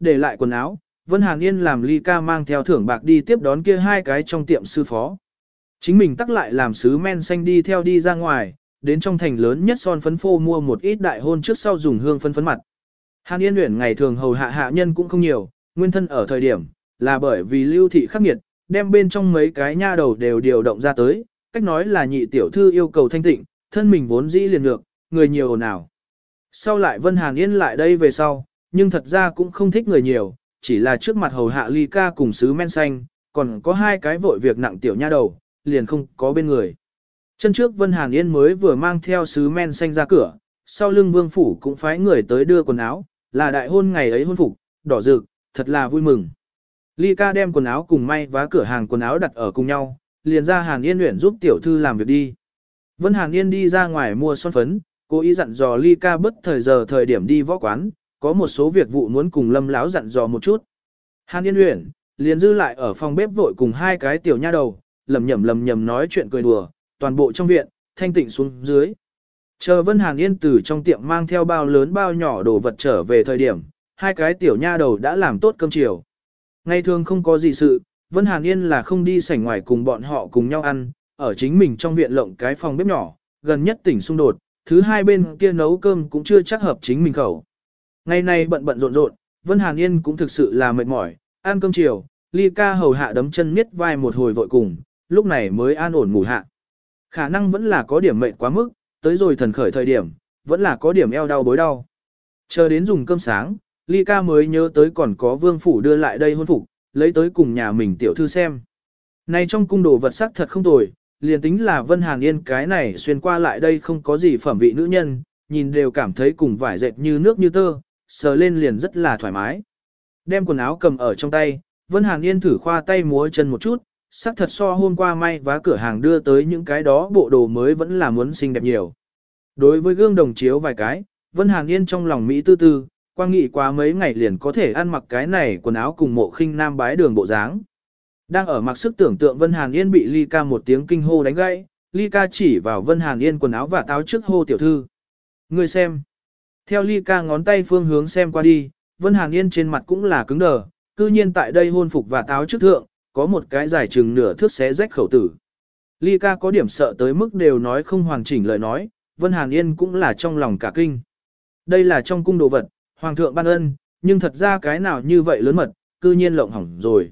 để lại quần áo, Vân Hàn Yên làm ly ca mang theo thưởng bạc đi tiếp đón kia hai cái trong tiệm sư phó. Chính mình tắc lại làm sứ men xanh đi theo đi ra ngoài, đến trong thành lớn nhất son phấn phô mua một ít đại hôn trước sau dùng hương phấn phấn mặt. Hàn Yên Uyển ngày thường hầu hạ hạ nhân cũng không nhiều, nguyên thân ở thời điểm, là bởi vì lưu thị khắc nghiệt, đem bên trong mấy cái nha đầu đều điều động ra tới, cách nói là nhị tiểu thư yêu cầu thanh tịnh, thân mình vốn dĩ liền được, người nhiều ồn ào. Sau lại Vân Hàn Yên lại đây về sau, nhưng thật ra cũng không thích người nhiều, chỉ là trước mặt hầu hạ ly ca cùng sứ men xanh, còn có hai cái vội việc nặng tiểu nha đầu, liền không có bên người. Chân trước Vân Hàn Yên mới vừa mang theo sứ men xanh ra cửa, sau lưng vương phủ cũng phái người tới đưa quần áo, là đại hôn ngày ấy hôn phục, đỏ rực, thật là vui mừng. Ly ca đem quần áo cùng may vá cửa hàng quần áo đặt ở cùng nhau, liền ra Hàn Yên luyện giúp tiểu thư làm việc đi. Vân Hàn Yên đi ra ngoài mua son phấn, cố ý dặn dò Ly ca bất thời giờ thời điểm đi võ quán, có một số việc vụ muốn cùng lâm láo dặn dò một chút. Hàn Yên Uyển liền dư lại ở phòng bếp vội cùng hai cái tiểu nha đầu, lầm nhầm lầm nhầm nói chuyện cười đùa, toàn bộ trong viện, thanh tịnh xuống dưới. Chờ Vân Hàn Yên từ trong tiệm mang theo bao lớn bao nhỏ đồ vật trở về thời điểm, hai cái tiểu nha đầu đã làm tốt cơm chiều. Ngày thường không có gì sự, Vân Hàn Yên là không đi sảnh ngoài cùng bọn họ cùng nhau ăn, ở chính mình trong viện lộng cái phòng bếp nhỏ, gần nhất tỉnh xung đột, thứ hai bên kia nấu cơm cũng chưa chắc hợp chính mình khẩu. Ngày nay bận bận rộn rộn, Vân Hàn Yên cũng thực sự là mệt mỏi, ăn cơm chiều, ly ca hầu hạ đấm chân miết vai một hồi vội cùng, lúc này mới an ổn ngủ hạ. Khả năng vẫn là có điểm mệt quá mức, tới rồi thần khởi thời điểm, vẫn là có điểm eo đau bối đau. Chờ đến dùng cơm sáng, ly ca mới nhớ tới còn có vương phủ đưa lại đây hôn phục, lấy tới cùng nhà mình tiểu thư xem. Này trong cung đồ vật sắc thật không tồi, liền tính là Vân Hàn Yên cái này xuyên qua lại đây không có gì phẩm vị nữ nhân, nhìn đều cảm thấy cùng vải dệt như nước như tơ, sờ lên liền rất là thoải mái. Đem quần áo cầm ở trong tay, Vân Hàn Yên thử khoa tay múa chân một chút, sắc thật so hôm qua may vá cửa hàng đưa tới những cái đó bộ đồ mới vẫn là muốn xinh đẹp nhiều. Đối với gương đồng chiếu vài cái, Vân Hàn Yên trong lòng Mỹ tư tư, quang nghị quá mấy ngày liền có thể ăn mặc cái này quần áo cùng mộ khinh nam bái đường bộ dáng. Đang ở mặc sức tưởng tượng Vân Hàn Yên bị Ly ca một tiếng kinh hô đánh gãy, Ly ca chỉ vào Vân Hàn Yên quần áo và táo trước hô tiểu thư. Người xem. Theo Ly ca ngón tay phương hướng xem qua đi, Vân Hàn Yên trên mặt cũng là cứng đờ, cư nhiên tại đây hôn phục và táo trước thượng, có một cái giải chừng nửa thước xé rách khẩu tử. Ly ca có điểm sợ tới mức đều nói không hoàn chỉnh lời nói, Vân Hàn Yên cũng là trong lòng cả kinh. Đây là trong cung đồ vật, Hoàng thượng ban ân, nhưng thật ra cái nào như vậy lớn mật, cư nhiên lộng hỏng rồi.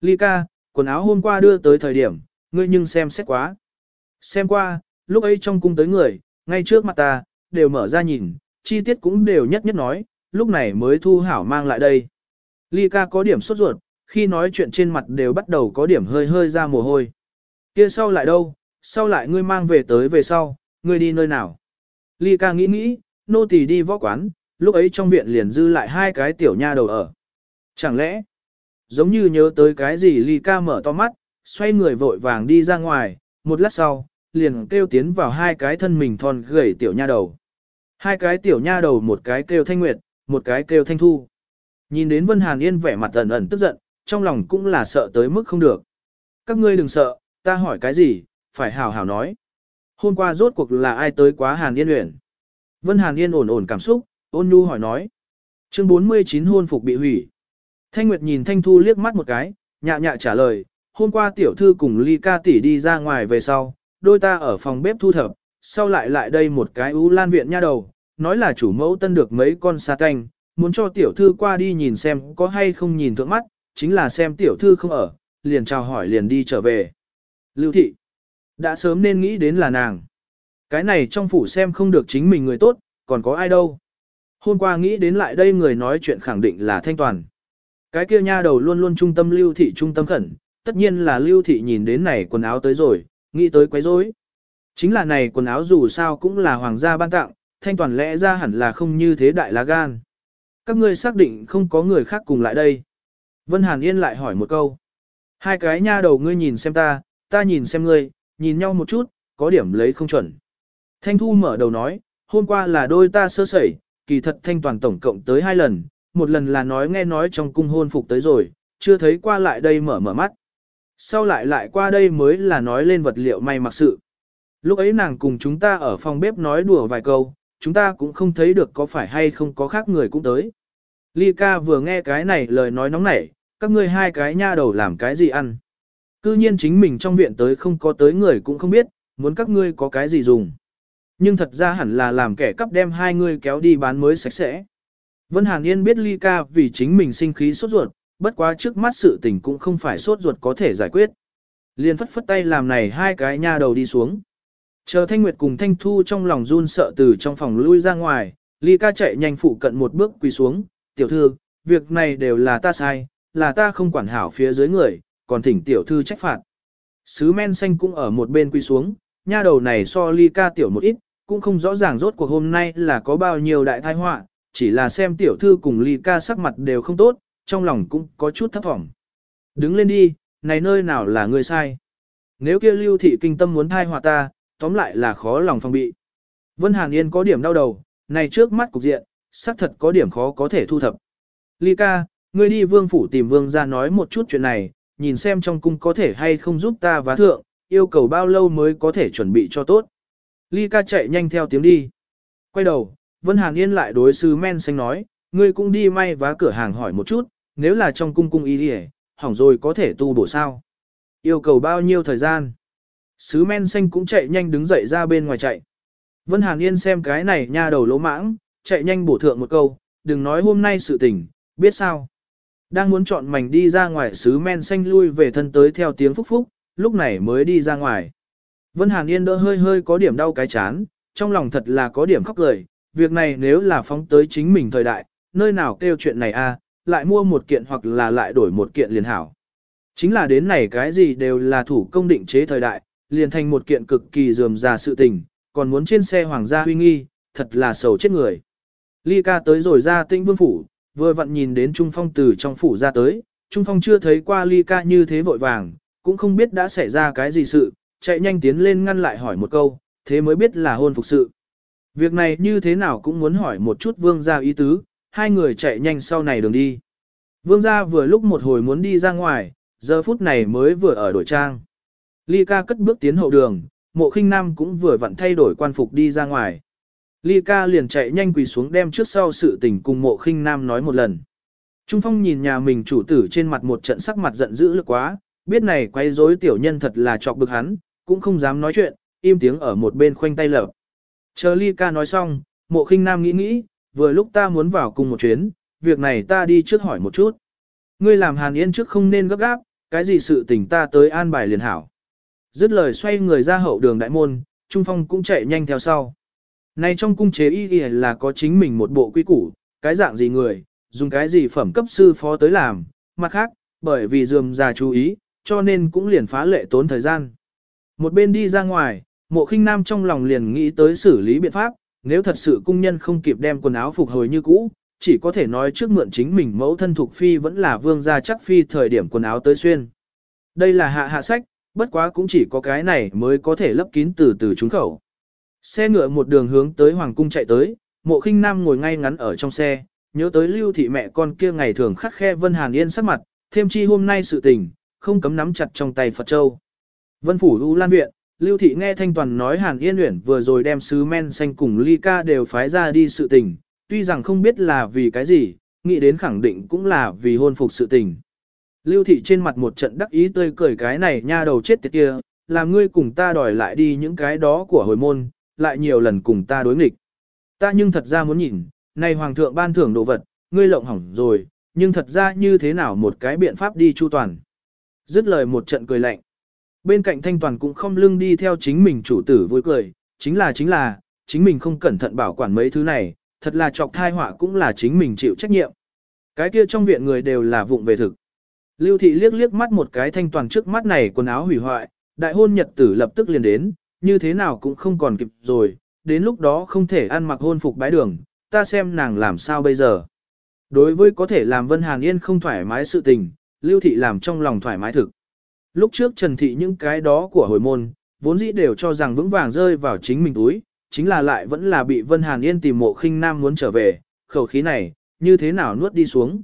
Ly ca, quần áo hôm qua đưa tới thời điểm, ngươi nhưng xem xét quá. Xem qua, lúc ấy trong cung tới người, ngay trước mặt ta, đều mở ra nhìn, chi tiết cũng đều nhất nhất nói, lúc này mới thu hảo mang lại đây. Ly ca có điểm sốt ruột, khi nói chuyện trên mặt đều bắt đầu có điểm hơi hơi ra mồ hôi. Kia sau lại đâu, sau lại ngươi mang về tới về sau, ngươi đi nơi nào? Ly ca nghĩ nghĩ, nô tỳ đi võ quán, lúc ấy trong viện liền dư lại hai cái tiểu nha đầu ở. Chẳng lẽ, giống như nhớ tới cái gì Ly ca mở to mắt, xoay người vội vàng đi ra ngoài, một lát sau, liền kêu tiến vào hai cái thân mình thon gầy tiểu nha đầu. Hai cái tiểu nha đầu một cái kêu thanh nguyệt, một cái kêu thanh thu. Nhìn đến Vân Hàn Yên vẻ mặt ẩn ẩn tức giận, trong lòng cũng là sợ tới mức không được. Các ngươi đừng sợ, ta hỏi cái gì, phải hào hào nói. Hôm qua rốt cuộc là ai tới quá Hàn Yên luyện. Vân Hàn Yên ổn ổn cảm xúc, ôn nhu hỏi nói. Chương 49 hôn phục bị hủy. Thanh Nguyệt nhìn Thanh Thu liếc mắt một cái, nhạ nhạ trả lời, hôm qua tiểu thư cùng ly ca tỷ đi ra ngoài về sau, đôi ta ở phòng bếp thu thập, sau lại lại đây một cái ú lan viện nha đầu, nói là chủ mẫu tân được mấy con sa canh, muốn cho tiểu thư qua đi nhìn xem có hay không nhìn thượng mắt, chính là xem tiểu thư không ở, liền chào hỏi liền đi trở về. Lưu thị, đã sớm nên nghĩ đến là nàng. Cái này trong phủ xem không được chính mình người tốt, còn có ai đâu. Hôm qua nghĩ đến lại đây người nói chuyện khẳng định là thanh toàn. Cái kia nha đầu luôn luôn trung tâm lưu thị trung tâm khẩn, tất nhiên là lưu thị nhìn đến này quần áo tới rồi, nghĩ tới quấy rối. Chính là này quần áo dù sao cũng là hoàng gia ban tặng, thanh toàn lẽ ra hẳn là không như thế đại lá gan. Các ngươi xác định không có người khác cùng lại đây. Vân Hàn Yên lại hỏi một câu. Hai cái nha đầu ngươi nhìn xem ta, ta nhìn xem ngươi, nhìn nhau một chút, có điểm lấy không chuẩn. Thanh Thu mở đầu nói, hôm qua là đôi ta sơ sẩy, kỳ thật thanh toàn tổng cộng tới hai lần, một lần là nói nghe nói trong cung hôn phục tới rồi, chưa thấy qua lại đây mở mở mắt. Sau lại lại qua đây mới là nói lên vật liệu may mặc sự. Lúc ấy nàng cùng chúng ta ở phòng bếp nói đùa vài câu, chúng ta cũng không thấy được có phải hay không có khác người cũng tới. Ly ca vừa nghe cái này lời nói nóng nảy, các ngươi hai cái nha đầu làm cái gì ăn. Cư nhiên chính mình trong viện tới không có tới người cũng không biết, muốn các ngươi có cái gì dùng. Nhưng thật ra hẳn là làm kẻ cắp đem hai ngươi kéo đi bán mới sạch sẽ. Vân Hàn Yên biết Ly ca vì chính mình sinh khí sốt ruột, bất quá trước mắt sự tình cũng không phải sốt ruột có thể giải quyết. Liên phất phất tay làm này hai cái nha đầu đi xuống. Chờ Thanh Nguyệt cùng Thanh Thu trong lòng run sợ từ trong phòng lui ra ngoài, Ly ca chạy nhanh phụ cận một bước quỳ xuống, tiểu thư, việc này đều là ta sai, là ta không quản hảo phía dưới người, còn thỉnh tiểu thư trách phạt. Sứ men xanh cũng ở một bên quỳ xuống, nha đầu này so Ly ca tiểu một ít, cũng không rõ ràng rốt cuộc hôm nay là có bao nhiêu đại tai họa, chỉ là xem tiểu thư cùng Ly ca sắc mặt đều không tốt, trong lòng cũng có chút thấp vọng. Đứng lên đi, này nơi nào là người sai. Nếu kia lưu thị kinh tâm muốn thai họa ta, tóm lại là khó lòng phòng bị. Vân Hàn Yên có điểm đau đầu, này trước mắt cục diện, xác thật có điểm khó có thể thu thập. Ly ca, ngươi đi vương phủ tìm vương ra nói một chút chuyện này, nhìn xem trong cung có thể hay không giúp ta vá thượng, yêu cầu bao lâu mới có thể chuẩn bị cho tốt. Ly ca chạy nhanh theo tiếng đi. Quay đầu, Vân Hàn Yên lại đối sư men xanh nói, ngươi cũng đi may vá cửa hàng hỏi một chút, nếu là trong cung cung y đi hỏng rồi có thể tu bổ sao. Yêu cầu bao nhiêu thời gian. Sứ men xanh cũng chạy nhanh đứng dậy ra bên ngoài chạy. Vân Hàn Yên xem cái này nha đầu lỗ mãng, chạy nhanh bổ thượng một câu, đừng nói hôm nay sự tình, biết sao. Đang muốn chọn mảnh đi ra ngoài sứ men xanh lui về thân tới theo tiếng phúc phúc, lúc này mới đi ra ngoài. Vân Hàn Yên đỡ hơi hơi có điểm đau cái chán, trong lòng thật là có điểm khóc cười, việc này nếu là phóng tới chính mình thời đại, nơi nào kêu chuyện này a, lại mua một kiện hoặc là lại đổi một kiện liền hảo. Chính là đến này cái gì đều là thủ công định chế thời đại, liền thành một kiện cực kỳ dườm già sự tình, còn muốn trên xe hoàng gia huy nghi, thật là sầu chết người. Ly ca tới rồi ra tĩnh vương phủ, vừa vặn nhìn đến Trung Phong từ trong phủ ra tới, Trung Phong chưa thấy qua Ly ca như thế vội vàng, cũng không biết đã xảy ra cái gì sự, chạy nhanh tiến lên ngăn lại hỏi một câu, thế mới biết là hôn phục sự. Việc này như thế nào cũng muốn hỏi một chút vương gia ý tứ, hai người chạy nhanh sau này đường đi. Vương gia vừa lúc một hồi muốn đi ra ngoài, giờ phút này mới vừa ở đổi trang. Ly ca cất bước tiến hậu đường, mộ khinh nam cũng vừa vặn thay đổi quan phục đi ra ngoài. Ly ca liền chạy nhanh quỳ xuống đem trước sau sự tình cùng mộ khinh nam nói một lần. Trung phong nhìn nhà mình chủ tử trên mặt một trận sắc mặt giận dữ lực quá, biết này quay rối tiểu nhân thật là chọc bực hắn, cũng không dám nói chuyện, im tiếng ở một bên khoanh tay lợp. Chờ Ly ca nói xong, mộ khinh nam nghĩ nghĩ, vừa lúc ta muốn vào cùng một chuyến, việc này ta đi trước hỏi một chút. Ngươi làm hàn yên trước không nên gấp gáp, cái gì sự tình ta tới an bài liền hảo. Dứt lời xoay người ra hậu đường đại môn, Trung Phong cũng chạy nhanh theo sau. Này trong cung chế y là có chính mình một bộ quy củ, cái dạng gì người, dùng cái gì phẩm cấp sư phó tới làm, mặt khác, bởi vì dườm già chú ý, cho nên cũng liền phá lệ tốn thời gian. Một bên đi ra ngoài, mộ khinh nam trong lòng liền nghĩ tới xử lý biện pháp, nếu thật sự cung nhân không kịp đem quần áo phục hồi như cũ, chỉ có thể nói trước mượn chính mình mẫu thân thuộc phi vẫn là vương gia chắc phi thời điểm quần áo tới xuyên. Đây là hạ hạ sách, bất quá cũng chỉ có cái này mới có thể lấp kín từ từ trúng khẩu. Xe ngựa một đường hướng tới Hoàng Cung chạy tới, mộ khinh nam ngồi ngay ngắn ở trong xe, nhớ tới lưu thị mẹ con kia ngày thường khắc khe Vân Hàn Yên sắc mặt, thêm chi hôm nay sự tình, không cấm nắm chặt trong tay Phật Châu. Vân Phủ U Lan Viện, Lưu Thị nghe Thanh Toàn nói Hàn Yên Uyển vừa rồi đem sứ men xanh cùng ly ca đều phái ra đi sự tình, tuy rằng không biết là vì cái gì, nghĩ đến khẳng định cũng là vì hôn phục sự tình. Lưu thị trên mặt một trận đắc ý tươi cười cái này nha đầu chết tiệt kia, làm ngươi cùng ta đòi lại đi những cái đó của hồi môn, lại nhiều lần cùng ta đối nghịch. Ta nhưng thật ra muốn nhìn, này hoàng thượng ban thưởng đồ vật, ngươi lộng hỏng rồi, nhưng thật ra như thế nào một cái biện pháp đi chu toàn. Dứt lời một trận cười lạnh. Bên cạnh thanh toàn cũng không lưng đi theo chính mình chủ tử vui cười, chính là chính là, chính mình không cẩn thận bảo quản mấy thứ này, thật là chọc thai họa cũng là chính mình chịu trách nhiệm. Cái kia trong viện người đều là vụng về thực. Lưu thị liếc liếc mắt một cái thanh toàn trước mắt này quần áo hủy hoại, đại hôn nhật tử lập tức liền đến, như thế nào cũng không còn kịp rồi, đến lúc đó không thể ăn mặc hôn phục bái đường, ta xem nàng làm sao bây giờ. Đối với có thể làm Vân Hàn Yên không thoải mái sự tình, Lưu thị làm trong lòng thoải mái thực. Lúc trước Trần thị những cái đó của hồi môn, vốn dĩ đều cho rằng vững vàng rơi vào chính mình túi, chính là lại vẫn là bị Vân Hàn Yên tìm mộ khinh nam muốn trở về, khẩu khí này, như thế nào nuốt đi xuống.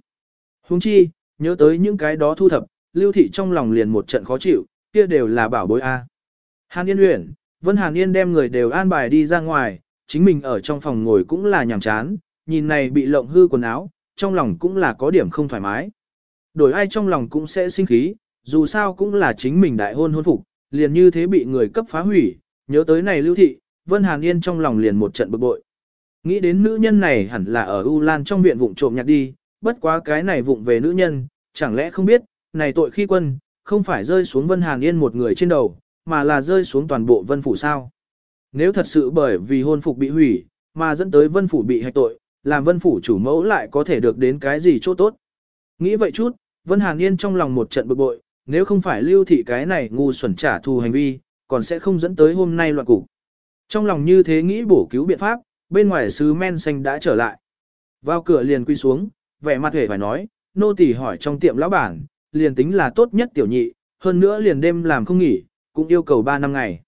Huống chi, nhớ tới những cái đó thu thập, lưu thị trong lòng liền một trận khó chịu, kia đều là bảo bối A. Hàn Yên Uyển, Vân Hàn Yên đem người đều an bài đi ra ngoài, chính mình ở trong phòng ngồi cũng là nhàm chán, nhìn này bị lộng hư quần áo, trong lòng cũng là có điểm không thoải mái. Đổi ai trong lòng cũng sẽ sinh khí, dù sao cũng là chính mình đại hôn hôn phục, liền như thế bị người cấp phá hủy, nhớ tới này lưu thị, Vân Hàn Yên trong lòng liền một trận bực bội. Nghĩ đến nữ nhân này hẳn là ở U Lan trong viện vụng trộm nhặt đi, bất quá cái này vụng về nữ nhân, chẳng lẽ không biết, này tội khi quân, không phải rơi xuống Vân Hàn Yên một người trên đầu, mà là rơi xuống toàn bộ Vân Phủ sao. Nếu thật sự bởi vì hôn phục bị hủy, mà dẫn tới Vân Phủ bị hạch tội, làm Vân Phủ chủ mẫu lại có thể được đến cái gì chỗ tốt. Nghĩ vậy chút, Vân Hàn Yên trong lòng một trận bực bội, nếu không phải lưu thị cái này ngu xuẩn trả thù hành vi, còn sẽ không dẫn tới hôm nay loạn cục. Trong lòng như thế nghĩ bổ cứu biện pháp, bên ngoài sứ men xanh đã trở lại. Vào cửa liền quy xuống, vẻ mặt hề phải nói, nô tỳ hỏi trong tiệm lão bản, liền tính là tốt nhất tiểu nhị, hơn nữa liền đêm làm không nghỉ, cũng yêu cầu 3 năm ngày.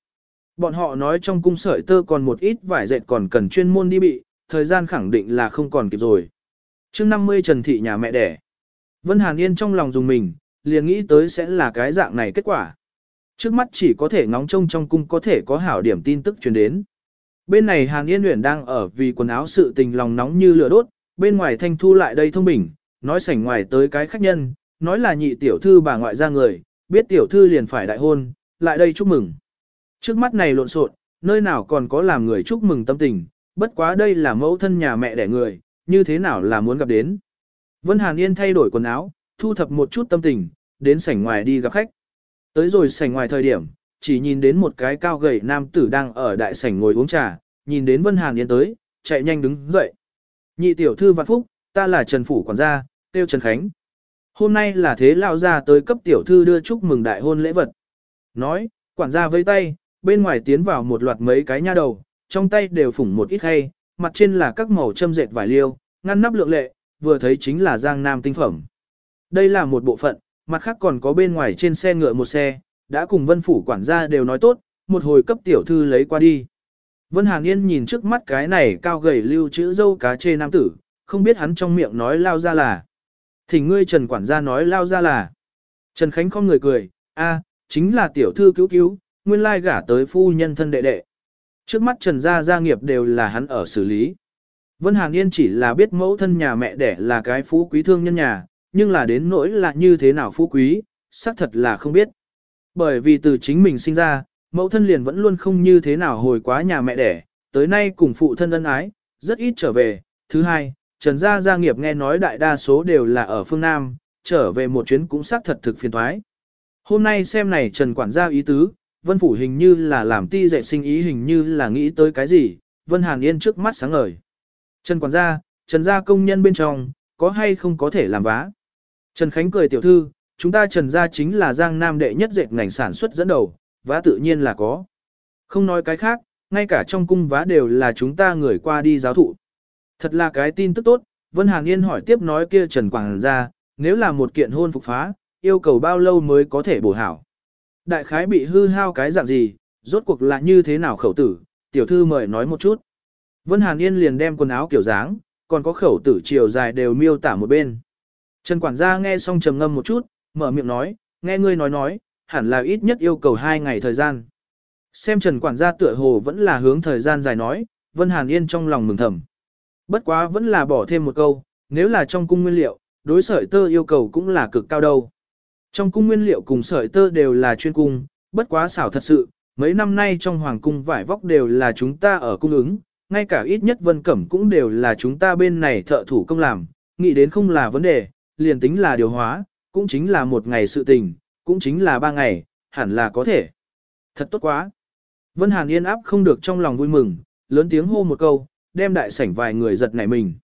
Bọn họ nói trong cung sợi tơ còn một ít vải dệt còn cần chuyên môn đi bị, thời gian khẳng định là không còn kịp rồi. chương 50 Trần Thị nhà mẹ đẻ. Vân Hàn Yên trong lòng dùng mình, liền nghĩ tới sẽ là cái dạng này kết quả. Trước mắt chỉ có thể ngóng trông trong cung có thể có hảo điểm tin tức truyền đến. Bên này Hàn Yên Uyển đang ở vì quần áo sự tình lòng nóng như lửa đốt, bên ngoài Thanh Thu lại đây thông bình, nói sảnh ngoài tới cái khách nhân, nói là nhị tiểu thư bà ngoại ra người, biết tiểu thư liền phải đại hôn, lại đây chúc mừng. Trước mắt này lộn xộn, nơi nào còn có làm người chúc mừng tâm tình, bất quá đây là mẫu thân nhà mẹ đẻ người, như thế nào là muốn gặp đến. Vân Hàn Yên thay đổi quần áo, thu thập một chút tâm tình, đến sảnh ngoài đi gặp khách. Tới rồi sảnh ngoài thời điểm, chỉ nhìn đến một cái cao gầy nam tử đang ở đại sảnh ngồi uống trà, nhìn đến Vân Hàn Yên tới, chạy nhanh đứng dậy. Nhị tiểu thư vạn phúc, ta là Trần Phủ quản gia, tiêu Trần Khánh. Hôm nay là thế lao ra tới cấp tiểu thư đưa chúc mừng đại hôn lễ vật. Nói, quản gia với tay, bên ngoài tiến vào một loạt mấy cái nha đầu, trong tay đều phủng một ít hay, mặt trên là các màu châm dệt vải liêu, ngăn nắp lượng lệ, vừa thấy chính là giang nam tinh phẩm. Đây là một bộ phận, mặt khác còn có bên ngoài trên xe ngựa một xe, đã cùng vân phủ quản gia đều nói tốt, một hồi cấp tiểu thư lấy qua đi. Vân Hàn Yên nhìn trước mắt cái này cao gầy lưu chữ dâu cá chê nam tử, không biết hắn trong miệng nói lao ra là. Thỉnh ngươi Trần quản gia nói lao ra là. Trần Khánh không người cười, a, chính là tiểu thư cứu cứu, nguyên lai gả tới phu nhân thân đệ đệ. Trước mắt Trần gia gia nghiệp đều là hắn ở xử lý. Vân Hàn Yên chỉ là biết mẫu thân nhà mẹ đẻ là cái phú quý thương nhân nhà, nhưng là đến nỗi là như thế nào phú quý, xác thật là không biết. Bởi vì từ chính mình sinh ra, mẫu thân liền vẫn luôn không như thế nào hồi quá nhà mẹ đẻ, tới nay cùng phụ thân ân ái, rất ít trở về. Thứ hai, Trần gia gia nghiệp nghe nói đại đa số đều là ở phương Nam, trở về một chuyến cũng xác thật thực phiền thoái. Hôm nay xem này Trần quản gia ý tứ, Vân Phủ hình như là làm ti dạy sinh ý hình như là nghĩ tới cái gì, Vân Hàn Yên trước mắt sáng ngời. Trần quản gia, Trần gia công nhân bên trong, có hay không có thể làm vá? Trần Khánh cười tiểu thư, chúng ta Trần gia chính là giang nam đệ nhất dệt ngành sản xuất dẫn đầu, vá tự nhiên là có. Không nói cái khác, ngay cả trong cung vá đều là chúng ta người qua đi giáo thụ. Thật là cái tin tức tốt, Vân Hàn Yên hỏi tiếp nói kia Trần Quảng gia, nếu là một kiện hôn phục phá, yêu cầu bao lâu mới có thể bổ hảo. Đại khái bị hư hao cái dạng gì, rốt cuộc là như thế nào khẩu tử, tiểu thư mời nói một chút. Vân Hàn Yên liền đem quần áo kiểu dáng, còn có khẩu tử chiều dài đều miêu tả một bên. Trần quản gia nghe xong trầm ngâm một chút, mở miệng nói, nghe ngươi nói nói, hẳn là ít nhất yêu cầu hai ngày thời gian. Xem Trần quản gia tựa hồ vẫn là hướng thời gian dài nói, Vân Hàn Yên trong lòng mừng thầm. Bất quá vẫn là bỏ thêm một câu, nếu là trong cung nguyên liệu, đối sợi tơ yêu cầu cũng là cực cao đâu. Trong cung nguyên liệu cùng sợi tơ đều là chuyên cung, bất quá xảo thật sự, mấy năm nay trong hoàng cung vải vóc đều là chúng ta ở cung ứng, ngay cả ít nhất vân cẩm cũng đều là chúng ta bên này thợ thủ công làm, nghĩ đến không là vấn đề, liền tính là điều hóa, cũng chính là một ngày sự tình, cũng chính là ba ngày, hẳn là có thể. Thật tốt quá. Vân Hàn yên áp không được trong lòng vui mừng, lớn tiếng hô một câu, đem đại sảnh vài người giật nảy mình.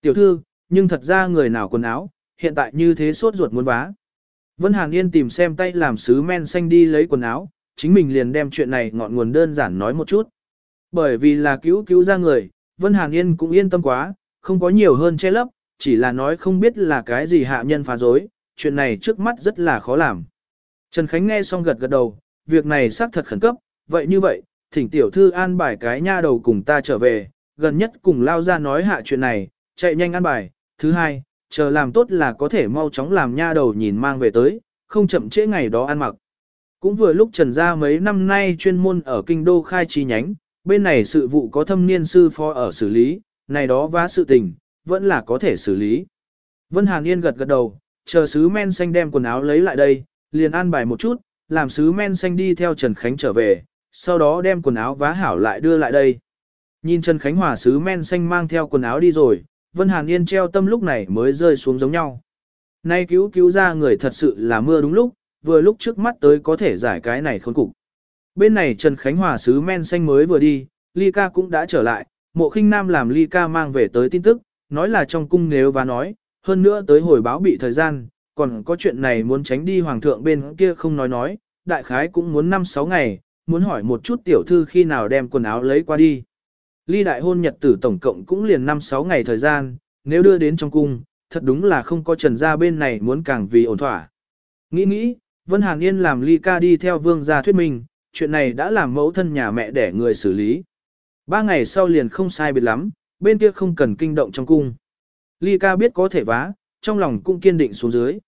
Tiểu thư, nhưng thật ra người nào quần áo, hiện tại như thế sốt ruột muốn vá. Vân Hàn Yên tìm xem tay làm sứ men xanh đi lấy quần áo, chính mình liền đem chuyện này ngọn nguồn đơn giản nói một chút. Bởi vì là cứu cứu ra người, Vân Hàn Yên cũng yên tâm quá, không có nhiều hơn che lấp, chỉ là nói không biết là cái gì hạ nhân phá dối, chuyện này trước mắt rất là khó làm. Trần Khánh nghe xong gật gật đầu, việc này xác thật khẩn cấp, vậy như vậy, thỉnh tiểu thư an bài cái nha đầu cùng ta trở về, gần nhất cùng lao ra nói hạ chuyện này, chạy nhanh ăn bài. Thứ hai, chờ làm tốt là có thể mau chóng làm nha đầu nhìn mang về tới, không chậm trễ ngày đó ăn mặc. Cũng vừa lúc trần ra mấy năm nay chuyên môn ở kinh đô khai chi nhánh, bên này sự vụ có thâm niên sư phó ở xử lý, này đó vá sự tình, vẫn là có thể xử lý. Vân Hàn Yên gật gật đầu, chờ sứ men xanh đem quần áo lấy lại đây, liền an bài một chút, làm sứ men xanh đi theo Trần Khánh trở về, sau đó đem quần áo vá hảo lại đưa lại đây. Nhìn Trần Khánh Hòa sứ men xanh mang theo quần áo đi rồi, Vân Hàn Yên treo tâm lúc này mới rơi xuống giống nhau. Nay cứu cứu ra người thật sự là mưa đúng lúc, vừa lúc trước mắt tới có thể giải cái này khốn cục. Bên này Trần Khánh Hòa sứ men xanh mới vừa đi, Ly ca cũng đã trở lại, mộ khinh nam làm Ly ca mang về tới tin tức, nói là trong cung nếu và nói, hơn nữa tới hồi báo bị thời gian, còn có chuyện này muốn tránh đi hoàng thượng bên kia không nói nói, đại khái cũng muốn 5-6 ngày, muốn hỏi một chút tiểu thư khi nào đem quần áo lấy qua đi. Ly đại hôn nhật tử tổng cộng cũng liền 5-6 ngày thời gian, nếu đưa đến trong cung, thật đúng là không có trần gia bên này muốn càng vì ổn thỏa. Nghĩ nghĩ, Vân Hàn Yên làm ly ca đi theo vương gia thuyết minh, chuyện này đã làm mẫu thân nhà mẹ để người xử lý. Ba ngày sau liền không sai biệt lắm, bên kia không cần kinh động trong cung. Ly ca biết có thể vá, trong lòng cũng kiên định xuống dưới.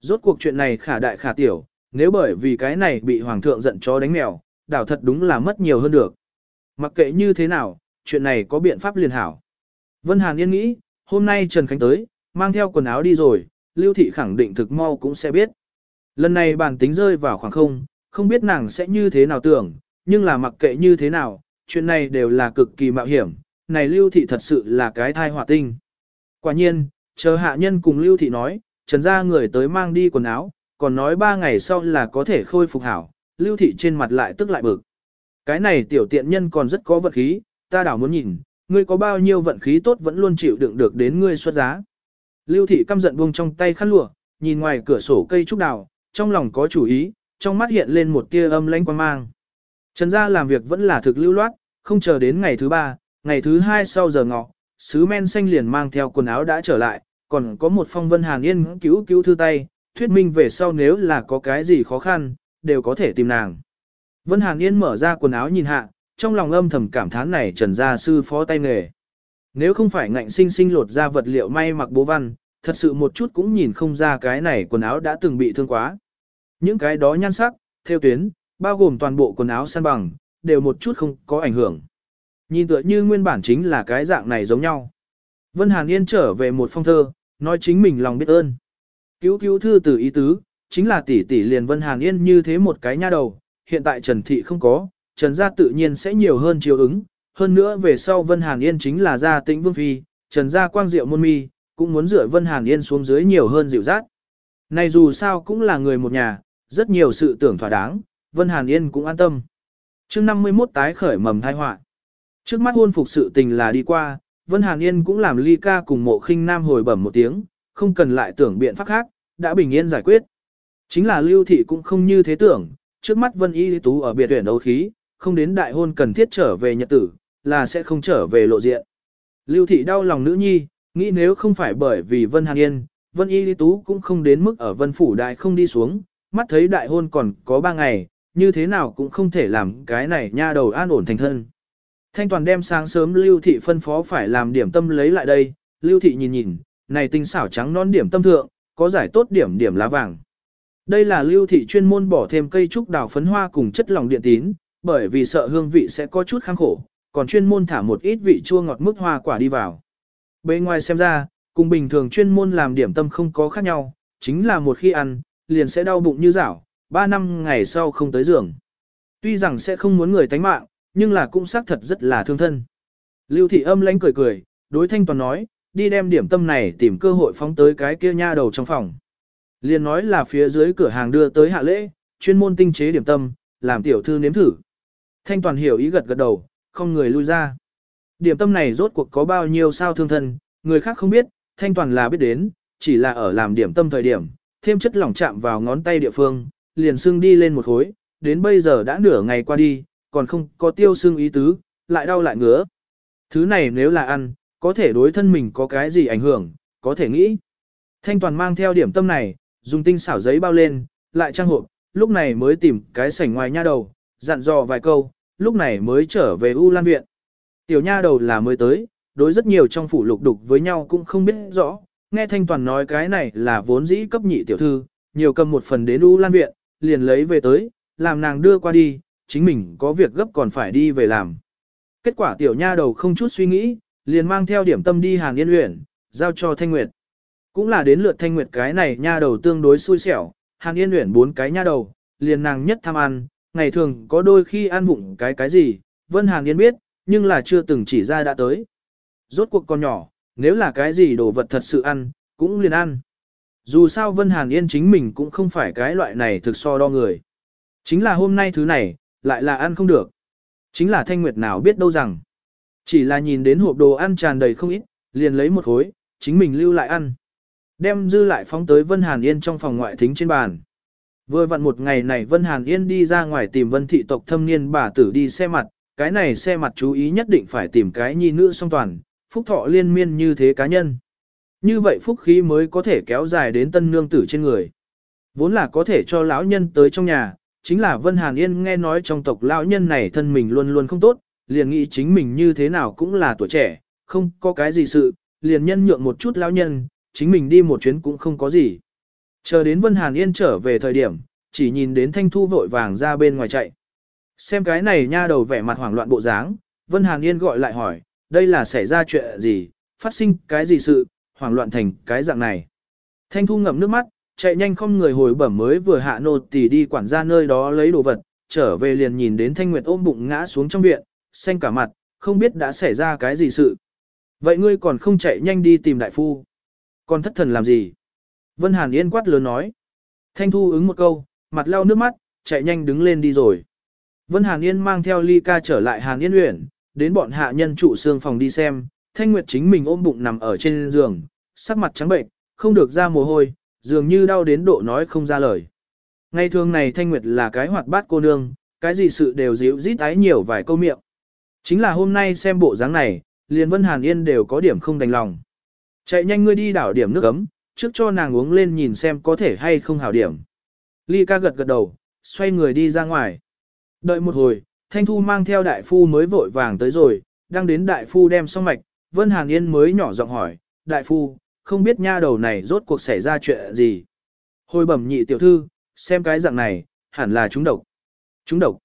Rốt cuộc chuyện này khả đại khả tiểu, nếu bởi vì cái này bị hoàng thượng giận chó đánh mèo, đảo thật đúng là mất nhiều hơn được. Mặc kệ như thế nào, chuyện này có biện pháp liền hảo. Vân Hàn Yên nghĩ, hôm nay Trần Khánh tới, mang theo quần áo đi rồi, Lưu Thị khẳng định thực mau cũng sẽ biết. Lần này bản tính rơi vào khoảng không, không biết nàng sẽ như thế nào tưởng, nhưng là mặc kệ như thế nào, chuyện này đều là cực kỳ mạo hiểm, này Lưu Thị thật sự là cái thai hỏa tinh. Quả nhiên, chờ hạ nhân cùng Lưu Thị nói, Trần gia người tới mang đi quần áo, còn nói ba ngày sau là có thể khôi phục hảo, Lưu Thị trên mặt lại tức lại bực. Cái này tiểu tiện nhân còn rất có vận khí, ta đảo muốn nhìn, ngươi có bao nhiêu vận khí tốt vẫn luôn chịu đựng được đến ngươi xuất giá. Lưu Thị căm giận buông trong tay khăn lụa, nhìn ngoài cửa sổ cây trúc đào, trong lòng có chủ ý, trong mắt hiện lên một tia âm lãnh quan mang. Trần gia làm việc vẫn là thực lưu loát, không chờ đến ngày thứ ba, ngày thứ hai sau giờ ngọ, sứ men xanh liền mang theo quần áo đã trở lại, còn có một phong vân hàn yên cứu cứu thư tay, thuyết minh về sau nếu là có cái gì khó khăn, đều có thể tìm nàng. Vân Hàn Yên mở ra quần áo nhìn hạ, trong lòng âm thầm cảm thán này trần gia sư phó tay nghề. Nếu không phải ngạnh sinh sinh lột ra vật liệu may mặc bố văn, thật sự một chút cũng nhìn không ra cái này quần áo đã từng bị thương quá. Những cái đó nhan sắc, theo tuyến, bao gồm toàn bộ quần áo săn bằng, đều một chút không có ảnh hưởng. Nhìn tựa như nguyên bản chính là cái dạng này giống nhau. Vân Hàn Yên trở về một phong thơ, nói chính mình lòng biết ơn. Cứu cứu thư từ ý tứ, chính là tỷ tỷ liền Vân Hàn Yên như thế một cái nha đầu, hiện tại Trần Thị không có, Trần gia tự nhiên sẽ nhiều hơn chiếu ứng, hơn nữa về sau Vân Hàn Yên chính là gia tĩnh vương phi, Trần gia quang diệu môn mi, cũng muốn dựa Vân Hàn Yên xuống dưới nhiều hơn dịu dắt. Này dù sao cũng là người một nhà, rất nhiều sự tưởng thỏa đáng, Vân Hàn Yên cũng an tâm. chương 51 tái khởi mầm thai họa Trước mắt hôn phục sự tình là đi qua, Vân Hàn Yên cũng làm ly ca cùng mộ khinh nam hồi bẩm một tiếng, không cần lại tưởng biện pháp khác, đã bình yên giải quyết. Chính là lưu thị cũng không như thế tưởng, trước mắt Vân Y Tú ở biệt tuyển đấu khí, không đến đại hôn cần thiết trở về nhật tử, là sẽ không trở về lộ diện. Lưu thị đau lòng nữ nhi, nghĩ nếu không phải bởi vì Vân Hàn Yên, Vân Y lý Tú cũng không đến mức ở Vân Phủ Đại không đi xuống, mắt thấy đại hôn còn có ba ngày, như thế nào cũng không thể làm cái này nha đầu an ổn thành thân. Thanh toàn đem sáng sớm Lưu Thị phân phó phải làm điểm tâm lấy lại đây, Lưu Thị nhìn nhìn, này tinh xảo trắng non điểm tâm thượng, có giải tốt điểm điểm lá vàng. Đây là Lưu Thị chuyên môn bỏ thêm cây trúc đào phấn hoa cùng chất lỏng điện tín, bởi vì sợ hương vị sẽ có chút kháng khổ, còn chuyên môn thả một ít vị chua ngọt mức hoa quả đi vào. Bên ngoài xem ra, cùng bình thường chuyên môn làm điểm tâm không có khác nhau, chính là một khi ăn, liền sẽ đau bụng như rảo, 3 năm ngày sau không tới giường. Tuy rằng sẽ không muốn người tánh mạng, nhưng là cũng xác thật rất là thương thân. Lưu thị âm lãnh cười cười, đối thanh toàn nói, đi đem điểm tâm này tìm cơ hội phóng tới cái kia nha đầu trong phòng. Liền nói là phía dưới cửa hàng đưa tới hạ lễ, chuyên môn tinh chế điểm tâm, làm tiểu thư nếm thử. Thanh toàn hiểu ý gật gật đầu, không người lui ra. Điểm tâm này rốt cuộc có bao nhiêu sao thương thân, người khác không biết, thanh toàn là biết đến, chỉ là ở làm điểm tâm thời điểm, thêm chất lỏng chạm vào ngón tay địa phương, liền xương đi lên một khối, đến bây giờ đã nửa ngày qua đi, còn không có tiêu xương ý tứ, lại đau lại ngứa. Thứ này nếu là ăn, có thể đối thân mình có cái gì ảnh hưởng, có thể nghĩ. Thanh toàn mang theo điểm tâm này, dùng tinh xảo giấy bao lên, lại trang hộp, lúc này mới tìm cái sảnh ngoài nha đầu, dặn dò vài câu, lúc này mới trở về U Lan Viện. Tiểu nha đầu là mới tới, đối rất nhiều trong phủ lục đục với nhau cũng không biết rõ, nghe Thanh Toàn nói cái này là vốn dĩ cấp nhị tiểu thư, nhiều cầm một phần đến U Lan Viện, liền lấy về tới, làm nàng đưa qua đi, chính mình có việc gấp còn phải đi về làm. Kết quả tiểu nha đầu không chút suy nghĩ, liền mang theo điểm tâm đi hàng yên luyện, giao cho Thanh Nguyệt. cũng là đến lượt thanh nguyệt cái này nha đầu tương đối xui xẻo, Hàn Yên luyện bốn cái nha đầu, liền nàng nhất tham ăn, ngày thường có đôi khi ăn vụng cái cái gì, Vân Hàn Yên biết, nhưng là chưa từng chỉ ra đã tới. Rốt cuộc con nhỏ, nếu là cái gì đồ vật thật sự ăn, cũng liền ăn. Dù sao Vân Hàn Yên chính mình cũng không phải cái loại này thực so đo người. Chính là hôm nay thứ này, lại là ăn không được. Chính là Thanh Nguyệt nào biết đâu rằng. Chỉ là nhìn đến hộp đồ ăn tràn đầy không ít, liền lấy một khối, chính mình lưu lại ăn. Đem dư lại phóng tới Vân Hàn Yên trong phòng ngoại thính trên bàn. Vừa vặn một ngày này Vân Hàn Yên đi ra ngoài tìm Vân thị tộc thâm niên bà tử đi xe mặt, cái này xe mặt chú ý nhất định phải tìm cái nhi nữ song toàn, phúc thọ liên miên như thế cá nhân. Như vậy phúc khí mới có thể kéo dài đến tân nương tử trên người. Vốn là có thể cho lão nhân tới trong nhà, chính là Vân Hàn Yên nghe nói trong tộc lão nhân này thân mình luôn luôn không tốt, liền nghĩ chính mình như thế nào cũng là tuổi trẻ, không có cái gì sự, liền nhân nhượng một chút lão nhân, chính mình đi một chuyến cũng không có gì. Chờ đến Vân Hàn Yên trở về thời điểm, chỉ nhìn đến Thanh Thu vội vàng ra bên ngoài chạy. Xem cái này nha đầu vẻ mặt hoảng loạn bộ dáng, Vân Hàn Yên gọi lại hỏi, đây là xảy ra chuyện gì, phát sinh cái gì sự, hoảng loạn thành cái dạng này. Thanh Thu ngậm nước mắt, chạy nhanh không người hồi bẩm mới vừa hạ nô tỳ đi quản gia nơi đó lấy đồ vật, trở về liền nhìn đến Thanh Nguyệt ôm bụng ngã xuống trong viện, xanh cả mặt, không biết đã xảy ra cái gì sự. Vậy ngươi còn không chạy nhanh đi tìm đại phu. Còn thất thần làm gì? Vân Hàn Yên quát lớn nói. Thanh Thu ứng một câu, mặt lau nước mắt, chạy nhanh đứng lên đi rồi. Vân Hàn Yên mang theo ly ca trở lại Hàn Yên Uyển, đến bọn hạ nhân trụ xương phòng đi xem, Thanh Nguyệt chính mình ôm bụng nằm ở trên giường, sắc mặt trắng bệnh, không được ra mồ hôi, dường như đau đến độ nói không ra lời. Ngày thường này Thanh Nguyệt là cái hoạt bát cô nương, cái gì sự đều dịu dít ái nhiều vài câu miệng. Chính là hôm nay xem bộ dáng này, liền Vân Hàn Yên đều có điểm không đành lòng. Chạy nhanh ngươi đi đảo điểm nước ấm, trước cho nàng uống lên nhìn xem có thể hay không hảo điểm. Ly ca gật gật đầu, xoay người đi ra ngoài. Đợi một hồi, Thanh Thu mang theo đại phu mới vội vàng tới rồi, đang đến đại phu đem xong mạch, Vân Hàn Yên mới nhỏ giọng hỏi, đại phu, không biết nha đầu này rốt cuộc xảy ra chuyện gì. Hồi bẩm nhị tiểu thư, xem cái dạng này, hẳn là chúng độc. Chúng độc.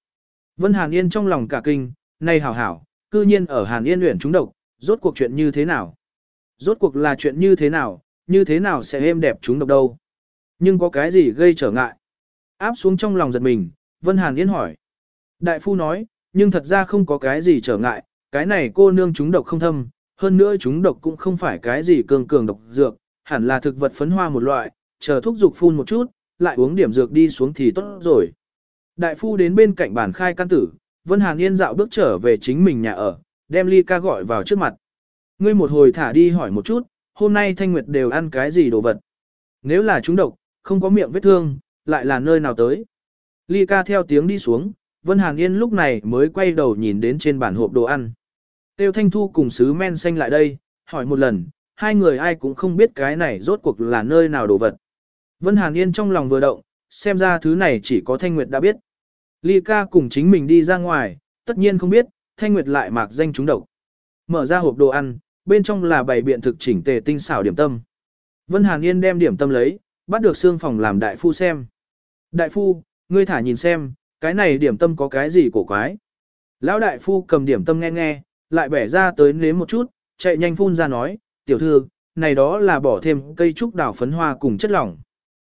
Vân Hàn Yên trong lòng cả kinh, nay hảo hảo, cư nhiên ở Hàn Yên luyện chúng độc, rốt cuộc chuyện như thế nào? Rốt cuộc là chuyện như thế nào, như thế nào sẽ êm đẹp chúng độc đâu? Nhưng có cái gì gây trở ngại? Áp xuống trong lòng giật mình, Vân Hàn Yên hỏi. Đại phu nói, nhưng thật ra không có cái gì trở ngại, cái này cô nương chúng độc không thâm, hơn nữa chúng độc cũng không phải cái gì cường cường độc dược, hẳn là thực vật phấn hoa một loại, chờ thuốc dục phun một chút, lại uống điểm dược đi xuống thì tốt rồi. Đại phu đến bên cạnh bàn khai căn tử, Vân Hàn Yên dạo bước trở về chính mình nhà ở, đem ly ca gọi vào trước mặt. Ngươi một hồi thả đi hỏi một chút, hôm nay Thanh Nguyệt đều ăn cái gì đồ vật. Nếu là chúng độc, không có miệng vết thương, lại là nơi nào tới. Ly ca theo tiếng đi xuống, Vân Hàn Yên lúc này mới quay đầu nhìn đến trên bàn hộp đồ ăn. Tiêu Thanh Thu cùng sứ men xanh lại đây, hỏi một lần, hai người ai cũng không biết cái này rốt cuộc là nơi nào đồ vật. Vân Hàn Yên trong lòng vừa động, xem ra thứ này chỉ có Thanh Nguyệt đã biết. Ly ca cùng chính mình đi ra ngoài, tất nhiên không biết, Thanh Nguyệt lại mạc danh chúng độc. Mở ra hộp đồ ăn, bên trong là bảy biện thực chỉnh tề tinh xảo điểm tâm. Vân Hàn Yên đem điểm tâm lấy, bắt được xương phòng làm đại phu xem. Đại phu, ngươi thả nhìn xem, cái này điểm tâm có cái gì cổ quái. Lão đại phu cầm điểm tâm nghe nghe, lại bẻ ra tới nếm một chút, chạy nhanh phun ra nói, tiểu thư, này đó là bỏ thêm cây trúc đào phấn hoa cùng chất lỏng.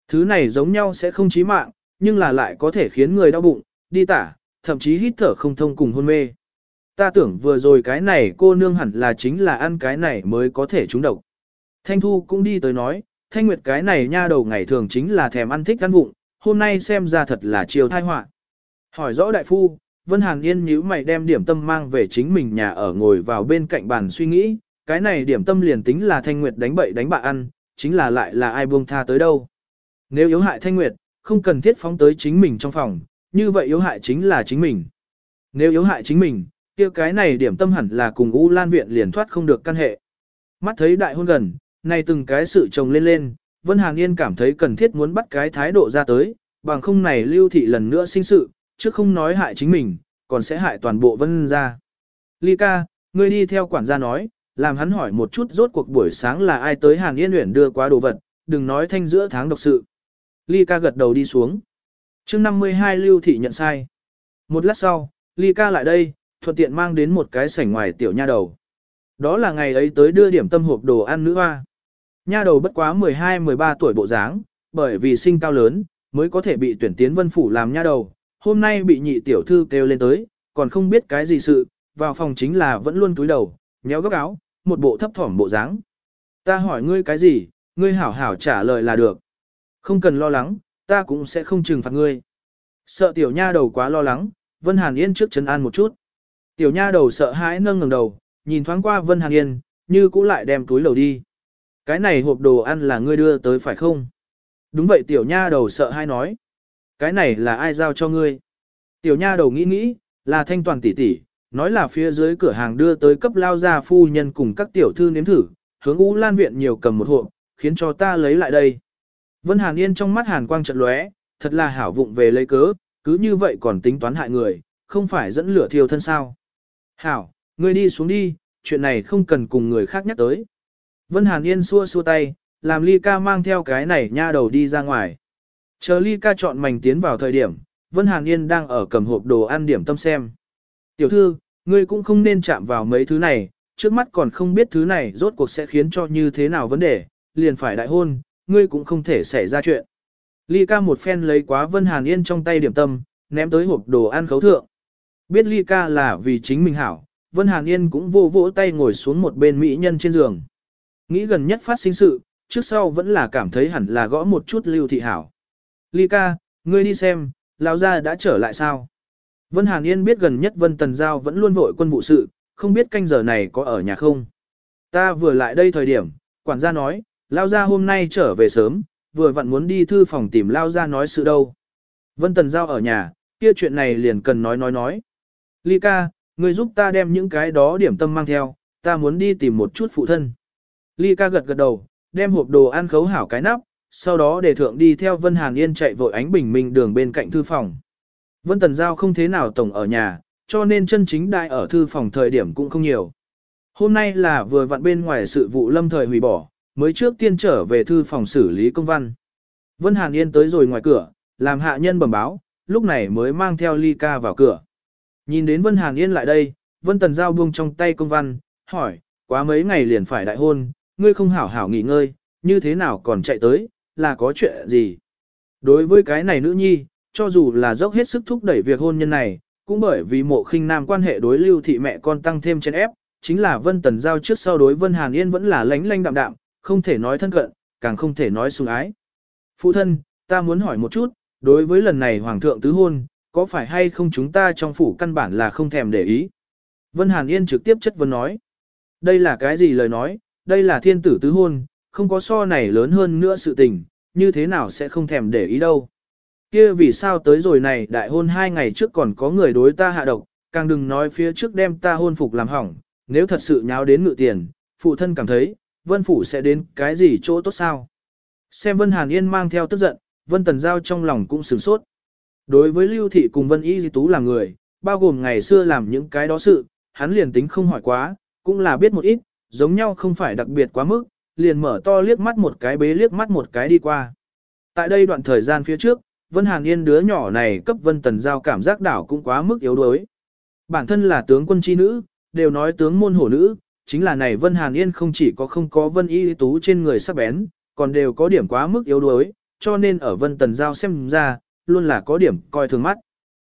Thứ này giống nhau sẽ không chí mạng, nhưng là lại có thể khiến người đau bụng, đi tả, thậm chí hít thở không thông cùng hôn mê. Ta tưởng vừa rồi cái này cô nương hẳn là chính là ăn cái này mới có thể trúng độc. Thanh Thu cũng đi tới nói, Thanh Nguyệt cái này nha đầu ngày thường chính là thèm ăn thích ăn vụng, hôm nay xem ra thật là chiều thai họa. Hỏi rõ đại phu, Vân Hàn Yên nhíu mày đem điểm tâm mang về chính mình nhà ở ngồi vào bên cạnh bàn suy nghĩ, cái này điểm tâm liền tính là Thanh Nguyệt đánh bậy đánh bạ ăn, chính là lại là ai buông tha tới đâu. Nếu yếu hại Thanh Nguyệt, không cần thiết phóng tới chính mình trong phòng, như vậy yếu hại chính là chính mình. Nếu yếu hại chính mình, kia cái này điểm tâm hẳn là cùng U Lan Viện liền thoát không được căn hệ. Mắt thấy đại hôn gần, nay từng cái sự chồng lên lên, Vân hàng Yên cảm thấy cần thiết muốn bắt cái thái độ ra tới, bằng không này lưu thị lần nữa sinh sự, chứ không nói hại chính mình, còn sẽ hại toàn bộ vân gia. Ly ca, ngươi đi theo quản gia nói, làm hắn hỏi một chút rốt cuộc buổi sáng là ai tới Hàn Yên Uyển đưa quá đồ vật, đừng nói thanh giữa tháng độc sự. Ly ca gật đầu đi xuống. chương 52 lưu thị nhận sai. Một lát sau, Ly ca lại đây, thuận tiện mang đến một cái sảnh ngoài tiểu nha đầu. Đó là ngày ấy tới đưa điểm tâm hộp đồ ăn nữ hoa. Nha đầu bất quá 12-13 tuổi bộ dáng, bởi vì sinh cao lớn, mới có thể bị tuyển tiến vân phủ làm nha đầu. Hôm nay bị nhị tiểu thư kêu lên tới, còn không biết cái gì sự, vào phòng chính là vẫn luôn túi đầu, nhéo góc áo, một bộ thấp thỏm bộ dáng. Ta hỏi ngươi cái gì, ngươi hảo hảo trả lời là được. Không cần lo lắng, ta cũng sẽ không trừng phạt ngươi. Sợ tiểu nha đầu quá lo lắng, Vân Hàn Yên trước chân an một chút. Tiểu nha đầu sợ hãi nâng ngẩng đầu, nhìn thoáng qua Vân Hàn Yên, như cũ lại đem túi lầu đi. Cái này hộp đồ ăn là ngươi đưa tới phải không? Đúng vậy tiểu nha đầu sợ hãi nói. Cái này là ai giao cho ngươi? Tiểu nha đầu nghĩ nghĩ, là thanh toàn tỷ tỷ, nói là phía dưới cửa hàng đưa tới cấp lao gia phu nhân cùng các tiểu thư nếm thử, hướng Ú Lan viện nhiều cầm một hộp, khiến cho ta lấy lại đây. Vân Hàn Yên trong mắt Hàn quang trận lóe, thật là hảo vụng về lấy cớ, cứ như vậy còn tính toán hại người, không phải dẫn lửa thiêu thân sao. Hảo, ngươi đi xuống đi, chuyện này không cần cùng người khác nhắc tới. Vân Hàn Yên xua xua tay, làm Ly ca mang theo cái này nha đầu đi ra ngoài. Chờ Ly ca chọn mảnh tiến vào thời điểm, Vân Hàn Yên đang ở cầm hộp đồ ăn điểm tâm xem. Tiểu thư, ngươi cũng không nên chạm vào mấy thứ này, trước mắt còn không biết thứ này rốt cuộc sẽ khiến cho như thế nào vấn đề, liền phải đại hôn, ngươi cũng không thể xảy ra chuyện. Ly ca một phen lấy quá Vân Hàn Yên trong tay điểm tâm, ném tới hộp đồ ăn khấu thượng. Biết Ly ca là vì chính mình hảo, Vân Hàn Yên cũng vô vỗ tay ngồi xuống một bên mỹ nhân trên giường. Nghĩ gần nhất phát sinh sự, trước sau vẫn là cảm thấy hẳn là gõ một chút lưu thị hảo. Ly ca, ngươi đi xem, lão gia đã trở lại sao? Vân Hàn Yên biết gần nhất Vân Tần Giao vẫn luôn vội quân vụ sự, không biết canh giờ này có ở nhà không. Ta vừa lại đây thời điểm, quản gia nói, Lao gia hôm nay trở về sớm, vừa vặn muốn đi thư phòng tìm Lao gia nói sự đâu. Vân Tần Giao ở nhà, kia chuyện này liền cần nói nói nói. Ly ca, người giúp ta đem những cái đó điểm tâm mang theo, ta muốn đi tìm một chút phụ thân. Ly ca gật gật đầu, đem hộp đồ ăn khấu hảo cái nắp, sau đó để thượng đi theo Vân Hàn Yên chạy vội ánh bình minh đường bên cạnh thư phòng. Vân Tần Giao không thế nào tổng ở nhà, cho nên chân chính đại ở thư phòng thời điểm cũng không nhiều. Hôm nay là vừa vặn bên ngoài sự vụ lâm thời hủy bỏ, mới trước tiên trở về thư phòng xử lý công văn. Vân Hàn Yên tới rồi ngoài cửa, làm hạ nhân bẩm báo, lúc này mới mang theo ly ca vào cửa. Nhìn đến Vân Hàn Yên lại đây, Vân Tần Giao buông trong tay công văn, hỏi, quá mấy ngày liền phải đại hôn, ngươi không hảo hảo nghỉ ngơi, như thế nào còn chạy tới, là có chuyện gì? Đối với cái này nữ nhi, cho dù là dốc hết sức thúc đẩy việc hôn nhân này, cũng bởi vì mộ khinh nam quan hệ đối lưu thị mẹ con tăng thêm chén ép, chính là Vân Tần Giao trước sau đối Vân Hàn Yên vẫn là lánh lánh đạm đạm, không thể nói thân cận, càng không thể nói sủng ái. Phụ thân, ta muốn hỏi một chút, đối với lần này Hoàng thượng tứ hôn, có phải hay không chúng ta trong phủ căn bản là không thèm để ý? Vân Hàn Yên trực tiếp chất vấn nói. Đây là cái gì lời nói, đây là thiên tử tứ hôn, không có so này lớn hơn nữa sự tình, như thế nào sẽ không thèm để ý đâu. Kia vì sao tới rồi này đại hôn hai ngày trước còn có người đối ta hạ độc, càng đừng nói phía trước đem ta hôn phục làm hỏng, nếu thật sự nháo đến ngự tiền, phụ thân cảm thấy, vân phủ sẽ đến cái gì chỗ tốt sao. Xem vân hàn yên mang theo tức giận, vân tần giao trong lòng cũng sửng sốt. Đối với lưu thị cùng vân y di tú là người, bao gồm ngày xưa làm những cái đó sự, hắn liền tính không hỏi quá, cũng là biết một ít, giống nhau không phải đặc biệt quá mức, liền mở to liếc mắt một cái bế liếc mắt một cái đi qua. Tại đây đoạn thời gian phía trước, Vân Hàn Yên đứa nhỏ này cấp Vân Tần Giao cảm giác đảo cũng quá mức yếu đuối. Bản thân là tướng quân chi nữ, đều nói tướng môn hổ nữ, chính là này Vân Hàn Yên không chỉ có không có Vân Y Tú trên người sắc bén, còn đều có điểm quá mức yếu đuối, cho nên ở Vân Tần Giao xem ra, luôn là có điểm coi thường mắt.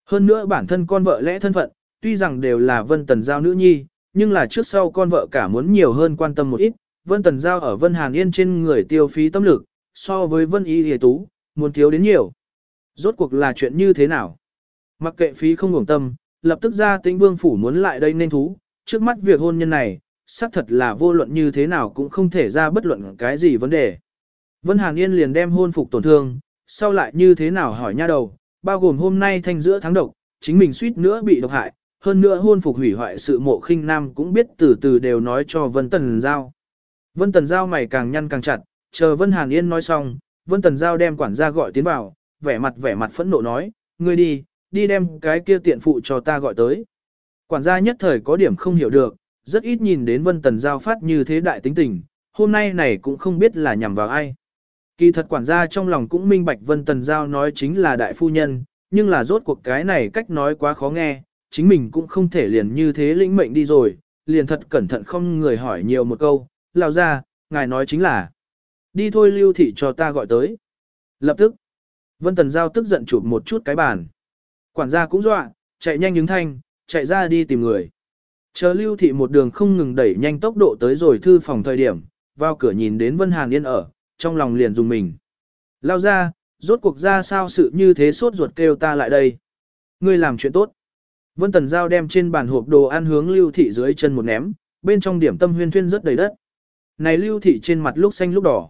Hơn nữa bản thân con vợ lẽ thân phận, tuy rằng đều là Vân Tần Giao nữ nhi, nhưng là trước sau con vợ cả muốn nhiều hơn quan tâm một ít, Vân Tần Giao ở Vân Hàn Yên trên người tiêu phí tâm lực, so với Vân Y Hề Tú, muốn thiếu đến nhiều. Rốt cuộc là chuyện như thế nào? Mặc kệ phí không ngủng tâm, lập tức ra tĩnh vương phủ muốn lại đây nên thú, trước mắt việc hôn nhân này, xác thật là vô luận như thế nào cũng không thể ra bất luận cái gì vấn đề. Vân Hàn Yên liền đem hôn phục tổn thương, sau lại như thế nào hỏi nha đầu, bao gồm hôm nay thanh giữa tháng độc, chính mình suýt nữa bị độc hại, hơn nữa hôn phục hủy hoại sự mộ khinh nam cũng biết từ từ đều nói cho Vân Tần Giao. Vân Tần Giao mày càng nhăn càng chặt, chờ Vân Hàn Yên nói xong, Vân Tần Giao đem quản gia gọi tiến vào, vẻ mặt vẻ mặt phẫn nộ nói, ngươi đi, đi đem cái kia tiện phụ cho ta gọi tới. Quản gia nhất thời có điểm không hiểu được, rất ít nhìn đến Vân Tần Giao phát như thế đại tính tình, hôm nay này cũng không biết là nhằm vào ai. Kỳ thật quản gia trong lòng cũng minh bạch Vân Tần Giao nói chính là đại phu nhân, nhưng là rốt cuộc cái này cách nói quá khó nghe, chính mình cũng không thể liền như thế lĩnh mệnh đi rồi, liền thật cẩn thận không người hỏi nhiều một câu, lao ra, ngài nói chính là. Đi thôi lưu thị cho ta gọi tới. Lập tức, Vân Tần Giao tức giận chụp một chút cái bàn. Quản gia cũng dọa, chạy nhanh ứng thanh, chạy ra đi tìm người. Chờ lưu thị một đường không ngừng đẩy nhanh tốc độ tới rồi thư phòng thời điểm, vào cửa nhìn đến Vân Hàn Yên ở, trong lòng liền dùng mình. Lao ra, rốt cuộc ra sao sự như thế sốt ruột kêu ta lại đây. Ngươi làm chuyện tốt. Vân Tần Giao đem trên bàn hộp đồ ăn hướng lưu thị dưới chân một ném, bên trong điểm tâm huyên thuyên rất đầy đất. Này lưu thị trên mặt lúc xanh lúc đỏ.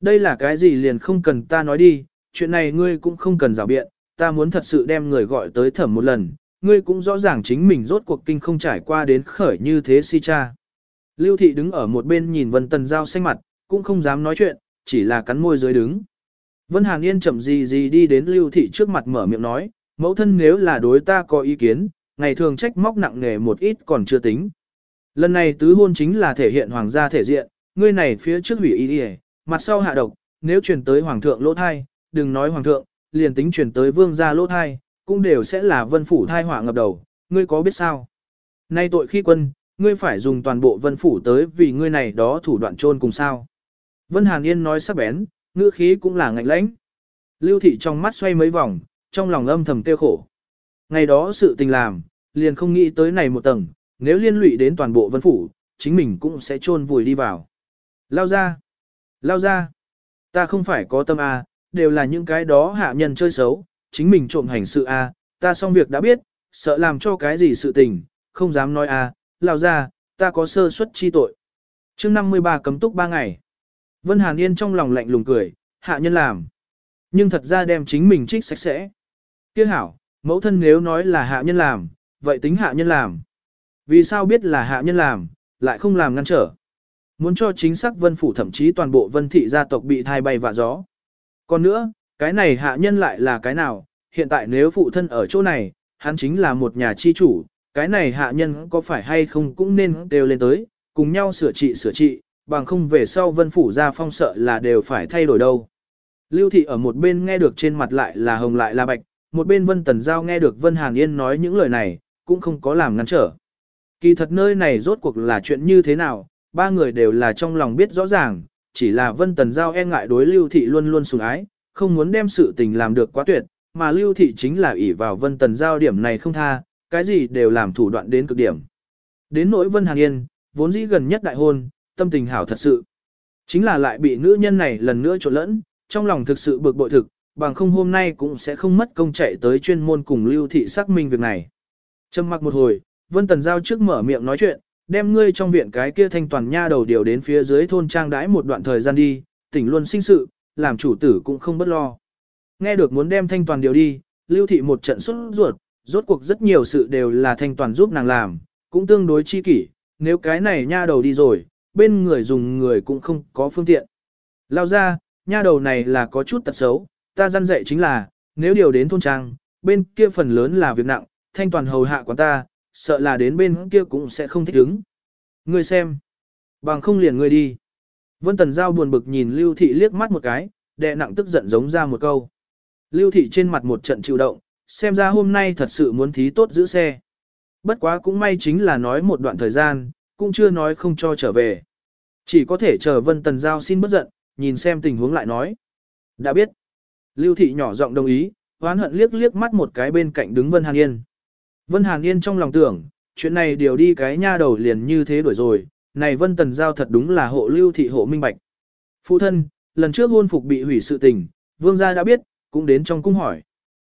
Đây là cái gì liền không cần ta nói đi, chuyện này ngươi cũng không cần rào biện, ta muốn thật sự đem người gọi tới thẩm một lần, ngươi cũng rõ ràng chính mình rốt cuộc kinh không trải qua đến khởi như thế si cha. Lưu thị đứng ở một bên nhìn Vân Tần Giao xanh mặt, cũng không dám nói chuyện, chỉ là cắn môi dưới đứng. Vân Hàn Yên chậm gì gì đi đến Lưu thị trước mặt mở miệng nói, mẫu thân nếu là đối ta có ý kiến, ngày thường trách móc nặng nề một ít còn chưa tính. Lần này tứ hôn chính là thể hiện hoàng gia thể diện, ngươi này phía trước hủy ý đi mặt sau hạ độc, nếu truyền tới hoàng thượng lỗ thai, đừng nói hoàng thượng, liền tính truyền tới vương gia lỗ thai, cũng đều sẽ là vân phủ thai họa ngập đầu, ngươi có biết sao? Nay tội khi quân, ngươi phải dùng toàn bộ vân phủ tới vì ngươi này đó thủ đoạn trôn cùng sao. Vân Hàn Yên nói sắc bén, ngữ khí cũng là ngạnh lãnh. Lưu thị trong mắt xoay mấy vòng, trong lòng âm thầm tiêu khổ. Ngày đó sự tình làm, liền không nghĩ tới này một tầng, nếu liên lụy đến toàn bộ vân phủ, chính mình cũng sẽ chôn vùi đi vào. Lao ra! Lao ra! Ta không phải có tâm A, đều là những cái đó hạ nhân chơi xấu, chính mình trộm hành sự A, ta xong việc đã biết, sợ làm cho cái gì sự tình, không dám nói A, Lao ra, ta có sơ suất chi tội. chương 53 cấm túc 3 ngày. Vân Hàn Yên trong lòng lạnh lùng cười, hạ nhân làm. Nhưng thật ra đem chính mình trích sạch sẽ. Kiếc hảo, mẫu thân nếu nói là hạ nhân làm, vậy tính hạ nhân làm. Vì sao biết là hạ nhân làm, lại không làm ngăn trở. Muốn cho chính xác vân phủ thậm chí toàn bộ vân thị gia tộc bị thai bay vạ gió. Còn nữa, cái này hạ nhân lại là cái nào, hiện tại nếu phụ thân ở chỗ này, hắn chính là một nhà chi chủ, cái này hạ nhân có phải hay không cũng nên đều lên tới, cùng nhau sửa trị sửa trị, bằng không về sau vân phủ ra phong sợ là đều phải thay đổi đâu. Lưu thị ở một bên nghe được trên mặt lại là hồng lại là bạch, một bên vân tần giao nghe được vân hàn yên nói những lời này, cũng không có làm ngăn trở. Kỳ thật nơi này rốt cuộc là chuyện như thế nào, ba người đều là trong lòng biết rõ ràng, chỉ là vân tần giao e ngại đối lưu thị luôn luôn sủng ái, không muốn đem sự tình làm được quá tuyệt, mà lưu thị chính là ỷ vào vân tần giao điểm này không tha, cái gì đều làm thủ đoạn đến cực điểm. Đến nỗi vân hàn yên, vốn dĩ gần nhất đại hôn, tâm tình hảo thật sự. Chính là lại bị nữ nhân này lần nữa trộn lẫn, trong lòng thực sự bực bội thực, bằng không hôm nay cũng sẽ không mất công chạy tới chuyên môn cùng lưu thị xác minh việc này. Trầm mặc một hồi, Vân Tần Giao trước mở miệng nói chuyện, đem ngươi trong viện cái kia thanh toàn nha đầu điều đến phía dưới thôn trang đãi một đoạn thời gian đi, tỉnh luôn sinh sự, làm chủ tử cũng không bất lo. Nghe được muốn đem thanh toàn điều đi, lưu thị một trận xuất ruột, rốt cuộc rất nhiều sự đều là thanh toàn giúp nàng làm, cũng tương đối chi kỷ, nếu cái này nha đầu đi rồi, bên người dùng người cũng không có phương tiện. Lao ra, nha đầu này là có chút tật xấu, ta dăn dạy chính là, nếu điều đến thôn trang, bên kia phần lớn là việc nặng, thanh toàn hầu hạ quán ta, sợ là đến bên kia cũng sẽ không thích ứng. Ngươi xem, bằng không liền ngươi đi. Vân Tần Giao buồn bực nhìn Lưu Thị liếc mắt một cái, đệ nặng tức giận giống ra một câu. Lưu Thị trên mặt một trận chịu động, xem ra hôm nay thật sự muốn thí tốt giữ xe. Bất quá cũng may chính là nói một đoạn thời gian, cũng chưa nói không cho trở về. Chỉ có thể chờ Vân Tần Giao xin bất giận, nhìn xem tình huống lại nói. Đã biết. Lưu Thị nhỏ giọng đồng ý, hoán hận liếc liếc mắt một cái bên cạnh đứng Vân Hàn Yên. Vân Hàn Yên trong lòng tưởng, chuyện này điều đi cái nha đầu liền như thế đổi rồi, này Vân Tần Giao thật đúng là hộ lưu thị hộ minh bạch. Phụ thân, lần trước hôn phục bị hủy sự tình, vương gia đã biết, cũng đến trong cung hỏi.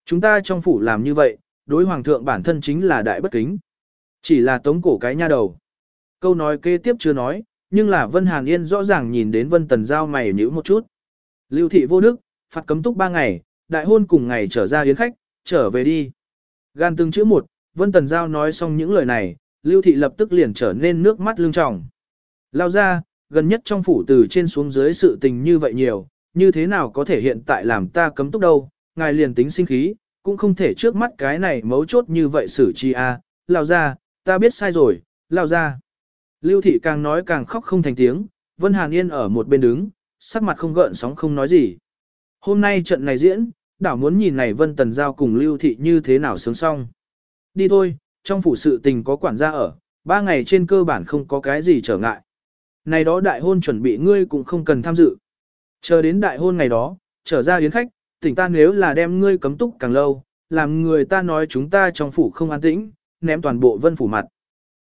Chúng ta trong phủ làm như vậy, đối hoàng thượng bản thân chính là đại bất kính. Chỉ là tống cổ cái nha đầu. Câu nói kế tiếp chưa nói, nhưng là Vân Hàn Yên rõ ràng nhìn đến Vân Tần Giao mày nhíu một chút. Lưu thị vô đức, phạt cấm túc ba ngày, đại hôn cùng ngày trở ra yến khách, trở về đi. Gan từng chữ một, Vân Tần Giao nói xong những lời này, Lưu Thị lập tức liền trở nên nước mắt lưng tròng. Lao ra, gần nhất trong phủ từ trên xuống dưới sự tình như vậy nhiều, như thế nào có thể hiện tại làm ta cấm túc đâu, ngài liền tính sinh khí, cũng không thể trước mắt cái này mấu chốt như vậy xử chi a. À. Lao ra, ta biết sai rồi, Lao ra. Lưu Thị càng nói càng khóc không thành tiếng, Vân Hàn Yên ở một bên đứng, sắc mặt không gợn sóng không nói gì. Hôm nay trận này diễn, đảo muốn nhìn này Vân Tần Giao cùng Lưu Thị như thế nào sướng xong. Đi thôi, trong phủ sự tình có quản gia ở, ba ngày trên cơ bản không có cái gì trở ngại. Này đó đại hôn chuẩn bị ngươi cũng không cần tham dự. Chờ đến đại hôn ngày đó, trở ra yến khách, tỉnh ta nếu là đem ngươi cấm túc càng lâu, làm người ta nói chúng ta trong phủ không an tĩnh, ném toàn bộ vân phủ mặt.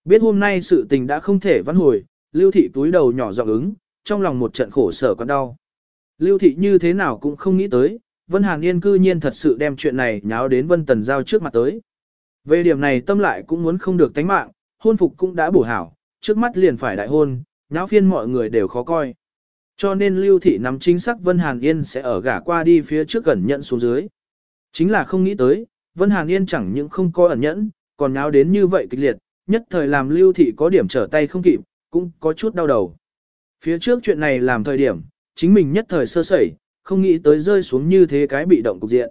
Biết hôm nay sự tình đã không thể vãn hồi, lưu thị túi đầu nhỏ giọng ứng, trong lòng một trận khổ sở còn đau. Lưu thị như thế nào cũng không nghĩ tới, Vân Hàn Yên cư nhiên thật sự đem chuyện này nháo đến Vân Tần Giao trước mặt tới. Về điểm này tâm lại cũng muốn không được tánh mạng, hôn phục cũng đã bổ hảo, trước mắt liền phải đại hôn, nháo phiên mọi người đều khó coi. Cho nên Lưu Thị nắm chính xác Vân Hàn Yên sẽ ở gả qua đi phía trước gần nhận xuống dưới. Chính là không nghĩ tới, Vân Hàn Yên chẳng những không có ẩn nhẫn, còn nháo đến như vậy kịch liệt, nhất thời làm Lưu Thị có điểm trở tay không kịp, cũng có chút đau đầu. Phía trước chuyện này làm thời điểm, chính mình nhất thời sơ sẩy, không nghĩ tới rơi xuống như thế cái bị động cục diện.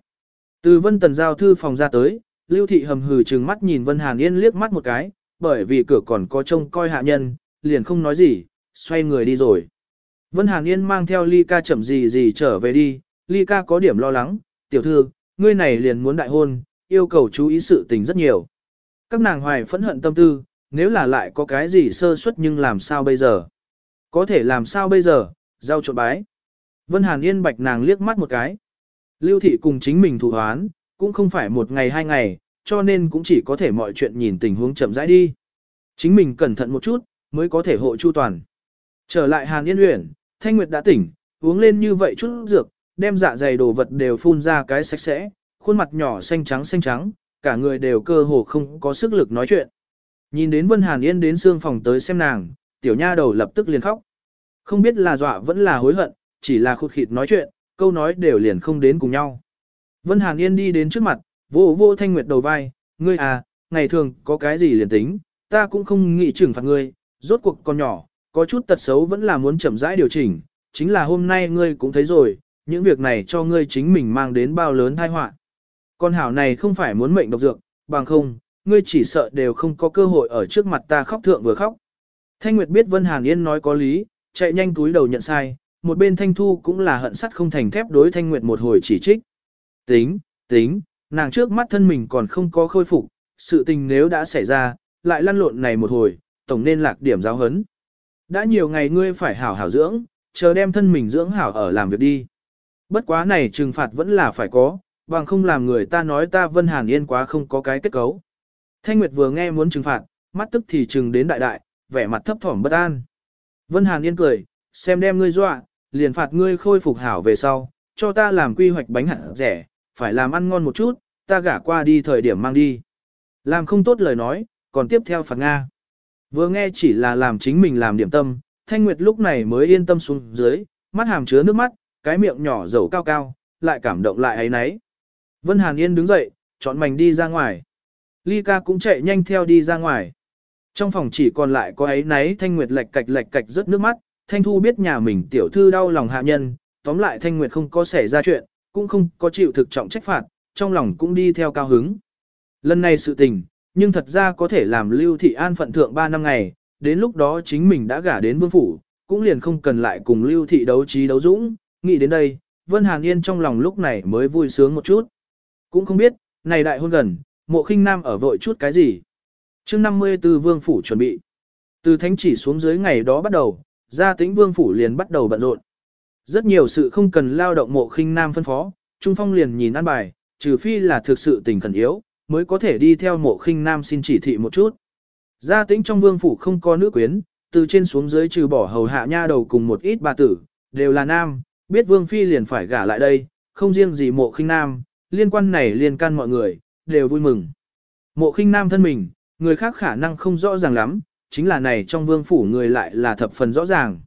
Từ Vân Tần giao thư phòng ra tới, Lưu Thị hầm hừ trừng mắt nhìn Vân Hàn Yên liếc mắt một cái, bởi vì cửa còn có trông coi hạ nhân, liền không nói gì, xoay người đi rồi. Vân Hàn Yên mang theo Ly ca chậm gì gì trở về đi, Ly ca có điểm lo lắng, tiểu thư, ngươi này liền muốn đại hôn, yêu cầu chú ý sự tình rất nhiều. Các nàng hoài phẫn hận tâm tư, nếu là lại có cái gì sơ suất nhưng làm sao bây giờ? Có thể làm sao bây giờ, giao trộn bái. Vân Hàn Yên bạch nàng liếc mắt một cái. Lưu thị cùng chính mình thủ hoán, cũng không phải một ngày hai ngày, cho nên cũng chỉ có thể mọi chuyện nhìn tình huống chậm rãi đi. Chính mình cẩn thận một chút, mới có thể hộ chu toàn. Trở lại Hàn Yên Uyển, Thanh Nguyệt đã tỉnh, uống lên như vậy chút dược, đem dạ dày đồ vật đều phun ra cái sạch sẽ, khuôn mặt nhỏ xanh trắng xanh trắng, cả người đều cơ hồ không có sức lực nói chuyện. Nhìn đến Vân Hàn Yên đến xương phòng tới xem nàng, tiểu nha đầu lập tức liền khóc. Không biết là dọa vẫn là hối hận, chỉ là khụt khịt nói chuyện, câu nói đều liền không đến cùng nhau. Vân Hàn Yên đi đến trước mặt, vô vô Thanh Nguyệt đầu vai, ngươi à, ngày thường có cái gì liền tính, ta cũng không nghĩ trừng phạt ngươi, rốt cuộc còn nhỏ, có chút tật xấu vẫn là muốn chậm rãi điều chỉnh, chính là hôm nay ngươi cũng thấy rồi, những việc này cho ngươi chính mình mang đến bao lớn tai họa. Con hảo này không phải muốn mệnh độc dược, bằng không, ngươi chỉ sợ đều không có cơ hội ở trước mặt ta khóc thượng vừa khóc. Thanh Nguyệt biết Vân Hàn Yên nói có lý, chạy nhanh túi đầu nhận sai, một bên Thanh Thu cũng là hận sắt không thành thép đối Thanh Nguyệt một hồi chỉ trích. Tính, tính, nàng trước mắt thân mình còn không có khôi phục, sự tình nếu đã xảy ra, lại lăn lộn này một hồi, tổng nên lạc điểm giáo hấn. Đã nhiều ngày ngươi phải hảo hảo dưỡng, chờ đem thân mình dưỡng hảo ở làm việc đi. Bất quá này trừng phạt vẫn là phải có, bằng không làm người ta nói ta Vân Hàn Yên quá không có cái kết cấu. Thanh Nguyệt vừa nghe muốn trừng phạt, mắt tức thì trừng đến đại đại, vẻ mặt thấp thỏm bất an. Vân Hàn Yên cười, xem đem ngươi dọa, liền phạt ngươi khôi phục hảo về sau, cho ta làm quy hoạch bánh hạt rẻ, phải làm ăn ngon một chút, ta gả qua đi thời điểm mang đi. Làm không tốt lời nói, còn tiếp theo phạt Nga. Vừa nghe chỉ là làm chính mình làm điểm tâm, Thanh Nguyệt lúc này mới yên tâm xuống dưới, mắt hàm chứa nước mắt, cái miệng nhỏ dầu cao cao, lại cảm động lại ấy nấy. Vân Hàn Yên đứng dậy, chọn mảnh đi ra ngoài. Ly ca cũng chạy nhanh theo đi ra ngoài. Trong phòng chỉ còn lại có ấy nấy Thanh Nguyệt lệch cạch lệch cạch rất nước mắt, Thanh Thu biết nhà mình tiểu thư đau lòng hạ nhân, tóm lại Thanh Nguyệt không có xảy ra chuyện, cũng không có chịu thực trọng trách phạt, trong lòng cũng đi theo cao hứng. Lần này sự tình, nhưng thật ra có thể làm Lưu Thị An phận thượng 3 năm ngày, đến lúc đó chính mình đã gả đến vương phủ, cũng liền không cần lại cùng Lưu Thị đấu trí đấu dũng, nghĩ đến đây, Vân Hàn Yên trong lòng lúc này mới vui sướng một chút. Cũng không biết, này đại hôn gần, mộ khinh nam ở vội chút cái gì. chương 54 vương phủ chuẩn bị. Từ thánh chỉ xuống dưới ngày đó bắt đầu, gia tĩnh vương phủ liền bắt đầu bận rộn. Rất nhiều sự không cần lao động mộ khinh nam phân phó, Trung Phong liền nhìn ăn bài, trừ phi là thực sự tình khẩn yếu, mới có thể đi theo mộ khinh nam xin chỉ thị một chút. Gia tĩnh trong vương phủ không có nữ quyến, từ trên xuống dưới trừ bỏ hầu hạ nha đầu cùng một ít bà tử, đều là nam, biết vương phi liền phải gả lại đây, không riêng gì mộ khinh nam, liên quan này liên can mọi người, đều vui mừng. Mộ khinh nam thân mình, người khác khả năng không rõ ràng lắm, chính là này trong vương phủ người lại là thập phần rõ ràng.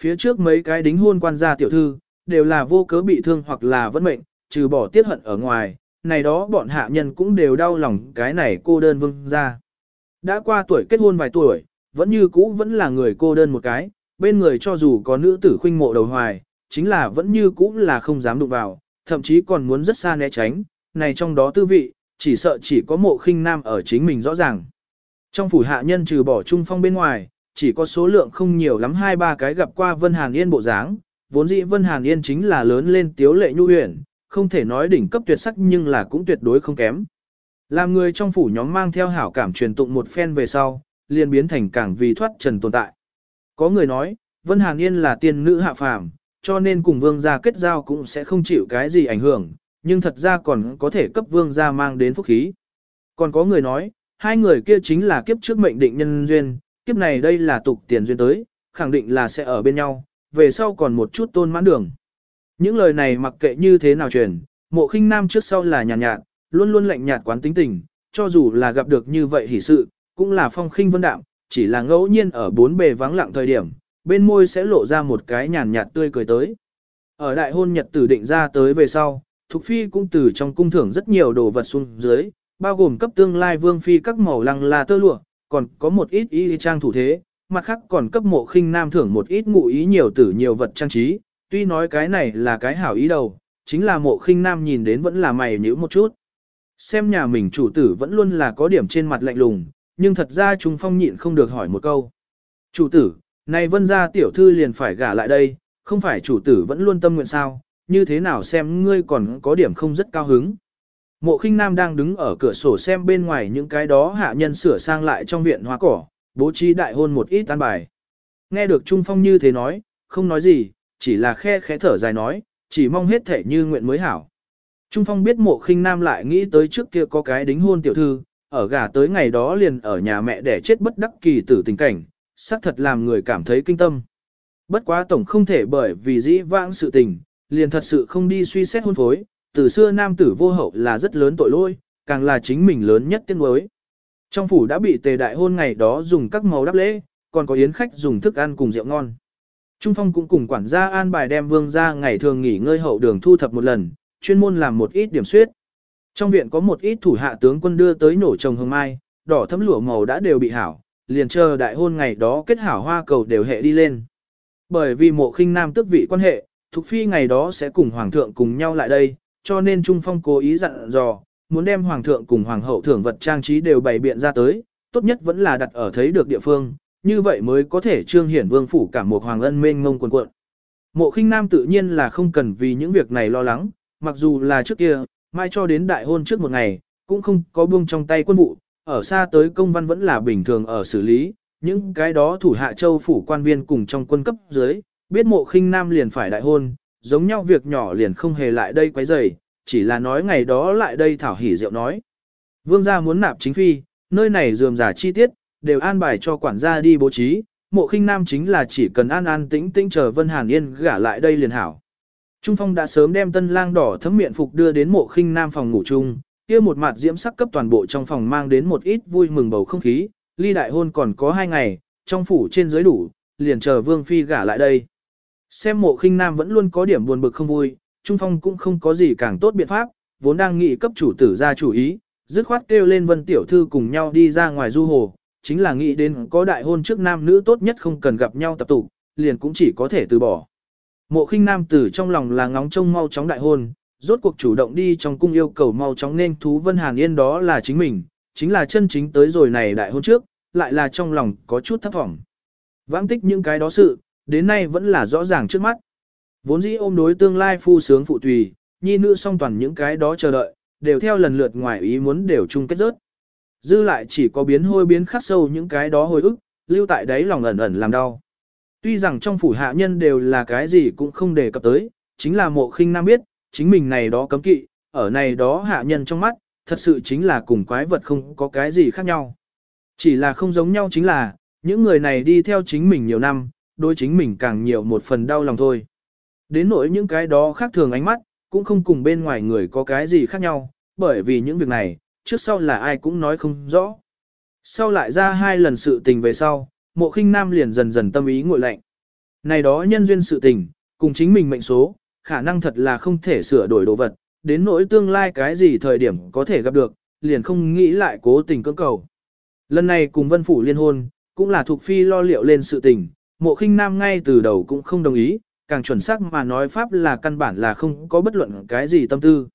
Phía trước mấy cái đính hôn quan gia tiểu thư, đều là vô cớ bị thương hoặc là vẫn mệnh, trừ bỏ tiết hận ở ngoài, này đó bọn hạ nhân cũng đều đau lòng cái này cô đơn vương ra. Đã qua tuổi kết hôn vài tuổi, vẫn như cũ vẫn là người cô đơn một cái, bên người cho dù có nữ tử khuynh mộ đầu hoài, chính là vẫn như cũ là không dám đụng vào, thậm chí còn muốn rất xa né tránh, này trong đó tư vị, chỉ sợ chỉ có mộ khinh nam ở chính mình rõ ràng. Trong phủ hạ nhân trừ bỏ trung phong bên ngoài, chỉ có số lượng không nhiều lắm hai ba cái gặp qua Vân Hàn Yên bộ dáng, vốn dĩ Vân Hàn Yên chính là lớn lên tiếu lệ nhu huyền, không thể nói đỉnh cấp tuyệt sắc nhưng là cũng tuyệt đối không kém. Làm người trong phủ nhóm mang theo hảo cảm truyền tụng một phen về sau, liền biến thành càng vì thoát trần tồn tại. Có người nói, Vân Hàn Yên là tiên nữ hạ phàm, cho nên cùng vương gia kết giao cũng sẽ không chịu cái gì ảnh hưởng, nhưng thật ra còn có thể cấp vương gia mang đến phúc khí. Còn có người nói, hai người kia chính là kiếp trước mệnh định nhân duyên, kiếp này đây là tục tiền duyên tới, khẳng định là sẽ ở bên nhau, về sau còn một chút tôn mãn đường. Những lời này mặc kệ như thế nào truyền, mộ khinh nam trước sau là nhàn nhạt, nhạt, luôn luôn lạnh nhạt quán tính tình, cho dù là gặp được như vậy hỷ sự, cũng là phong khinh vân đạm, chỉ là ngẫu nhiên ở bốn bề vắng lặng thời điểm, bên môi sẽ lộ ra một cái nhàn nhạt tươi cười tới. Ở đại hôn nhật tử định ra tới về sau, Thục Phi cũng từ trong cung thưởng rất nhiều đồ vật xuống dưới, bao gồm cấp tương lai vương phi các màu lăng là tơ lụa, còn có một ít y trang thủ thế, mặt khác còn cấp mộ khinh nam thưởng một ít ngụ ý nhiều tử nhiều vật trang trí, tuy nói cái này là cái hảo ý đầu, chính là mộ khinh nam nhìn đến vẫn là mày nhữ một chút. Xem nhà mình chủ tử vẫn luôn là có điểm trên mặt lạnh lùng, nhưng thật ra Trung Phong nhịn không được hỏi một câu. Chủ tử, này vân gia tiểu thư liền phải gả lại đây, không phải chủ tử vẫn luôn tâm nguyện sao, như thế nào xem ngươi còn có điểm không rất cao hứng. Mộ khinh nam đang đứng ở cửa sổ xem bên ngoài những cái đó hạ nhân sửa sang lại trong viện hoa cỏ, bố trí đại hôn một ít tan bài. Nghe được Trung Phong như thế nói, không nói gì, chỉ là khe khẽ thở dài nói, chỉ mong hết thể như nguyện mới hảo. Trung Phong biết mộ khinh nam lại nghĩ tới trước kia có cái đính hôn tiểu thư, ở gả tới ngày đó liền ở nhà mẹ để chết bất đắc kỳ tử tình cảnh, xác thật làm người cảm thấy kinh tâm. Bất quá tổng không thể bởi vì dĩ vãng sự tình, liền thật sự không đi suy xét hôn phối, từ xưa nam tử vô hậu là rất lớn tội lỗi, càng là chính mình lớn nhất tiên đối. Trong phủ đã bị tề đại hôn ngày đó dùng các màu đắp lễ, còn có yến khách dùng thức ăn cùng rượu ngon. Trung Phong cũng cùng quản gia an bài đem vương ra ngày thường nghỉ ngơi hậu đường thu thập một lần, chuyên môn làm một ít điểm suyết. Trong viện có một ít thủ hạ tướng quân đưa tới nổ trồng hương mai, đỏ thấm lụa màu đã đều bị hảo, liền chờ đại hôn ngày đó kết hảo hoa cầu đều hệ đi lên. Bởi vì mộ khinh nam tức vị quan hệ, Thục Phi ngày đó sẽ cùng Hoàng thượng cùng nhau lại đây, cho nên Trung Phong cố ý dặn dò, muốn đem Hoàng thượng cùng Hoàng hậu thưởng vật trang trí đều bày biện ra tới, tốt nhất vẫn là đặt ở thấy được địa phương, như vậy mới có thể trương hiển vương phủ cả một hoàng ân mênh mông quần cuộn. Mộ khinh nam tự nhiên là không cần vì những việc này lo lắng, mặc dù là trước kia, mai cho đến đại hôn trước một ngày, cũng không có buông trong tay quân vụ, ở xa tới công văn vẫn là bình thường ở xử lý, những cái đó thủ hạ châu phủ quan viên cùng trong quân cấp dưới, biết mộ khinh nam liền phải đại hôn, giống nhau việc nhỏ liền không hề lại đây quấy rầy, chỉ là nói ngày đó lại đây thảo hỉ rượu nói. Vương gia muốn nạp chính phi, nơi này dườm giả chi tiết, đều an bài cho quản gia đi bố trí, mộ khinh nam chính là chỉ cần an an tĩnh tĩnh chờ Vân Hàn Yên gả lại đây liền hảo. Trung Phong đã sớm đem tân lang đỏ thấm miệng phục đưa đến mộ khinh nam phòng ngủ chung, kia một mặt diễm sắc cấp toàn bộ trong phòng mang đến một ít vui mừng bầu không khí, ly đại hôn còn có hai ngày, trong phủ trên dưới đủ, liền chờ Vương Phi gả lại đây. Xem mộ khinh nam vẫn luôn có điểm buồn bực không vui, Trung Phong cũng không có gì càng tốt biện pháp, vốn đang nghĩ cấp chủ tử ra chủ ý, dứt khoát kêu lên Vân Tiểu Thư cùng nhau đi ra ngoài du hồ, chính là nghĩ đến có đại hôn trước nam nữ tốt nhất không cần gặp nhau tập tụ, liền cũng chỉ có thể từ bỏ. Mộ khinh nam tử trong lòng là ngóng trông mau chóng đại hôn, rốt cuộc chủ động đi trong cung yêu cầu mau chóng nên thú Vân Hàn Yên đó là chính mình, chính là chân chính tới rồi này đại hôn trước, lại là trong lòng có chút thấp vọng. Vãng tích những cái đó sự, đến nay vẫn là rõ ràng trước mắt. Vốn dĩ ôm đối tương lai phu sướng phụ tùy, nhi nữ song toàn những cái đó chờ đợi, đều theo lần lượt ngoài ý muốn đều chung kết rớt. Dư lại chỉ có biến hôi biến khắc sâu những cái đó hồi ức, lưu tại đấy lòng ẩn ẩn làm đau. Tuy rằng trong phủ hạ nhân đều là cái gì cũng không đề cập tới, chính là mộ khinh nam biết, chính mình này đó cấm kỵ, ở này đó hạ nhân trong mắt, thật sự chính là cùng quái vật không có cái gì khác nhau. Chỉ là không giống nhau chính là, những người này đi theo chính mình nhiều năm, đối chính mình càng nhiều một phần đau lòng thôi. Đến nỗi những cái đó khác thường ánh mắt, cũng không cùng bên ngoài người có cái gì khác nhau, bởi vì những việc này, trước sau là ai cũng nói không rõ. Sau lại ra hai lần sự tình về sau, mộ khinh nam liền dần dần tâm ý ngội lạnh. Này đó nhân duyên sự tình, cùng chính mình mệnh số, khả năng thật là không thể sửa đổi đồ vật, đến nỗi tương lai cái gì thời điểm có thể gặp được, liền không nghĩ lại cố tình cưỡng cầu. Lần này cùng vân phủ liên hôn, cũng là thuộc phi lo liệu lên sự tình, mộ khinh nam ngay từ đầu cũng không đồng ý, càng chuẩn xác mà nói pháp là căn bản là không có bất luận cái gì tâm tư.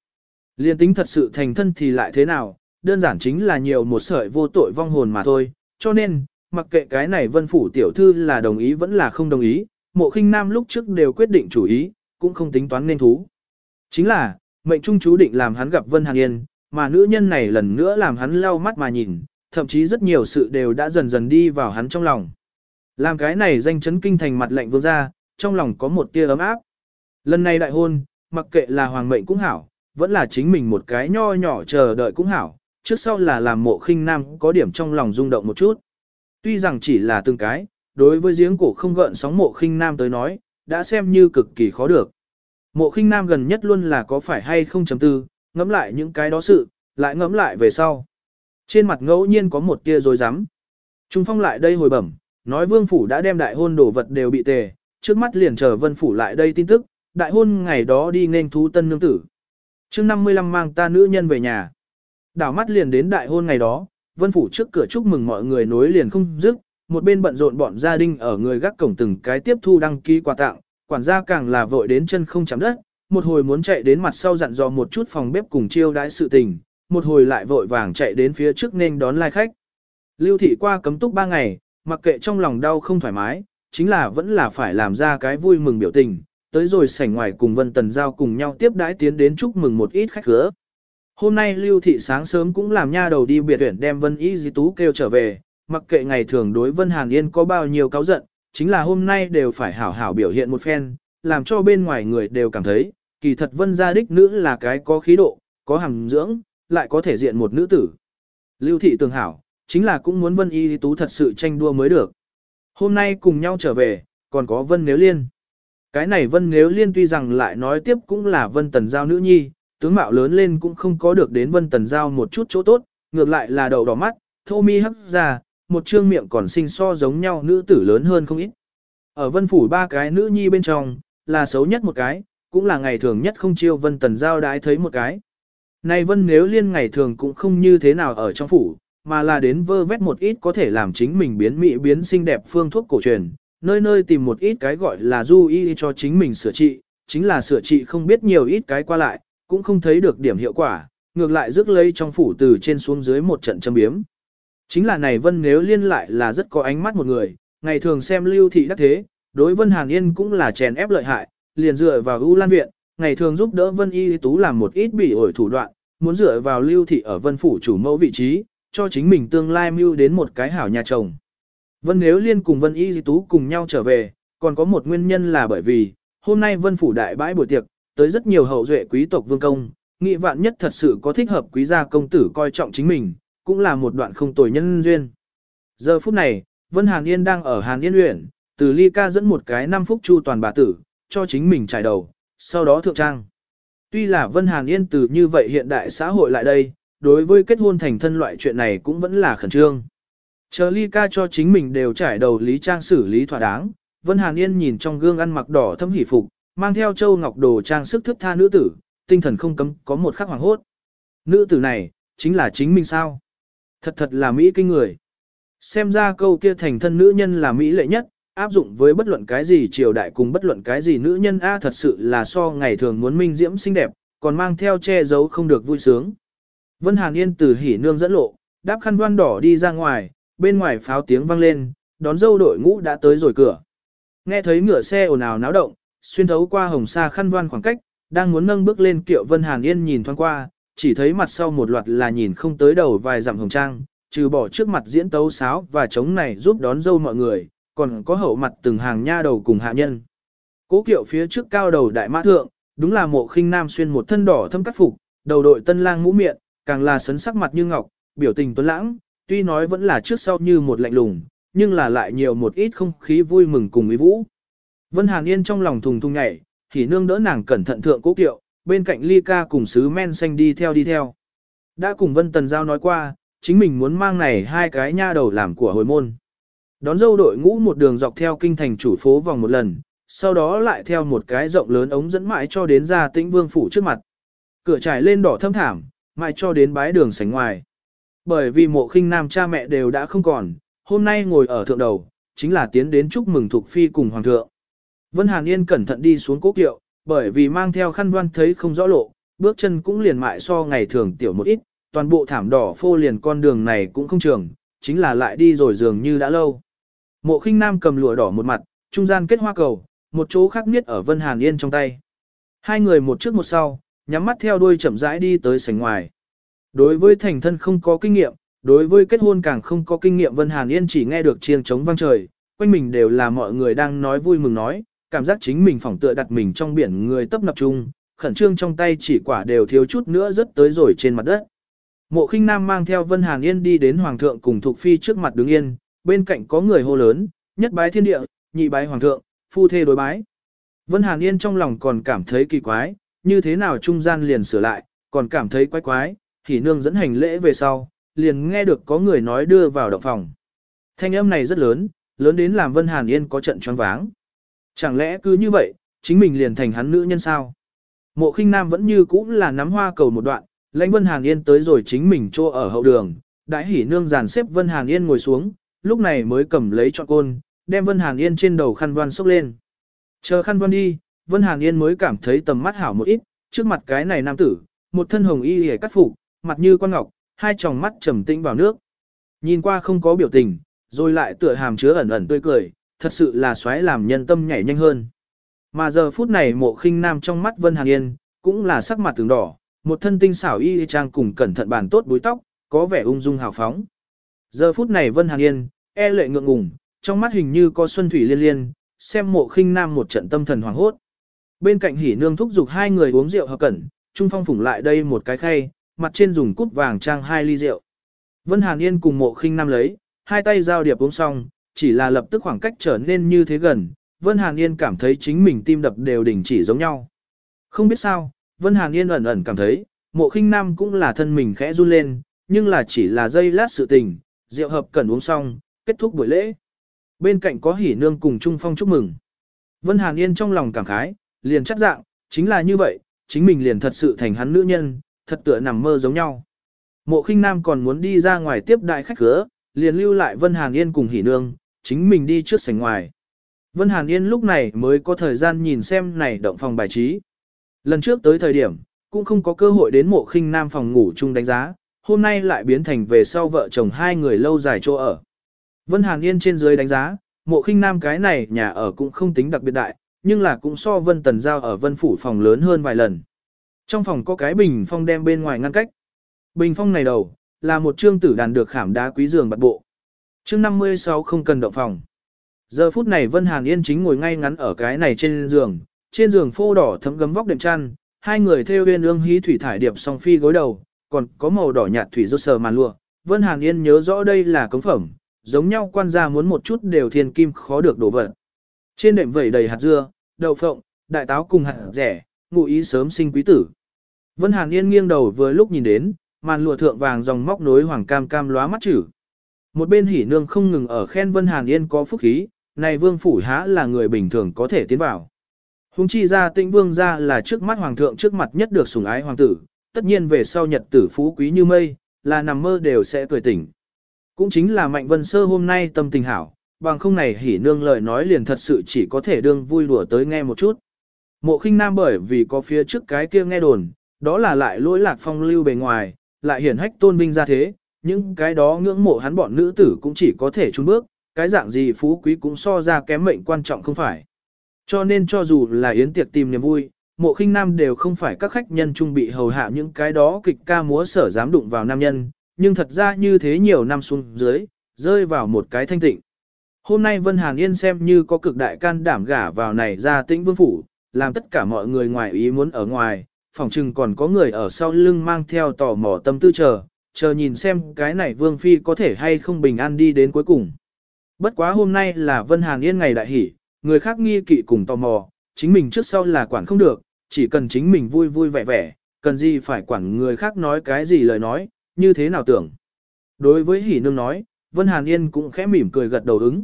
Liên tính thật sự thành thân thì lại thế nào, đơn giản chính là nhiều một sợi vô tội vong hồn mà thôi, cho nên, mặc kệ cái này vân phủ tiểu thư là đồng ý vẫn là không đồng ý, mộ khinh nam lúc trước đều quyết định chủ ý, cũng không tính toán nên thú. Chính là, mệnh trung chú định làm hắn gặp Vân Hàn Yên, mà nữ nhân này lần nữa làm hắn lau mắt mà nhìn, thậm chí rất nhiều sự đều đã dần dần đi vào hắn trong lòng. Làm cái này danh chấn kinh thành mặt lạnh vương ra, trong lòng có một tia ấm áp. Lần này đại hôn, mặc kệ là hoàng mệnh cũng hảo, vẫn là chính mình một cái nho nhỏ chờ đợi cũng hảo, trước sau là làm mộ khinh nam có điểm trong lòng rung động một chút. Tuy rằng chỉ là từng cái, đối với giếng cổ không gợn sóng mộ khinh nam tới nói, đã xem như cực kỳ khó được. Mộ khinh nam gần nhất luôn là có phải hay không chấm tư, ngẫm lại những cái đó sự, lại ngẫm lại về sau. Trên mặt ngẫu nhiên có một tia rồi rắm Trung phong lại đây hồi bẩm, nói vương phủ đã đem đại hôn đồ vật đều bị tề, trước mắt liền chờ vân phủ lại đây tin tức, đại hôn ngày đó đi nên thú tân nương tử. chương 55 mang ta nữ nhân về nhà. Đảo mắt liền đến đại hôn ngày đó, vân phủ trước cửa chúc mừng mọi người nối liền không dứt, một bên bận rộn bọn gia đình ở người gác cổng từng cái tiếp thu đăng ký quà tặng, quản gia càng là vội đến chân không chạm đất, một hồi muốn chạy đến mặt sau dặn dò một chút phòng bếp cùng chiêu đãi sự tình, một hồi lại vội vàng chạy đến phía trước nên đón lai khách. Lưu thị qua cấm túc ba ngày, mặc kệ trong lòng đau không thoải mái, chính là vẫn là phải làm ra cái vui mừng biểu tình, tới rồi sảnh ngoài cùng Vân Tần Giao cùng nhau tiếp đãi tiến đến chúc mừng một ít khách khứa. Hôm nay Lưu Thị sáng sớm cũng làm nha đầu đi biệt tuyển đem Vân Y Di Tú kêu trở về, mặc kệ ngày thường đối Vân Hàn Yên có bao nhiêu cáo giận, chính là hôm nay đều phải hảo hảo biểu hiện một phen, làm cho bên ngoài người đều cảm thấy, kỳ thật Vân gia đích nữ là cái có khí độ, có hàm dưỡng, lại có thể diện một nữ tử. Lưu Thị tường hảo, chính là cũng muốn Vân Y Tú thật sự tranh đua mới được. Hôm nay cùng nhau trở về, còn có Vân Nếu Liên. Cái này Vân Nếu Liên tuy rằng lại nói tiếp cũng là Vân Tần Giao nữ nhi, tướng mạo lớn lên cũng không có được đến Vân Tần Giao một chút chỗ tốt, ngược lại là đầu đỏ mắt, thô mi hấp ra, một trương miệng còn sinh so giống nhau nữ tử lớn hơn không ít. Ở Vân Phủ ba cái nữ nhi bên trong, là xấu nhất một cái, cũng là ngày thường nhất không chiêu Vân Tần Giao đái thấy một cái. Này Vân Nếu Liên ngày thường cũng không như thế nào ở trong phủ, mà là đến vơ vét một ít có thể làm chính mình biến mỹ biến xinh đẹp phương thuốc cổ truyền, nơi nơi tìm một ít cái gọi là du y cho chính mình sửa trị, chính là sửa trị không biết nhiều ít cái qua lại, cũng không thấy được điểm hiệu quả, ngược lại rước lấy trong phủ từ trên xuống dưới một trận châm biếm. Chính là này Vân nếu liên lại là rất có ánh mắt một người, ngày thường xem lưu thị đắc thế, đối Vân Hàn Yên cũng là chèn ép lợi hại, liền dựa vào ưu lan viện, ngày thường giúp đỡ Vân Y Tú làm một ít bị ổi thủ đoạn, muốn dựa vào lưu thị ở Vân Phủ chủ mẫu vị trí, cho chính mình tương lai mưu đến một cái hảo nhà chồng. Vân nếu liên cùng Vân Y Di Tú cùng nhau trở về, còn có một nguyên nhân là bởi vì, hôm nay Vân Phủ đại bãi buổi tiệc, tới rất nhiều hậu duệ quý tộc vương công, nghị vạn nhất thật sự có thích hợp quý gia công tử coi trọng chính mình, cũng là một đoạn không tồi nhân duyên. Giờ phút này, Vân Hàn Yên đang ở Hàn Yên Uyển, từ ly ca dẫn một cái năm phúc chu toàn bà tử, cho chính mình trải đầu, sau đó thượng trang. Tuy là Vân Hàn Yên từ như vậy hiện đại xã hội lại đây, đối với kết hôn thành thân loại chuyện này cũng vẫn là khẩn trương. Chờ ly ca cho chính mình đều trải đầu lý trang xử lý thỏa đáng, Vân Hàn Yên nhìn trong gương ăn mặc đỏ thâm hỉ phục, mang theo châu ngọc đồ trang sức thức tha nữ tử, tinh thần không cấm có một khắc hoàng hốt. Nữ tử này, chính là chính mình sao? Thật thật là Mỹ kinh người. Xem ra câu kia thành thân nữ nhân là Mỹ lệ nhất, áp dụng với bất luận cái gì triều đại cùng bất luận cái gì nữ nhân A thật sự là so ngày thường muốn minh diễm xinh đẹp, còn mang theo che giấu không được vui sướng. Vân Hàn Yên từ hỉ nương dẫn lộ, đáp khăn voan đỏ đi ra ngoài, bên ngoài pháo tiếng vang lên, đón dâu đội ngũ đã tới rồi cửa. Nghe thấy ngựa xe ồn ào náo động, xuyên thấu qua hồng sa khăn voan khoảng cách, đang muốn nâng bước lên kiệu Vân Hàn Yên nhìn thoáng qua, chỉ thấy mặt sau một loạt là nhìn không tới đầu vài dặm hồng trang, trừ bỏ trước mặt diễn tấu sáo và trống này giúp đón dâu mọi người, còn có hậu mặt từng hàng nha đầu cùng hạ nhân. Cố kiệu phía trước cao đầu đại mã thượng, đúng là mộ khinh nam xuyên một thân đỏ thâm cắt phục, đầu đội tân lang mũ miệng, càng là sấn sắc mặt như ngọc, biểu tình tuấn lãng, tuy nói vẫn là trước sau như một lạnh lùng, nhưng là lại nhiều một ít không khí vui mừng cùng ý vũ. Vân Hàn Yên trong lòng thùng thùng nhảy, thì nương đỡ nàng cẩn thận thượng cố kiệu, bên cạnh ly ca cùng sứ men xanh đi theo đi theo. Đã cùng Vân Tần Giao nói qua, chính mình muốn mang này hai cái nha đầu làm của hồi môn. Đón dâu đội ngũ một đường dọc theo kinh thành chủ phố vòng một lần, sau đó lại theo một cái rộng lớn ống dẫn mãi cho đến ra tĩnh vương phủ trước mặt. Cửa trải lên đỏ thâm thảm, mãi cho đến bái đường sánh ngoài. Bởi vì mộ khinh nam cha mẹ đều đã không còn, hôm nay ngồi ở thượng đầu, chính là tiến đến chúc mừng thuộc Phi cùng Hoàng thượng. Vân Hàn Yên cẩn thận đi xuống cố kiệu, bởi vì mang theo khăn voan thấy không rõ lộ, bước chân cũng liền mại so ngày thường tiểu một ít, toàn bộ thảm đỏ phô liền con đường này cũng không trường, chính là lại đi rồi dường như đã lâu. Mộ khinh nam cầm lụa đỏ một mặt, trung gian kết hoa cầu, một chỗ khác niết ở Vân Hàn Yên trong tay. Hai người một trước một sau, nhắm mắt theo đuôi chậm rãi đi tới sảnh ngoài. Đối với thành thân không có kinh nghiệm, đối với kết hôn càng không có kinh nghiệm Vân Hàn Yên chỉ nghe được chiêng trống vang trời, quanh mình đều là mọi người đang nói vui mừng nói, cảm giác chính mình phỏng tựa đặt mình trong biển người tấp nập chung, khẩn trương trong tay chỉ quả đều thiếu chút nữa rất tới rồi trên mặt đất. Mộ khinh nam mang theo Vân Hàn Yên đi đến Hoàng thượng cùng Thục Phi trước mặt đứng yên, bên cạnh có người hô lớn, nhất bái thiên địa, nhị bái Hoàng thượng, phu thê đối bái. Vân Hàn Yên trong lòng còn cảm thấy kỳ quái, như thế nào trung gian liền sửa lại, còn cảm thấy quái quái, thì nương dẫn hành lễ về sau, liền nghe được có người nói đưa vào động phòng. Thanh âm này rất lớn, lớn đến làm Vân Hàn Yên có trận choáng váng. Chẳng lẽ cứ như vậy, chính mình liền thành hắn nữ nhân sao? Mộ khinh nam vẫn như cũ là nắm hoa cầu một đoạn, lãnh Vân Hàn Yên tới rồi chính mình trô ở hậu đường, đại hỉ nương dàn xếp Vân Hàn Yên ngồi xuống, lúc này mới cầm lấy trọn côn, đem Vân Hàn Yên trên đầu khăn đoan xốc lên. Chờ khăn voan đi, Vân Hàn Yên mới cảm thấy tầm mắt hảo một ít, trước mặt cái này nam tử, một thân hồng y hề cắt phục, mặt như con ngọc, hai tròng mắt trầm tĩnh vào nước. Nhìn qua không có biểu tình, rồi lại tựa hàm chứa ẩn ẩn tươi cười, thật sự là xoáy làm nhân tâm nhảy nhanh hơn. Mà giờ phút này mộ khinh nam trong mắt Vân Hàn Yên, cũng là sắc mặt từng đỏ, một thân tinh xảo y trang cùng cẩn thận bàn tốt búi tóc, có vẻ ung dung hào phóng. Giờ phút này Vân Hàn Yên, e lệ ngượng ngùng, trong mắt hình như có xuân thủy liên liên, xem mộ khinh nam một trận tâm thần hoàng hốt. Bên cạnh hỉ nương thúc giục hai người uống rượu hợp cẩn, Trung Phong phủng lại đây một cái khay, mặt trên dùng cúp vàng trang hai ly rượu. Vân Hàn Yên cùng mộ khinh nam lấy, hai tay giao điệp uống xong, chỉ là lập tức khoảng cách trở nên như thế gần, Vân Hàn Yên cảm thấy chính mình tim đập đều đình chỉ giống nhau. Không biết sao, Vân Hàn Yên ẩn ẩn cảm thấy, mộ khinh nam cũng là thân mình khẽ run lên, nhưng là chỉ là giây lát sự tình, rượu hợp cần uống xong, kết thúc buổi lễ. Bên cạnh có hỉ nương cùng Trung Phong chúc mừng. Vân Hàn Yên trong lòng cảm khái, liền chắc dạng, chính là như vậy, chính mình liền thật sự thành hắn nữ nhân, thật tựa nằm mơ giống nhau. Mộ khinh nam còn muốn đi ra ngoài tiếp đại khách cửa, liền lưu lại Vân Hàn Yên cùng hỉ nương, chính mình đi trước sảnh ngoài. Vân Hàn Yên lúc này mới có thời gian nhìn xem này động phòng bài trí. Lần trước tới thời điểm, cũng không có cơ hội đến mộ khinh nam phòng ngủ chung đánh giá, hôm nay lại biến thành về sau vợ chồng hai người lâu dài chỗ ở. Vân Hàn Yên trên dưới đánh giá, mộ khinh nam cái này nhà ở cũng không tính đặc biệt đại, nhưng là cũng so Vân Tần Giao ở Vân Phủ phòng lớn hơn vài lần. Trong phòng có cái bình phong đem bên ngoài ngăn cách. Bình phong này đầu, là một trương tử đàn được khảm đá quý giường bạt bộ. Chương 56 không cần động phòng. Giờ phút này Vân Hàn Yên chính ngồi ngay ngắn ở cái này trên giường, trên giường phô đỏ thấm gấm vóc đệm chăn, hai người theo viên ương hí thủy thải điệp song phi gối đầu, còn có màu đỏ nhạt thủy rốt sờ màn lụa. Vân Hàn Yên nhớ rõ đây là cống phẩm, giống nhau quan gia muốn một chút đều thiên kim khó được đổ vật. Trên đệm vẩy đầy hạt dưa, đậu phộng, đại táo cùng hạt rẻ, ngụ ý sớm sinh quý tử. Vân Hàn Yên nghiêng đầu vừa lúc nhìn đến, màn lụa thượng vàng dòng móc nối hoàng cam cam lóa mắt chữ. Một bên hỉ nương không ngừng ở khen Vân Hàn Yên có phúc khí, này vương phủ há là người bình thường có thể tiến vào. Hùng chi ra tĩnh vương ra là trước mắt hoàng thượng trước mặt nhất được sủng ái hoàng tử, tất nhiên về sau nhật tử phú quý như mây, là nằm mơ đều sẽ cười tỉnh. Cũng chính là Mạnh Vân Sơ hôm nay tâm tình hảo, bằng không này hỉ nương lời nói liền thật sự chỉ có thể đương vui đùa tới nghe một chút. Mộ khinh nam bởi vì có phía trước cái kia nghe đồn, đó là lại lỗi lạc phong lưu bề ngoài, lại hiển hách tôn vinh ra thế, những cái đó ngưỡng mộ hắn bọn nữ tử cũng chỉ có thể chung bước, cái dạng gì phú quý cũng so ra kém mệnh quan trọng không phải. Cho nên cho dù là yến tiệc tìm niềm vui, mộ khinh nam đều không phải các khách nhân trung bị hầu hạ những cái đó kịch ca múa sở dám đụng vào nam nhân, nhưng thật ra như thế nhiều năm xuống dưới, rơi vào một cái thanh tịnh. Hôm nay Vân Hàn Yên xem như có cực đại can đảm gả vào này ra tĩnh vương phủ, làm tất cả mọi người ngoài ý muốn ở ngoài, phòng chừng còn có người ở sau lưng mang theo tò mò tâm tư chờ, chờ nhìn xem cái này vương phi có thể hay không bình an đi đến cuối cùng. Bất quá hôm nay là Vân Hàn Yên ngày đại hỷ, người khác nghi kỵ cùng tò mò, chính mình trước sau là quản không được, chỉ cần chính mình vui vui vẻ vẻ, cần gì phải quản người khác nói cái gì lời nói, như thế nào tưởng. Đối với hỷ nương nói, Vân Hàn Yên cũng khẽ mỉm cười gật đầu ứng.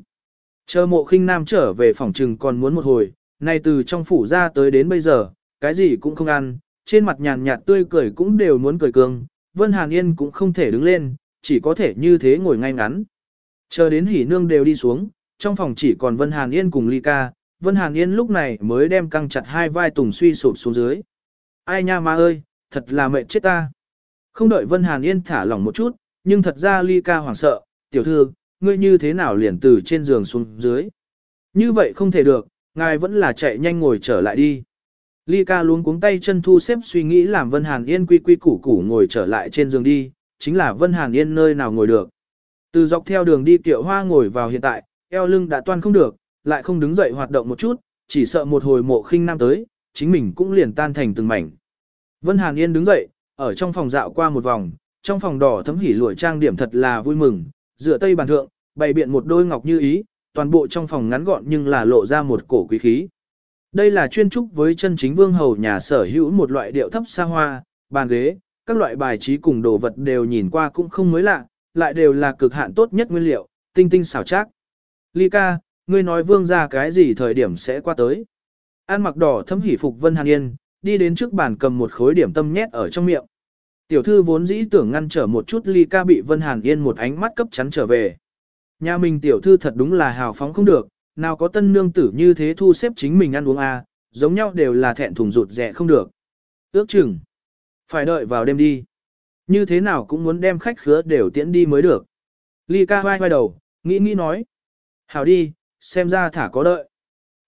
Chờ mộ khinh nam trở về phòng trừng còn muốn một hồi, nay từ trong phủ ra tới đến bây giờ, cái gì cũng không ăn, trên mặt nhàn nhạt tươi cười cũng đều muốn cười cương, Vân Hàn Yên cũng không thể đứng lên, chỉ có thể như thế ngồi ngay ngắn. Chờ đến hỉ nương đều đi xuống, trong phòng chỉ còn Vân Hàn Yên cùng Ly Ca, Vân Hàn Yên lúc này mới đem căng chặt hai vai tùng suy sụp xuống dưới. Ai nha ma ơi, thật là mệt chết ta. Không đợi Vân Hàn Yên thả lỏng một chút, nhưng thật ra Ly Ca hoảng sợ, tiểu thư, ngươi như thế nào liền từ trên giường xuống dưới. Như vậy không thể được, ngài vẫn là chạy nhanh ngồi trở lại đi. Ly ca luống cuống tay chân thu xếp suy nghĩ làm Vân Hàn Yên quy quy củ củ ngồi trở lại trên giường đi, chính là Vân Hàn Yên nơi nào ngồi được. Từ dọc theo đường đi kiệu hoa ngồi vào hiện tại, eo lưng đã toan không được, lại không đứng dậy hoạt động một chút, chỉ sợ một hồi mộ khinh nam tới, chính mình cũng liền tan thành từng mảnh. Vân Hàn Yên đứng dậy, ở trong phòng dạo qua một vòng, trong phòng đỏ thấm hỉ lụa trang điểm thật là vui mừng, dựa tây bàn thượng, bày biện một đôi ngọc như ý, toàn bộ trong phòng ngắn gọn nhưng là lộ ra một cổ quý khí. Đây là chuyên trúc với chân chính vương hầu nhà sở hữu một loại điệu thấp xa hoa, bàn ghế, các loại bài trí cùng đồ vật đều nhìn qua cũng không mới lạ, lại đều là cực hạn tốt nhất nguyên liệu, tinh tinh xảo trác. Ly ca, ngươi nói vương ra cái gì thời điểm sẽ qua tới. An mặc đỏ thấm hỉ phục Vân Hàn Yên, đi đến trước bàn cầm một khối điểm tâm nhét ở trong miệng. Tiểu thư vốn dĩ tưởng ngăn trở một chút ly ca bị Vân Hàn Yên một ánh mắt cấp chắn trở về. Nhà mình tiểu thư thật đúng là hào phóng không được, nào có tân nương tử như thế thu xếp chính mình ăn uống à, giống nhau đều là thẹn thùng rụt rẻ không được. Ước chừng, phải đợi vào đêm đi. Như thế nào cũng muốn đem khách khứa đều tiễn đi mới được. Ly ca vai vai đầu, nghĩ nghĩ nói. Hảo đi, xem ra thả có đợi.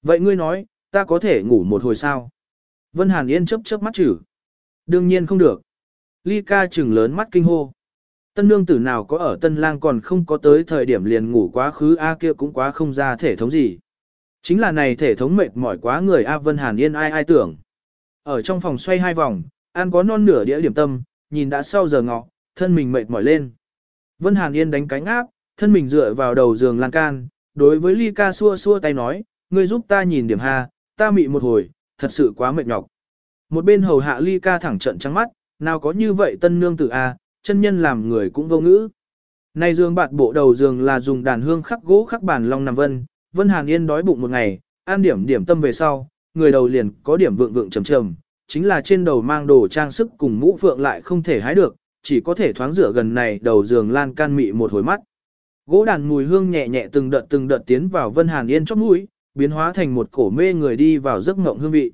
Vậy ngươi nói, ta có thể ngủ một hồi sao? Vân Hàn Yên chớp chớp mắt chử. Đương nhiên không được. Ly ca trừng lớn mắt kinh hô. Tân nương tử nào có ở tân lang còn không có tới thời điểm liền ngủ quá khứ A kia cũng quá không ra thể thống gì. Chính là này thể thống mệt mỏi quá người A Vân Hàn Yên ai ai tưởng. Ở trong phòng xoay hai vòng, ăn có non nửa đĩa điểm tâm, nhìn đã sau giờ ngọ, thân mình mệt mỏi lên. Vân Hàn Yên đánh cánh áp, thân mình dựa vào đầu giường lan can, đối với Ly ca xua xua tay nói, ngươi giúp ta nhìn điểm ha, ta mị một hồi, thật sự quá mệt nhọc. Một bên hầu hạ Ly ca thẳng trận trắng mắt, nào có như vậy tân nương tử a, chân nhân làm người cũng vô ngữ. Nay giường bạt bộ đầu giường là dùng đàn hương khắc gỗ khắc bản long nằm vân, Vân Hàn Yên đói bụng một ngày, ăn điểm điểm tâm về sau, người đầu liền có điểm vượng vượng trầm trầm, chính là trên đầu mang đồ trang sức cùng mũ phượng lại không thể hái được, chỉ có thể thoáng rửa gần này đầu giường lan can mị một hồi mắt. Gỗ đàn mùi hương nhẹ nhẹ từng đợt từng đợt tiến vào Vân Hàn Yên chóp mũi, biến hóa thành một cổ mê người đi vào giấc ngộng hương vị.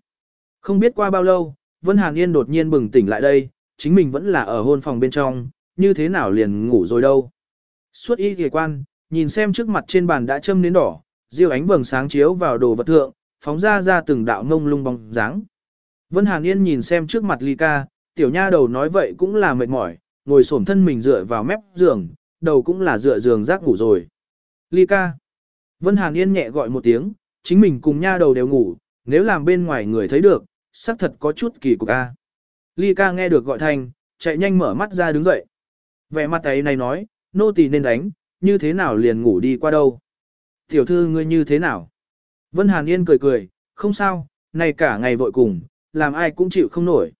Không biết qua bao lâu, Vân Hàn Yên đột nhiên bừng tỉnh lại đây, chính mình vẫn là ở hôn phòng bên trong, như thế nào liền ngủ rồi đâu. Suốt y kỳ quan, nhìn xem trước mặt trên bàn đã châm nến đỏ, diêu ánh vầng sáng chiếu vào đồ vật thượng, phóng ra ra từng đạo ngông lung bóng dáng. Vân Hàn Yên nhìn xem trước mặt Ly ca, tiểu nha đầu nói vậy cũng là mệt mỏi, ngồi xổm thân mình dựa vào mép giường, đầu cũng là dựa giường rác ngủ rồi. Ly ca. Vân Hàn Yên nhẹ gọi một tiếng, chính mình cùng nha đầu đều ngủ, nếu làm bên ngoài người thấy được, xác thật có chút kỳ cục a. Ly ca nghe được gọi thanh, chạy nhanh mở mắt ra đứng dậy. Vẻ mặt ấy này nói, nô tỳ nên đánh, như thế nào liền ngủ đi qua đâu. Tiểu thư ngươi như thế nào? Vân Hàn Yên cười cười, không sao, này cả ngày vội cùng, làm ai cũng chịu không nổi.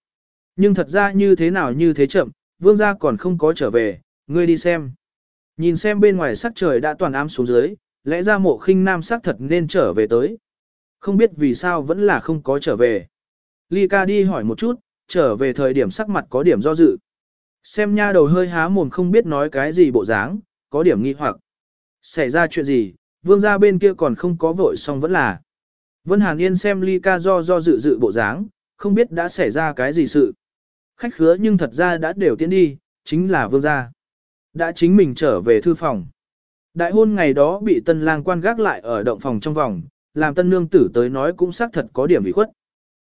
Nhưng thật ra như thế nào như thế chậm, vương gia còn không có trở về, ngươi đi xem. Nhìn xem bên ngoài sắc trời đã toàn ám xuống dưới, lẽ ra mộ khinh nam sắc thật nên trở về tới. Không biết vì sao vẫn là không có trở về. Ly ca đi hỏi một chút, trở về thời điểm sắc mặt có điểm do dự. Xem nha đầu hơi há mồm không biết nói cái gì bộ dáng, có điểm nghi hoặc. Xảy ra chuyện gì, vương gia bên kia còn không có vội xong vẫn là. Vân Hàn Yên xem ly ca do do dự dự bộ dáng, không biết đã xảy ra cái gì sự. Khách khứa nhưng thật ra đã đều tiến đi, chính là vương gia. Đã chính mình trở về thư phòng. Đại hôn ngày đó bị tân lang quan gác lại ở động phòng trong vòng, làm tân nương tử tới nói cũng xác thật có điểm bị khuất.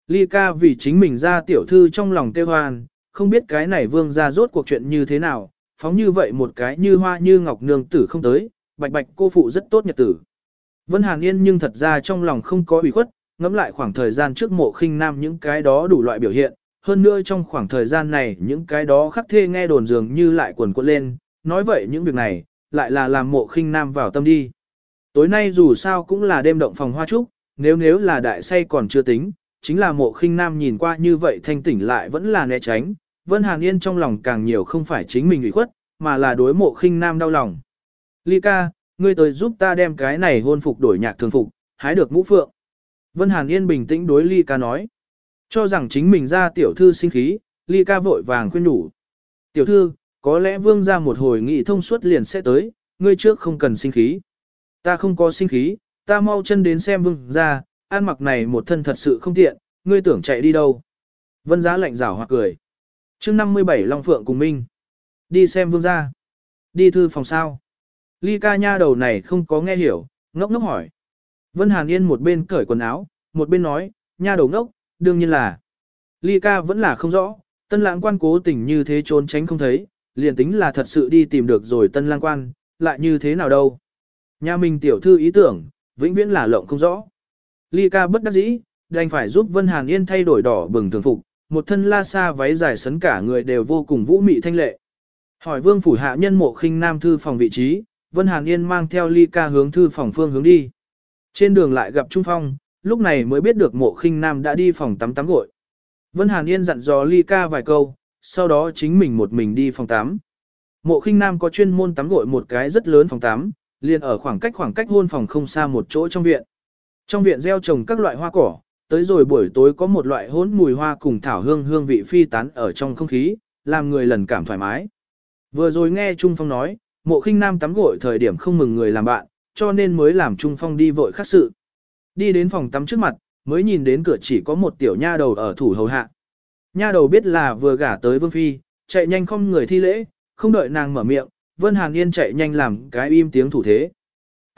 Ly ca vì chính mình ra tiểu thư trong lòng tiêu hoan, không biết cái này vương ra rốt cuộc chuyện như thế nào, phóng như vậy một cái như hoa như ngọc nương tử không tới, bạch bạch cô phụ rất tốt nhật tử. Vân Hàn Yên nhưng thật ra trong lòng không có ủy khuất, ngẫm lại khoảng thời gian trước mộ khinh nam những cái đó đủ loại biểu hiện, hơn nữa trong khoảng thời gian này những cái đó khắc thê nghe đồn dường như lại quần quật lên, nói vậy những việc này, lại là làm mộ khinh nam vào tâm đi. Tối nay dù sao cũng là đêm động phòng hoa trúc, nếu nếu là đại say còn chưa tính, chính là mộ khinh nam nhìn qua như vậy thanh tỉnh lại vẫn là né tránh, Vân Hàn Yên trong lòng càng nhiều không phải chính mình ủy khuất, mà là đối mộ khinh nam đau lòng. Ly ca, ngươi tới giúp ta đem cái này hôn phục đổi nhạc thường phục, hái được mũ phượng. Vân Hàn Yên bình tĩnh đối Ly ca nói. Cho rằng chính mình ra tiểu thư sinh khí, Ly ca vội vàng khuyên nhủ. Tiểu thư, có lẽ vương ra một hồi nghị thông suốt liền sẽ tới, ngươi trước không cần sinh khí. Ta không có sinh khí, ta mau chân đến xem vương ra, ăn mặc này một thân thật sự không tiện, ngươi tưởng chạy đi đâu. Vân giá lạnh rảo hoặc cười. chương 57 Long Phượng cùng Minh. Đi xem vương gia. Đi thư phòng sao. Ly ca nha đầu này không có nghe hiểu, ngốc ngốc hỏi. Vân Hàn Yên một bên cởi quần áo, một bên nói, nha đầu ngốc, đương nhiên là. Ly ca vẫn là không rõ, tân lãng quan cố tình như thế trốn tránh không thấy, liền tính là thật sự đi tìm được rồi tân lãng quan, lại như thế nào đâu. Nhà mình tiểu thư ý tưởng, vĩnh viễn là lộng không rõ ly ca bất đắc dĩ, đành phải giúp Vân Hàn Yên thay đổi đỏ bừng thường phục, một thân la sa váy dài sấn cả người đều vô cùng vũ mị thanh lệ. Hỏi vương phủ hạ nhân mộ khinh nam thư phòng vị trí, Vân Hàn Yên mang theo ly ca hướng thư phòng phương hướng đi. Trên đường lại gặp Trung Phong, lúc này mới biết được mộ khinh nam đã đi phòng tắm tắm gội. Vân Hàn Yên dặn dò ly ca vài câu, sau đó chính mình một mình đi phòng tắm. Mộ khinh nam có chuyên môn tắm gội một cái rất lớn phòng tắm, liền ở khoảng cách khoảng cách hôn phòng không xa một chỗ trong viện. Trong viện gieo trồng các loại hoa cỏ, tới rồi buổi tối có một loại hỗn mùi hoa cùng thảo hương hương vị phi tán ở trong không khí, làm người lần cảm thoải mái. Vừa rồi nghe Trung Phong nói, mộ khinh nam tắm gội thời điểm không mừng người làm bạn, cho nên mới làm Trung Phong đi vội khắc sự. Đi đến phòng tắm trước mặt, mới nhìn đến cửa chỉ có một tiểu nha đầu ở thủ hầu hạ. Nha đầu biết là vừa gả tới Vương Phi, chạy nhanh không người thi lễ, không đợi nàng mở miệng, Vân Hàn Yên chạy nhanh làm cái im tiếng thủ thế.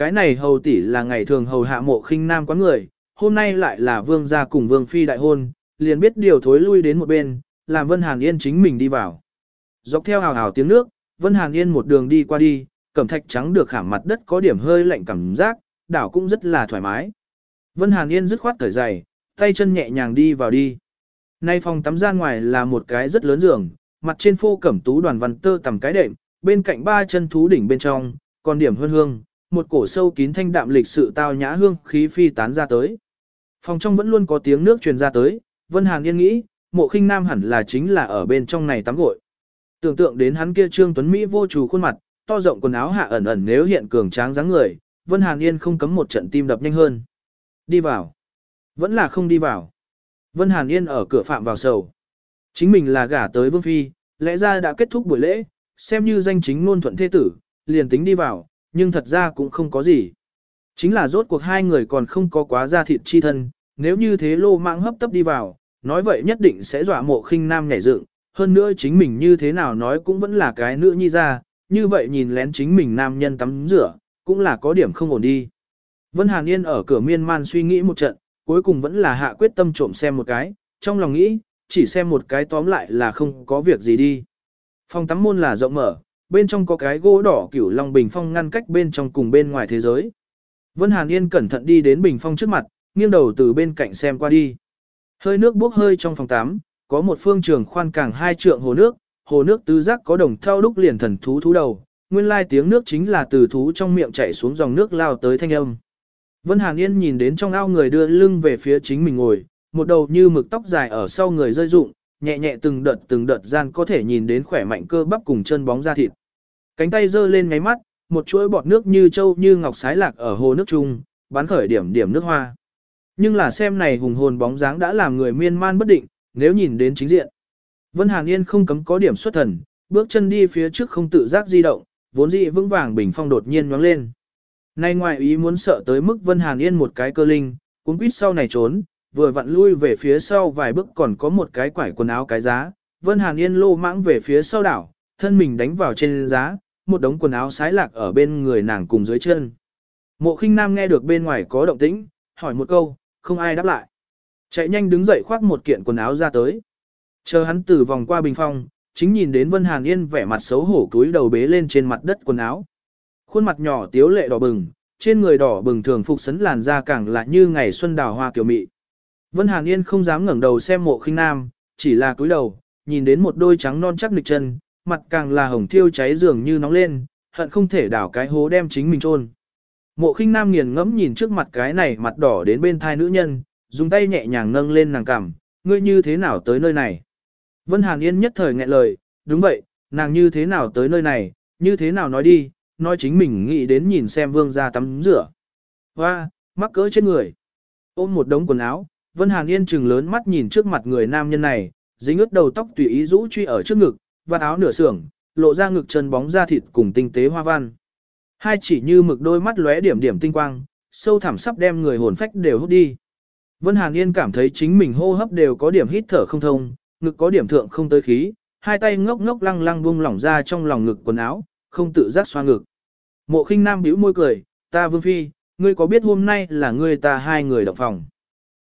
Cái này hầu tỷ là ngày thường hầu hạ mộ khinh nam quán người, hôm nay lại là vương gia cùng vương phi đại hôn, liền biết điều thối lui đến một bên, làm Vân Hàn Yên chính mình đi vào. Dọc theo hào hào tiếng nước, Vân Hàn Yên một đường đi qua đi, cẩm thạch trắng được khảm mặt đất có điểm hơi lạnh cảm giác, đảo cũng rất là thoải mái. Vân Hàn Yên dứt khoát cởi giày, tay chân nhẹ nhàng đi vào đi. Nay phòng tắm ra ngoài là một cái rất lớn giường, mặt trên phô cẩm tú đoàn văn tơ tầm cái đệm, bên cạnh ba chân thú đỉnh bên trong, còn điểm hương hương, một cổ sâu kín thanh đạm lịch sự tao nhã hương khí phi tán ra tới. Phòng trong vẫn luôn có tiếng nước truyền ra tới, Vân Hàn Yên nghĩ, mộ khinh nam hẳn là chính là ở bên trong này tắm gội. Tưởng tượng đến hắn kia trương tuấn Mỹ vô chủ khuôn mặt, to rộng quần áo hạ ẩn ẩn nếu hiện cường tráng dáng người, Vân Hàn Yên không cấm một trận tim đập nhanh hơn. Đi vào. Vẫn là không đi vào. Vân Hàn Yên ở cửa phạm vào sầu. Chính mình là gả tới Vương Phi, lẽ ra đã kết thúc buổi lễ, xem như danh chính ngôn thuận thế tử, liền tính đi vào, nhưng thật ra cũng không có gì. Chính là rốt cuộc hai người còn không có quá ra thịt chi thân, nếu như thế lô mạng hấp tấp đi vào, nói vậy nhất định sẽ dọa mộ khinh nam nhảy dựng, hơn nữa chính mình như thế nào nói cũng vẫn là cái nữ nhi ra, như vậy nhìn lén chính mình nam nhân tắm rửa, cũng là có điểm không ổn đi. Vân Hàn Yên ở cửa miên man suy nghĩ một trận, cuối cùng vẫn là hạ quyết tâm trộm xem một cái, trong lòng nghĩ, chỉ xem một cái tóm lại là không có việc gì đi. Phòng tắm môn là rộng mở, bên trong có cái gỗ đỏ kiểu long bình phong ngăn cách bên trong cùng bên ngoài thế giới. Vân Hàn Yên cẩn thận đi đến bình phong trước mặt, nghiêng đầu từ bên cạnh xem qua đi. Hơi nước bốc hơi trong phòng tắm, có một phương trường khoan càng hai trượng hồ nước, hồ nước tứ giác có đồng thau đúc liền thần thú thú đầu, nguyên lai tiếng nước chính là từ thú trong miệng chảy xuống dòng nước lao tới thanh âm. Vân Hàn Yên nhìn đến trong ao người đưa lưng về phía chính mình ngồi, một đầu như mực tóc dài ở sau người rơi rụng, nhẹ nhẹ từng đợt từng đợt gian có thể nhìn đến khỏe mạnh cơ bắp cùng chân bóng da thịt. Cánh tay giơ lên ngáy mắt, một chuỗi bọt nước như châu như ngọc sái lạc ở hồ nước trung, bắn khởi điểm điểm nước hoa. Nhưng là xem này hùng hồn bóng dáng đã làm người miên man bất định, nếu nhìn đến chính diện. Vân Hàn Yên không cấm có điểm xuất thần, bước chân đi phía trước không tự giác di động, vốn dĩ vững vàng bình phong đột nhiên nhoáng lên. Nay ngoại ý muốn sợ tới mức Vân Hàn Yên một cái cơ linh, cuốn quýt sau này trốn, vừa vặn lui về phía sau vài bước còn có một cái quải quần áo cái giá. Vân Hàn Yên lô mãng về phía sau đảo, thân mình đánh vào trên giá, một đống quần áo sái lạc ở bên người nàng cùng dưới chân. Mộ khinh nam nghe được bên ngoài có động tĩnh, hỏi một câu, không ai đáp lại. Chạy nhanh đứng dậy khoác một kiện quần áo ra tới. Chờ hắn từ vòng qua bình phong, chính nhìn đến Vân Hàn Yên vẻ mặt xấu hổ cúi đầu bế lên trên mặt đất quần áo. Khuôn mặt nhỏ tiếu lệ đỏ bừng, trên người đỏ bừng thường phục sấn làn da càng lạ như ngày xuân đào hoa kiểu mị. Vân Hàn Yên không dám ngẩng đầu xem mộ khinh nam, chỉ là cúi đầu, nhìn đến một đôi trắng non chắc nịch chân, mặt càng là hồng thiêu cháy dường như nóng lên, hận không thể đảo cái hố đem chính mình chôn. Mộ khinh nam nghiền ngẫm nhìn trước mặt cái này mặt đỏ đến bên thai nữ nhân, dùng tay nhẹ nhàng nâng lên nàng cằm, ngươi như thế nào tới nơi này? Vân Hàn Yên nhất thời nghẹn lời, đúng vậy, nàng như thế nào tới nơi này, như thế nào nói đi, nói chính mình nghĩ đến nhìn xem vương ra tắm rửa. Hoa, mắc cỡ trên người. Ôm một đống quần áo, Vân Hàn Yên trừng lớn mắt nhìn trước mặt người nam nhân này, dính ướt đầu tóc tùy ý rũ truy ở trước ngực, vạt áo nửa sưởng, lộ ra ngực chân bóng da thịt cùng tinh tế hoa văn. Hai chỉ như mực đôi mắt lóe điểm điểm tinh quang, sâu thẳm sắp đem người hồn phách đều hút đi. Vân Hàn Yên cảm thấy chính mình hô hấp đều có điểm hít thở không thông, ngực có điểm thượng không tới khí, hai tay ngốc ngốc lăng lăng buông lỏng ra trong lòng ngực quần áo, không tự giác xoa ngực. Mộ khinh nam bĩu môi cười, ta vương phi, ngươi có biết hôm nay là ngươi ta hai người động phòng.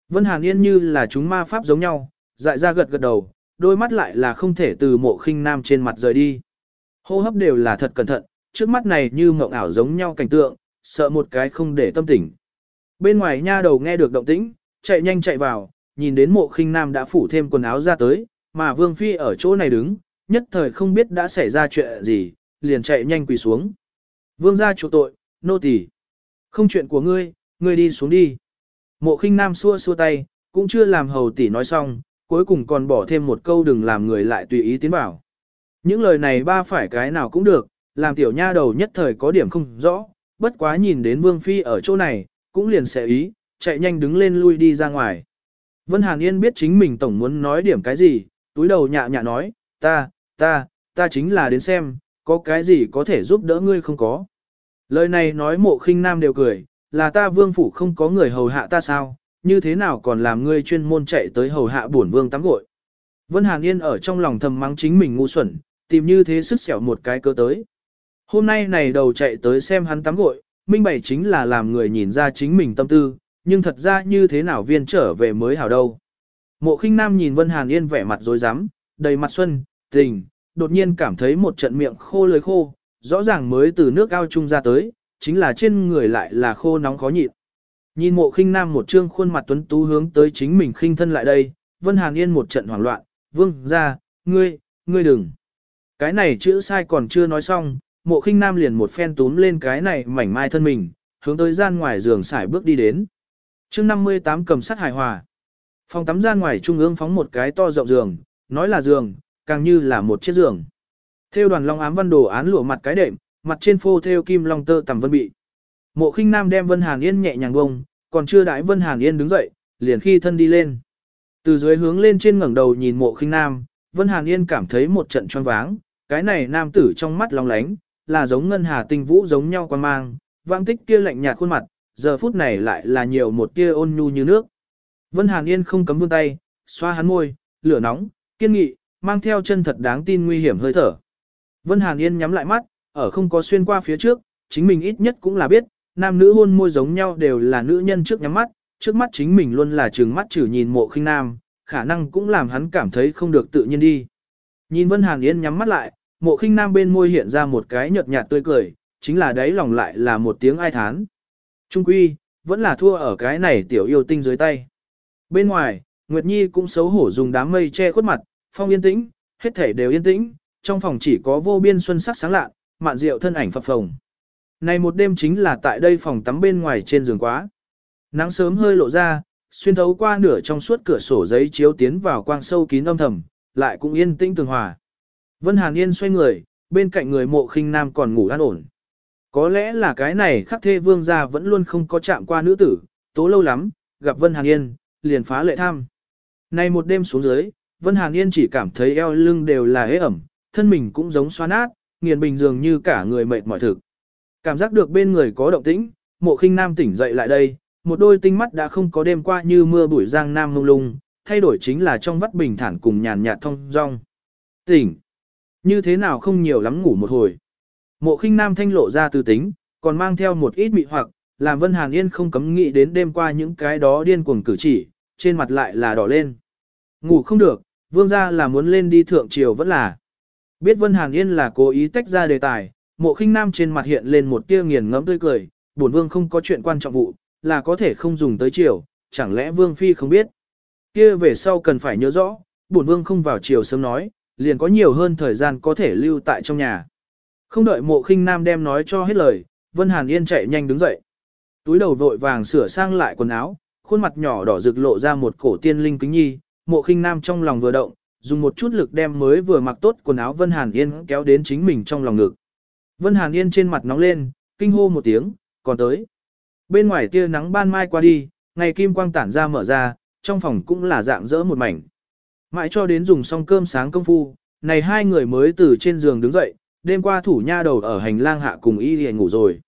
Vân Hàn Yên như là chúng ma pháp giống nhau, dại ra gật gật đầu, đôi mắt lại là không thể từ mộ khinh nam trên mặt rời đi. Hô hấp đều là thật cẩn thận, trước mắt này như mộng ảo giống nhau cảnh tượng, sợ một cái không để tâm tỉnh. bên ngoài nha đầu nghe được động tĩnh, chạy nhanh chạy vào, nhìn đến mộ khinh nam đã phủ thêm quần áo ra tới, mà vương phi ở chỗ này đứng, nhất thời không biết đã xảy ra chuyện gì, liền chạy nhanh quỳ xuống. Vương gia chủ tội, nô tỳ, Không chuyện của ngươi, ngươi đi xuống đi. Mộ khinh nam xua xua tay, cũng chưa làm hầu tỷ nói xong, cuối cùng còn bỏ thêm một câu đừng làm người lại tùy ý tiến bảo. Những lời này ba phải cái nào cũng được, làm tiểu nha đầu nhất thời có điểm không rõ, bất quá nhìn đến Vương Phi ở chỗ này, cũng liền sẽ ý, chạy nhanh đứng lên lui đi ra ngoài. Vân Hàn Yên biết chính mình tổng muốn nói điểm cái gì, túi đầu nhạ nhạ nói, ta, ta, ta chính là đến xem, có cái gì có thể giúp đỡ ngươi không có. Lời này nói mộ khinh nam đều cười, là ta vương phủ không có người hầu hạ ta sao, như thế nào còn làm ngươi chuyên môn chạy tới hầu hạ bổn vương tắm gội. Vân Hàn Yên ở trong lòng thầm mắng chính mình ngu xuẩn, tìm như thế sức sẹo một cái cơ tới. Hôm nay này đầu chạy tới xem hắn tắm gội, minh bày chính là làm người nhìn ra chính mình tâm tư, nhưng thật ra như thế nào viên trở về mới hảo đâu. Mộ khinh nam nhìn Vân Hàn Yên vẻ mặt dối rắm đầy mặt xuân, tình, đột nhiên cảm thấy một trận miệng khô lưỡi khô, rõ ràng mới từ nước ao chung ra tới, chính là trên người lại là khô nóng khó nhịn. Nhìn mộ khinh nam một trương khuôn mặt tuấn tú hướng tới chính mình khinh thân lại đây, Vân Hàn Yên một trận hoảng loạn, vương ra, ngươi, ngươi đừng. Cái này chữ sai còn chưa nói xong, mộ khinh nam liền một phen túm lên cái này mảnh mai thân mình, hướng tới gian ngoài giường xài bước đi đến. chương 58 cầm sắt hài hòa. Phòng tắm gian ngoài trung ương phóng một cái to rộng giường, nói là giường, càng như là một chiếc giường. Theo đoàn long ám văn đồ án lụa mặt cái đệm, mặt trên phô theo kim long tơ tầm vân bị. Mộ khinh nam đem Vân Hàn Yên nhẹ nhàng bông, còn chưa đãi Vân Hàn Yên đứng dậy, liền khi thân đi lên. Từ dưới hướng lên trên ngẩng đầu nhìn mộ khinh nam, Vân Hàn Yên cảm thấy một trận choáng váng, cái này nam tử trong mắt long lánh, là giống ngân hà tinh vũ giống nhau quan mang, vang tích kia lạnh nhạt khuôn mặt, giờ phút này lại là nhiều một tia ôn nhu như nước. Vân Hàn Yên không cấm vươn tay, xoa hắn môi, lửa nóng, kiên nghị, mang theo chân thật đáng tin nguy hiểm hơi thở. Vân Hàn Yên nhắm lại mắt, ở không có xuyên qua phía trước, chính mình ít nhất cũng là biết, nam nữ hôn môi giống nhau đều là nữ nhân trước nhắm mắt, trước mắt chính mình luôn là trừng mắt chử nhìn mộ khinh nam, khả năng cũng làm hắn cảm thấy không được tự nhiên đi. Nhìn Vân Hàn Yên nhắm mắt lại, mộ khinh nam bên môi hiện ra một cái nhợt nhạt tươi cười, chính là đáy lòng lại là một tiếng ai thán. Trung quy, vẫn là thua ở cái này tiểu yêu tinh dưới tay. Bên ngoài, Nguyệt Nhi cũng xấu hổ dùng đám mây che khuất mặt, phong yên tĩnh, hết thể đều yên tĩnh, trong phòng chỉ có vô biên xuân sắc sáng lạ, mạn rượu thân ảnh phập phồng. Này một đêm chính là tại đây phòng tắm bên ngoài trên giường quá. Nắng sớm hơi lộ ra, xuyên thấu qua nửa trong suốt cửa sổ giấy chiếu tiến vào quang sâu kín âm thầm, lại cũng yên tĩnh tường hòa. Vân Hàn Yên xoay người, bên cạnh người mộ khinh nam còn ngủ an ổn. Có lẽ là cái này khắc thê vương gia vẫn luôn không có chạm qua nữ tử, tố lâu lắm, gặp Vân Hàn Yên, liền phá lệ tham. Này một đêm xuống dưới, Vân Hàn Yên chỉ cảm thấy eo lưng đều là hế ẩm, thân mình cũng giống xoa nát, nghiền bình dường như cả người mệt mỏi thực. Cảm giác được bên người có động tĩnh, mộ khinh nam tỉnh dậy lại đây, một đôi tinh mắt đã không có đêm qua như mưa bụi giang nam mông lung, thay đổi chính là trong vắt bình thản cùng nhàn nhạt thông rong. Tỉnh! Như thế nào không nhiều lắm ngủ một hồi. Mộ khinh nam thanh lộ ra từ tính, còn mang theo một ít mị hoặc, làm Vân Hàn Yên không cấm nghĩ đến đêm qua những cái đó điên cuồng cử chỉ, trên mặt lại là đỏ lên. Ngủ không được, vương gia là muốn lên đi thượng triều vẫn là. Biết Vân Hàn Yên là cố ý tách ra đề tài, mộ khinh nam trên mặt hiện lên một tia nghiền ngẫm tươi cười, bổn vương không có chuyện quan trọng vụ, là có thể không dùng tới triều, chẳng lẽ vương phi không biết. Kia về sau cần phải nhớ rõ, bổn vương không vào triều sớm nói, liền có nhiều hơn thời gian có thể lưu tại trong nhà. Không đợi mộ khinh nam đem nói cho hết lời, Vân Hàn Yên chạy nhanh đứng dậy. Túi đầu vội vàng sửa sang lại quần áo, khuôn mặt nhỏ đỏ rực lộ ra một cổ tiên linh kính nhi, mộ khinh nam trong lòng vừa động, dùng một chút lực đem mới vừa mặc tốt quần áo Vân Hàn Yên kéo đến chính mình trong lòng ngực. Vân Hàn Yên trên mặt nóng lên, kinh hô một tiếng, còn tới. Bên ngoài tia nắng ban mai qua đi, ngày kim quang tản ra mở ra, trong phòng cũng là dạng dỡ một mảnh. Mãi cho đến dùng xong cơm sáng công phu, này hai người mới từ trên giường đứng dậy, đêm qua thủ nha đầu ở hành lang hạ cùng y liền ngủ rồi.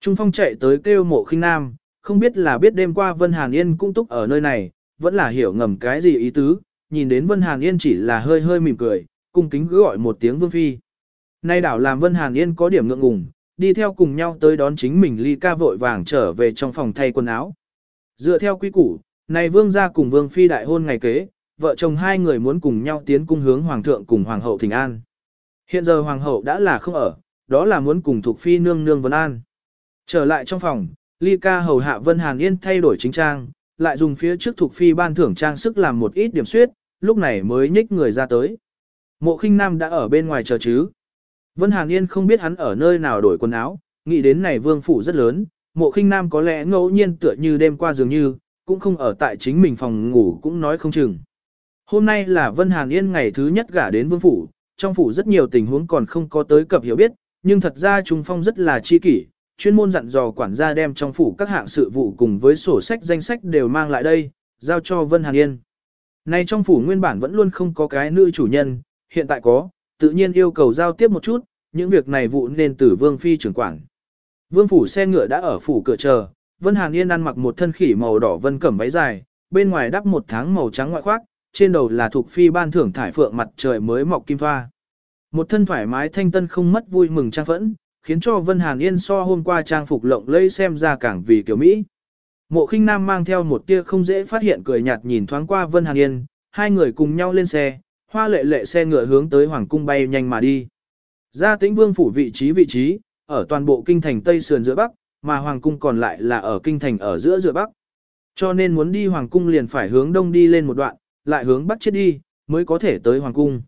Trung Phong chạy tới kêu mộ khinh nam, không biết là biết đêm qua Vân Hàn Yên cũng túc ở nơi này, vẫn là hiểu ngầm cái gì ý tứ, nhìn đến Vân Hàn Yên chỉ là hơi hơi mỉm cười, cung kính cứ gọi một tiếng Vương Phi. Nay đảo làm Vân Hàn Yên có điểm ngượng ngùng, đi theo cùng nhau tới đón chính mình ly ca vội vàng trở về trong phòng thay quần áo. Dựa theo quy củ, này Vương gia cùng Vương Phi đại hôn ngày kế, vợ chồng hai người muốn cùng nhau tiến cung hướng Hoàng thượng cùng Hoàng hậu thỉnh an. Hiện giờ Hoàng hậu đã là không ở, đó là muốn cùng thuộc Phi nương nương vấn an. Trở lại trong phòng, Ly ca hầu hạ Vân Hàn Yên thay đổi chính trang, lại dùng phía trước thuộc phi ban thưởng trang sức làm một ít điểm suyết, lúc này mới nhích người ra tới. Mộ khinh nam đã ở bên ngoài chờ chứ. Vân Hàn Yên không biết hắn ở nơi nào đổi quần áo, nghĩ đến này vương phủ rất lớn, mộ khinh nam có lẽ ngẫu nhiên tựa như đêm qua dường như, cũng không ở tại chính mình phòng ngủ cũng nói không chừng. Hôm nay là Vân Hàn Yên ngày thứ nhất gả đến vương phủ, trong phủ rất nhiều tình huống còn không có tới cập hiểu biết, nhưng thật ra Trung Phong rất là chi kỷ, chuyên môn dặn dò quản gia đem trong phủ các hạng sự vụ cùng với sổ sách danh sách đều mang lại đây, giao cho Vân Hàn Yên. Này trong phủ nguyên bản vẫn luôn không có cái nữ chủ nhân, hiện tại có, tự nhiên yêu cầu giao tiếp một chút, những việc này vụ nên từ Vương Phi trưởng quản. Vương phủ xe ngựa đã ở phủ cửa chờ, Vân Hàn Yên ăn mặc một thân khỉ màu đỏ vân cẩm váy dài, bên ngoài đắp một tháng màu trắng ngoại khoác, trên đầu là thuộc phi ban thưởng thải phượng mặt trời mới mọc kim thoa. Một thân thoải mái thanh tân không mất vui mừng trang phẫn, khiến cho Vân Hàn Yên so hôm qua trang phục lộng lẫy xem ra càng vì kiểu Mỹ. Mộ khinh nam mang theo một tia không dễ phát hiện cười nhạt nhìn thoáng qua Vân Hàn Yên, hai người cùng nhau lên xe, hoa lệ lệ xe ngựa hướng tới Hoàng cung bay nhanh mà đi. Ra tĩnh vương phủ vị trí vị trí, ở toàn bộ kinh thành Tây Sườn giữa Bắc, mà Hoàng cung còn lại là ở kinh thành ở giữa giữa Bắc. Cho nên muốn đi Hoàng cung liền phải hướng đông đi lên một đoạn, lại hướng Bắc chết đi, mới có thể tới Hoàng cung.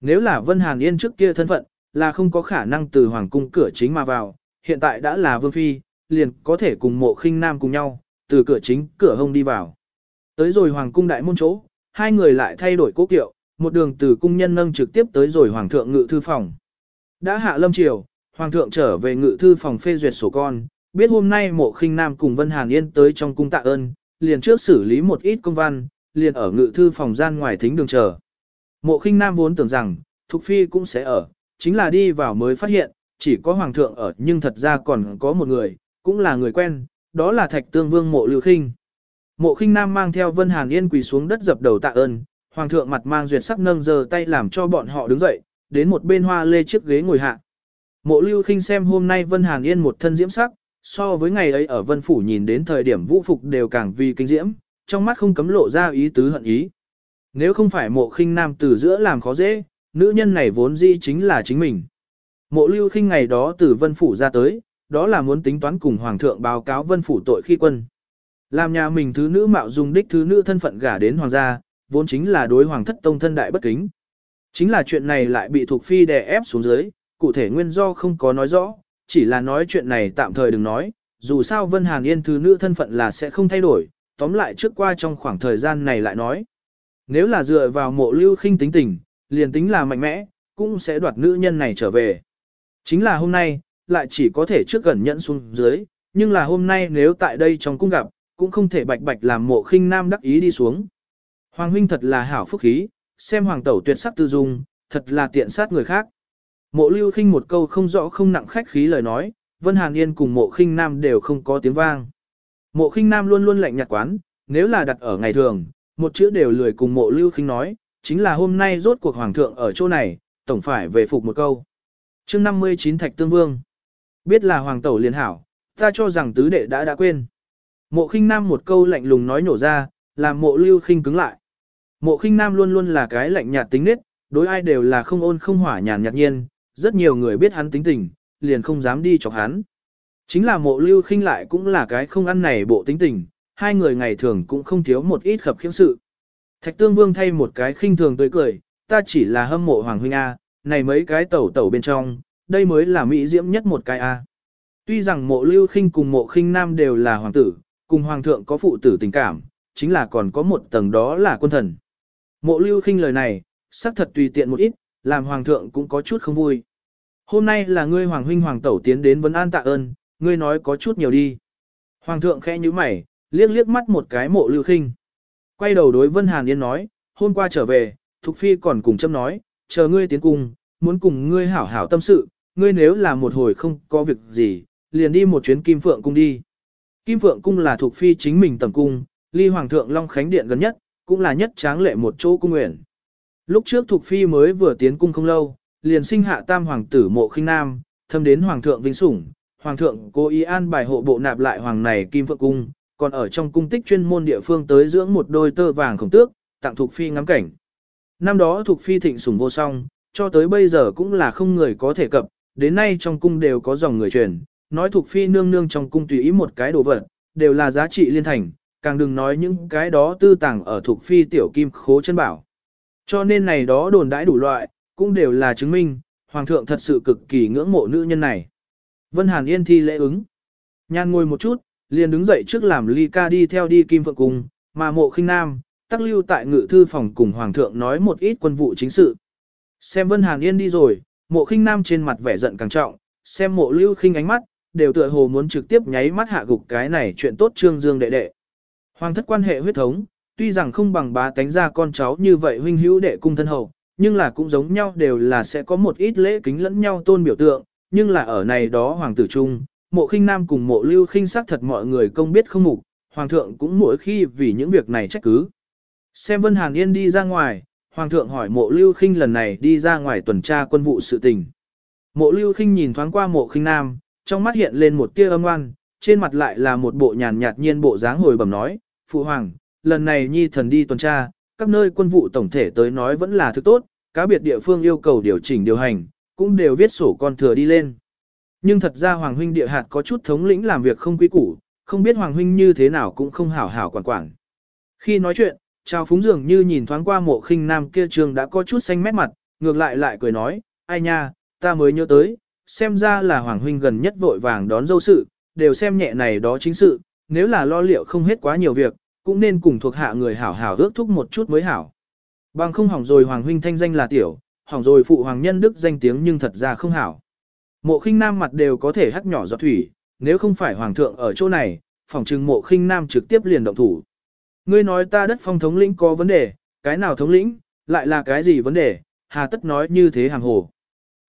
Nếu là Vân Hàn Yên trước kia thân phận, là không có khả năng từ Hoàng cung cửa chính mà vào, hiện tại đã là Vương Phi, liền có thể cùng mộ khinh nam cùng nhau, từ cửa chính, cửa hông đi vào. Tới rồi Hoàng cung đại môn chỗ, hai người lại thay đổi cố kiệu, một đường từ cung nhân nâng trực tiếp tới rồi Hoàng thượng ngự thư phòng. Đã hạ lâm triều, Hoàng thượng trở về ngự thư phòng phê duyệt sổ con, biết hôm nay mộ khinh nam cùng Vân Hàn Yên tới trong cung tạ ơn, liền trước xử lý một ít công văn, liền ở ngự thư phòng gian ngoài thính đường chờ. Mộ khinh nam vốn tưởng rằng, Thục Phi cũng sẽ ở, chính là đi vào mới phát hiện, chỉ có Hoàng thượng ở nhưng thật ra còn có một người, cũng là người quen, đó là Thạch Tương Vương mộ lưu khinh. Mộ khinh nam mang theo Vân Hàn Yên quỳ xuống đất dập đầu tạ ơn, Hoàng thượng mặt mang duyệt sắc nâng giờ tay làm cho bọn họ đứng dậy, đến một bên hoa lê chiếc ghế ngồi hạ. Mộ lưu khinh xem hôm nay Vân Hàn Yên một thân diễm sắc, so với ngày ấy ở Vân Phủ nhìn đến thời điểm vũ phục đều càng vì kinh diễm, trong mắt không cấm lộ ra ý tứ hận ý. Nếu không phải mộ khinh nam từ giữa làm khó dễ, nữ nhân này vốn dĩ chính là chính mình. Mộ lưu khinh ngày đó từ Vân Phủ ra tới, đó là muốn tính toán cùng Hoàng thượng báo cáo Vân Phủ tội khi quân. Làm nhà mình thứ nữ mạo dùng đích thứ nữ thân phận gả đến Hoàng gia, vốn chính là đối Hoàng thất tông thân đại bất kính. Chính là chuyện này lại bị thuộc phi đè ép xuống dưới, cụ thể nguyên do không có nói rõ, chỉ là nói chuyện này tạm thời đừng nói, dù sao Vân Hàn Yên thứ nữ thân phận là sẽ không thay đổi, tóm lại trước qua trong khoảng thời gian này lại nói. Nếu là dựa vào mộ lưu khinh tính tình, liền tính là mạnh mẽ, cũng sẽ đoạt nữ nhân này trở về. Chính là hôm nay, lại chỉ có thể trước gần nhận xuống dưới, nhưng là hôm nay nếu tại đây trong cung gặp, cũng không thể bạch bạch làm mộ khinh nam đắc ý đi xuống. Hoàng huynh thật là hảo phúc khí, xem hoàng tẩu tuyệt sắc tư dung, thật là tiện sát người khác. Mộ lưu khinh một câu không rõ không nặng khách khí lời nói, Vân Hàn Yên cùng mộ khinh nam đều không có tiếng vang. Mộ khinh nam luôn luôn lạnh nhạt quán, nếu là đặt ở ngày thường, một chữ đều lười cùng mộ lưu khinh nói, chính là hôm nay rốt cuộc hoàng thượng ở chỗ này, tổng phải về phục một câu. chương 59 Thạch Tương Vương. Biết là hoàng tẩu liền hảo, ta cho rằng tứ đệ đã đã quên. Mộ khinh nam một câu lạnh lùng nói nổ ra, làm mộ lưu khinh cứng lại. Mộ khinh nam luôn luôn là cái lạnh nhạt tính nết, đối ai đều là không ôn không hỏa nhàn nhạt nhiên, rất nhiều người biết hắn tính tình, liền không dám đi chọc hắn. Chính là mộ lưu khinh lại cũng là cái không ăn này bộ tính tình, hai người ngày thường cũng không thiếu một ít khập khiễng sự. Thạch tương vương thay một cái khinh thường tươi cười, ta chỉ là hâm mộ hoàng huynh A, này mấy cái tẩu tẩu bên trong, đây mới là mỹ diễm nhất một cái A. Tuy rằng mộ lưu khinh cùng mộ khinh nam đều là hoàng tử, cùng hoàng thượng có phụ tử tình cảm, chính là còn có một tầng đó là quân thần. Mộ lưu khinh lời này, xác thật tùy tiện một ít, làm hoàng thượng cũng có chút không vui. Hôm nay là ngươi hoàng huynh hoàng tẩu tiến đến vấn an tạ ơn, ngươi nói có chút nhiều đi. Hoàng thượng khẽ như mày, liếc liếc mắt một cái mộ lưu khinh. Quay đầu đối Vân Hàn Yên nói, hôm qua trở về, Thục Phi còn cùng châm nói, chờ ngươi tiến cung, muốn cùng ngươi hảo hảo tâm sự, ngươi nếu là một hồi không có việc gì, liền đi một chuyến Kim Phượng cung đi. Kim Phượng cung là Thục Phi chính mình tầm cung, ly Hoàng thượng Long Khánh Điện gần nhất, cũng là nhất tráng lệ một chỗ cung nguyện. Lúc trước Thục Phi mới vừa tiến cung không lâu, liền sinh hạ tam hoàng tử mộ khinh nam, thâm đến Hoàng thượng vinh sủng, Hoàng thượng cố ý an bài hộ bộ nạp lại hoàng này Kim Phượng cung, còn ở trong cung tích chuyên môn địa phương tới dưỡng một đôi tơ vàng khổng tước, tặng Thục Phi ngắm cảnh. Năm đó Thục Phi thịnh sủng vô song, cho tới bây giờ cũng là không người có thể cập, đến nay trong cung đều có dòng người truyền, nói Thục phi nương nương trong cung tùy ý một cái đồ vật, đều là giá trị liên thành, càng đừng nói những cái đó tư tàng ở thuộc phi tiểu kim khố chân bảo. Cho nên này đó đồn đãi đủ loại, cũng đều là chứng minh, hoàng thượng thật sự cực kỳ ngưỡng mộ nữ nhân này. Vân Hàn Yên thi lễ ứng. Nhan ngồi một chút, liền đứng dậy trước làm ly ca đi theo đi kim phượng cùng mà mộ khinh nam, tắc lưu tại ngự thư phòng cùng hoàng thượng nói một ít quân vụ chính sự. Xem Vân Hàn Yên đi rồi, mộ khinh nam trên mặt vẻ giận càng trọng, xem mộ lưu khinh ánh mắt, đều tựa hồ muốn trực tiếp nháy mắt hạ gục cái này chuyện tốt trương dương đệ đệ. Hoàng thất quan hệ huyết thống, tuy rằng không bằng bá tánh ra con cháu như vậy huynh hữu đệ cung thân hậu, nhưng là cũng giống nhau đều là sẽ có một ít lễ kính lẫn nhau tôn biểu tượng, nhưng là ở này đó hoàng tử trung, mộ khinh nam cùng mộ lưu khinh sắc thật mọi người công biết không mục, hoàng thượng cũng mỗi khi vì những việc này trách cứ. Xem Vân Hàn Yên đi ra ngoài, hoàng thượng hỏi mộ lưu khinh lần này đi ra ngoài tuần tra quân vụ sự tình. Mộ lưu khinh nhìn thoáng qua mộ khinh nam, trong mắt hiện lên một tia âm oan, trên mặt lại là một bộ nhàn nhạt nhiên bộ dáng hồi bẩm nói, Phụ Hoàng, lần này nhi thần đi tuần tra, các nơi quân vụ tổng thể tới nói vẫn là thứ tốt, cá biệt địa phương yêu cầu điều chỉnh điều hành, cũng đều viết sổ con thừa đi lên. Nhưng thật ra Hoàng huynh địa hạt có chút thống lĩnh làm việc không quý củ, không biết Hoàng huynh như thế nào cũng không hảo hảo quản quản. Khi nói chuyện, Trao Phúng dường như nhìn thoáng qua mộ khinh nam kia trường đã có chút xanh mét mặt, ngược lại lại cười nói, ai nha, ta mới nhớ tới, xem ra là Hoàng huynh gần nhất vội vàng đón dâu sự, đều xem nhẹ này đó chính sự, nếu là lo liệu không hết quá nhiều việc, cũng nên cùng thuộc hạ người hảo hảo ước thúc một chút mới hảo. Bằng không hỏng rồi Hoàng huynh thanh danh là tiểu, hỏng rồi phụ Hoàng nhân đức danh tiếng nhưng thật ra không hảo. Mộ khinh nam mặt đều có thể hắc nhỏ giọt thủy, nếu không phải Hoàng thượng ở chỗ này, phòng trừng mộ khinh nam trực tiếp liền động thủ. Ngươi nói ta đất phong thống lĩnh có vấn đề, cái nào thống lĩnh, lại là cái gì vấn đề, hà tất nói như thế hàng hồ.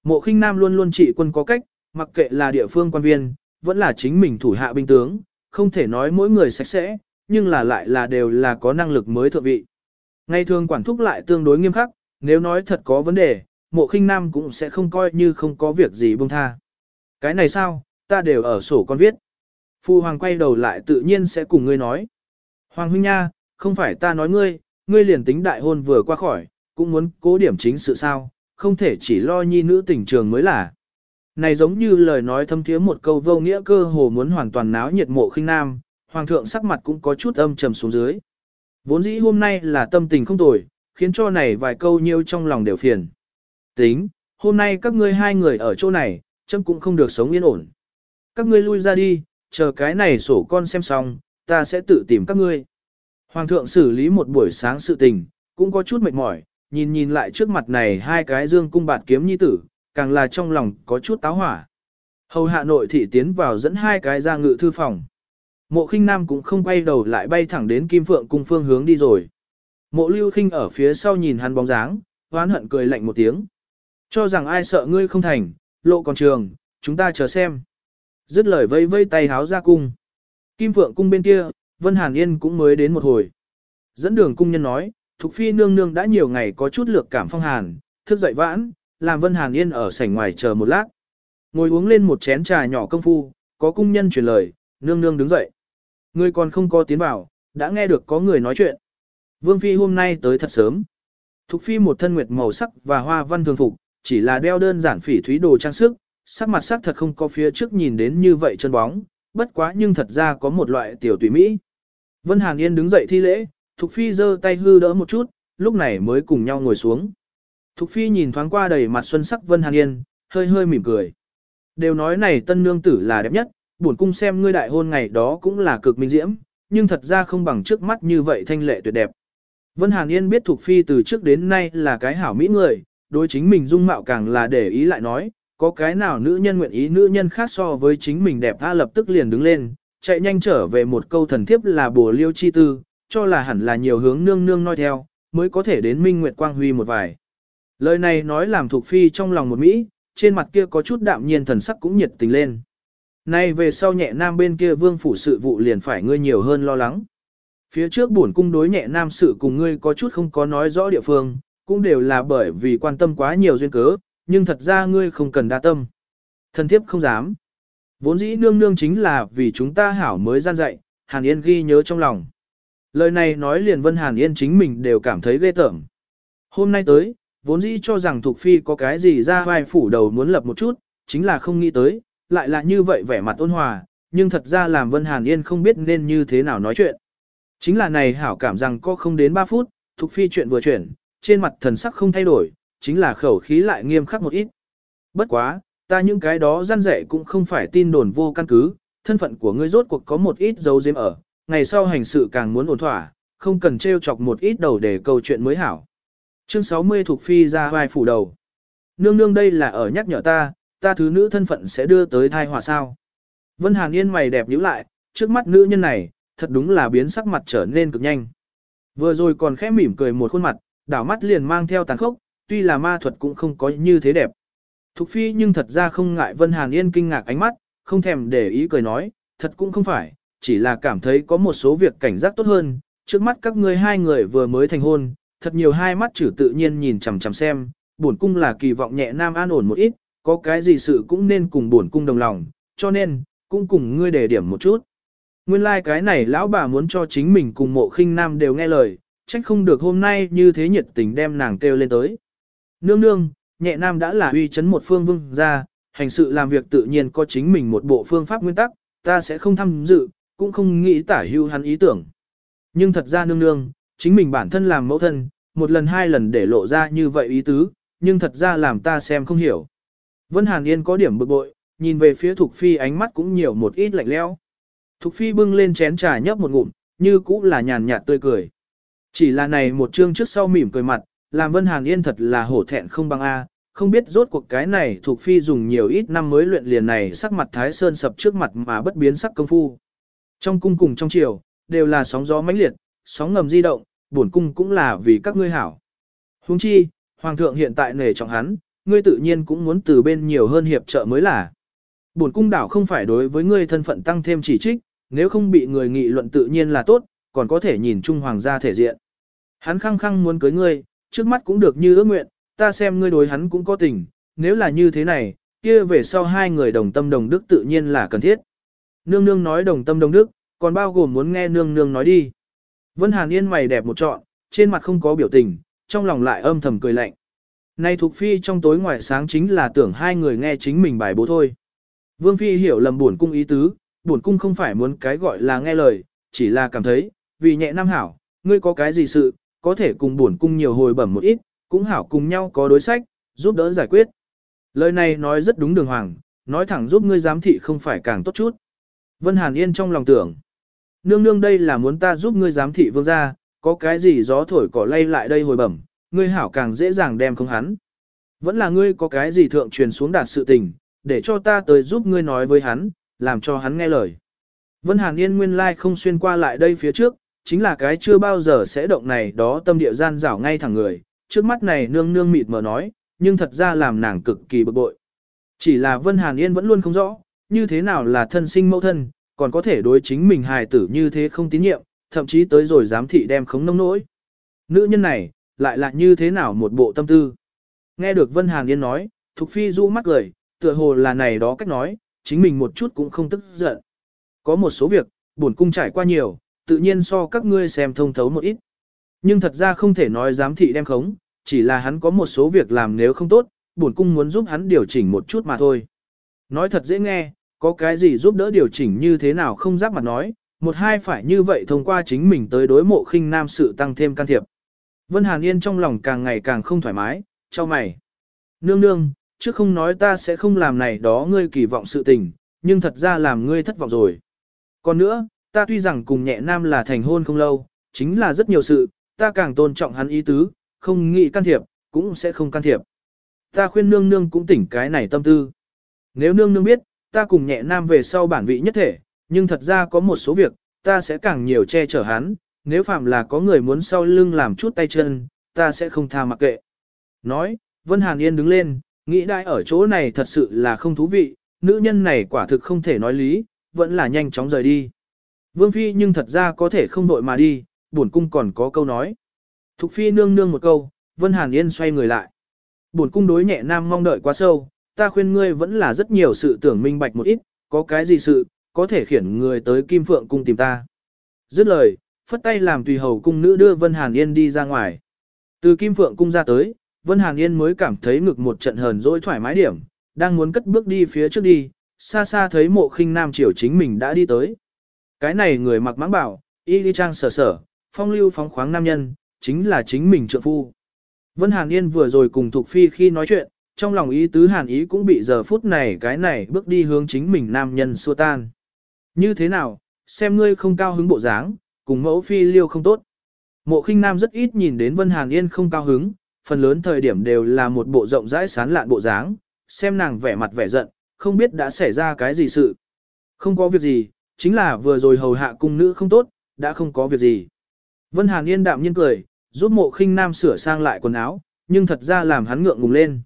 Mộ khinh nam luôn luôn trị quân có cách, mặc kệ là địa phương quan viên, vẫn là chính mình thủ hạ binh tướng, không thể nói mỗi người sạch sẽ, nhưng là lại là đều là có năng lực mới thượng vị. Ngày thường quản thúc lại tương đối nghiêm khắc, nếu nói thật có vấn đề, mộ khinh nam cũng sẽ không coi như không có việc gì buông tha. Cái này sao, ta đều ở sổ con viết. Phu hoàng quay đầu lại tự nhiên sẽ cùng ngươi nói. Hoàng huynh nha, không phải ta nói ngươi, ngươi liền tính đại hôn vừa qua khỏi, cũng muốn cố điểm chính sự sao, không thể chỉ lo nhi nữ tình trường mới là. Này giống như lời nói thâm thiế một câu vô nghĩa cơ hồ muốn hoàn toàn náo nhiệt mộ khinh nam, hoàng thượng sắc mặt cũng có chút âm trầm xuống dưới. Vốn dĩ hôm nay là tâm tình không tồi, khiến cho này vài câu nhiêu trong lòng đều phiền. Tính, hôm nay các ngươi hai người ở chỗ này, chấm cũng không được sống yên ổn. Các ngươi lui ra đi, chờ cái này sổ con xem xong, ta sẽ tự tìm các ngươi. Hoàng thượng xử lý một buổi sáng sự tình, cũng có chút mệt mỏi, nhìn nhìn lại trước mặt này hai cái dương cung bạt kiếm nhi tử, càng là trong lòng có chút táo hỏa. Hầu hạ nội thị tiến vào dẫn hai cái ra ngự thư phòng. Mộ khinh nam cũng không quay đầu lại bay thẳng đến kim phượng cung phương hướng đi rồi. Mộ lưu khinh ở phía sau nhìn hắn bóng dáng, hoán hận cười lạnh một tiếng. Cho rằng ai sợ ngươi không thành, lộ còn trường, chúng ta chờ xem. Dứt lời vây vây tay háo ra cung. Kim phượng cung bên kia, Vân Hàn Yên cũng mới đến một hồi. Dẫn đường cung nhân nói, Thục Phi nương nương đã nhiều ngày có chút lược cảm phong hàn, thức dậy vãn, làm Vân Hàn Yên ở sảnh ngoài chờ một lát. Ngồi uống lên một chén trà nhỏ công phu, có cung nhân truyền lời, nương nương đứng dậy. Người còn không có tiến vào, đã nghe được có người nói chuyện. Vương Phi hôm nay tới thật sớm. Thục Phi một thân nguyệt màu sắc và hoa văn thường phục, chỉ là đeo đơn giản phỉ thúy đồ trang sức, sắc mặt sắc thật không có phía trước nhìn đến như vậy chân bóng, bất quá nhưng thật ra có một loại tiểu tùy mỹ. Vân Hàn Yên đứng dậy thi lễ, Thục Phi giơ tay hư đỡ một chút, lúc này mới cùng nhau ngồi xuống. Thục Phi nhìn thoáng qua đầy mặt xuân sắc Vân Hàn Yên, hơi hơi mỉm cười. Đều nói này tân nương tử là đẹp nhất, buồn cung xem ngươi đại hôn ngày đó cũng là cực minh diễm, nhưng thật ra không bằng trước mắt như vậy thanh lệ tuyệt đẹp. Vân Hàn Yên biết Thục Phi từ trước đến nay là cái hảo mỹ người, đối chính mình dung mạo càng là để ý lại nói, có cái nào nữ nhân nguyện ý nữ nhân khác so với chính mình đẹp tha lập tức liền đứng lên, chạy nhanh trở về một câu thần thiếp là bùa liêu chi tư, cho là hẳn là nhiều hướng nương nương nói theo, mới có thể đến minh nguyệt quang huy một vài. Lời này nói làm thuộc phi trong lòng một Mỹ, trên mặt kia có chút đạm nhiên thần sắc cũng nhiệt tình lên. Nay về sau nhẹ nam bên kia vương phủ sự vụ liền phải ngươi nhiều hơn lo lắng. Phía trước bổn cung đối nhẹ nam sự cùng ngươi có chút không có nói rõ địa phương, cũng đều là bởi vì quan tâm quá nhiều duyên cớ, nhưng thật ra ngươi không cần đa tâm. Thần thiếp không dám. Vốn dĩ nương nương chính là vì chúng ta hảo mới gian dạy, Hàn Yên ghi nhớ trong lòng. Lời này nói liền Vân Hàn Yên chính mình đều cảm thấy ghê tởm. Hôm nay tới, vốn dĩ cho rằng Thục Phi có cái gì ra vai phủ đầu muốn lập một chút, chính là không nghĩ tới, lại là như vậy vẻ mặt ôn hòa, nhưng thật ra làm Vân Hàn Yên không biết nên như thế nào nói chuyện. Chính là này hảo cảm rằng có không đến 3 phút, Thục Phi chuyện vừa chuyển, trên mặt thần sắc không thay đổi, chính là khẩu khí lại nghiêm khắc một ít. Bất quá, ta những cái đó gian rẻ cũng không phải tin đồn vô căn cứ, thân phận của ngươi rốt cuộc có một ít dấu diếm ở, ngày sau hành sự càng muốn ổn thỏa, không cần trêu chọc một ít đầu để câu chuyện mới hảo. Chương 60 thuộc phi ra vai phủ đầu. Nương nương đây là ở nhắc nhở ta, ta thứ nữ thân phận sẽ đưa tới thai họa sao. Vân Hàn Yên mày đẹp nhíu lại, trước mắt nữ nhân này, thật đúng là biến sắc mặt trở nên cực nhanh. Vừa rồi còn khẽ mỉm cười một khuôn mặt, đảo mắt liền mang theo tàn khốc, tuy là ma thuật cũng không có như thế đẹp. Thục phi nhưng thật ra không ngại Vân Hàn Yên kinh ngạc ánh mắt, không thèm để ý cười nói, thật cũng không phải, chỉ là cảm thấy có một số việc cảnh giác tốt hơn, trước mắt các ngươi hai người vừa mới thành hôn, thật nhiều hai mắt chử tự nhiên nhìn chằm chằm xem, bổn cung là kỳ vọng nhẹ nam an ổn một ít, có cái gì sự cũng nên cùng bổn cung đồng lòng, cho nên, cũng cùng ngươi đề điểm một chút. Nguyên lai like cái này lão bà muốn cho chính mình cùng mộ khinh nam đều nghe lời, trách không được hôm nay như thế nhiệt tình đem nàng kêu lên tới. Nương nương, nhẹ nam đã là uy chấn một phương vương ra, hành sự làm việc tự nhiên có chính mình một bộ phương pháp nguyên tắc, ta sẽ không tham dự, cũng không nghĩ tả hưu hắn ý tưởng. Nhưng thật ra nương nương, chính mình bản thân làm mẫu thân, một lần hai lần để lộ ra như vậy ý tứ, nhưng thật ra làm ta xem không hiểu. Vân Hàn Yên có điểm bực bội, nhìn về phía Thục Phi ánh mắt cũng nhiều một ít lạnh lẽo. Thục Phi bưng lên chén trà nhấp một ngụm, như cũ là nhàn nhạt tươi cười. Chỉ là này một chương trước sau mỉm cười mặt, làm Vân Hàn Yên thật là hổ thẹn không bằng A, không biết rốt cuộc cái này Thục Phi dùng nhiều ít năm mới luyện liền này sắc mặt Thái Sơn sập trước mặt mà bất biến sắc công phu. Trong cung cùng trong triều, đều là sóng gió mãnh liệt, sóng ngầm di động, bổn cung cũng là vì các ngươi hảo. Huống chi, Hoàng thượng hiện tại nể trọng hắn, ngươi tự nhiên cũng muốn từ bên nhiều hơn hiệp trợ mới là. Bổn cung đảo không phải đối với ngươi thân phận tăng thêm chỉ trích, nếu không bị người nghị luận tự nhiên là tốt, còn có thể nhìn chung hoàng gia thể diện. Hắn khăng khăng muốn cưới ngươi, trước mắt cũng được như ước nguyện, ta xem ngươi đối hắn cũng có tình, nếu là như thế này, kia về sau hai người đồng tâm đồng đức tự nhiên là cần thiết. Nương nương nói đồng tâm đồng đức, còn bao gồm muốn nghe nương nương nói đi. Vân Hàn Yên mày đẹp một trọn, trên mặt không có biểu tình, trong lòng lại âm thầm cười lạnh. Nay Thục Phi trong tối ngoài sáng chính là tưởng hai người nghe chính mình bài bố thôi. Vương Phi hiểu lầm buồn cung ý tứ, buồn cung không phải muốn cái gọi là nghe lời, chỉ là cảm thấy, vì nhẹ nam hảo, ngươi có cái gì sự, có thể cùng buồn cung nhiều hồi bẩm một ít, cũng hảo cùng nhau có đối sách, giúp đỡ giải quyết. Lời này nói rất đúng đường hoàng, nói thẳng giúp ngươi giám thị không phải càng tốt chút. Vân Hàn Yên trong lòng tưởng, nương nương đây là muốn ta giúp ngươi giám thị vương gia, có cái gì gió thổi cỏ lay lại đây hồi bẩm, ngươi hảo càng dễ dàng đem không hắn. Vẫn là ngươi có cái gì thượng truyền xuống đạt sự tình, để cho ta tới giúp ngươi nói với hắn, làm cho hắn nghe lời. Vân Hàn Yên nguyên lai không xuyên qua lại đây phía trước, chính là cái chưa bao giờ sẽ động này đó tâm địa gian rảo ngay thẳng người, trước mắt này nương nương mịt mờ nói, nhưng thật ra làm nàng cực kỳ bực bội. Chỉ là Vân Hàn Yên vẫn luôn không rõ, như thế nào là thân sinh mẫu thân, còn có thể đối chính mình hài tử như thế không tín nhiệm, thậm chí tới rồi giám thị đem khống nông nỗi. Nữ nhân này, lại là như thế nào một bộ tâm tư. Nghe được Vân Hàn Yên nói, Thục Phi du mắt cười, tựa hồ là này đó cách nói, chính mình một chút cũng không tức giận. Có một số việc, bổn cung trải qua nhiều, tự nhiên so các ngươi xem thông thấu một ít. Nhưng thật ra không thể nói giám thị đem khống, chỉ là hắn có một số việc làm nếu không tốt, bổn cung muốn giúp hắn điều chỉnh một chút mà thôi. Nói thật dễ nghe, có cái gì giúp đỡ điều chỉnh như thế nào không giáp mặt nói, một hai phải như vậy thông qua chính mình tới đối mộ khinh nam sự tăng thêm can thiệp. Vân Hàn Yên trong lòng càng ngày càng không thoải mái, cho mày. Nương nương, trước không nói ta sẽ không làm này đó ngươi kỳ vọng sự tình, nhưng thật ra làm ngươi thất vọng rồi. Còn nữa, ta tuy rằng cùng nhẹ nam là thành hôn không lâu, chính là rất nhiều sự, ta càng tôn trọng hắn ý tứ, không nghĩ can thiệp, cũng sẽ không can thiệp. Ta khuyên nương nương cũng tỉnh cái này tâm tư. Nếu nương nương biết, ta cùng nhẹ nam về sau bản vị nhất thể, nhưng thật ra có một số việc, ta sẽ càng nhiều che chở hắn, nếu phạm là có người muốn sau lưng làm chút tay chân, ta sẽ không tha mặc kệ. Nói, Vân Hàn Yên đứng lên, nghĩ đại ở chỗ này thật sự là không thú vị, nữ nhân này quả thực không thể nói lý, vẫn là nhanh chóng rời đi. Vương Phi nhưng thật ra có thể không đội mà đi, buồn cung còn có câu nói. Thục Phi nương nương một câu, Vân Hàn Yên xoay người lại. Buồn cung đối nhẹ nam mong đợi quá sâu, ta khuyên ngươi vẫn là rất nhiều sự tưởng minh bạch một ít, có cái gì sự, có thể khiển người tới Kim Phượng cung tìm ta. Dứt lời, phất tay làm tùy hầu cung nữ đưa Vân Hàn Yên đi ra ngoài. Từ Kim Phượng cung ra tới, Vân Hàn Yên mới cảm thấy ngực một trận hờn dỗi thoải mái điểm, đang muốn cất bước đi phía trước đi, xa xa thấy mộ khinh nam triều chính mình đã đi tới. Cái này người mặc mãng bảo, y đi trang sở sở, phong lưu phóng khoáng nam nhân, chính là chính mình trượng phu. Vân Hàn Yên vừa rồi cùng Thục Phi khi nói chuyện, trong lòng ý tứ Hàn ý cũng bị giờ phút này cái này bước đi hướng chính mình nam nhân xua tan. Như thế nào, xem ngươi không cao hứng bộ dáng, cùng mẫu phi liêu không tốt. Mộ khinh nam rất ít nhìn đến Vân Hàn Yên không cao hứng, phần lớn thời điểm đều là một bộ rộng rãi sán lạn bộ dáng, xem nàng vẻ mặt vẻ giận, không biết đã xảy ra cái gì sự. Không có việc gì, chính là vừa rồi hầu hạ cung nữ không tốt, đã không có việc gì. Vân Hàn Yên đạm nhiên cười, giúp mộ khinh nam sửa sang lại quần áo, nhưng thật ra làm hắn ngượng ngùng lên.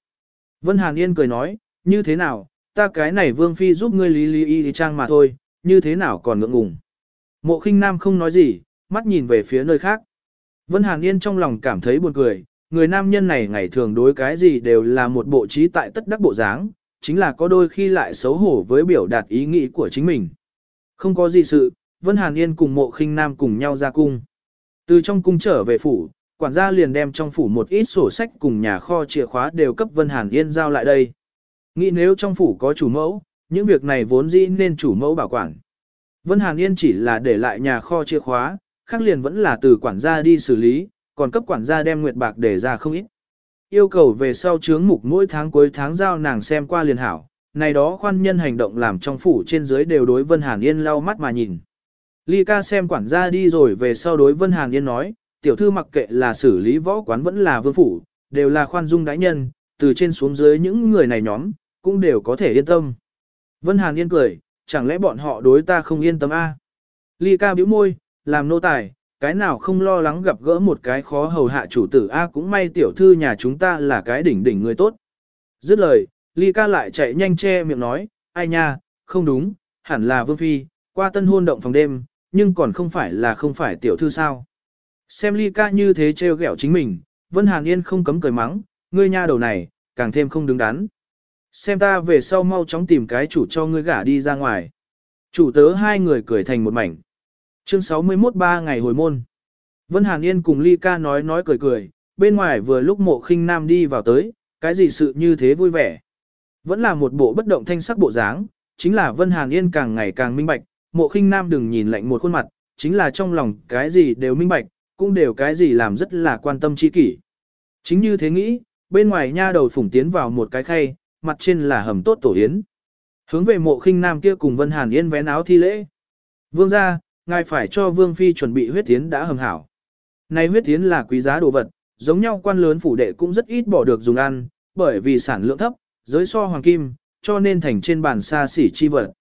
Vân Hàn Yên cười nói, như thế nào, ta cái này vương phi giúp ngươi lý lý y trang mà thôi, như thế nào còn ngượng ngùng. Mộ khinh nam không nói gì, mắt nhìn về phía nơi khác. Vân Hàn Yên trong lòng cảm thấy buồn cười, người nam nhân này ngày thường đối cái gì đều là một bộ trí tại tất đắc bộ dáng, chính là có đôi khi lại xấu hổ với biểu đạt ý nghĩ của chính mình. Không có gì sự, Vân Hàn Yên cùng mộ khinh nam cùng nhau ra cung. Từ trong cung trở về phủ, quản gia liền đem trong phủ một ít sổ sách cùng nhà kho chìa khóa đều cấp Vân Hàn Yên giao lại đây. Nghĩ nếu trong phủ có chủ mẫu, những việc này vốn dĩ nên chủ mẫu bảo quản. Vân Hàn Yên chỉ là để lại nhà kho chìa khóa, khác liền vẫn là từ quản gia đi xử lý, còn cấp quản gia đem nguyệt bạc để ra không ít. Yêu cầu về sau chướng mục mỗi tháng cuối tháng giao nàng xem qua liền hảo, này đó khoan nhân hành động làm trong phủ trên dưới đều đối Vân Hàn Yên lau mắt mà nhìn. Ly ca xem quản gia đi rồi về sau đối Vân Hàn Yên nói, tiểu thư mặc kệ là xử lý võ quán vẫn là vương phủ, đều là khoan dung đãi nhân, từ trên xuống dưới những người này nhóm, cũng đều có thể yên tâm. Vân Hàn Yên cười, chẳng lẽ bọn họ đối ta không yên tâm a? Ly ca bĩu môi, làm nô tài, cái nào không lo lắng gặp gỡ một cái khó hầu hạ chủ tử a cũng may tiểu thư nhà chúng ta là cái đỉnh đỉnh người tốt. Dứt lời, Ly ca lại chạy nhanh che miệng nói, ai nha, không đúng, hẳn là vương phi, qua tân hôn động phòng đêm, nhưng còn không phải là không phải tiểu thư sao. Xem ly ca như thế trêu ghẹo chính mình, Vân Hàn Yên không cấm cười mắng, ngươi nha đầu này, càng thêm không đứng đắn. Xem ta về sau mau chóng tìm cái chủ cho ngươi gả đi ra ngoài. Chủ tớ hai người cười thành một mảnh. Chương 61 ba ngày hồi môn. Vân Hàn Yên cùng ly ca nói nói cười cười, bên ngoài vừa lúc mộ khinh nam đi vào tới, cái gì sự như thế vui vẻ. Vẫn là một bộ bất động thanh sắc bộ dáng, chính là Vân Hàn Yên càng ngày càng minh bạch, mộ khinh nam đừng nhìn lạnh một khuôn mặt, chính là trong lòng cái gì đều minh bạch, cũng đều cái gì làm rất là quan tâm chi kỷ. Chính như thế nghĩ, bên ngoài nha đầu phủng tiến vào một cái khay, mặt trên là hầm tốt tổ yến. Hướng về mộ khinh nam kia cùng Vân Hàn Yên vén áo thi lễ. Vương ra, ngài phải cho Vương Phi chuẩn bị huyết tiến đã hầm hảo. Này huyết tiến là quý giá đồ vật, giống nhau quan lớn phủ đệ cũng rất ít bỏ được dùng ăn, bởi vì sản lượng thấp, giới so hoàng kim, cho nên thành trên bàn xa xỉ chi vật.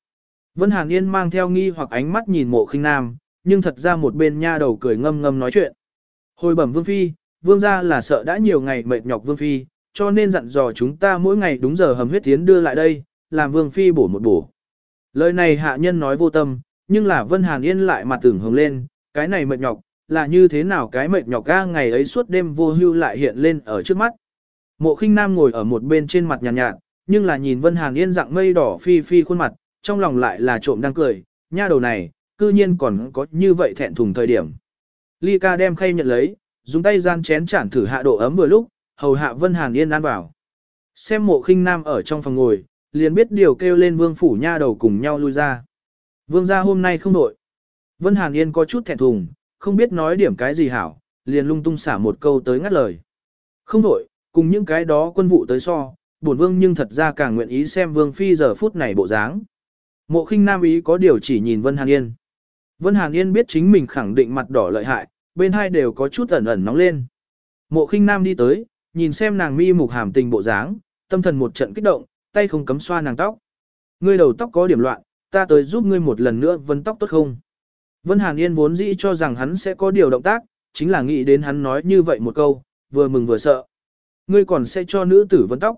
Vân Hàn Yên mang theo nghi hoặc ánh mắt nhìn mộ khinh nam, nhưng thật ra một bên nha đầu cười ngâm ngâm nói chuyện. Hồi bẩm Vương Phi, Vương gia là sợ đã nhiều ngày mệt nhọc Vương Phi, cho nên dặn dò chúng ta mỗi ngày đúng giờ hầm huyết tiến đưa lại đây, làm Vương Phi bổ một bổ. Lời này hạ nhân nói vô tâm, nhưng là Vân Hàn Yên lại mặt tưởng hồng lên, cái này mệt nhọc, là như thế nào cái mệt nhọc ga ngày ấy suốt đêm vô hưu lại hiện lên ở trước mắt. Mộ khinh nam ngồi ở một bên trên mặt nhàn nhạt, nhạt, nhưng là nhìn Vân Hàn Yên dạng mây đỏ phi phi khuôn mặt, trong lòng lại là trộm đang cười, nha đầu này, cư nhiên còn có như vậy thẹn thùng thời điểm. Ly ca đem khay nhận lấy, dùng tay gian chén chản thử hạ độ ấm vừa lúc, hầu hạ Vân Hàn Yên ăn vào. Xem mộ khinh nam ở trong phòng ngồi, liền biết điều kêu lên vương phủ nha đầu cùng nhau lui ra. Vương gia hôm nay không nội Vân Hàn Yên có chút thẹn thùng, không biết nói điểm cái gì hảo, liền lung tung xả một câu tới ngắt lời. Không nội cùng những cái đó quân vụ tới so, bổn vương nhưng thật ra càng nguyện ý xem vương phi giờ phút này bộ dáng. Mộ khinh nam ý có điều chỉ nhìn Vân Hàn Yên. Vân Hàn Yên biết chính mình khẳng định mặt đỏ lợi hại, bên hai đều có chút ẩn ẩn nóng lên. Mộ khinh nam đi tới, nhìn xem nàng mi mục hàm tình bộ dáng, tâm thần một trận kích động, tay không cấm xoa nàng tóc. Ngươi đầu tóc có điểm loạn, ta tới giúp ngươi một lần nữa vấn tóc tốt không? Vân Hàn Yên vốn dĩ cho rằng hắn sẽ có điều động tác, chính là nghĩ đến hắn nói như vậy một câu, vừa mừng vừa sợ. Ngươi còn sẽ cho nữ tử vấn tóc.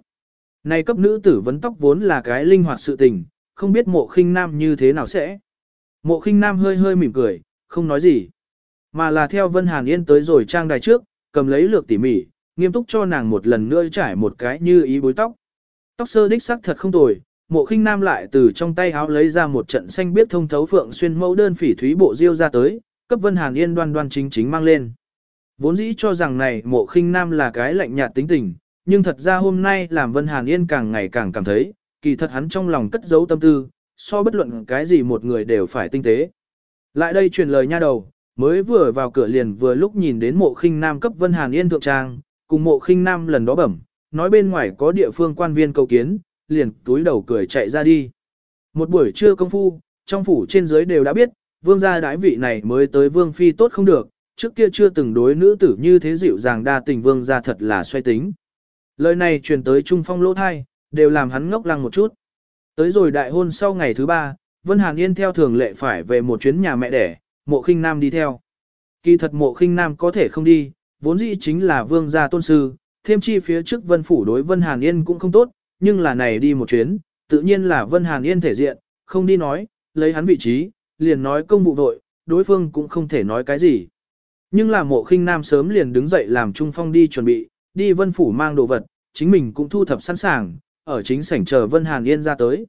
Này cấp nữ tử vấn tóc vốn là cái linh hoạt sự tình, không biết mộ khinh nam như thế nào sẽ. Mộ khinh nam hơi hơi mỉm cười, không nói gì. Mà là theo Vân Hàn Yên tới rồi trang đài trước, cầm lấy lược tỉ mỉ, nghiêm túc cho nàng một lần nữa trải một cái như ý bối tóc. Tóc sơ đích sắc thật không tồi, mộ khinh nam lại từ trong tay áo lấy ra một trận xanh biết thông thấu phượng xuyên mẫu đơn phỉ thúy bộ diêu ra tới, cấp Vân Hàn Yên đoan đoan chính chính mang lên. Vốn dĩ cho rằng này mộ khinh nam là cái lạnh nhạt tính tình, nhưng thật ra hôm nay làm Vân Hàn Yên càng ngày càng cảm thấy, kỳ thật hắn trong lòng cất giấu tâm tư, so bất luận cái gì một người đều phải tinh tế. Lại đây truyền lời nha đầu, mới vừa vào cửa liền vừa lúc nhìn đến mộ khinh nam cấp Vân Hàn Yên thượng trang, cùng mộ khinh nam lần đó bẩm, nói bên ngoài có địa phương quan viên cầu kiến, liền túi đầu cười chạy ra đi. Một buổi trưa công phu, trong phủ trên dưới đều đã biết, vương gia đái vị này mới tới vương phi tốt không được, trước kia chưa từng đối nữ tử như thế dịu dàng đa tình vương gia thật là xoay tính. Lời này truyền tới Trung Phong lỗ thai, đều làm hắn ngốc lăng một chút. Tới rồi đại hôn sau ngày thứ ba, Vân Hàn Yên theo thường lệ phải về một chuyến nhà mẹ đẻ, mộ khinh nam đi theo. Kỳ thật mộ khinh nam có thể không đi, vốn dĩ chính là vương gia tôn sư, thêm chi phía trước Vân Phủ đối Vân Hàn Yên cũng không tốt, nhưng là này đi một chuyến, tự nhiên là Vân Hàn Yên thể diện, không đi nói, lấy hắn vị trí, liền nói công vụ vội, đối phương cũng không thể nói cái gì. Nhưng là mộ khinh nam sớm liền đứng dậy làm Trung Phong đi chuẩn bị, đi Vân Phủ mang đồ vật, chính mình cũng thu thập sẵn sàng, ở chính sảnh chờ Vân Hàn Yên ra tới.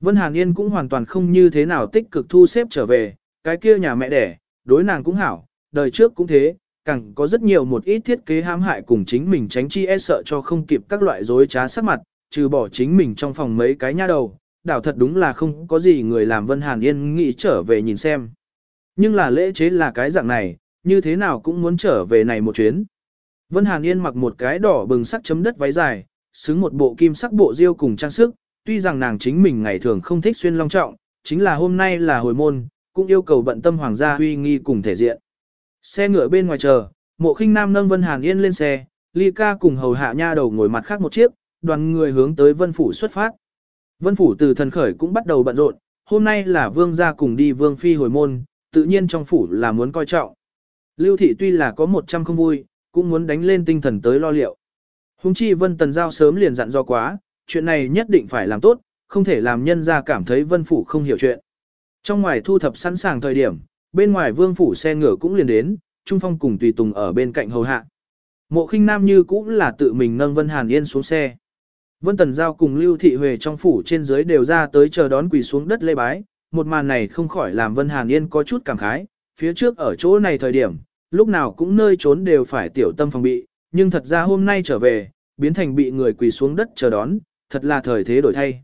Vân Hàn Yên cũng hoàn toàn không như thế nào tích cực thu xếp trở về, cái kia nhà mẹ đẻ, đối nàng cũng hảo, đời trước cũng thế, càng có rất nhiều một ít thiết kế hãm hại cùng chính mình tránh chi e sợ cho không kịp các loại dối trá sắc mặt, trừ bỏ chính mình trong phòng mấy cái nha đầu, đảo thật đúng là không có gì người làm Vân Hàn Yên nghĩ trở về nhìn xem. Nhưng là lễ chế là cái dạng này, như thế nào cũng muốn trở về này một chuyến. Vân Hàn Yên mặc một cái đỏ bừng sắc chấm đất váy dài, xứng một bộ kim sắc bộ diêu cùng trang sức, tuy rằng nàng chính mình ngày thường không thích xuyên long trọng, chính là hôm nay là hồi môn, cũng yêu cầu bận tâm hoàng gia huy nghi cùng thể diện. Xe ngựa bên ngoài chờ, mộ khinh nam nâng Vân Hàn Yên lên xe, ly ca cùng hầu hạ nha đầu ngồi mặt khác một chiếc, đoàn người hướng tới Vân Phủ xuất phát. Vân Phủ từ thần khởi cũng bắt đầu bận rộn, hôm nay là vương gia cùng đi vương phi hồi môn, tự nhiên trong phủ là muốn coi trọng. Lưu thị tuy là có một trăm không vui, cũng muốn đánh lên tinh thần tới lo liệu. Hùng chi Vân Tần Giao sớm liền dặn do quá, chuyện này nhất định phải làm tốt, không thể làm nhân ra cảm thấy Vân Phủ không hiểu chuyện. Trong ngoài thu thập sẵn sàng thời điểm, bên ngoài vương phủ xe ngựa cũng liền đến, Trung Phong cùng Tùy Tùng ở bên cạnh hầu hạ. Mộ khinh nam như cũng là tự mình nâng Vân Hàn Yên xuống xe. Vân Tần Giao cùng Lưu Thị Huệ trong phủ trên dưới đều ra tới chờ đón quỳ xuống đất lê bái, một màn này không khỏi làm Vân Hàn Yên có chút cảm khái, phía trước ở chỗ này thời điểm, lúc nào cũng nơi trốn đều phải tiểu tâm phòng bị, nhưng thật ra hôm nay trở về, biến thành bị người quỳ xuống đất chờ đón, thật là thời thế đổi thay.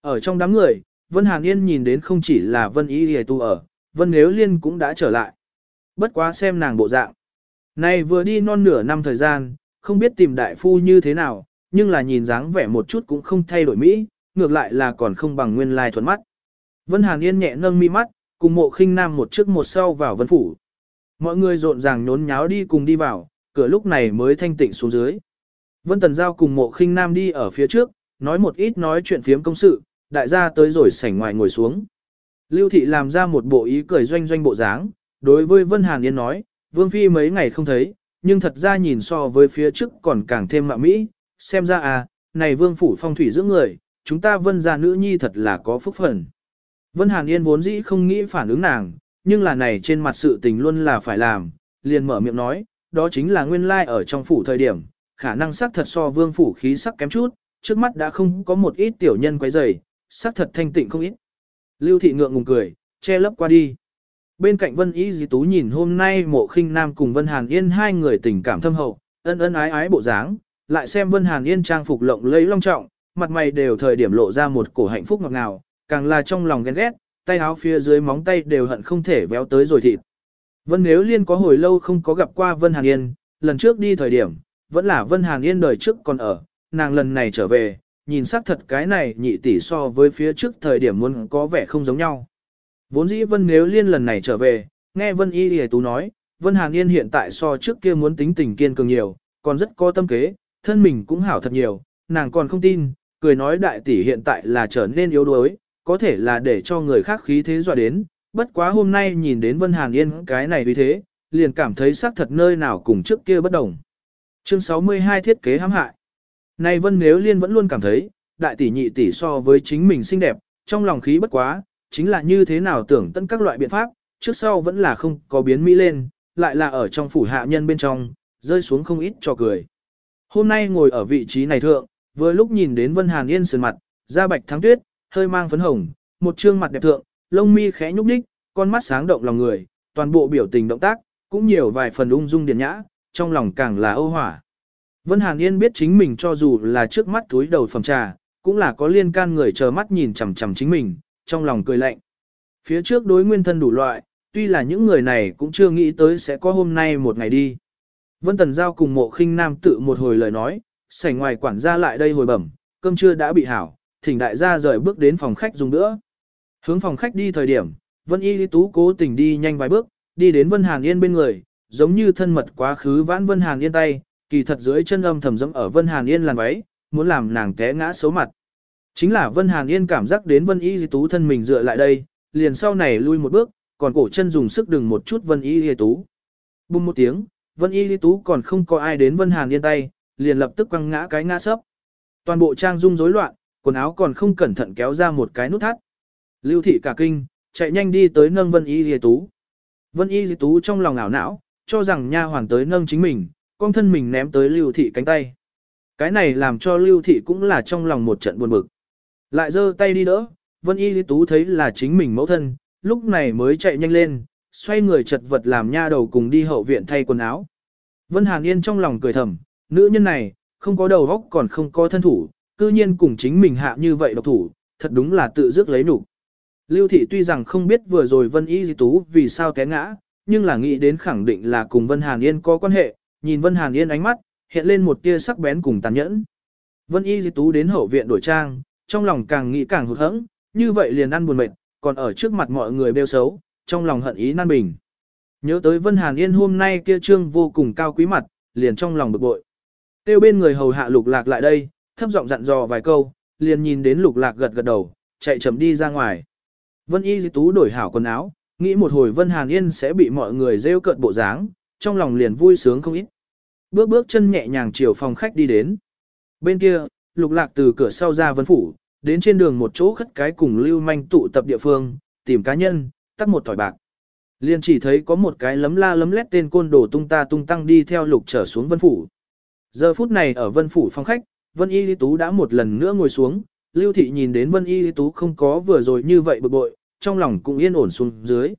Ở trong đám người, Vân Hàn Yên nhìn đến không chỉ là Vân Y Hề Tu ở, Vân Nếu Liên cũng đã trở lại. Bất quá xem nàng bộ dạng. Này vừa đi non nửa năm thời gian, không biết tìm đại phu như thế nào, nhưng là nhìn dáng vẻ một chút cũng không thay đổi Mỹ, ngược lại là còn không bằng nguyên lai thuận mắt. Vân Hàn Yên nhẹ nâng mi mắt, cùng mộ khinh nam một trước một sau vào vân phủ. Mọi người rộn ràng nhốn nháo đi cùng đi vào, cửa lúc này mới thanh tịnh xuống dưới. Vân Tần Giao cùng mộ khinh nam đi ở phía trước, nói một ít nói chuyện phiếm công sự, đại gia tới rồi sảnh ngoài ngồi xuống. Lưu Thị làm ra một bộ ý cười doanh doanh bộ dáng, đối với Vân Hàn Yên nói, Vương Phi mấy ngày không thấy, nhưng thật ra nhìn so với phía trước còn càng thêm mạ mỹ, xem ra à, này Vương Phủ phong thủy dưỡng người, chúng ta Vân gia nữ nhi thật là có phúc phần. Vân Hàn Yên vốn dĩ không nghĩ phản ứng nàng, nhưng là này trên mặt sự tình luôn là phải làm, liền mở miệng nói, đó chính là nguyên lai ở trong phủ thời điểm, khả năng sắc thật so Vương Phủ khí sắc kém chút, trước mắt đã không có một ít tiểu nhân quấy rầy, sắc thật thanh tịnh không ít. Lưu thị ngượng ngùng cười, che lấp qua đi. Bên cạnh Vân Ý Dĩ Tú nhìn hôm nay mộ khinh nam cùng Vân Hàn Yên hai người tình cảm thâm hậu, ân ân ái ái bộ dáng, lại xem Vân Hàn Yên trang phục lộng lẫy long trọng, mặt mày đều thời điểm lộ ra một cổ hạnh phúc ngọt ngào, càng là trong lòng ghen ghét, tay áo phía dưới móng tay đều hận không thể véo tới rồi thịt. Vân Nếu Liên có hồi lâu không có gặp qua Vân Hàn Yên, lần trước đi thời điểm, vẫn là Vân Hàn Yên đời trước còn ở, nàng lần này trở về, nhìn xác thật cái này nhị tỷ so với phía trước thời điểm muốn có vẻ không giống nhau. Vốn dĩ Vân nếu liên lần này trở về, nghe Vân Y Lì Tú nói, Vân Hàn Yên hiện tại so trước kia muốn tính tình kiên cường nhiều, còn rất có tâm kế, thân mình cũng hảo thật nhiều, nàng còn không tin, cười nói đại tỷ hiện tại là trở nên yếu đuối, có thể là để cho người khác khí thế dọa đến, bất quá hôm nay nhìn đến Vân Hàn Yên cái này vì thế, liền cảm thấy xác thật nơi nào cùng trước kia bất đồng. Chương 62 thiết kế hãm hại. Này Vân Nếu Liên vẫn luôn cảm thấy, đại tỷ nhị tỷ so với chính mình xinh đẹp, trong lòng khí bất quá, chính là như thế nào tưởng tân các loại biện pháp, trước sau vẫn là không có biến mỹ lên, lại là ở trong phủ hạ nhân bên trong, rơi xuống không ít cho cười. Hôm nay ngồi ở vị trí này thượng, vừa lúc nhìn đến Vân Hàn Yên sườn mặt, da bạch thắng tuyết, hơi mang phấn hồng, một trương mặt đẹp thượng, lông mi khẽ nhúc nhích, con mắt sáng động lòng người, toàn bộ biểu tình động tác, cũng nhiều vài phần ung dung điển nhã, trong lòng càng là âu hỏa. Vân Hàn Yên biết chính mình cho dù là trước mắt túi đầu phẩm trà, cũng là có liên can người chờ mắt nhìn chằm chằm chính mình, trong lòng cười lạnh. Phía trước đối nguyên thân đủ loại, tuy là những người này cũng chưa nghĩ tới sẽ có hôm nay một ngày đi. Vân Tần Giao cùng mộ khinh nam tự một hồi lời nói, sảnh ngoài quản gia lại đây hồi bẩm, cơm trưa đã bị hảo, thỉnh đại gia rời bước đến phòng khách dùng nữa. Hướng phòng khách đi thời điểm, Vân Y Lý Tú cố tình đi nhanh vài bước, đi đến Vân Hàn Yên bên người, giống như thân mật quá khứ vãn Vân Hàn Yên tay, kỳ thật dưới chân âm thầm dẫm ở Vân Hàn Yên làn váy, muốn làm nàng té ngã xấu mặt. Chính là Vân Hàn Yên cảm giác đến Vân Y Lý Tú thân mình dựa lại đây, liền sau này lui một bước, còn cổ chân dùng sức đừng một chút Vân Y Lý Tú. Bùng một tiếng, Vân Y Lý Tú còn không có ai đến Vân Hàn Yên tay, liền lập tức quăng ngã cái ngã sấp. Toàn bộ trang dung rối loạn, quần áo còn không cẩn thận kéo ra một cái nút thắt. Lưu thị cả kinh, chạy nhanh đi tới nâng Vân Y Di Tú. Vân Y Di Tú trong lòng ảo não, cho rằng nha hoàn tới nâng chính mình, con thân mình ném tới Lưu thị cánh tay. Cái này làm cho Lưu thị cũng là trong lòng một trận buồn bực. Lại giơ tay đi đỡ, Vân Y Di Tú thấy là chính mình mẫu thân, lúc này mới chạy nhanh lên, xoay người chật vật làm nha đầu cùng đi hậu viện thay quần áo. Vân Hàn Yên trong lòng cười thầm, nữ nhân này, không có đầu óc còn không có thân thủ, cư nhiên cùng chính mình hạ như vậy độc thủ, thật đúng là tự dứt lấy nụ. Lưu thị tuy rằng không biết vừa rồi Vân Y Di Tú vì sao té ngã, nhưng là nghĩ đến khẳng định là cùng Vân Hàn Yên có quan hệ, nhìn Vân Hàn Yên ánh mắt, hiện lên một tia sắc bén cùng tàn nhẫn. Vân Y Di Tú đến hậu viện đổi trang, trong lòng càng nghĩ càng hụt hẫng, như vậy liền ăn buồn mệt, còn ở trước mặt mọi người bêu xấu, trong lòng hận ý nan bình. Nhớ tới Vân Hàn Yên hôm nay kia trương vô cùng cao quý mặt, liền trong lòng bực bội. Tiêu bên người hầu hạ lục lạc lại đây, thấp giọng dặn dò vài câu, liền nhìn đến lục lạc gật gật đầu, chạy chậm đi ra ngoài. Vân Y Di Tú đổi hảo quần áo, nghĩ một hồi Vân Hàn Yên sẽ bị mọi người rêu cợt bộ dáng, trong lòng liền vui sướng không ít. Bước bước chân nhẹ nhàng chiều phòng khách đi đến. Bên kia, lục lạc từ cửa sau ra vân phủ, đến trên đường một chỗ khất cái cùng lưu manh tụ tập địa phương, tìm cá nhân, tắt một thỏi bạc. Liền chỉ thấy có một cái lấm la lấm lét tên côn đồ tung ta tung tăng đi theo lục trở xuống vân phủ. Giờ phút này ở vân phủ phòng khách, vân y lý tú đã một lần nữa ngồi xuống, lưu thị nhìn đến vân y lý tú không có vừa rồi như vậy bực bội, trong lòng cũng yên ổn xuống dưới.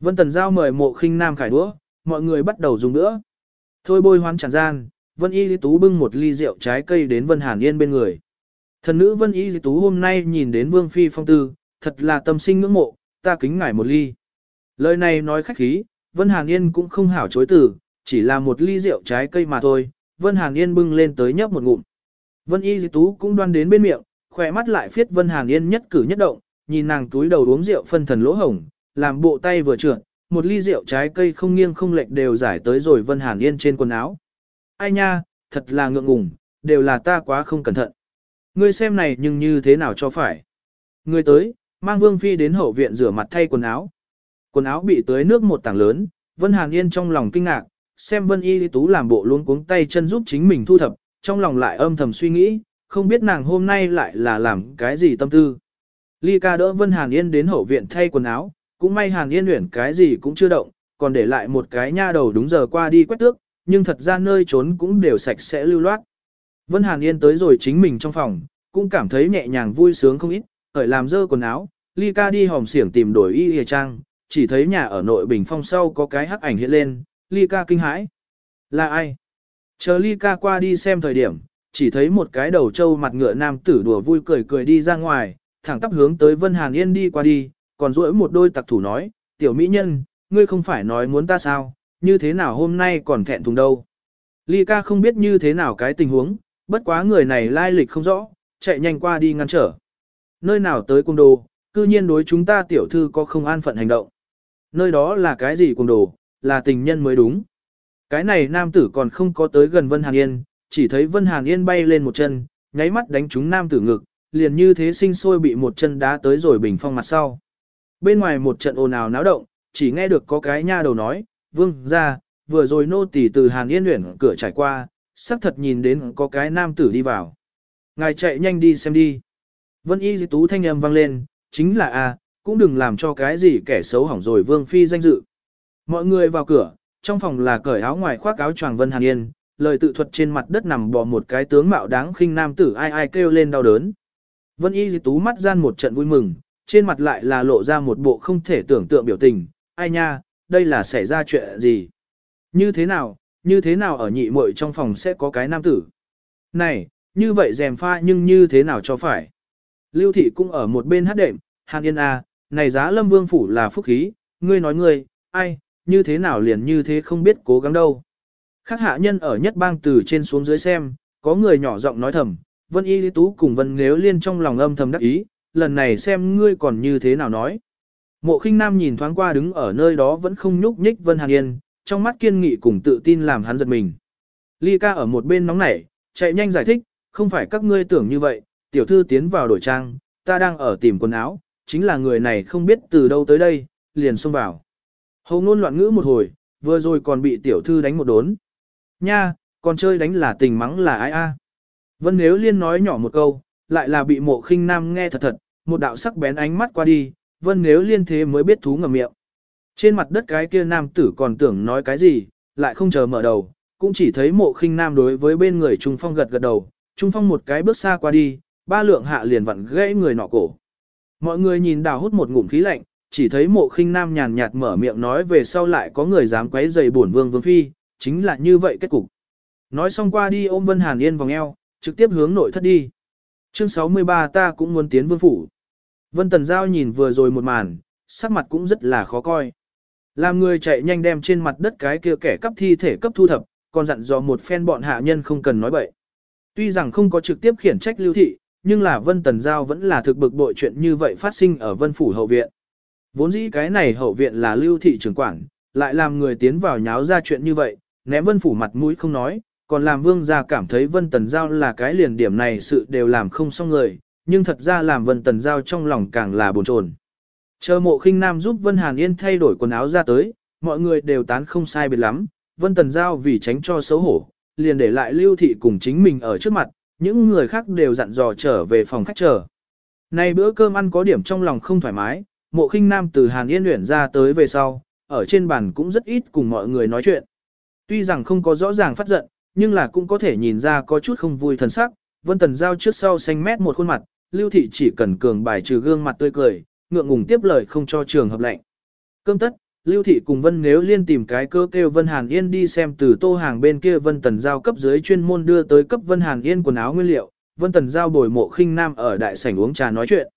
Vân tần giao mời mộ khinh nam khải đũa, mọi người bắt đầu dùng nữa. Thôi bôi hoán tràn gian, vân y lý tú bưng một ly rượu trái cây đến vân hàn yên bên người. Thần nữ vân y lý tú hôm nay nhìn đến vương phi phong tư, thật là tâm sinh ngưỡng mộ, ta kính ngải một ly. Lời này nói khách khí, Vân Hàn Yên cũng không hảo chối từ, chỉ là một ly rượu trái cây mà thôi, Vân Hàn Yên bưng lên tới nhấp một ngụm. Vân Y Di Tú cũng đoan đến bên miệng, khỏe mắt lại phiết Vân Hàn Yên nhất cử nhất động, nhìn nàng túi đầu uống rượu phân thần lỗ hổng, làm bộ tay vừa trượt, một ly rượu trái cây không nghiêng không lệch đều giải tới rồi Vân Hàn Yên trên quần áo. Ai nha, thật là ngượng ngùng, đều là ta quá không cẩn thận. Ngươi xem này nhưng như thế nào cho phải. Ngươi tới, mang Vương Phi đến hậu viện rửa mặt thay quần áo. Quần áo bị tưới nước một tảng lớn, Vân Hàn Yên trong lòng kinh ngạc, xem Vân Y Tú làm bộ luôn cuống tay chân giúp chính mình thu thập, trong lòng lại âm thầm suy nghĩ, không biết nàng hôm nay lại là làm cái gì tâm tư. Ly ca đỡ Vân Hàn Yên đến hậu viện thay quần áo, cũng may Hàn Yên luyện cái gì cũng chưa động, còn để lại một cái nha đầu đúng giờ qua đi quét tước, nhưng thật ra nơi trốn cũng đều sạch sẽ lưu loát. Vân Hàn Yên tới rồi chính mình trong phòng, cũng cảm thấy nhẹ nhàng vui sướng không ít, khởi làm dơ quần áo, Ly ca đi hòm xiển tìm đổi y hề trang, chỉ thấy nhà ở nội bình phong sau có cái hắc ảnh hiện lên, Ly ca kinh hãi. Là ai? Chờ Ly ca qua đi xem thời điểm, chỉ thấy một cái đầu trâu mặt ngựa nam tử đùa vui cười cười đi ra ngoài, thẳng tắp hướng tới Vân Hàn Yên đi qua đi, còn duỗi một đôi tặc thủ nói, tiểu mỹ nhân, ngươi không phải nói muốn ta sao, như thế nào hôm nay còn thẹn thùng đâu. Ly ca không biết như thế nào cái tình huống, bất quá người này lai lịch không rõ, chạy nhanh qua đi ngăn trở. Nơi nào tới cung đồ, cư nhiên đối chúng ta tiểu thư có không an phận hành động. Nơi đó là cái gì cung đồ, là tình nhân mới đúng. Cái này nam tử còn không có tới gần Vân Hàn Yên, chỉ thấy Vân Hàn Yên bay lên một chân, nháy mắt đánh trúng nam tử ngực, liền như thế sinh sôi bị một chân đá tới rồi bình phong mặt sau. Bên ngoài một trận ồn ào náo động, chỉ nghe được có cái nha đầu nói, vương ra, vừa rồi nô tỳ từ Hàn Yên luyện cửa trải qua, xác thật nhìn đến có cái nam tử đi vào. Ngài chạy nhanh đi xem đi. Vân y di tú thanh âm vang lên, chính là a cũng đừng làm cho cái gì kẻ xấu hỏng rồi vương phi danh dự. Mọi người vào cửa, trong phòng là cởi áo ngoài khoác áo choàng Vân Hàn Yên, lời tự thuật trên mặt đất nằm bò một cái tướng mạo đáng khinh nam tử ai ai kêu lên đau đớn. Vân Y Di Tú mắt gian một trận vui mừng, trên mặt lại là lộ ra một bộ không thể tưởng tượng biểu tình, ai nha, đây là xảy ra chuyện gì? Như thế nào, như thế nào ở nhị muội trong phòng sẽ có cái nam tử? Này, như vậy rèm pha nhưng như thế nào cho phải. Lưu thị cũng ở một bên hát đệm, Hàn Yên A, này giá lâm vương phủ là phúc khí, ngươi nói ngươi, ai, như thế nào liền như thế không biết cố gắng đâu. Khác hạ nhân ở nhất bang từ trên xuống dưới xem, có người nhỏ giọng nói thầm, Vân Y Lý Tú cùng Vân Nếu Liên trong lòng âm thầm đắc ý, lần này xem ngươi còn như thế nào nói. Mộ khinh nam nhìn thoáng qua đứng ở nơi đó vẫn không nhúc nhích Vân Hàn Yên, trong mắt kiên nghị cùng tự tin làm hắn giật mình. Ly ca ở một bên nóng nảy, chạy nhanh giải thích, không phải các ngươi tưởng như vậy, tiểu thư tiến vào đổi trang, ta đang ở tìm quần áo, chính là người này không biết từ đâu tới đây, liền xông vào. Hầu ngôn loạn ngữ một hồi, vừa rồi còn bị tiểu thư đánh một đốn. Nha, còn chơi đánh là tình mắng là ai a? Vân nếu liên nói nhỏ một câu, lại là bị mộ khinh nam nghe thật thật, một đạo sắc bén ánh mắt qua đi, vân nếu liên thế mới biết thú ngầm miệng. Trên mặt đất cái kia nam tử còn tưởng nói cái gì, lại không chờ mở đầu, cũng chỉ thấy mộ khinh nam đối với bên người Trung Phong gật gật đầu, Trung Phong một cái bước xa qua đi, ba lượng hạ liền vặn gãy người nọ cổ. Mọi người nhìn đào hút một ngụm khí lạnh, chỉ thấy mộ khinh nam nhàn nhạt mở miệng nói về sau lại có người dám quấy giày bổn vương vương phi, chính là như vậy kết cục. Nói xong qua đi ôm Vân Hàn Yên vòng eo, trực tiếp hướng nội thất đi. Chương 63 ta cũng muốn tiến vương phủ. Vân Tần Giao nhìn vừa rồi một màn, sắc mặt cũng rất là khó coi. Làm người chạy nhanh đem trên mặt đất cái kia kẻ cắp thi thể cấp thu thập, còn dặn dò một phen bọn hạ nhân không cần nói bậy. Tuy rằng không có trực tiếp khiển trách lưu thị, nhưng là Vân Tần Giao vẫn là thực bực bội chuyện như vậy phát sinh ở Vân Phủ hậu viện. Vốn dĩ cái này hậu viện là lưu thị trưởng quản, lại làm người tiến vào nháo ra chuyện như vậy, ném Vân Phủ mặt mũi không nói, còn làm vương gia cảm thấy Vân Tần Giao là cái liền điểm này sự đều làm không xong người, nhưng thật ra làm Vân Tần Giao trong lòng càng là buồn chồn. Chờ mộ khinh nam giúp Vân Hàn Yên thay đổi quần áo ra tới, mọi người đều tán không sai biệt lắm, Vân Tần Giao vì tránh cho xấu hổ, liền để lại lưu thị cùng chính mình ở trước mặt, những người khác đều dặn dò trở về phòng khách chờ. Nay bữa cơm ăn có điểm trong lòng không thoải mái, mộ khinh nam từ Hàn Yên luyện ra tới về sau, ở trên bàn cũng rất ít cùng mọi người nói chuyện. Tuy rằng không có rõ ràng phát giận, nhưng là cũng có thể nhìn ra có chút không vui thần sắc, Vân Tần Giao trước sau xanh mét một khuôn mặt, Lưu Thị chỉ cần cường bài trừ gương mặt tươi cười, ngượng ngùng tiếp lời không cho trường hợp lệnh. Cơm tất, Lưu Thị cùng Vân nếu liên tìm cái cơ kêu Vân Hàn Yên đi xem từ tô hàng bên kia Vân Tần Giao cấp dưới chuyên môn đưa tới cấp Vân Hàn Yên quần áo nguyên liệu, Vân Tần Giao bồi mộ khinh nam ở đại sảnh uống trà nói chuyện.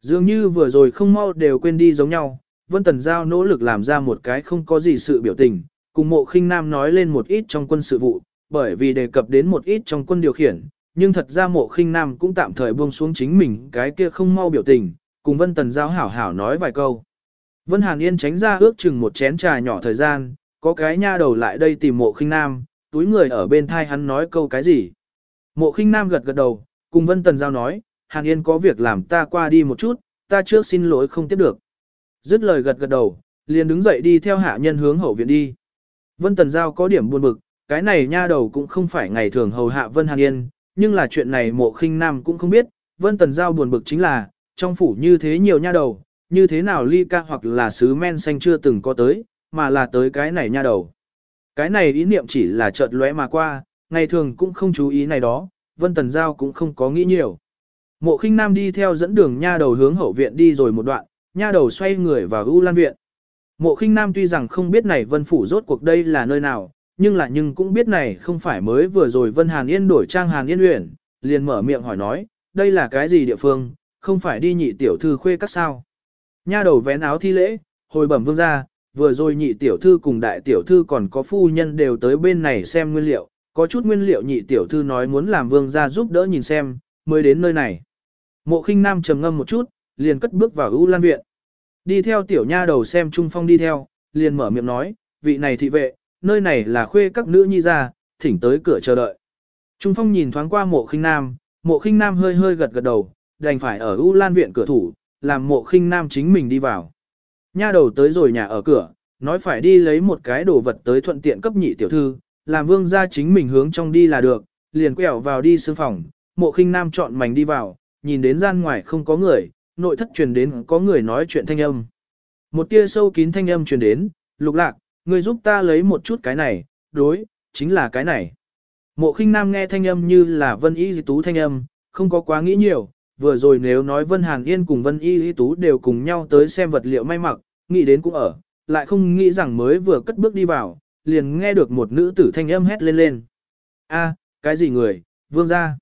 Dường như vừa rồi không mau đều quên đi giống nhau, Vân Tần Giao nỗ lực làm ra một cái không có gì sự biểu tình, cùng mộ khinh nam nói lên một ít trong quân sự vụ, bởi vì đề cập đến một ít trong quân điều khiển, nhưng thật ra mộ khinh nam cũng tạm thời buông xuống chính mình cái kia không mau biểu tình, cùng Vân Tần Giao hảo hảo nói vài câu. Vân Hàn Yên tránh ra ước chừng một chén trà nhỏ thời gian, có cái nha đầu lại đây tìm mộ khinh nam, túi người ở bên thai hắn nói câu cái gì. Mộ khinh nam gật gật đầu, cùng Vân Tần Giao nói, Hàn Yên có việc làm ta qua đi một chút, ta trước xin lỗi không tiếp được. Dứt lời gật gật đầu, liền đứng dậy đi theo hạ nhân hướng hậu viện đi. Vân Tần Giao có điểm buồn bực, cái này nha đầu cũng không phải ngày thường hầu hạ Vân Hàn Yên, nhưng là chuyện này mộ khinh nam cũng không biết, Vân Tần Giao buồn bực chính là, trong phủ như thế nhiều nha đầu, như thế nào ly ca hoặc là sứ men xanh chưa từng có tới, mà là tới cái này nha đầu. Cái này ý niệm chỉ là chợt lóe mà qua, ngày thường cũng không chú ý này đó, Vân Tần Giao cũng không có nghĩ nhiều. Mộ khinh nam đi theo dẫn đường nha đầu hướng hậu viện đi rồi một đoạn, nha đầu xoay người vào U Lan Viện. Mộ khinh nam tuy rằng không biết này vân phủ rốt cuộc đây là nơi nào, nhưng là nhưng cũng biết này không phải mới vừa rồi Vân Hàn Yên đổi trang Hàn Yên Uyển, liền mở miệng hỏi nói, đây là cái gì địa phương, không phải đi nhị tiểu thư khuê các sao. Nha đầu vén áo thi lễ, hồi bẩm vương gia vừa rồi nhị tiểu thư cùng đại tiểu thư còn có phu nhân đều tới bên này xem nguyên liệu, có chút nguyên liệu nhị tiểu thư nói muốn làm vương gia giúp đỡ nhìn xem, mới đến nơi này. Mộ khinh nam trầm ngâm một chút, liền cất bước vào ưu lan viện. Đi theo tiểu nha đầu xem Trung Phong đi theo, liền mở miệng nói, vị này thị vệ, nơi này là khuê các nữ nhi ra, thỉnh tới cửa chờ đợi. Trung Phong nhìn thoáng qua mộ khinh nam, mộ khinh nam hơi hơi gật gật đầu, đành phải ở U Lan viện cửa thủ, làm mộ khinh nam chính mình đi vào. Nha đầu tới rồi nhà ở cửa, nói phải đi lấy một cái đồ vật tới thuận tiện cấp nhị tiểu thư, làm vương gia chính mình hướng trong đi là được, liền quẹo vào đi sương phòng, mộ khinh nam chọn mảnh đi vào, nhìn đến gian ngoài không có người, nội thất truyền đến có người nói chuyện thanh âm. Một tia sâu kín thanh âm truyền đến, lục lạc, Ngươi giúp ta lấy một chút cái này, đối, chính là cái này. Mộ khinh nam nghe thanh âm như là vân y di tú thanh âm, không có quá nghĩ nhiều, vừa rồi nếu nói vân hàn yên cùng vân y di tú đều cùng nhau tới xem vật liệu may mặc, nghĩ đến cũng ở, lại không nghĩ rằng mới vừa cất bước đi vào, liền nghe được một nữ tử thanh âm hét lên lên. a cái gì người, vương gia.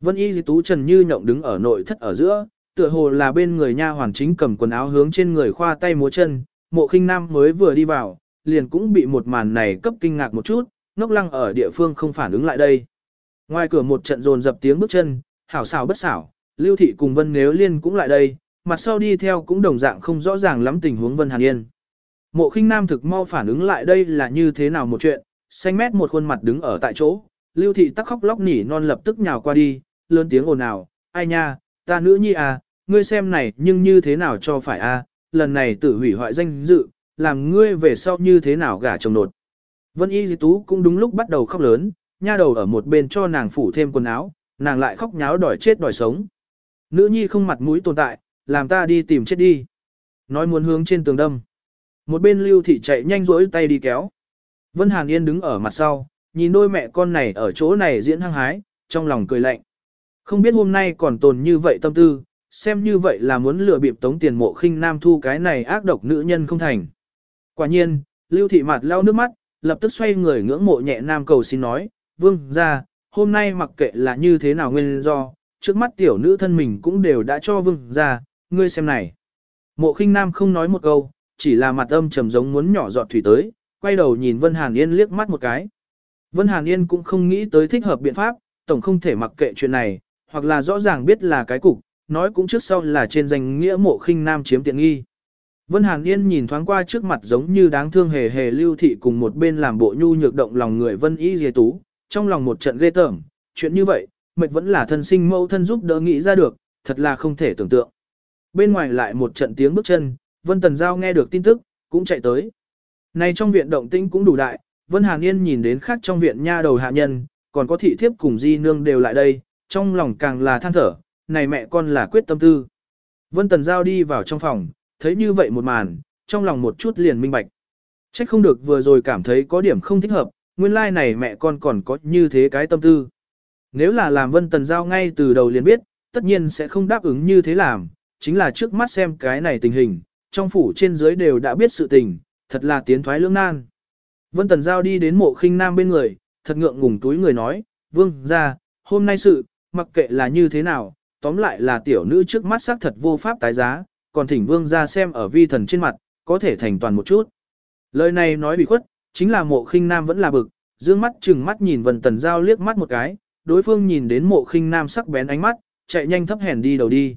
Vân Y Di Tú Trần Như nhộng đứng ở nội thất ở giữa, tựa hồ là bên người nha hoàn chính cầm quần áo hướng trên người khoa tay múa chân, mộ khinh nam mới vừa đi vào, liền cũng bị một màn này cấp kinh ngạc một chút, ngốc lăng ở địa phương không phản ứng lại đây. Ngoài cửa một trận rồn dập tiếng bước chân, hảo xảo bất xảo, Lưu Thị cùng Vân Nếu Liên cũng lại đây, mặt sau đi theo cũng đồng dạng không rõ ràng lắm tình huống Vân Hàn Yên. Mộ khinh nam thực mau phản ứng lại đây là như thế nào một chuyện, xanh mét một khuôn mặt đứng ở tại chỗ, Lưu Thị tắc khóc lóc nỉ non lập tức nhào qua đi, lớn tiếng ồn ào, ai nha, ta nữ nhi à, ngươi xem này nhưng như thế nào cho phải a? À, lần này tự hủy hoại danh dự, làm ngươi về sau như thế nào gả chồng nột. Vân Y Di Tú cũng đúng lúc bắt đầu khóc lớn, nha đầu ở một bên cho nàng phủ thêm quần áo, nàng lại khóc nháo đòi chết đòi sống. Nữ nhi không mặt mũi tồn tại, làm ta đi tìm chết đi. Nói muốn hướng trên tường đâm. Một bên lưu thị chạy nhanh rỗi tay đi kéo. Vân Hàn Yên đứng ở mặt sau, nhìn đôi mẹ con này ở chỗ này diễn hăng hái, trong lòng cười lạnh. Không biết hôm nay còn tồn như vậy tâm tư, xem như vậy là muốn lừa bịp tống tiền mộ khinh nam thu cái này ác độc nữ nhân không thành. Quả nhiên, lưu thị Mạt lau nước mắt, lập tức xoay người ngưỡng mộ nhẹ nam cầu xin nói, vương ra, hôm nay mặc kệ là như thế nào nguyên do, trước mắt tiểu nữ thân mình cũng đều đã cho vương ra, ngươi xem này. Mộ khinh nam không nói một câu, chỉ là mặt âm trầm giống muốn nhỏ giọt thủy tới, quay đầu nhìn Vân Hàn Yên liếc mắt một cái. Vân Hàn Yên cũng không nghĩ tới thích hợp biện pháp, tổng không thể mặc kệ chuyện này, hoặc là rõ ràng biết là cái cục, nói cũng trước sau là trên danh nghĩa mộ khinh nam chiếm tiện nghi. Vân Hàn Yên nhìn thoáng qua trước mặt giống như đáng thương hề hề lưu thị cùng một bên làm bộ nhu nhược động lòng người Vân Y Dì Tú, trong lòng một trận ghê tởm, chuyện như vậy, mệt vẫn là thân sinh mẫu thân giúp đỡ nghĩ ra được, thật là không thể tưởng tượng. Bên ngoài lại một trận tiếng bước chân, Vân Tần Giao nghe được tin tức, cũng chạy tới. Này trong viện động tĩnh cũng đủ đại, Vân Hàn Yên nhìn đến khác trong viện nha đầu hạ nhân, còn có thị thiếp cùng di nương đều lại đây, trong lòng càng là than thở, này mẹ con là quyết tâm tư. Vân Tần Giao đi vào trong phòng, thấy như vậy một màn, trong lòng một chút liền minh bạch. Trách không được vừa rồi cảm thấy có điểm không thích hợp, nguyên lai like này mẹ con còn có như thế cái tâm tư. Nếu là làm Vân Tần Giao ngay từ đầu liền biết, tất nhiên sẽ không đáp ứng như thế làm, chính là trước mắt xem cái này tình hình, trong phủ trên dưới đều đã biết sự tình, thật là tiến thoái lưỡng nan. Vân Tần Giao đi đến mộ khinh nam bên người, thật ngượng ngùng túi người nói, vương ra, hôm nay sự, mặc kệ là như thế nào, tóm lại là tiểu nữ trước mắt xác thật vô pháp tái giá, còn thỉnh vương ra xem ở vi thần trên mặt, có thể thành toàn một chút. Lời này nói bị khuất, chính là mộ khinh nam vẫn là bực, dương mắt chừng mắt nhìn vần tần giao liếc mắt một cái, đối phương nhìn đến mộ khinh nam sắc bén ánh mắt, chạy nhanh thấp hèn đi đầu đi.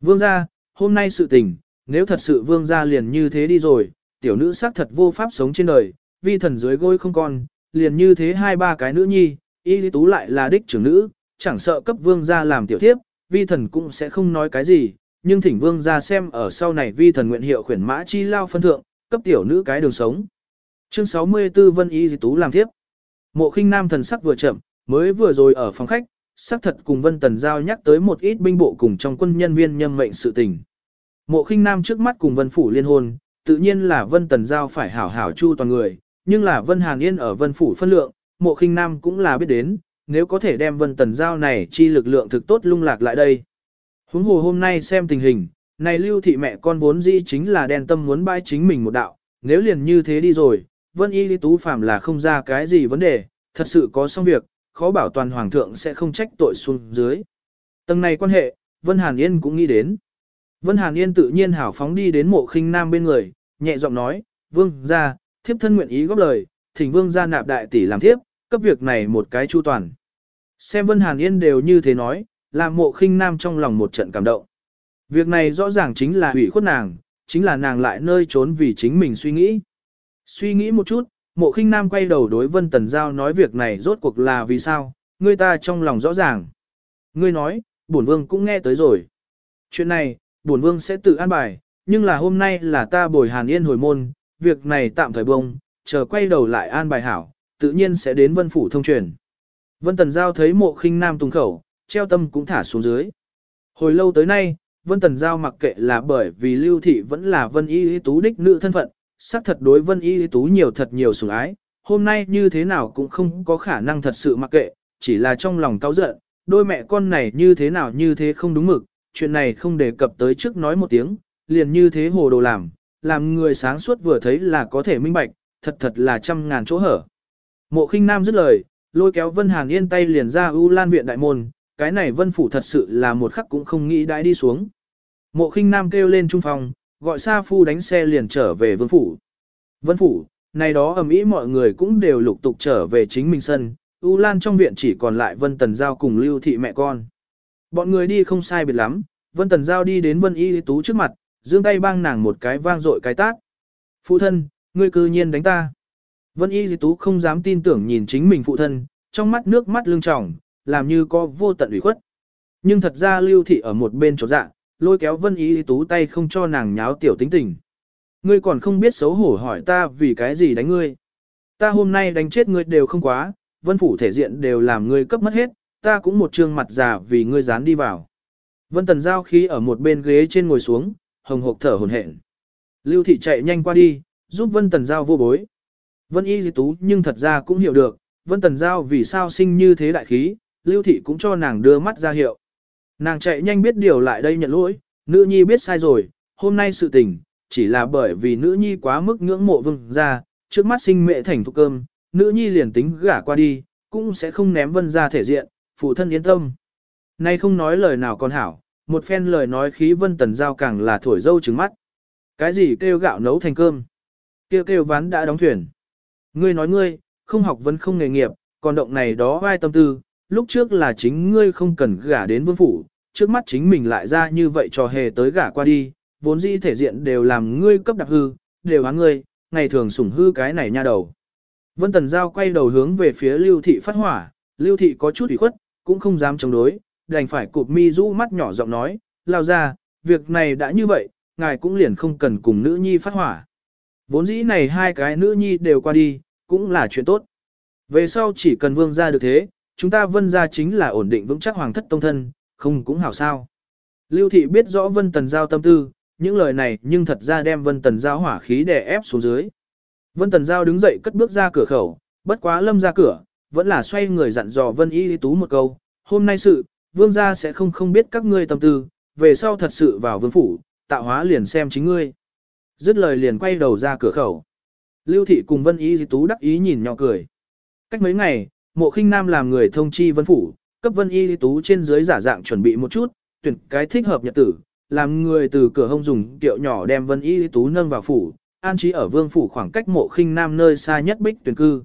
Vương ra, hôm nay sự tình, nếu thật sự vương ra liền như thế đi rồi, tiểu nữ xác thật vô pháp sống trên đời, vi thần dưới gối không còn, liền như thế hai ba cái nữ nhi, y lý tú lại là đích trưởng nữ, chẳng sợ cấp vương ra làm tiểu thiếp, vi thần cũng sẽ không nói cái gì, nhưng thỉnh vương ra xem ở sau này vi thần nguyện hiệu khuyển mã chi lao phân thượng, cấp tiểu nữ cái đường sống. Chương 64 Vân Y Di Tú làm tiếp. Mộ khinh nam thần sắc vừa chậm, mới vừa rồi ở phòng khách, sắc thật cùng Vân Tần Giao nhắc tới một ít binh bộ cùng trong quân nhân viên nhâm mệnh sự tình. Mộ khinh nam trước mắt cùng Vân Phủ liên hôn, tự nhiên là Vân Tần Giao phải hảo hảo chu toàn người, nhưng là Vân Hàn Yên ở Vân Phủ phân lượng, mộ khinh nam cũng là biết đến, nếu có thể đem Vân Tần Giao này chi lực lượng thực tốt lung lạc lại đây. Huống hồ hôm nay xem tình hình, này lưu thị mẹ con vốn dĩ chính là đen tâm muốn bãi chính mình một đạo, nếu liền như thế đi rồi, Vân Y Lý Tú Phạm là không ra cái gì vấn đề, thật sự có xong việc, khó bảo toàn hoàng thượng sẽ không trách tội xuống dưới. Tầng này quan hệ, Vân Hàn Yên cũng nghĩ đến. Vân Hàn Yên tự nhiên hảo phóng đi đến mộ khinh nam bên người, nhẹ giọng nói, vương ra, thiếp thân nguyện ý góp lời, thỉnh vương ra nạp đại tỷ làm thiếp, cấp việc này một cái chu toàn. Xem Vân Hàn Yên đều như thế nói, làm mộ khinh nam trong lòng một trận cảm động. Việc này rõ ràng chính là hủy khuất nàng, chính là nàng lại nơi trốn vì chính mình suy nghĩ. Suy nghĩ một chút, mộ khinh nam quay đầu đối Vân Tần Giao nói việc này rốt cuộc là vì sao, người ta trong lòng rõ ràng. Ngươi nói, bổn vương cũng nghe tới rồi. Chuyện này, bổn vương sẽ tự an bài, nhưng là hôm nay là ta bồi hàn yên hồi môn, việc này tạm thời bông, chờ quay đầu lại an bài hảo, tự nhiên sẽ đến vân phủ thông truyền. Vân Tần Giao thấy mộ khinh nam tung khẩu, treo tâm cũng thả xuống dưới. Hồi lâu tới nay, Vân Tần Giao mặc kệ là bởi vì Lưu Thị vẫn là Vân Y Tú đích nữ thân phận, xác thật đối Vân Y Tú nhiều thật nhiều sủng ái, hôm nay như thế nào cũng không có khả năng thật sự mặc kệ, chỉ là trong lòng cáu giận, đôi mẹ con này như thế nào như thế không đúng mực, chuyện này không đề cập tới trước nói một tiếng, liền như thế hồ đồ làm, làm người sáng suốt vừa thấy là có thể minh bạch, thật thật là trăm ngàn chỗ hở. Mộ khinh nam dứt lời, lôi kéo Vân Hàn Yên tay liền ra U Lan viện đại môn, cái này vân phủ thật sự là một khắc cũng không nghĩ đãi đi xuống. Mộ khinh nam kêu lên trung phòng, gọi Sa Phu đánh xe liền trở về vương phủ. Vân phủ, này đó ầm ĩ mọi người cũng đều lục tục trở về chính mình sân, U Lan trong viện chỉ còn lại Vân Tần Giao cùng Lưu Thị mẹ con. Bọn người đi không sai biệt lắm, Vân Tần Giao đi đến Vân Y Tú trước mặt, giương tay bang nàng một cái vang dội cái tát. Phụ thân, ngươi cư nhiên đánh ta. Vân Y Tú không dám tin tưởng nhìn chính mình phụ thân, trong mắt nước mắt lưng tròng, làm như có vô tận ủy khuất. Nhưng thật ra Lưu Thị ở một bên chỗ dạ, lôi kéo Vân Y Tú tay không cho nàng nháo tiểu tính tình. Ngươi còn không biết xấu hổ hỏi ta vì cái gì đánh ngươi. Ta hôm nay đánh chết ngươi đều không quá, vân phủ thể diện đều làm ngươi cấp mất hết, ta cũng một trương mặt già vì ngươi dán đi vào. Vân tần giao khí ở một bên ghế trên ngồi xuống, hồng hộc thở hồn hển. Lưu thị chạy nhanh qua đi, giúp vân tần giao vô bối. Vân y di tú nhưng thật ra cũng hiểu được, vân tần giao vì sao sinh như thế đại khí, lưu thị cũng cho nàng đưa mắt ra hiệu. Nàng chạy nhanh biết điều lại đây nhận lỗi, nữ nhi biết sai rồi, hôm nay sự tình, chỉ là bởi vì nữ nhi quá mức ngưỡng mộ vương ra, trước mắt sinh mẹ thành thục cơm, nữ nhi liền tính gả qua đi, cũng sẽ không ném vân ra thể diện, phụ thân yên tâm. Nay không nói lời nào còn hảo, một phen lời nói khí vân tần giao càng là thổi dâu trứng mắt. Cái gì kêu gạo nấu thành cơm? Kêu kêu ván đã đóng thuyền. Ngươi nói ngươi, không học vẫn không nghề nghiệp, còn động này đó vai tâm tư, lúc trước là chính ngươi không cần gả đến vương phủ, trước mắt chính mình lại ra như vậy trò hề tới gả qua đi, vốn dĩ thể diện đều làm ngươi cấp đặc hư, đều háng ngươi, ngày thường sủng hư cái này nha đầu. Vân Tần Giao quay đầu hướng về phía Lưu Thị phát hỏa, Lưu Thị có chút ủy khuất, cũng không dám chống đối, đành phải cụp mi rũ mắt nhỏ giọng nói, lao ra, việc này đã như vậy, ngài cũng liền không cần cùng nữ nhi phát hỏa. Vốn dĩ này hai cái nữ nhi đều qua đi, cũng là chuyện tốt. Về sau chỉ cần vương gia được thế, chúng ta vân gia chính là ổn định vững chắc hoàng thất tông thân, không cũng hảo sao. Lưu Thị biết rõ Vân Tần Giao tâm tư, những lời này nhưng thật ra đem Vân Tần Giao hỏa khí đè ép xuống dưới. Vân Tần Giao đứng dậy cất bước ra cửa khẩu, bất quá lâm ra cửa, vẫn là xoay người dặn dò Vân Y Tú một câu, hôm nay sự, vương gia sẽ không không biết các ngươi tâm tư, về sau thật sự vào vương phủ, tạo hóa liền xem chính ngươi. Dứt lời liền quay đầu ra cửa khẩu. Lưu Thị cùng Vân Y Tú đắc ý nhìn nhỏ cười. Cách mấy ngày, mộ khinh nam làm người thông chi Vân Phủ, cấp Vân Y Tú trên dưới giả dạng chuẩn bị một chút, tuyển cái thích hợp nhật tử, làm người từ cửa hông dùng tiệu nhỏ đem Vân Y Tú nâng vào phủ, an trí ở vương phủ khoảng cách mộ khinh nam nơi xa nhất bích tuyển cư.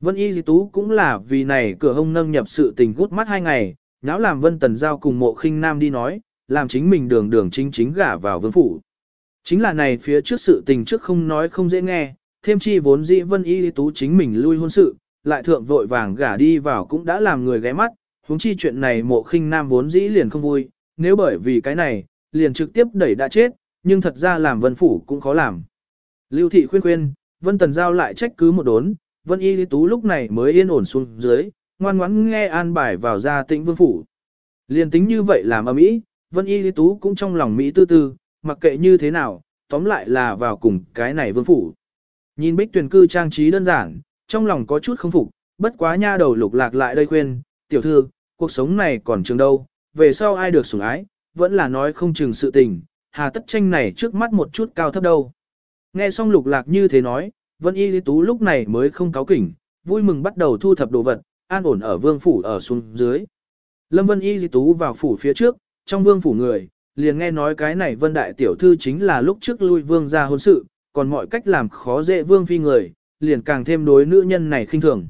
Vân Y Tú cũng là vì này cửa hông nâng nhập sự tình gút mắt hai ngày, nháo làm Vân Tần Giao cùng mộ khinh nam đi nói, làm chính mình đường đường chính chính gả vào vương phủ. Chính là này phía trước sự tình trước không nói không dễ nghe, thêm chi vốn dĩ Vân Y Tú chính mình lui hôn sự, lại thượng vội vàng gả đi vào cũng đã làm người ghé mắt, huống chi chuyện này mộ khinh nam vốn dĩ liền không vui, nếu bởi vì cái này, liền trực tiếp đẩy đã chết, nhưng thật ra làm vân phủ cũng khó làm. Lưu thị khuyên khuyên, vân tần giao lại trách cứ một đốn, vân y tú lúc này mới yên ổn xuống dưới, ngoan ngoãn nghe an bài vào gia tĩnh vương phủ. Liền tính như vậy làm ở mỹ, vân y tú cũng trong lòng mỹ tư tư, mặc kệ như thế nào, tóm lại là vào cùng cái này vương phủ. Nhìn bích tuyển cư trang trí đơn giản, trong lòng có chút không phục, bất quá nha đầu lục lạc lại đây khuyên, tiểu thư, cuộc sống này còn trường đâu, về sau ai được sủng ái, vẫn là nói không chừng sự tình, hà tất tranh này trước mắt một chút cao thấp đâu. Nghe xong lục lạc như thế nói, Vân Y Lý Tú lúc này mới không cáo kỉnh, vui mừng bắt đầu thu thập đồ vật, an ổn ở vương phủ ở xuống dưới. Lâm Vân Y Lý Tú vào phủ phía trước, trong vương phủ người, liền nghe nói cái này Vân Đại Tiểu Thư chính là lúc trước lui vương ra hôn sự, còn mọi cách làm khó dễ vương phi người, liền càng thêm đối nữ nhân này khinh thường.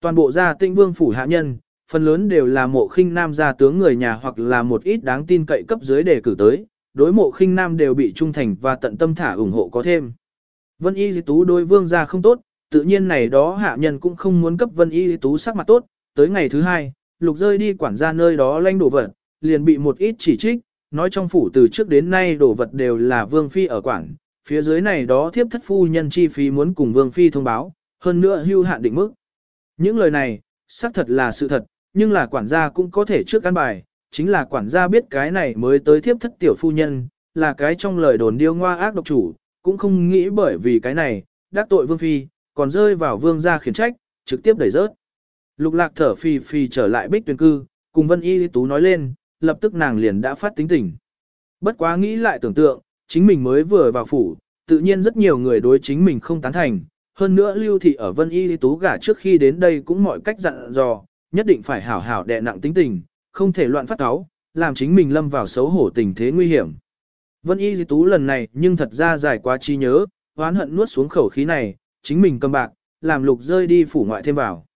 Toàn bộ gia tinh vương phủ hạ nhân, phần lớn đều là mộ khinh nam gia tướng người nhà hoặc là một ít đáng tin cậy cấp dưới đề cử tới, đối mộ khinh nam đều bị trung thành và tận tâm thả ủng hộ có thêm. Vân Y Di Tú đối vương gia không tốt, tự nhiên này đó hạ nhân cũng không muốn cấp Vân Y Di Tú sắc mặt tốt, tới ngày thứ hai, lục rơi đi quản gia nơi đó lanh đổ vật, liền bị một ít chỉ trích, nói trong phủ từ trước đến nay đổ vật đều là vương phi ở quản, phía dưới này đó thiếp thất phu nhân chi phí muốn cùng vương phi thông báo, hơn nữa hưu hạn định mức. Những lời này, xác thật là sự thật, nhưng là quản gia cũng có thể trước căn bài, chính là quản gia biết cái này mới tới thiếp thất tiểu phu nhân, là cái trong lời đồn điêu ngoa ác độc chủ, cũng không nghĩ bởi vì cái này, đắc tội vương phi, còn rơi vào vương gia khiển trách, trực tiếp đẩy rớt. Lục lạc thở phì phì trở lại bích tuyên cư, cùng vân y tú nói lên, lập tức nàng liền đã phát tính tỉnh. Bất quá nghĩ lại tưởng tượng, chính mình mới vừa vào phủ, tự nhiên rất nhiều người đối chính mình không tán thành. Hơn nữa lưu thị ở vân y tú gả trước khi đến đây cũng mọi cách dặn dò, nhất định phải hảo hảo đè nặng tính tình, không thể loạn phát cáo, làm chính mình lâm vào xấu hổ tình thế nguy hiểm. Vân Y Di Tú lần này nhưng thật ra dài quá trí nhớ, oán hận nuốt xuống khẩu khí này, chính mình cầm bạc, làm lục rơi đi phủ ngoại thêm vào.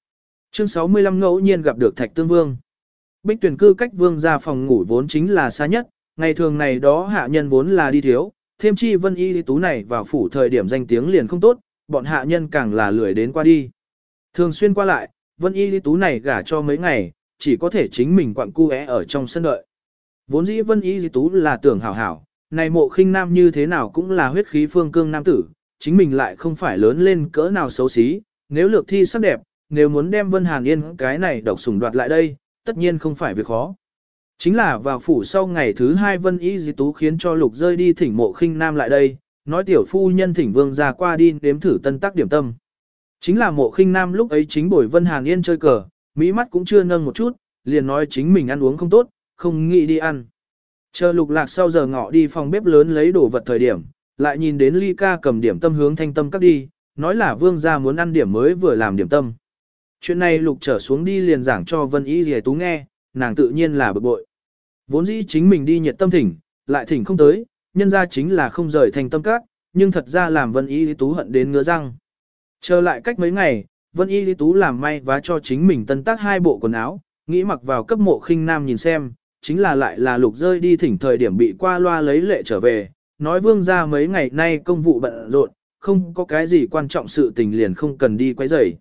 Chương 65 ngẫu nhiên gặp được Thạch Tương Vương. Bích tuyển cư cách vương ra phòng ngủ vốn chính là xa nhất, ngày thường này đó hạ nhân vốn là đi thiếu, thêm chi Vân Y Di Tú này vào phủ thời điểm danh tiếng liền không tốt, bọn hạ nhân càng là lười đến qua đi. Thường xuyên qua lại, Vân Y Di Tú này gả cho mấy ngày, chỉ có thể chính mình quặng cu ở trong sân đợi. Vốn dĩ Vân Y Di Tú là tưởng hảo hảo, này mộ khinh nam như thế nào cũng là huyết khí phương cương nam tử, chính mình lại không phải lớn lên cỡ nào xấu xí, nếu lược thi sắc đẹp, nếu muốn đem Vân Hàn Yên cái này độc sủng đoạt lại đây, tất nhiên không phải việc khó. Chính là vào phủ sau ngày thứ hai Vân Y Di Tú khiến cho lục rơi đi thỉnh mộ khinh nam lại đây, nói tiểu phu nhân thỉnh vương ra qua đi nếm thử tân tác điểm tâm. Chính là mộ khinh nam lúc ấy chính bồi Vân hàng Yên chơi cờ, mỹ mắt cũng chưa nâng một chút, liền nói chính mình ăn uống không tốt, không nghĩ đi ăn. Chờ lục lạc sau giờ ngọ đi phòng bếp lớn lấy đồ vật thời điểm, lại nhìn đến ly ca cầm điểm tâm hướng thanh tâm cắt đi, nói là vương gia muốn ăn điểm mới vừa làm điểm tâm. Chuyện này lục trở xuống đi liền giảng cho Vân Y Dì Tú nghe, nàng tự nhiên là bực bội. Vốn dĩ chính mình đi nhiệt tâm thỉnh, lại thỉnh không tới, nhân ra chính là không rời thành tâm cát, nhưng thật ra làm Vân Y Lý Tú hận đến ngứa răng. Chờ lại cách mấy ngày, Vân Y Lý Tú làm may và cho chính mình tân tác hai bộ quần áo, nghĩ mặc vào cấp mộ khinh nam nhìn xem, chính là lại là lục rơi đi thỉnh thời điểm bị qua loa lấy lệ trở về, nói vương ra mấy ngày nay công vụ bận rộn, không có cái gì quan trọng sự tình liền không cần đi quấy rầy.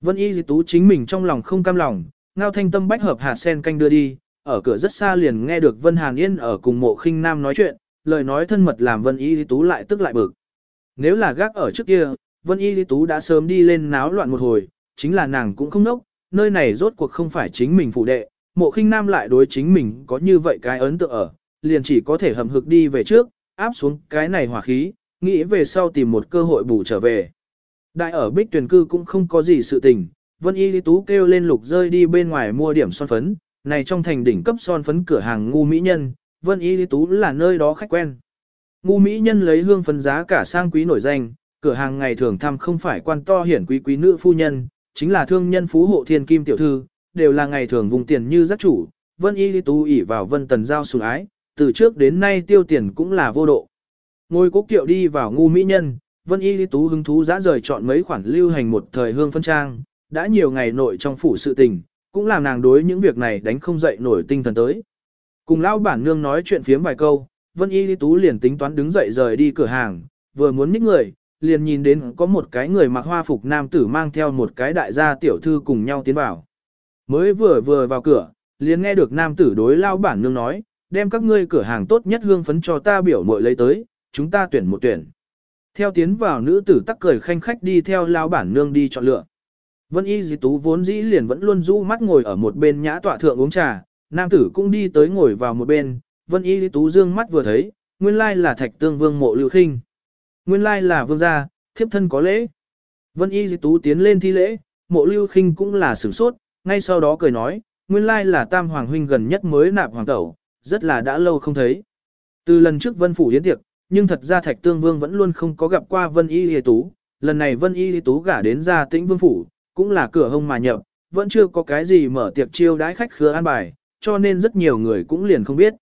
Vân Y Lý Tú chính mình trong lòng không cam lòng, ngao thanh tâm bách hợp hạt sen canh đưa đi, ở cửa rất xa liền nghe được Vân Hàn Yên ở cùng mộ khinh nam nói chuyện, lời nói thân mật làm Vân Y Lý Tú lại tức lại bực. Nếu là gác ở trước kia, Vân Y Lý Tú đã sớm đi lên náo loạn một hồi, chính là nàng cũng không nốc, nơi này rốt cuộc không phải chính mình phụ đệ, mộ khinh nam lại đối chính mình có như vậy cái ấn tượng ở, liền chỉ có thể hầm hực đi về trước, áp xuống cái này hỏa khí, nghĩ về sau tìm một cơ hội bù trở về. Đại ở bích Tuyền cư cũng không có gì sự tình, Vân Y Lý Tú kêu lên lục rơi đi bên ngoài mua điểm son phấn, này trong thành đỉnh cấp son phấn cửa hàng ngu mỹ nhân, Vân Y Lý Tú là nơi đó khách quen. Ngu mỹ nhân lấy hương phấn giá cả sang quý nổi danh, cửa hàng ngày thường thăm không phải quan to hiển quý quý nữ phu nhân, chính là thương nhân phú hộ thiên kim tiểu thư, đều là ngày thường vùng tiền như giác chủ. Vân Y Lý Tú ỉ vào Vân Tần Giao sủng ái, từ trước đến nay tiêu tiền cũng là vô độ. Ngồi cố kiệu đi vào ngu mỹ nhân, Vân Y Lý Tú hứng thú dã rời chọn mấy khoản lưu hành một thời hương phân trang, đã nhiều ngày nội trong phủ sự tình, cũng làm nàng đối những việc này đánh không dậy nổi tinh thần tới. Cùng lão bản nương nói chuyện phiếm vài câu, Vân Y Lý Tú liền tính toán đứng dậy rời đi cửa hàng, vừa muốn nhích người, liền nhìn đến có một cái người mặc hoa phục nam tử mang theo một cái đại gia tiểu thư cùng nhau tiến vào. Mới vừa vừa vào cửa, liền nghe được nam tử đối lao bản nương nói, đem các ngươi cửa hàng tốt nhất hương phấn cho ta biểu muội lấy tới, chúng ta tuyển một tuyển. Theo tiến vào nữ tử tắc cười khanh khách đi theo lao bản nương đi chọn lựa. Vân y dì tú vốn dĩ liền vẫn luôn rũ mắt ngồi ở một bên nhã tọa thượng uống trà, nam tử cũng đi tới ngồi vào một bên, vân y dì tú dương mắt vừa thấy, nguyên lai là thạch tương vương mộ lưu khinh. Nguyên lai là vương gia, thiếp thân có lễ. Vân y dì tú tiến lên thi lễ, mộ lưu khinh cũng là sửng sốt, ngay sau đó cười nói, nguyên lai là tam hoàng huynh gần nhất mới nạp hoàng tẩu, rất là đã lâu không thấy. Từ lần trước vân phủ yến tiệc, nhưng thật ra Thạch Tương Vương vẫn luôn không có gặp qua Vân Y Lì Tú, lần này Vân Y Lì Tú gả đến gia tĩnh vương phủ, cũng là cửa hông mà nhập, vẫn chưa có cái gì mở tiệc chiêu đãi khách khứa an bài, cho nên rất nhiều người cũng liền không biết.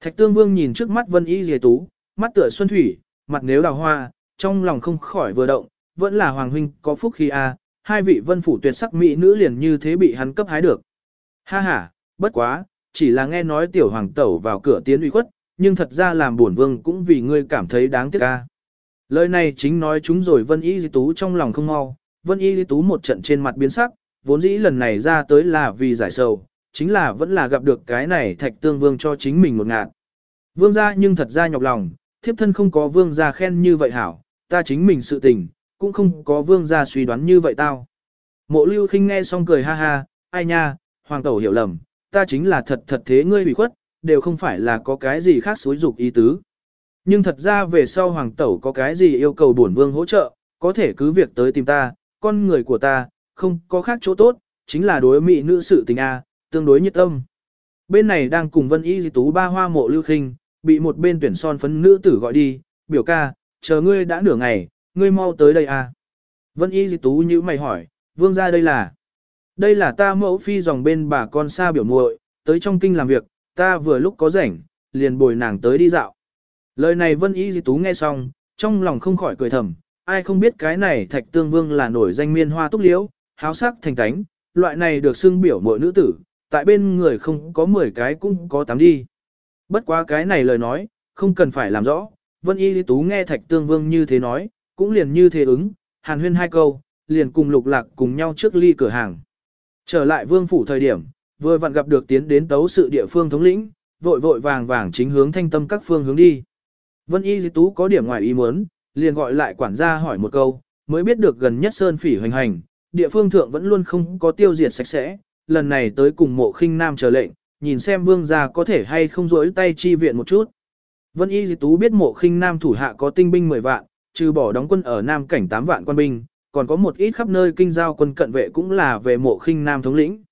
Thạch Tương Vương nhìn trước mắt Vân Y Dì Tú, mắt tựa xuân thủy, mặt nếu đào hoa, trong lòng không khỏi vừa động, vẫn là Hoàng Huynh có phúc khi a hai vị vân phủ tuyệt sắc mỹ nữ liền như thế bị hắn cấp hái được. Ha ha, bất quá, chỉ là nghe nói tiểu hoàng tẩu vào cửa tiến uy khuất, nhưng thật ra làm buồn vương cũng vì ngươi cảm thấy đáng tiếc ca. Lời này chính nói chúng rồi Vân Y Dì Tú trong lòng không mau, Vân Y lý Tú một trận trên mặt biến sắc, vốn dĩ lần này ra tới là vì giải sầu, chính là vẫn là gặp được cái này thạch tương vương cho chính mình một ngạn. Vương gia nhưng thật ra nhọc lòng, thiếp thân không có vương gia khen như vậy hảo, ta chính mình sự tình, cũng không có vương gia suy đoán như vậy tao. Mộ lưu khinh nghe xong cười ha ha, ai nha, hoàng tẩu hiểu lầm, ta chính là thật thật thế ngươi bị khuất, đều không phải là có cái gì khác xối dục ý tứ. Nhưng thật ra về sau hoàng tẩu có cái gì yêu cầu bổn vương hỗ trợ, có thể cứ việc tới tìm ta, con người của ta, không có khác chỗ tốt, chính là đối mỹ nữ sự tình A, tương đối nhiệt tâm. Bên này đang cùng vân y di tú ba hoa mộ lưu khinh, bị một bên tuyển son phấn nữ tử gọi đi, biểu ca, chờ ngươi đã nửa ngày, ngươi mau tới đây A. Vân y di tú như mày hỏi, vương ra đây là. Đây là ta mẫu phi dòng bên bà con xa biểu muội, tới trong kinh làm việc, ta vừa lúc có rảnh, liền bồi nàng tới đi dạo. Lời này Vân Y Di Tú nghe xong, trong lòng không khỏi cười thầm, ai không biết cái này Thạch Tương Vương là nổi danh miên hoa túc liễu, háo sắc thành tánh, loại này được xưng biểu mọi nữ tử, tại bên người không có 10 cái cũng có 8 đi. Bất quá cái này lời nói, không cần phải làm rõ, Vân Y Di Tú nghe Thạch Tương Vương như thế nói, cũng liền như thế ứng, hàn huyên hai câu, liền cùng lục lạc cùng nhau trước ly cửa hàng. Trở lại vương phủ thời điểm, vừa vặn gặp được tiến đến tấu sự địa phương thống lĩnh, vội vội vàng vàng chính hướng thanh tâm các phương hướng đi. Vân Y Di Tú có điểm ngoài ý muốn, liền gọi lại quản gia hỏi một câu, mới biết được gần nhất sơn phỉ hoành hành, địa phương thượng vẫn luôn không có tiêu diệt sạch sẽ, lần này tới cùng mộ khinh nam chờ lệnh, nhìn xem vương gia có thể hay không rỗi tay chi viện một chút. Vân Y Di Tú biết mộ khinh nam thủ hạ có tinh binh 10 vạn, trừ bỏ đóng quân ở Nam cảnh 8 vạn quân binh, còn có một ít khắp nơi kinh giao quân cận vệ cũng là về mộ khinh nam thống lĩnh.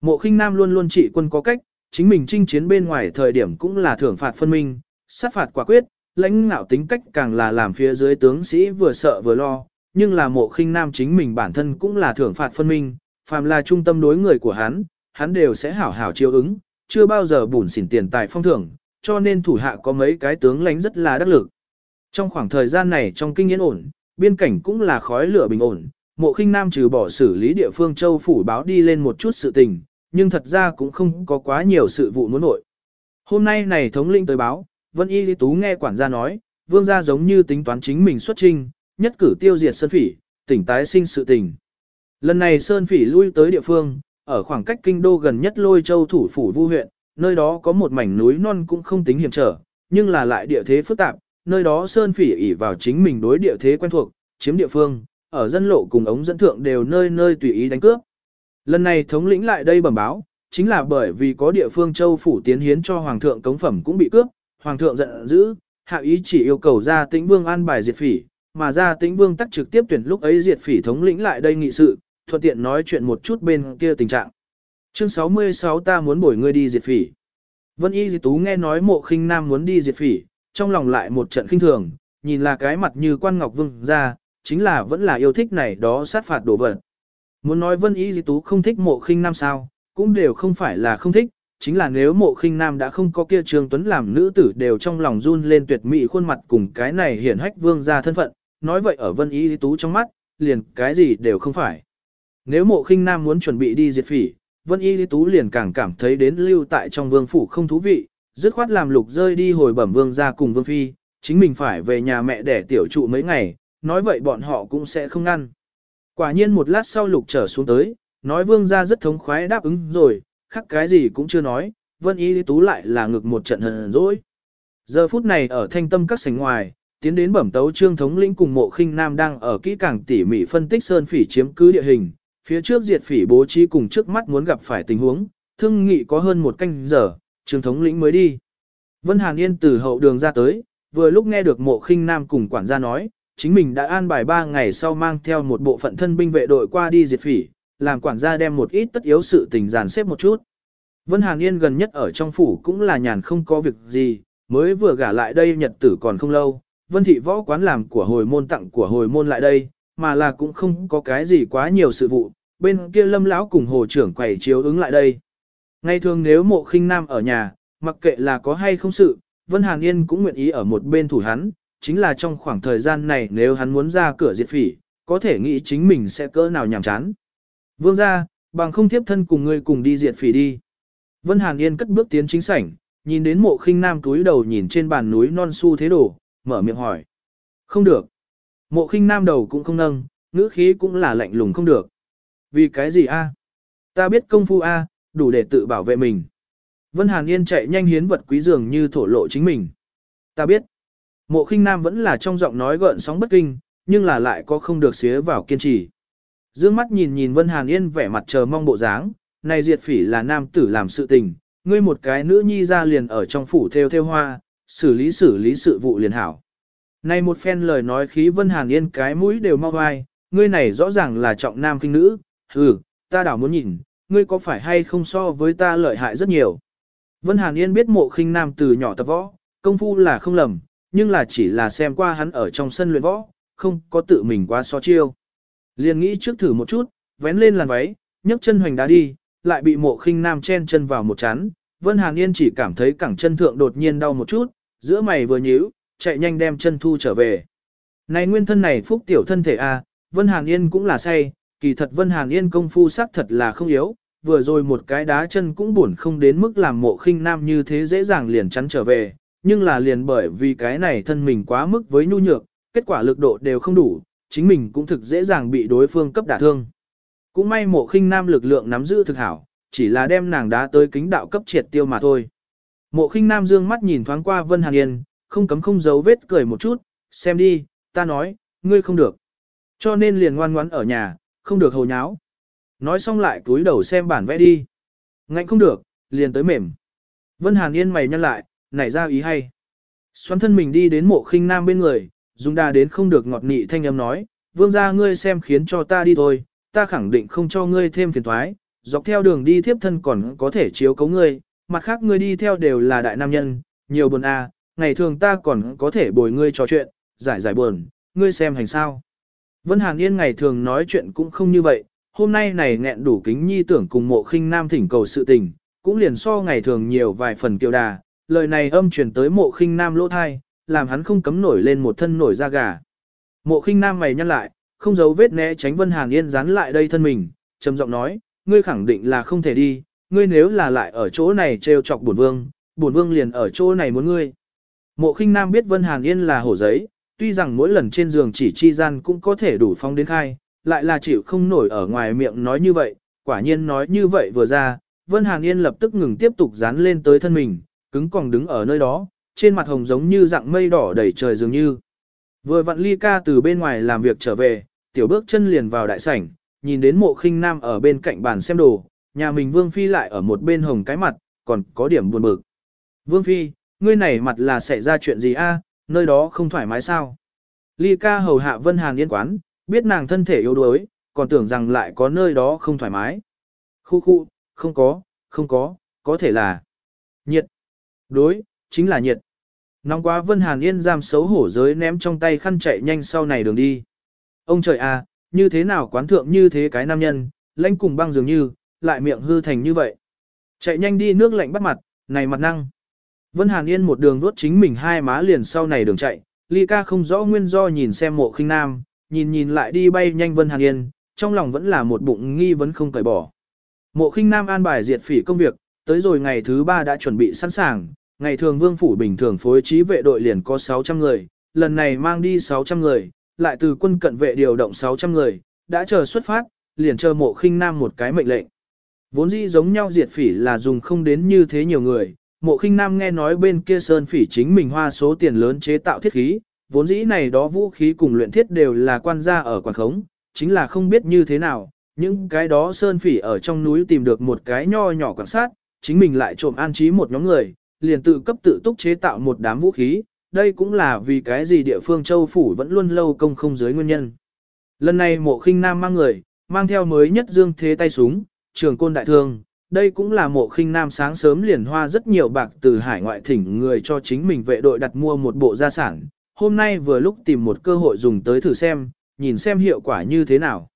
Mộ khinh nam luôn luôn trị quân có cách, chính mình chinh chiến bên ngoài thời điểm cũng là thưởng phạt phân minh, sát phạt quả quyết, lãnh ngạo tính cách càng là làm phía dưới tướng sĩ vừa sợ vừa lo, nhưng là mộ khinh nam chính mình bản thân cũng là thưởng phạt phân minh, phàm là trung tâm đối người của hắn, hắn đều sẽ hảo hảo chiêu ứng, chưa bao giờ bùn xỉn tiền tài phong thưởng, cho nên thủ hạ có mấy cái tướng lãnh rất là đắc lực. Trong khoảng thời gian này trong kinh yên ổn, biên cảnh cũng là khói lửa bình ổn, mộ khinh nam trừ bỏ xử lý địa phương châu phủ báo đi lên một chút sự tình, nhưng thật ra cũng không có quá nhiều sự vụ muốn nội. Hôm nay này thống linh tới báo, Vân Y Lý Tú nghe quản gia nói, vương gia giống như tính toán chính mình xuất trinh, nhất cử tiêu diệt Sơn Phỉ, tỉnh tái sinh sự tình. Lần này Sơn Phỉ lui tới địa phương, ở khoảng cách kinh đô gần nhất lôi châu thủ phủ vu huyện, nơi đó có một mảnh núi non cũng không tính hiểm trở, nhưng là lại địa thế phức tạp, nơi đó Sơn Phỉ ỉ vào chính mình đối địa thế quen thuộc, chiếm địa phương, ở dân lộ cùng ống dẫn thượng đều nơi nơi tùy ý đánh cướp. Lần này thống lĩnh lại đây bẩm báo, chính là bởi vì có địa phương châu phủ tiến hiến cho hoàng thượng cống phẩm cũng bị cướp, hoàng thượng giận dữ, hạ ý chỉ yêu cầu ra tĩnh vương an bài diệt phỉ, mà ra tĩnh vương tắc trực tiếp tuyển lúc ấy diệt phỉ thống lĩnh lại đây nghị sự, thuận tiện nói chuyện một chút bên kia tình trạng. Chương 66 ta muốn bổi ngươi đi diệt phỉ. Vân Y Di Tú nghe nói mộ khinh nam muốn đi diệt phỉ, trong lòng lại một trận khinh thường, nhìn là cái mặt như quan ngọc vương ra, chính là vẫn là yêu thích này đó sát phạt đổ vật. Muốn nói Vân Y Di Tú không thích mộ khinh nam sao, cũng đều không phải là không thích, chính là nếu mộ khinh nam đã không có kia Trương Tuấn làm nữ tử đều trong lòng run lên tuyệt mỹ khuôn mặt cùng cái này hiển hách vương ra thân phận, nói vậy ở Vân Y Tú trong mắt, liền cái gì đều không phải. Nếu mộ khinh nam muốn chuẩn bị đi diệt phỉ, Vân Y lý Tú liền càng cảm thấy đến lưu tại trong vương phủ không thú vị, dứt khoát làm lục rơi đi hồi bẩm vương ra cùng vương phi, chính mình phải về nhà mẹ để tiểu trụ mấy ngày, nói vậy bọn họ cũng sẽ không ngăn. Quả nhiên một lát sau lục trở xuống tới, nói vương ra rất thống khoái đáp ứng rồi, khác cái gì cũng chưa nói, vân y tú lại là ngực một trận hờn dỗi. Giờ phút này ở thanh tâm các sảnh ngoài, tiến đến bẩm tấu trương thống lĩnh cùng mộ khinh nam đang ở kỹ càng tỉ mỉ phân tích sơn phỉ chiếm cứ địa hình, phía trước diệt phỉ bố trí cùng trước mắt muốn gặp phải tình huống, thương nghị có hơn một canh giờ, trương thống lĩnh mới đi. Vân Hàn Yên từ hậu đường ra tới, vừa lúc nghe được mộ khinh nam cùng quản gia nói, chính mình đã an bài 3 ngày sau mang theo một bộ phận thân binh vệ đội qua đi diệt phỉ, làm quản gia đem một ít tất yếu sự tình dàn xếp một chút. Vân Hàn Yên gần nhất ở trong phủ cũng là nhàn không có việc gì, mới vừa gả lại đây nhật tử còn không lâu, Vân Thị võ quán làm của hồi môn tặng của hồi môn lại đây, mà là cũng không có cái gì quá nhiều sự vụ, bên kia lâm lão cùng hồ trưởng quầy chiếu ứng lại đây. Ngày thường nếu mộ khinh nam ở nhà, mặc kệ là có hay không sự, Vân Hàn Yên cũng nguyện ý ở một bên thủ hắn, chính là trong khoảng thời gian này nếu hắn muốn ra cửa diệt phỉ, có thể nghĩ chính mình sẽ cỡ nào nhàm chán. Vương ra, bằng không tiếp thân cùng ngươi cùng đi diệt phỉ đi. Vân Hàn Yên cất bước tiến chính sảnh, nhìn đến mộ khinh nam túi đầu nhìn trên bàn núi non su thế đồ, mở miệng hỏi. Không được. Mộ khinh nam đầu cũng không nâng, ngữ khí cũng là lạnh lùng không được. Vì cái gì a? Ta biết công phu a, đủ để tự bảo vệ mình. Vân Hàn Yên chạy nhanh hiến vật quý dường như thổ lộ chính mình. Ta biết. Mộ khinh nam vẫn là trong giọng nói gợn sóng bất kinh, nhưng là lại có không được xía vào kiên trì. Dương mắt nhìn nhìn Vân Hàn Yên vẻ mặt chờ mong bộ dáng, này diệt phỉ là nam tử làm sự tình, ngươi một cái nữ nhi ra liền ở trong phủ theo theo hoa, xử lý xử lý sự vụ liền hảo. Này một phen lời nói khí Vân Hàn Yên cái mũi đều mau vai, ngươi này rõ ràng là trọng nam kinh nữ, ừ, ta đảo muốn nhìn, ngươi có phải hay không so với ta lợi hại rất nhiều. Vân Hàn Yên biết mộ khinh nam từ nhỏ tập võ, công phu là không lầm, nhưng là chỉ là xem qua hắn ở trong sân luyện võ, không có tự mình quá so chiêu. Liền nghĩ trước thử một chút, vén lên làn váy, nhấc chân hoành đá đi, lại bị mộ khinh nam chen chân vào một chán. Vân Hàn Yên chỉ cảm thấy cẳng chân thượng đột nhiên đau một chút, giữa mày vừa nhíu, chạy nhanh đem chân thu trở về. Này nguyên thân này phúc tiểu thân thể a, Vân Hàn Yên cũng là say, kỳ thật Vân Hàn Yên công phu sắc thật là không yếu, vừa rồi một cái đá chân cũng buồn không đến mức làm mộ khinh nam như thế dễ dàng liền chắn trở về, nhưng là liền bởi vì cái này thân mình quá mức với nhu nhược, kết quả lực độ đều không đủ, chính mình cũng thực dễ dàng bị đối phương cấp đả thương. Cũng may mộ khinh nam lực lượng nắm giữ thực hảo, chỉ là đem nàng đá tới kính đạo cấp triệt tiêu mà thôi. Mộ khinh nam dương mắt nhìn thoáng qua Vân Hàn Yên, không cấm không giấu vết cười một chút, xem đi, ta nói, ngươi không được. Cho nên liền ngoan ngoãn ở nhà, không được hồ nháo. Nói xong lại túi đầu xem bản vẽ đi. Ngạnh không được, liền tới mềm. Vân Hàn Yên mày nhăn lại, nảy ra ý hay. Xoắn thân mình đi đến mộ khinh nam bên người, dùng đà đến không được ngọt nị thanh âm nói, vương gia ngươi xem khiến cho ta đi thôi, ta khẳng định không cho ngươi thêm phiền thoái, dọc theo đường đi thiếp thân còn có thể chiếu cấu ngươi, mặt khác ngươi đi theo đều là đại nam nhân, nhiều buồn à, ngày thường ta còn có thể bồi ngươi trò chuyện, giải giải buồn, ngươi xem hành sao. Vân Hàn Yên ngày thường nói chuyện cũng không như vậy, hôm nay này nghẹn đủ kính nhi tưởng cùng mộ khinh nam thỉnh cầu sự tình, cũng liền so ngày thường nhiều vài phần kiều đà, lời này âm truyền tới mộ khinh nam lỗ thai, làm hắn không cấm nổi lên một thân nổi da gà. Mộ khinh nam mày nhăn lại, không giấu vết né tránh Vân Hàn Yên dán lại đây thân mình, trầm giọng nói, ngươi khẳng định là không thể đi, ngươi nếu là lại ở chỗ này trêu chọc bổn vương, bổn vương liền ở chỗ này muốn ngươi. Mộ khinh nam biết Vân Hàn Yên là hổ giấy, tuy rằng mỗi lần trên giường chỉ chi gian cũng có thể đủ phong đến khai, lại là chịu không nổi ở ngoài miệng nói như vậy, quả nhiên nói như vậy vừa ra, Vân Hàn Yên lập tức ngừng tiếp tục dán lên tới thân mình, cứng còn đứng ở nơi đó, trên mặt hồng giống như dạng mây đỏ đầy trời dường như. Vừa vặn ly ca từ bên ngoài làm việc trở về, tiểu bước chân liền vào đại sảnh, nhìn đến mộ khinh nam ở bên cạnh bàn xem đồ, nhà mình Vương Phi lại ở một bên hồng cái mặt, còn có điểm buồn bực. Vương Phi, ngươi này mặt là xảy ra chuyện gì a? nơi đó không thoải mái sao? Ly ca hầu hạ Vân Hàn yên quán, biết nàng thân thể yếu đuối, còn tưởng rằng lại có nơi đó không thoải mái. Khu khu, không có, không có, có thể là nhiệt. Đối, chính là nhiệt. Nóng quá Vân Hàn Yên giam xấu hổ giới ném trong tay khăn chạy nhanh sau này đường đi. Ông trời à, như thế nào quán thượng như thế cái nam nhân, lãnh cùng băng dường như, lại miệng hư thành như vậy. Chạy nhanh đi nước lạnh bắt mặt, này mặt năng. Vân Hàn Yên một đường nuốt chính mình hai má liền sau này đường chạy, Ly ca không rõ nguyên do nhìn xem mộ khinh nam, nhìn nhìn lại đi bay nhanh Vân Hàn Yên, trong lòng vẫn là một bụng nghi vấn không cởi bỏ. Mộ khinh nam an bài diệt phỉ công việc, tới rồi ngày thứ ba đã chuẩn bị sẵn sàng, ngày thường vương phủ bình thường phối trí vệ đội liền có 600 người, lần này mang đi 600 người, lại từ quân cận vệ điều động 600 người, đã chờ xuất phát, liền chờ mộ khinh nam một cái mệnh lệnh. Vốn dĩ giống nhau diệt phỉ là dùng không đến như thế nhiều người, mộ khinh nam nghe nói bên kia sơn phỉ chính mình hoa số tiền lớn chế tạo thiết khí, vốn dĩ này đó vũ khí cùng luyện thiết đều là quan gia ở quản khống, chính là không biết như thế nào, những cái đó sơn phỉ ở trong núi tìm được một cái nho nhỏ quan sát, chính mình lại trộm an trí một nhóm người, liền tự cấp tự túc chế tạo một đám vũ khí, đây cũng là vì cái gì địa phương châu phủ vẫn luôn lâu công không dưới nguyên nhân. Lần này mộ khinh nam mang người, mang theo mới nhất dương thế tay súng, trường côn đại thương, đây cũng là mộ khinh nam sáng sớm liền hoa rất nhiều bạc từ hải ngoại thỉnh người cho chính mình vệ đội đặt mua một bộ gia sản, hôm nay vừa lúc tìm một cơ hội dùng tới thử xem, nhìn xem hiệu quả như thế nào.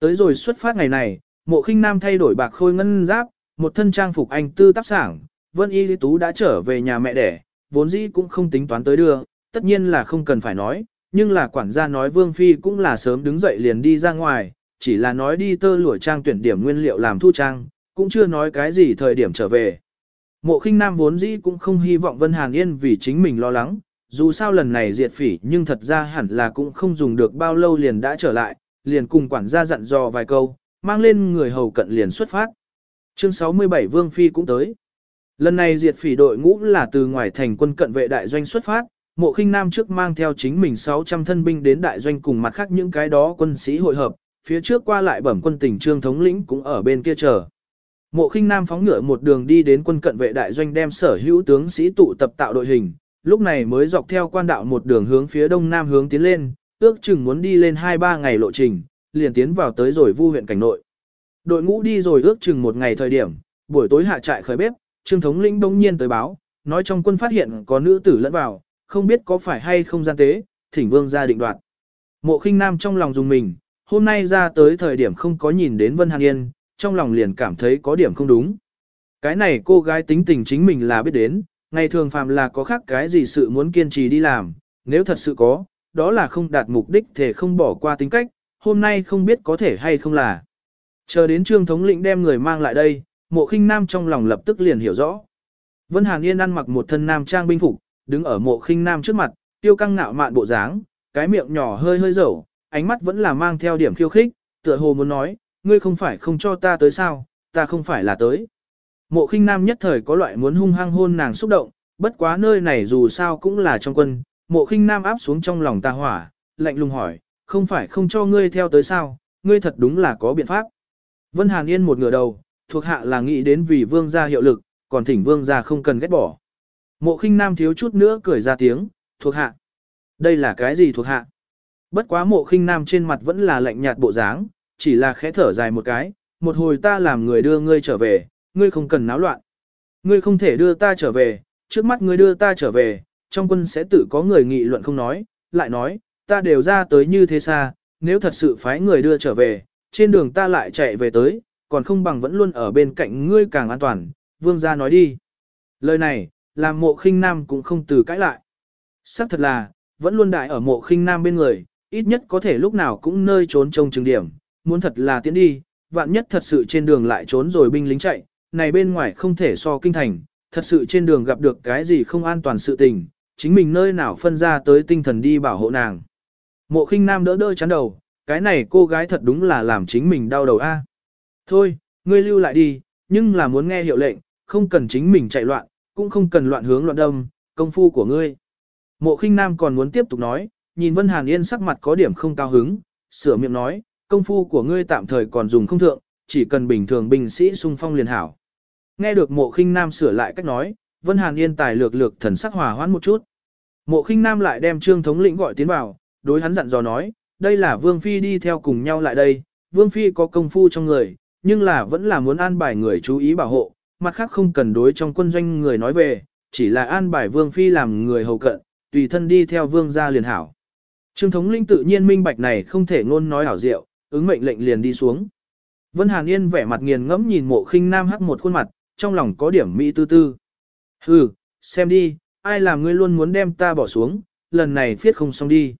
Tới rồi xuất phát ngày này, mộ khinh nam thay đổi bạc khôi ngân giáp, một thân trang phục anh tư tác sảng, Vân Y Lý Tú đã trở về nhà mẹ đẻ, vốn dĩ cũng không tính toán tới đưa, tất nhiên là không cần phải nói, nhưng là quản gia nói Vương Phi cũng là sớm đứng dậy liền đi ra ngoài, chỉ là nói đi tơ lụa trang tuyển điểm nguyên liệu làm thu trang, cũng chưa nói cái gì thời điểm trở về. Mộ khinh nam vốn dĩ cũng không hy vọng Vân Hàn Yên vì chính mình lo lắng, dù sao lần này diệt phỉ nhưng thật ra hẳn là cũng không dùng được bao lâu liền đã trở lại, liền cùng quản gia dặn dò vài câu, mang lên người hầu cận liền xuất phát. Chương 67 Vương Phi cũng tới. Lần này diệt phỉ đội ngũ là từ ngoài thành quân cận vệ đại doanh xuất phát, mộ khinh nam trước mang theo chính mình 600 thân binh đến đại doanh cùng mặt khác những cái đó quân sĩ hội hợp, phía trước qua lại bẩm quân tỉnh trương thống lĩnh cũng ở bên kia chờ. Mộ khinh nam phóng ngựa một đường đi đến quân cận vệ đại doanh đem sở hữu tướng sĩ tụ tập tạo đội hình, lúc này mới dọc theo quan đạo một đường hướng phía đông nam hướng tiến lên, ước chừng muốn đi lên 2-3 ngày lộ trình, liền tiến vào tới rồi vu huyện cảnh nội. Đội ngũ đi rồi ước chừng một ngày thời điểm, buổi tối hạ trại khởi bếp, trương thống lĩnh bỗng nhiên tới báo, nói trong quân phát hiện có nữ tử lẫn vào, không biết có phải hay không gian tế, thỉnh vương ra định đoạt. Mộ khinh nam trong lòng dùng mình, hôm nay ra tới thời điểm không có nhìn đến Vân Hàn Yên, trong lòng liền cảm thấy có điểm không đúng. Cái này cô gái tính tình chính mình là biết đến, ngày thường phàm là có khác cái gì sự muốn kiên trì đi làm, nếu thật sự có, đó là không đạt mục đích thể không bỏ qua tính cách, hôm nay không biết có thể hay không là. Chờ đến trương thống lĩnh đem người mang lại đây, mộ khinh nam trong lòng lập tức liền hiểu rõ. Vân Hàn Yên ăn mặc một thân nam trang binh phục, đứng ở mộ khinh nam trước mặt, tiêu căng ngạo mạn bộ dáng, cái miệng nhỏ hơi hơi dầu, ánh mắt vẫn là mang theo điểm khiêu khích, tựa hồ muốn nói, ngươi không phải không cho ta tới sao, ta không phải là tới. Mộ khinh nam nhất thời có loại muốn hung hăng hôn nàng xúc động, bất quá nơi này dù sao cũng là trong quân, mộ khinh nam áp xuống trong lòng ta hỏa, lạnh lùng hỏi, không phải không cho ngươi theo tới sao, ngươi thật đúng là có biện pháp. Vân Hàn Yên một ngửa đầu, thuộc hạ là nghĩ đến vì vương gia hiệu lực, còn thỉnh vương gia không cần ghét bỏ. Mộ khinh nam thiếu chút nữa cười ra tiếng, thuộc hạ. Đây là cái gì thuộc hạ? Bất quá mộ khinh nam trên mặt vẫn là lạnh nhạt bộ dáng, chỉ là khẽ thở dài một cái, một hồi ta làm người đưa ngươi trở về, ngươi không cần náo loạn. Ngươi không thể đưa ta trở về, trước mắt ngươi đưa ta trở về, trong quân sẽ tự có người nghị luận không nói, lại nói, ta đều ra tới như thế xa, nếu thật sự phái người đưa trở về, trên đường ta lại chạy về tới, còn không bằng vẫn luôn ở bên cạnh ngươi càng an toàn, vương gia nói đi. Lời này, làm mộ khinh nam cũng không từ cãi lại. Sắc thật là, vẫn luôn đại ở mộ khinh nam bên người, ít nhất có thể lúc nào cũng nơi trốn trông chừng điểm, muốn thật là tiến đi, vạn nhất thật sự trên đường lại trốn rồi binh lính chạy, này bên ngoài không thể so kinh thành, thật sự trên đường gặp được cái gì không an toàn sự tình, chính mình nơi nào phân ra tới tinh thần đi bảo hộ nàng. Mộ khinh nam đỡ đỡ chán đầu, cái này cô gái thật đúng là làm chính mình đau đầu a. Thôi, ngươi lưu lại đi, nhưng là muốn nghe hiệu lệnh, không cần chính mình chạy loạn, cũng không cần loạn hướng loạn đâm, công phu của ngươi. Mộ khinh nam còn muốn tiếp tục nói, nhìn Vân Hàn Yên sắc mặt có điểm không cao hứng, sửa miệng nói, công phu của ngươi tạm thời còn dùng không thượng, chỉ cần bình thường binh sĩ sung phong liền hảo. Nghe được mộ khinh nam sửa lại cách nói, Vân Hàn Yên tài lược lược thần sắc hòa hoãn một chút. Mộ khinh nam lại đem trương thống lĩnh gọi tiến vào, đối hắn dặn dò nói, đây là Vương Phi đi theo cùng nhau lại đây, Vương Phi có công phu trong người, nhưng là vẫn là muốn an bài người chú ý bảo hộ, mặt khác không cần đối trong quân doanh người nói về, chỉ là an bài Vương Phi làm người hầu cận, tùy thân đi theo Vương gia liền hảo. Trương thống linh tự nhiên minh bạch này không thể ngôn nói hảo diệu, ứng mệnh lệnh liền đi xuống. Vân Hàn Yên vẻ mặt nghiền ngẫm nhìn mộ khinh nam hắc một khuôn mặt, trong lòng có điểm mỹ tư tư. Hừ, xem đi, ai làm ngươi luôn muốn đem ta bỏ xuống, lần này phiết không xong đi.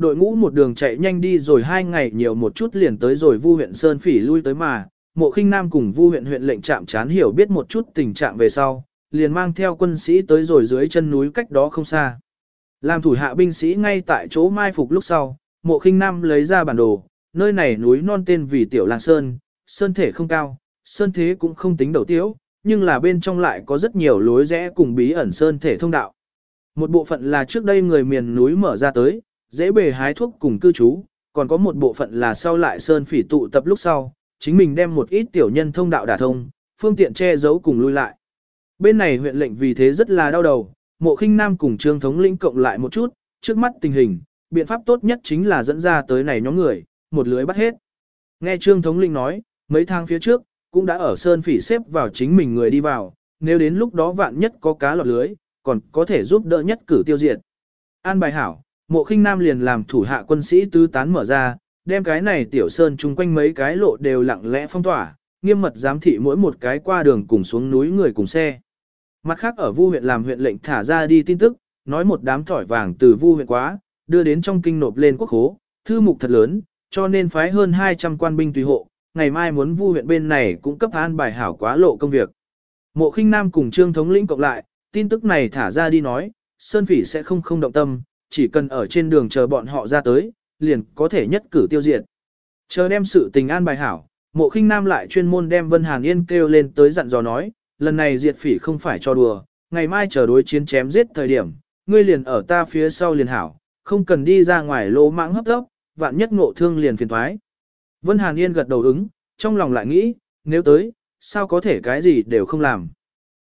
Đội ngũ một đường chạy nhanh đi rồi hai ngày nhiều một chút liền tới rồi vu huyện Sơn Phỉ lui tới mà, mộ khinh nam cùng vu huyện huyện lệnh trạm chán hiểu biết một chút tình trạng về sau, liền mang theo quân sĩ tới rồi dưới chân núi cách đó không xa. Làm thủ hạ binh sĩ ngay tại chỗ mai phục lúc sau, mộ khinh nam lấy ra bản đồ, nơi này núi non tên vì Tiểu Lang Sơn, sơn thể không cao, sơn thế cũng không tính đầu tiếu, nhưng là bên trong lại có rất nhiều lối rẽ cùng bí ẩn sơn thể thông đạo. Một bộ phận là trước đây người miền núi mở ra tới, dễ bề hái thuốc cùng cư trú, còn có một bộ phận là sau lại sơn phỉ tụ tập lúc sau, chính mình đem một ít tiểu nhân thông đạo đả thông, phương tiện che giấu cùng lui lại. Bên này huyện lệnh vì thế rất là đau đầu, mộ khinh nam cùng trương thống lĩnh cộng lại một chút, trước mắt tình hình, biện pháp tốt nhất chính là dẫn ra tới này nhóm người, một lưới bắt hết. Nghe trương thống lĩnh nói, mấy tháng phía trước, cũng đã ở sơn phỉ xếp vào chính mình người đi vào, nếu đến lúc đó vạn nhất có cá lọt lưới, còn có thể giúp đỡ nhất cử tiêu diệt. An bài hảo, mộ khinh nam liền làm thủ hạ quân sĩ tứ tán mở ra, đem cái này tiểu sơn chung quanh mấy cái lộ đều lặng lẽ phong tỏa, nghiêm mật giám thị mỗi một cái qua đường cùng xuống núi người cùng xe. Mặt khác ở Vu huyện làm huyện lệnh thả ra đi tin tức, nói một đám thỏi vàng từ Vu huyện quá, đưa đến trong kinh nộp lên quốc hố, thư mục thật lớn, cho nên phái hơn 200 quan binh tùy hộ, ngày mai muốn Vu huyện bên này cũng cấp an bài hảo quá lộ công việc. Mộ Khinh Nam cùng Trương thống lĩnh cộng lại, tin tức này thả ra đi nói, Sơn Phỉ sẽ không không động tâm, chỉ cần ở trên đường chờ bọn họ ra tới, liền có thể nhất cử tiêu diệt. Chờ đem sự tình an bài hảo, Mộ Khinh Nam lại chuyên môn đem Vân Hàn Yên kêu lên tới dặn dò nói, lần này diệt phỉ không phải cho đùa, ngày mai chờ đối chiến chém giết thời điểm, ngươi liền ở ta phía sau liền hảo, không cần đi ra ngoài lỗ mãng hấp tốc, vạn nhất ngộ thương liền phiền thoái. Vân Hàn Yên gật đầu ứng, trong lòng lại nghĩ, nếu tới, sao có thể cái gì đều không làm.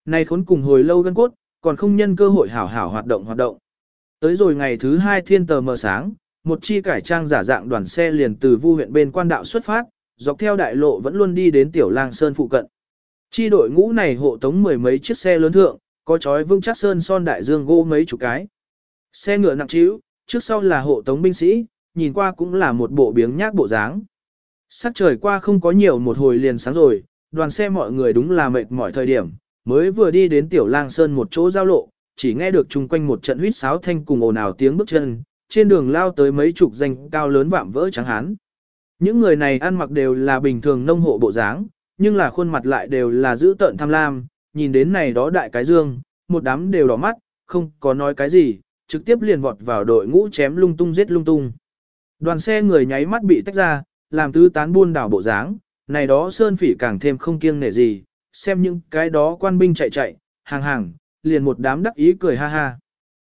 nay khốn cùng hồi lâu gân cốt, còn không nhân cơ hội hảo hảo hoạt động hoạt động. Tới rồi ngày thứ hai thiên tờ mờ sáng, một chi cải trang giả dạng đoàn xe liền từ vu huyện bên quan đạo xuất phát, dọc theo đại lộ vẫn luôn đi đến tiểu lang sơn phụ cận. Chi đội ngũ này hộ tống mười mấy chiếc xe lớn thượng, có chói vương chắc sơn son đại dương gỗ mấy chục cái. Xe ngựa nặng trĩu, trước sau là hộ tống binh sĩ, nhìn qua cũng là một bộ biếng nhác bộ dáng. Sắc trời qua không có nhiều một hồi liền sáng rồi, đoàn xe mọi người đúng là mệt mỏi thời điểm, mới vừa đi đến tiểu lang sơn một chỗ giao lộ, chỉ nghe được chung quanh một trận huýt sáo thanh cùng ồn ào tiếng bước chân, trên đường lao tới mấy chục danh cao lớn vạm vỡ trắng hán. Những người này ăn mặc đều là bình thường nông hộ bộ dáng, nhưng là khuôn mặt lại đều là giữ tợn tham lam, nhìn đến này đó đại cái dương, một đám đều đỏ mắt, không có nói cái gì, trực tiếp liền vọt vào đội ngũ chém lung tung giết lung tung. Đoàn xe người nháy mắt bị tách ra, làm tứ tán buôn đảo bộ dáng, này đó sơn phỉ càng thêm không kiêng nể gì, xem những cái đó quan binh chạy chạy, hàng hàng, liền một đám đắc ý cười ha ha.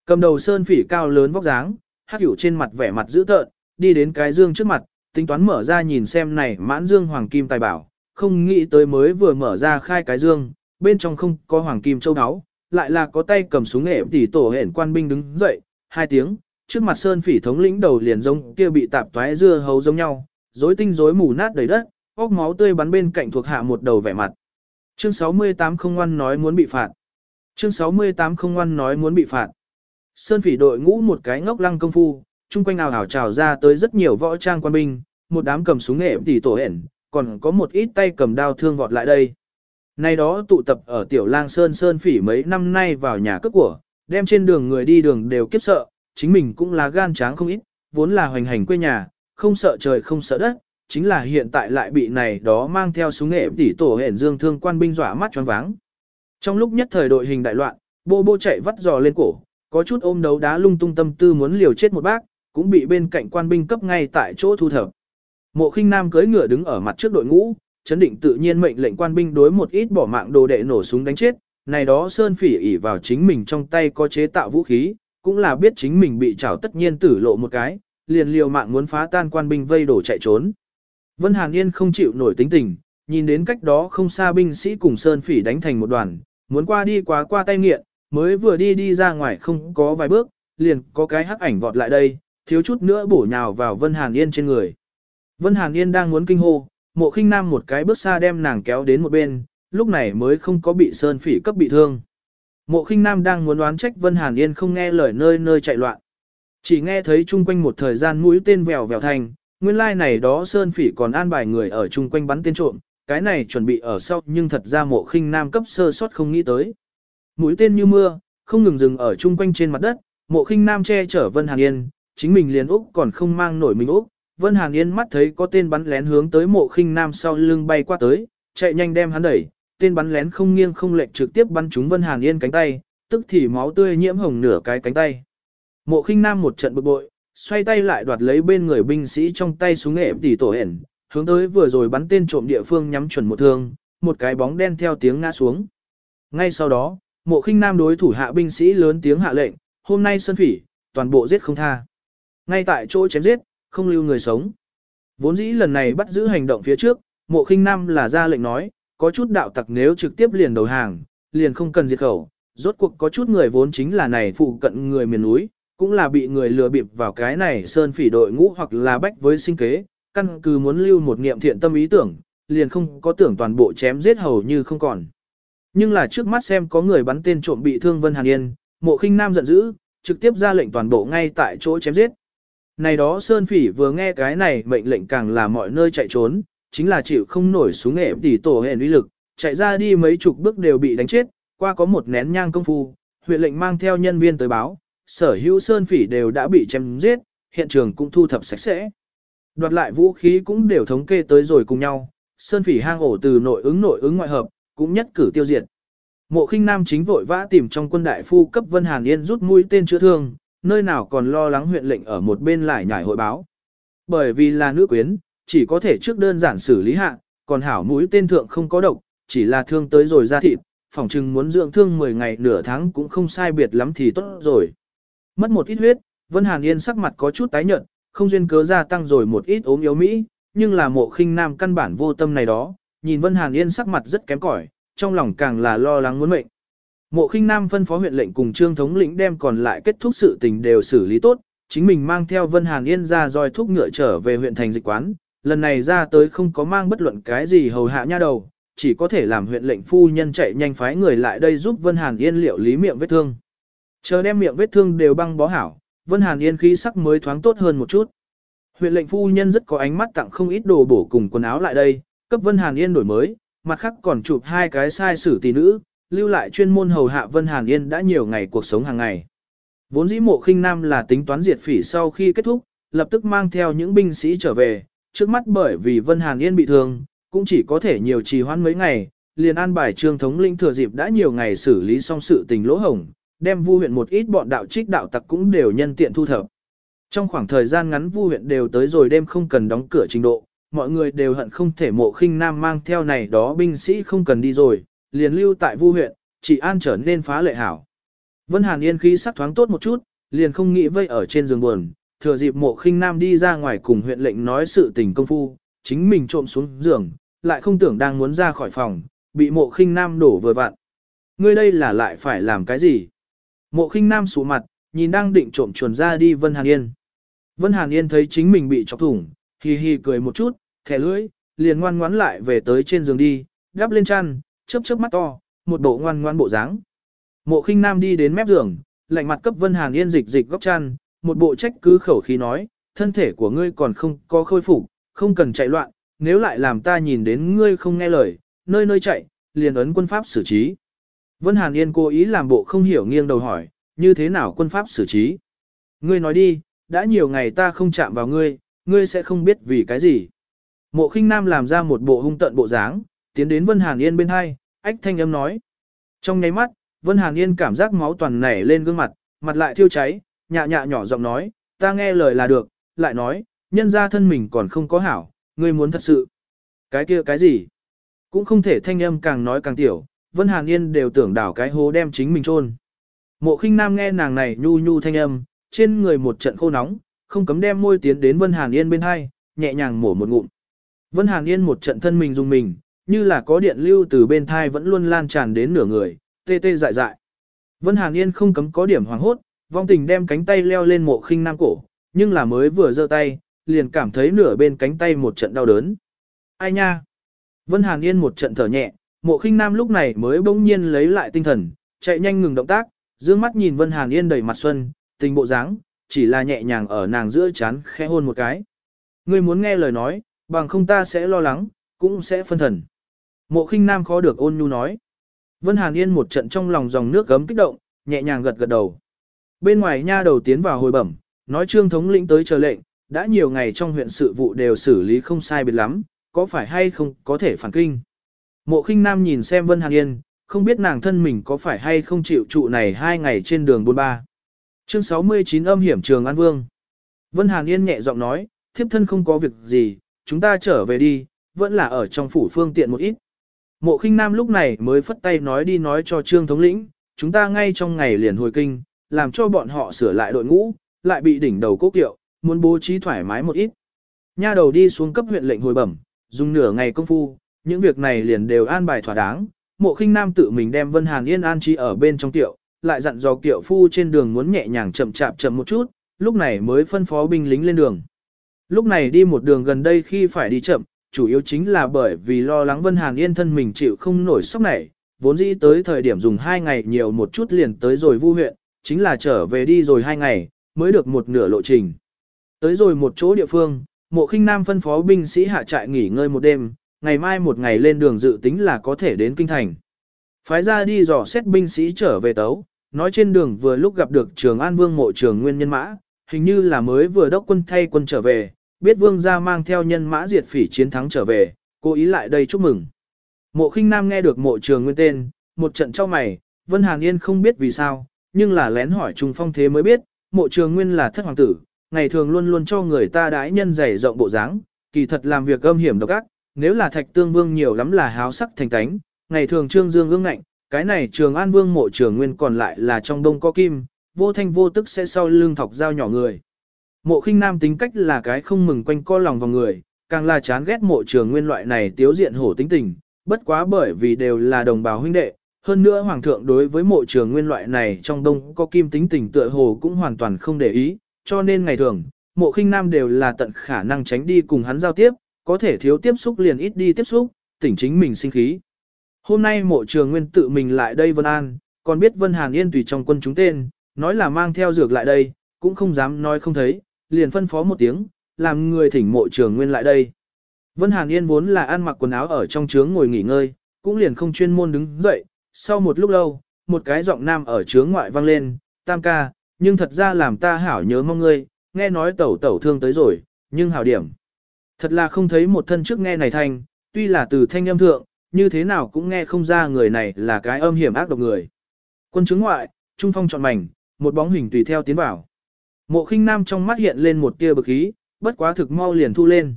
Cầm đầu sơn phỉ cao lớn vóc dáng, hắc hữu trên mặt vẻ mặt dữ tợn, đi đến cái dương trước mặt, tính toán mở ra nhìn xem này mãn dương hoàng kim tài bảo, không nghĩ tới mới vừa mở ra khai cái dương, bên trong không có hoàng kim châu áo, lại là có tay cầm súng nghệ tỉ tổ hển quan binh đứng dậy, hai tiếng, trước mặt sơn phỉ thống lĩnh đầu liền giống kia bị tạp toái dưa hấu giống nhau, rối tinh rối mù nát đầy đất, óc máu tươi bắn bên cạnh thuộc hạ một đầu vẻ mặt. Chương 68 không ngoan nói muốn bị phạt. Chương 68 không ngoan nói muốn bị phạt. Sơn phỉ đội ngũ một cái ngốc lăng công phu, chung quanh nào hảo trào ra tới rất nhiều võ trang quan binh, một đám cầm súng nghệ tỉ tổ hển, còn có một ít tay cầm đao thương vọt lại đây. Nay đó tụ tập ở tiểu lang sơn sơn phỉ mấy năm nay vào nhà cướp của, đem trên đường người đi đường đều kiếp sợ, chính mình cũng là gan tráng không ít, vốn là hoành hành quê nhà, không sợ trời không sợ đất, chính là hiện tại lại bị này đó mang theo súng nghệ tỉ tổ hển dương thương quan binh dọa mắt choáng váng. Trong lúc nhất thời đội hình đại loạn, bô bô chạy vắt giò lên cổ, có chút ôm đấu đá lung tung tâm tư muốn liều chết một bác, cũng bị bên cạnh quan binh cấp ngay tại chỗ thu thập. Mộ khinh nam cưỡi ngựa đứng ở mặt trước đội ngũ, chấn định tự nhiên mệnh lệnh quan binh đối một ít bỏ mạng đồ đệ nổ súng đánh chết, này đó sơn phỉ ỉ vào chính mình trong tay có chế tạo vũ khí, cũng là biết chính mình bị trảo tất nhiên tử lộ một cái, liền liều mạng muốn phá tan quan binh vây đổ chạy trốn. Vân Hàn Yên không chịu nổi tính tình, nhìn đến cách đó không xa binh sĩ cùng sơn phỉ đánh thành một đoàn, muốn qua đi quá qua tay nghiện, mới vừa đi đi ra ngoài không có vài bước, liền có cái hắc ảnh vọt lại đây, thiếu chút nữa bổ nhào vào Vân Hàn Yên trên người. Vân Hàn Yên đang muốn kinh hô, mộ khinh nam một cái bước xa đem nàng kéo đến một bên, lúc này mới không có bị sơn phỉ cấp bị thương. Mộ khinh nam đang muốn đoán trách Vân Hàn Yên không nghe lời nơi nơi chạy loạn. Chỉ nghe thấy chung quanh một thời gian mũi tên vèo vèo thành, nguyên lai like này đó sơn phỉ còn an bài người ở chung quanh bắn tên trộm, cái này chuẩn bị ở sau nhưng thật ra mộ khinh nam cấp sơ sót không nghĩ tới. Mũi tên như mưa, không ngừng dừng ở chung quanh trên mặt đất, mộ khinh nam che chở Vân Hàn Yên, chính mình liền Úc còn không mang nổi mình Úc. Vân Hàn Yên mắt thấy có tên bắn lén hướng tới mộ khinh nam sau lưng bay qua tới, chạy nhanh đem hắn đẩy, tên bắn lén không nghiêng không lệch trực tiếp bắn trúng Vân Hàn Yên cánh tay, tức thì máu tươi nhiễm hồng nửa cái cánh tay. Mộ khinh nam một trận bực bội, xoay tay lại đoạt lấy bên người binh sĩ trong tay súng nghệ tỉ tổ hển, hướng tới vừa rồi bắn tên trộm địa phương nhắm chuẩn một thương, một cái bóng đen theo tiếng ngã xuống. Ngay sau đó, mộ khinh nam đối thủ hạ binh sĩ lớn tiếng hạ lệnh, hôm nay sơn phỉ, toàn bộ giết không tha. Ngay tại chỗ chém giết, không lưu người sống. Vốn dĩ lần này bắt giữ hành động phía trước, mộ khinh nam là ra lệnh nói, có chút đạo tặc nếu trực tiếp liền đầu hàng, liền không cần diệt khẩu. Rốt cuộc có chút người vốn chính là này phụ cận người miền núi, cũng là bị người lừa bịp vào cái này sơn phỉ đội ngũ hoặc là bách với sinh kế, căn cứ muốn lưu một niệm thiện tâm ý tưởng, liền không có tưởng toàn bộ chém giết hầu như không còn. Nhưng là trước mắt xem có người bắn tên trộm bị thương Vân Hàn Yên, mộ khinh nam giận dữ, trực tiếp ra lệnh toàn bộ ngay tại chỗ chém giết. Này đó Sơn Phỉ vừa nghe cái này mệnh lệnh càng là mọi nơi chạy trốn, chính là chịu không nổi xuống nghệ tỷ tổ hèn uy lực, chạy ra đi mấy chục bước đều bị đánh chết, qua có một nén nhang công phu, huyện lệnh mang theo nhân viên tới báo, sở hữu Sơn Phỉ đều đã bị chém giết, hiện trường cũng thu thập sạch sẽ. Đoạt lại vũ khí cũng đều thống kê tới rồi cùng nhau, Sơn Phỉ hang ổ từ nội ứng nội ứng ngoại hợp, cũng nhất cử tiêu diệt. Mộ khinh nam chính vội vã tìm trong quân đại phu cấp Vân Hàn Yên rút mũi tên chữa thương, nơi nào còn lo lắng huyện lệnh ở một bên lại nhảy hội báo. Bởi vì là nữ quyến, chỉ có thể trước đơn giản xử lý hạ, còn hảo mũi tên thượng không có độc, chỉ là thương tới rồi ra thịt, phòng chừng muốn dưỡng thương 10 ngày nửa tháng cũng không sai biệt lắm thì tốt rồi. Mất một ít huyết, Vân Hàn Yên sắc mặt có chút tái nhợt, không duyên cớ gia tăng rồi một ít ốm yếu mỹ, nhưng là mộ khinh nam căn bản vô tâm này đó, nhìn Vân Hàn Yên sắc mặt rất kém cỏi, trong lòng càng là lo lắng muốn mệnh. Mộ khinh nam phân phó huyện lệnh cùng trương thống lĩnh đem còn lại kết thúc sự tình đều xử lý tốt, chính mình mang theo Vân Hàn Yên ra roi thúc ngựa trở về huyện thành dịch quán, lần này ra tới không có mang bất luận cái gì hầu hạ nha đầu, chỉ có thể làm huyện lệnh phu nhân chạy nhanh phái người lại đây giúp Vân Hàn Yên liệu lý miệng vết thương. Chờ đem miệng vết thương đều băng bó hảo, Vân Hàn Yên khí sắc mới thoáng tốt hơn một chút. Huyện lệnh phu nhân rất có ánh mắt tặng không ít đồ bổ cùng quần áo lại đây, cấp Vân Hàn Yên đổi mới, mặt khác còn chụp hai cái sai sử tỷ nữ, lưu lại chuyên môn hầu hạ Vân Hàn Yên đã nhiều ngày cuộc sống hàng ngày. Vốn dĩ mộ khinh nam là tính toán diệt phỉ sau khi kết thúc, lập tức mang theo những binh sĩ trở về, trước mắt bởi vì Vân Hàn Yên bị thương, cũng chỉ có thể nhiều trì hoãn mấy ngày, liền an bài trương thống linh thừa dịp đã nhiều ngày xử lý xong sự tình lỗ hổng, đem vu huyện một ít bọn đạo trích đạo tặc cũng đều nhân tiện thu thập. Trong khoảng thời gian ngắn vu huyện đều tới rồi đêm không cần đóng cửa trình độ, mọi người đều hận không thể mộ khinh nam mang theo này đó binh sĩ không cần đi rồi, liền lưu tại vu huyện, chỉ an trở nên phá lệ hảo. Vân Hàn Yên khí sắc thoáng tốt một chút, liền không nghĩ vây ở trên giường buồn, thừa dịp mộ khinh nam đi ra ngoài cùng huyện lệnh nói sự tình công phu, chính mình trộm xuống giường, lại không tưởng đang muốn ra khỏi phòng, bị mộ khinh nam đổ vừa vặn. Ngươi đây là lại phải làm cái gì? Mộ khinh nam sụ mặt, nhìn đang định trộm chuồn ra đi Vân Hàn Yên. Vân Hàn Yên thấy chính mình bị chọc thủng, hì hì cười một chút, thẻ lưỡi, liền ngoan ngoãn lại về tới trên giường đi, đắp lên chăn, chớp chớp mắt to, một bộ ngoan ngoan bộ dáng. Mộ khinh nam đi đến mép giường, lạnh mặt cấp Vân Hàn Yên dịch dịch góc chăn, một bộ trách cứ khẩu khí nói, thân thể của ngươi còn không có khôi phục, không cần chạy loạn, nếu lại làm ta nhìn đến ngươi không nghe lời, nơi nơi chạy, liền ấn quân pháp xử trí. Vân Hàn Yên cố ý làm bộ không hiểu nghiêng đầu hỏi, như thế nào quân pháp xử trí? Ngươi nói đi, đã nhiều ngày ta không chạm vào ngươi, ngươi sẽ không biết vì cái gì. Mộ khinh nam làm ra một bộ hung tận bộ dáng, tiến đến Vân Hàn Yên bên hai, ách thanh âm nói. Trong nháy mắt, Vân Hàn Yên cảm giác máu toàn nảy lên gương mặt, mặt lại thiêu cháy, nhạ nhạ nhỏ giọng nói, ta nghe lời là được, lại nói, nhân ra thân mình còn không có hảo, ngươi muốn thật sự. Cái kia cái gì? Cũng không thể thanh âm càng nói càng tiểu, Vân Hàn Yên đều tưởng đảo cái hố đem chính mình chôn. Mộ khinh nam nghe nàng này nhu nhu thanh âm, trên người một trận khô nóng, không cấm đem môi tiến đến Vân Hàn Yên bên hai, nhẹ nhàng mổ một ngụm. Vân Hàn Yên một trận thân mình dùng mình, như là có điện lưu từ bên thai vẫn luôn lan tràn đến nửa người, tê tê dại dại. Vân Hàn Yên không cấm có điểm hoàng hốt, vong tình đem cánh tay leo lên mộ khinh nam cổ, nhưng là mới vừa giơ tay, liền cảm thấy nửa bên cánh tay một trận đau đớn. Ai nha? Vân Hàn Yên một trận thở nhẹ, mộ khinh nam lúc này mới bỗng nhiên lấy lại tinh thần, chạy nhanh ngừng động tác, dương mắt nhìn Vân Hàn Yên đầy mặt xuân, tình bộ dáng, chỉ là nhẹ nhàng ở nàng giữa chán khẽ hôn một cái. Ngươi muốn nghe lời nói, bằng không ta sẽ lo lắng, cũng sẽ phân thần. Mộ khinh nam khó được ôn nhu nói. Vân Hàn Yên một trận trong lòng dòng nước gấm kích động, nhẹ nhàng gật gật đầu. Bên ngoài nha đầu tiến vào hồi bẩm, nói trương thống lĩnh tới chờ lệnh, đã nhiều ngày trong huyện sự vụ đều xử lý không sai biệt lắm, có phải hay không có thể phản kinh. Mộ khinh nam nhìn xem Vân Hàn Yên, không biết nàng thân mình có phải hay không chịu trụ này hai ngày trên đường buôn ba. Chương 69 âm hiểm trường An Vương. Vân Hàn Yên nhẹ giọng nói, thiếp thân không có việc gì, chúng ta trở về đi, vẫn là ở trong phủ phương tiện một ít. Mộ khinh nam lúc này mới phất tay nói đi nói cho trương thống lĩnh, chúng ta ngay trong ngày liền hồi kinh, làm cho bọn họ sửa lại đội ngũ, lại bị đỉnh đầu cố kiệu, muốn bố trí thoải mái một ít. Nha đầu đi xuống cấp huyện lệnh hồi bẩm, dùng nửa ngày công phu, những việc này liền đều an bài thỏa đáng. Mộ khinh nam tự mình đem Vân Hàn Yên an trí ở bên trong tiệu, lại dặn dò kiệu phu trên đường muốn nhẹ nhàng chậm chạp chậm một chút, lúc này mới phân phó binh lính lên đường. Lúc này đi một đường gần đây khi phải đi chậm, chủ yếu chính là bởi vì lo lắng Vân Hàn Yên thân mình chịu không nổi sốc này, vốn dĩ tới thời điểm dùng hai ngày nhiều một chút liền tới rồi vu huyện, chính là trở về đi rồi hai ngày, mới được một nửa lộ trình. Tới rồi một chỗ địa phương, mộ khinh nam phân phó binh sĩ hạ trại nghỉ ngơi một đêm, ngày mai một ngày lên đường dự tính là có thể đến kinh thành. Phái ra đi dò xét binh sĩ trở về tấu, nói trên đường vừa lúc gặp được trường An Vương mộ trường nguyên nhân mã, hình như là mới vừa đốc quân thay quân trở về, biết vương gia mang theo nhân mã diệt phỉ chiến thắng trở về, cố ý lại đây chúc mừng. Mộ khinh nam nghe được mộ trường nguyên tên, một trận cho mày, Vân Hàn Yên không biết vì sao, nhưng là lén hỏi Trung Phong thế mới biết, mộ trường nguyên là thất hoàng tử, ngày thường luôn luôn cho người ta đãi nhân dày rộng bộ dáng, kỳ thật làm việc âm hiểm độc ác, nếu là thạch tương vương nhiều lắm là háo sắc thành tánh ngày thường trương dương ương ngạnh, cái này trường an vương mộ trường nguyên còn lại là trong đông có kim, vô thanh vô tức sẽ sau lưng thọc dao nhỏ người. Mộ khinh nam tính cách là cái không mừng quanh co lòng vào người, càng là chán ghét mộ trường nguyên loại này tiếu diện hổ tính tình, bất quá bởi vì đều là đồng bào huynh đệ, hơn nữa hoàng thượng đối với mộ trường nguyên loại này trong đông có kim tính tình tựa hồ cũng hoàn toàn không để ý, cho nên ngày thường, mộ khinh nam đều là tận khả năng tránh đi cùng hắn giao tiếp, có thể thiếu tiếp xúc liền ít đi tiếp xúc, tỉnh chính mình sinh khí. Hôm nay mộ trường nguyên tự mình lại đây Vân An, còn biết Vân Hàn Yên tùy trong quân chúng tên, nói là mang theo dược lại đây, cũng không dám nói không thấy, liền phân phó một tiếng, làm người thỉnh mộ trường nguyên lại đây. Vân Hàn Yên vốn là ăn mặc quần áo ở trong trướng ngồi nghỉ ngơi, cũng liền không chuyên môn đứng dậy, sau một lúc lâu, một cái giọng nam ở trướng ngoại vang lên, tam ca, nhưng thật ra làm ta hảo nhớ mong ngươi, nghe nói tẩu tẩu thương tới rồi, nhưng hảo điểm. Thật là không thấy một thân trước nghe này thanh, tuy là từ thanh âm thượng, như thế nào cũng nghe không ra người này là cái âm hiểm ác độc người. Quân chứng ngoại, trung phong chọn mảnh, một bóng hình tùy theo tiến vào. Mộ khinh nam trong mắt hiện lên một tia bực khí, bất quá thực mau liền thu lên.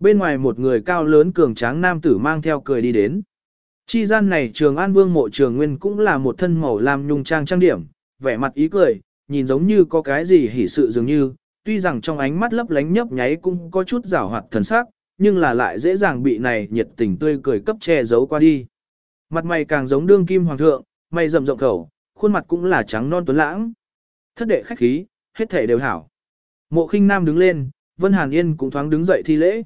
Bên ngoài một người cao lớn cường tráng nam tử mang theo cười đi đến. Chi gian này trường an vương mộ trường nguyên cũng là một thân màu làm nhung trang trang điểm, vẻ mặt ý cười, nhìn giống như có cái gì hỉ sự dường như, tuy rằng trong ánh mắt lấp lánh nhấp nháy cũng có chút rảo hoạt thần sắc, nhưng là lại dễ dàng bị này nhiệt tình tươi cười cấp che giấu qua đi. Mặt mày càng giống đương kim hoàng thượng, mày rậm rộng khẩu, khuôn mặt cũng là trắng non tuấn lãng. Thất đệ khách khí, hết thể đều hảo. Mộ khinh nam đứng lên, Vân Hàn Yên cũng thoáng đứng dậy thi lễ.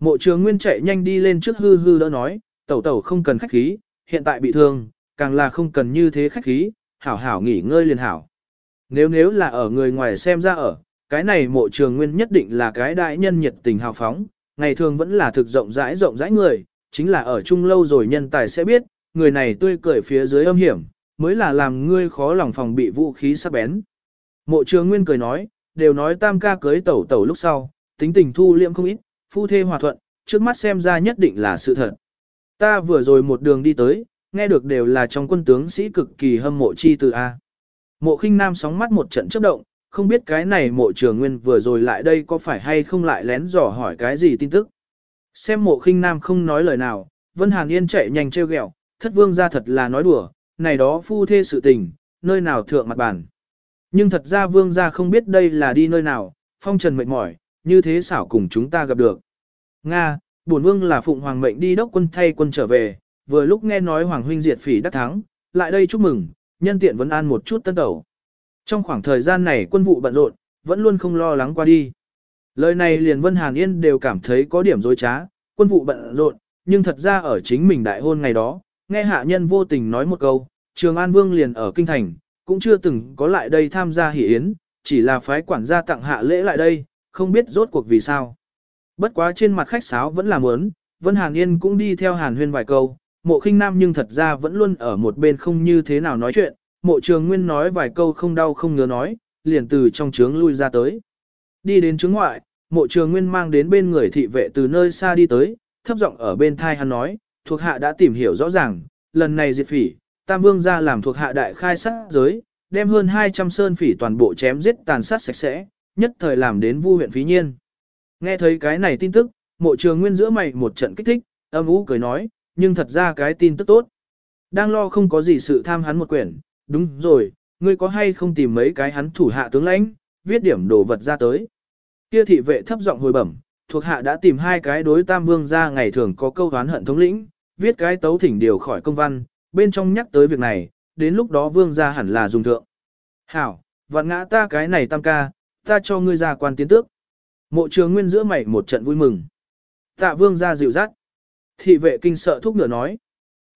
Mộ trường nguyên chạy nhanh đi lên trước hư hư đỡ nói, tẩu tẩu không cần khách khí, hiện tại bị thương, càng là không cần như thế khách khí, hảo hảo nghỉ ngơi liền hảo. Nếu nếu là ở người ngoài xem ra ở, cái này mộ trường nguyên nhất định là cái đại nhân nhiệt tình hào phóng, ngày thường vẫn là thực rộng rãi rộng rãi người, chính là ở chung lâu rồi nhân tài sẽ biết, người này tươi cười phía dưới âm hiểm, mới là làm ngươi khó lòng phòng bị vũ khí sắc bén. Mộ trường nguyên cười nói, đều nói tam ca cưới tẩu tẩu lúc sau, tính tình thu liệm không ít, phu thê hòa thuận, trước mắt xem ra nhất định là sự thật. Ta vừa rồi một đường đi tới, nghe được đều là trong quân tướng sĩ cực kỳ hâm mộ chi từ A. Mộ khinh nam sóng mắt một trận chớp động, không biết cái này mộ trường nguyên vừa rồi lại đây có phải hay không lại lén dò hỏi cái gì tin tức. Xem mộ khinh nam không nói lời nào, Vân Hàn Yên chạy nhanh treo gẹo, thất vương ra thật là nói đùa, này đó phu thê sự tình, nơi nào thượng mặt bản. Nhưng thật ra vương gia không biết đây là đi nơi nào, phong trần mệt mỏi, như thế xảo cùng chúng ta gặp được. Nga, bổn vương là phụng hoàng mệnh đi đốc quân thay quân trở về, vừa lúc nghe nói hoàng huynh diệt phỉ đắc thắng, lại đây chúc mừng, nhân tiện vẫn an một chút tân đầu trong khoảng thời gian này quân vụ bận rộn, vẫn luôn không lo lắng qua đi. Lời này liền Vân Hàn Yên đều cảm thấy có điểm dối trá, quân vụ bận rộn, nhưng thật ra ở chính mình đại hôn ngày đó, nghe hạ nhân vô tình nói một câu, Trường An Vương liền ở Kinh Thành, cũng chưa từng có lại đây tham gia hỷ yến, chỉ là phái quản gia tặng hạ lễ lại đây, không biết rốt cuộc vì sao. Bất quá trên mặt khách sáo vẫn là muốn, Vân Hàn Yên cũng đi theo Hàn Huyên vài câu, mộ khinh nam nhưng thật ra vẫn luôn ở một bên không như thế nào nói chuyện, mộ trường nguyên nói vài câu không đau không ngứa nói, liền từ trong trướng lui ra tới. Đi đến trướng ngoại, mộ trường nguyên mang đến bên người thị vệ từ nơi xa đi tới, thấp giọng ở bên thai hắn nói, thuộc hạ đã tìm hiểu rõ ràng, lần này diệt phỉ, Tam Vương ra làm thuộc hạ đại khai sát giới, đem hơn 200 sơn phỉ toàn bộ chém giết tàn sát sạch sẽ, nhất thời làm đến vu huyện phí nhiên. Nghe thấy cái này tin tức, mộ trường nguyên giữa mày một trận kích thích, âm ú cười nói, nhưng thật ra cái tin tức tốt. Đang lo không có gì sự tham hắn một quyển, đúng rồi, ngươi có hay không tìm mấy cái hắn thủ hạ tướng lãnh, viết điểm đồ vật ra tới. Kia thị vệ thấp giọng hồi bẩm, thuộc hạ đã tìm hai cái đối tam vương ra ngày thường có câu đoán hận thống lĩnh, viết cái tấu thỉnh điều khỏi công văn, bên trong nhắc tới việc này, đến lúc đó vương ra hẳn là dùng thượng. Hảo, vạn ngã ta cái này tam ca, ta cho ngươi ra quan tiến tước. Mộ trường nguyên giữa mày một trận vui mừng. Tạ vương ra dịu dắt. Thị vệ kinh sợ thúc ngựa nói.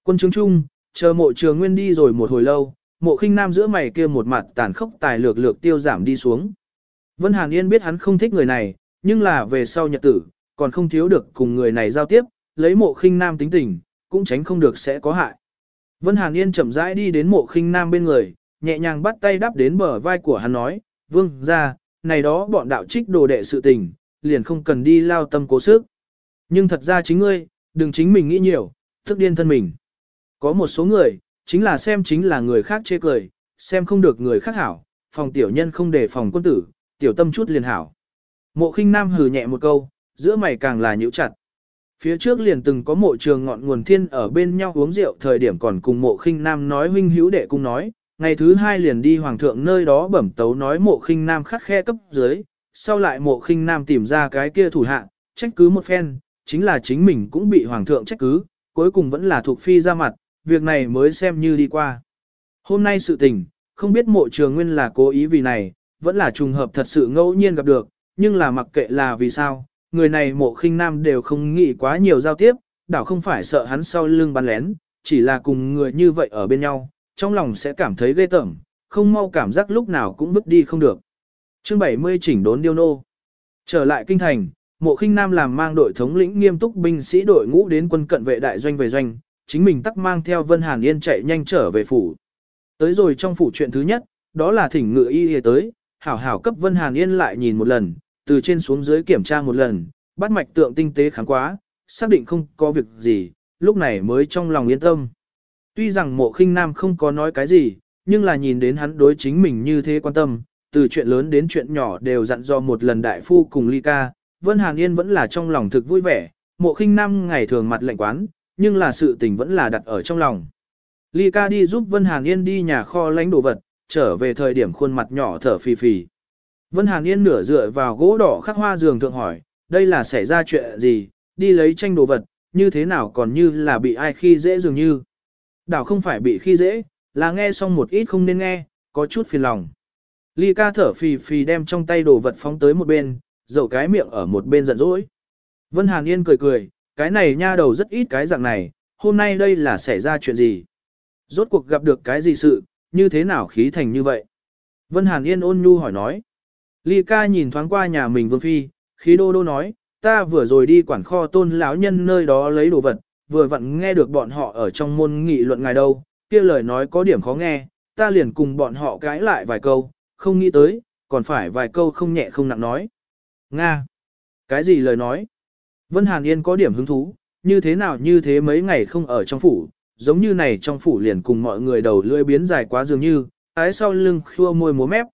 Quân chứng chung, chờ mộ trường nguyên đi rồi một hồi lâu, mộ khinh nam giữa mày kia một mặt tàn khốc tài lược lược tiêu giảm đi xuống. Vân Hàn Yên biết hắn không thích người này, nhưng là về sau nhật tử, còn không thiếu được cùng người này giao tiếp, lấy mộ khinh nam tính tình, cũng tránh không được sẽ có hại. Vân Hàn Yên chậm rãi đi đến mộ khinh nam bên người, nhẹ nhàng bắt tay đắp đến bờ vai của hắn nói, vương ra, này đó bọn đạo trích đồ đệ sự tình, liền không cần đi lao tâm cố sức. Nhưng thật ra chính ngươi, đừng chính mình nghĩ nhiều, thức điên thân mình. Có một số người, chính là xem chính là người khác chê cười, xem không được người khác hảo, phòng tiểu nhân không để phòng quân tử, tiểu tâm chút liền hảo. Mộ khinh nam hừ nhẹ một câu, giữa mày càng là nhíu chặt. Phía trước liền từng có mộ trường ngọn nguồn thiên ở bên nhau uống rượu thời điểm còn cùng mộ khinh nam nói huynh hữu đệ cung nói, ngày thứ hai liền đi hoàng thượng nơi đó bẩm tấu nói mộ khinh nam khắc khe cấp dưới, sau lại mộ khinh nam tìm ra cái kia thủ hạ, trách cứ một phen, chính là chính mình cũng bị hoàng thượng trách cứ, cuối cùng vẫn là thuộc phi ra mặt, việc này mới xem như đi qua. Hôm nay sự tình, không biết mộ trường nguyên là cố ý vì này, vẫn là trùng hợp thật sự ngẫu nhiên gặp được, nhưng là mặc kệ là vì sao, người này mộ khinh nam đều không nghĩ quá nhiều giao tiếp, đảo không phải sợ hắn sau lưng bắn lén, chỉ là cùng người như vậy ở bên nhau, trong lòng sẽ cảm thấy ghê tởm, không mau cảm giác lúc nào cũng vứt đi không được. Chương 70 chỉnh đốn điêu nô. Trở lại kinh thành, mộ khinh nam làm mang đội thống lĩnh nghiêm túc binh sĩ đội ngũ đến quân cận vệ đại doanh về doanh, chính mình tắc mang theo Vân Hàn Yên chạy nhanh trở về phủ. Tới rồi trong phủ chuyện thứ nhất, đó là thỉnh ngựa y y tới, hảo hảo cấp Vân Hàn Yên lại nhìn một lần, từ trên xuống dưới kiểm tra một lần, bắt mạch tượng tinh tế kháng quá, xác định không có việc gì, lúc này mới trong lòng yên tâm. Tuy rằng mộ khinh nam không có nói cái gì, nhưng là nhìn đến hắn đối chính mình như thế quan tâm, từ chuyện lớn đến chuyện nhỏ đều dặn dò một lần đại phu cùng ly ca, Vân Hàn Yên vẫn là trong lòng thực vui vẻ, mộ khinh nam ngày thường mặt lạnh quán, nhưng là sự tình vẫn là đặt ở trong lòng. Ly ca đi giúp Vân Hàn Yên đi nhà kho lánh đồ vật, trở về thời điểm khuôn mặt nhỏ thở phì phì. Vân Hàn Yên nửa dựa vào gỗ đỏ khắc hoa giường thượng hỏi, đây là xảy ra chuyện gì, đi lấy tranh đồ vật, như thế nào còn như là bị ai khi dễ dường như. Đảo không phải bị khi dễ, là nghe xong một ít không nên nghe, có chút phiền lòng. Ly ca thở phì phì đem trong tay đồ vật phóng tới một bên, dầu cái miệng ở một bên giận dỗi. Vân Hàn Yên cười cười, cái này nha đầu rất ít cái dạng này, hôm nay đây là xảy ra chuyện gì? Rốt cuộc gặp được cái gì sự, như thế nào khí thành như vậy? Vân Hàn Yên ôn nhu hỏi nói. Ly ca nhìn thoáng qua nhà mình Vương Phi, khí đô đô nói, ta vừa rồi đi quản kho tôn lão nhân nơi đó lấy đồ vật, vừa vặn nghe được bọn họ ở trong môn nghị luận ngài đâu, kia lời nói có điểm khó nghe, ta liền cùng bọn họ cãi lại vài câu, không nghĩ tới, còn phải vài câu không nhẹ không nặng nói. Nga! Cái gì lời nói? Vân Hàn Yên có điểm hứng thú, như thế nào như thế mấy ngày không ở trong phủ, giống như này trong phủ liền cùng mọi người đầu lưỡi biến dài quá dường như, ái sau lưng khua môi múa mép.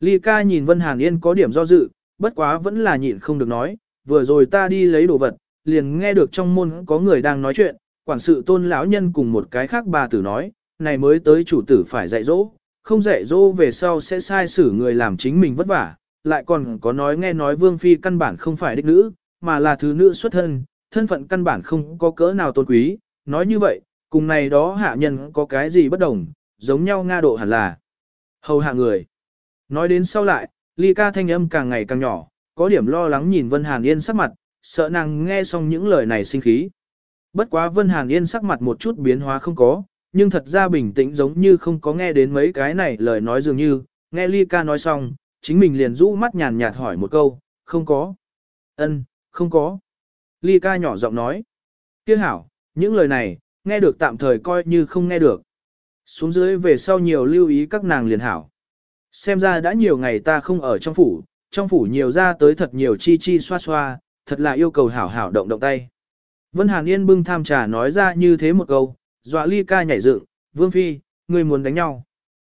Ly ca nhìn Vân Hàn Yên có điểm do dự, bất quá vẫn là nhịn không được nói, vừa rồi ta đi lấy đồ vật, liền nghe được trong môn có người đang nói chuyện, quản sự tôn lão nhân cùng một cái khác bà tử nói, này mới tới chủ tử phải dạy dỗ, không dạy dỗ về sau sẽ sai xử người làm chính mình vất vả, lại còn có nói nghe nói vương phi căn bản không phải đích nữ, mà là thứ nữ xuất thân, thân phận căn bản không có cỡ nào tôn quý, nói như vậy, cùng này đó hạ nhân có cái gì bất đồng, giống nhau Nga độ hẳn là hầu hạ người. Nói đến sau lại, ly ca thanh âm càng ngày càng nhỏ, có điểm lo lắng nhìn Vân Hàn Yên sắc mặt, sợ nàng nghe xong những lời này sinh khí. Bất quá Vân Hàn Yên sắc mặt một chút biến hóa không có, nhưng thật ra bình tĩnh giống như không có nghe đến mấy cái này lời nói dường như, nghe ly ca nói xong, chính mình liền rũ mắt nhàn nhạt hỏi một câu, không có. ân không có. Ly ca nhỏ giọng nói. Tiếc hảo, những lời này, nghe được tạm thời coi như không nghe được. Xuống dưới về sau nhiều lưu ý các nàng liền hảo. Xem ra đã nhiều ngày ta không ở trong phủ, trong phủ nhiều ra tới thật nhiều chi chi xoa xoa, thật là yêu cầu hảo hảo động động tay. Vân Hàn Yên bưng tham trà nói ra như thế một câu, dọa ly ca nhảy dựng, Vương Phi, người muốn đánh nhau.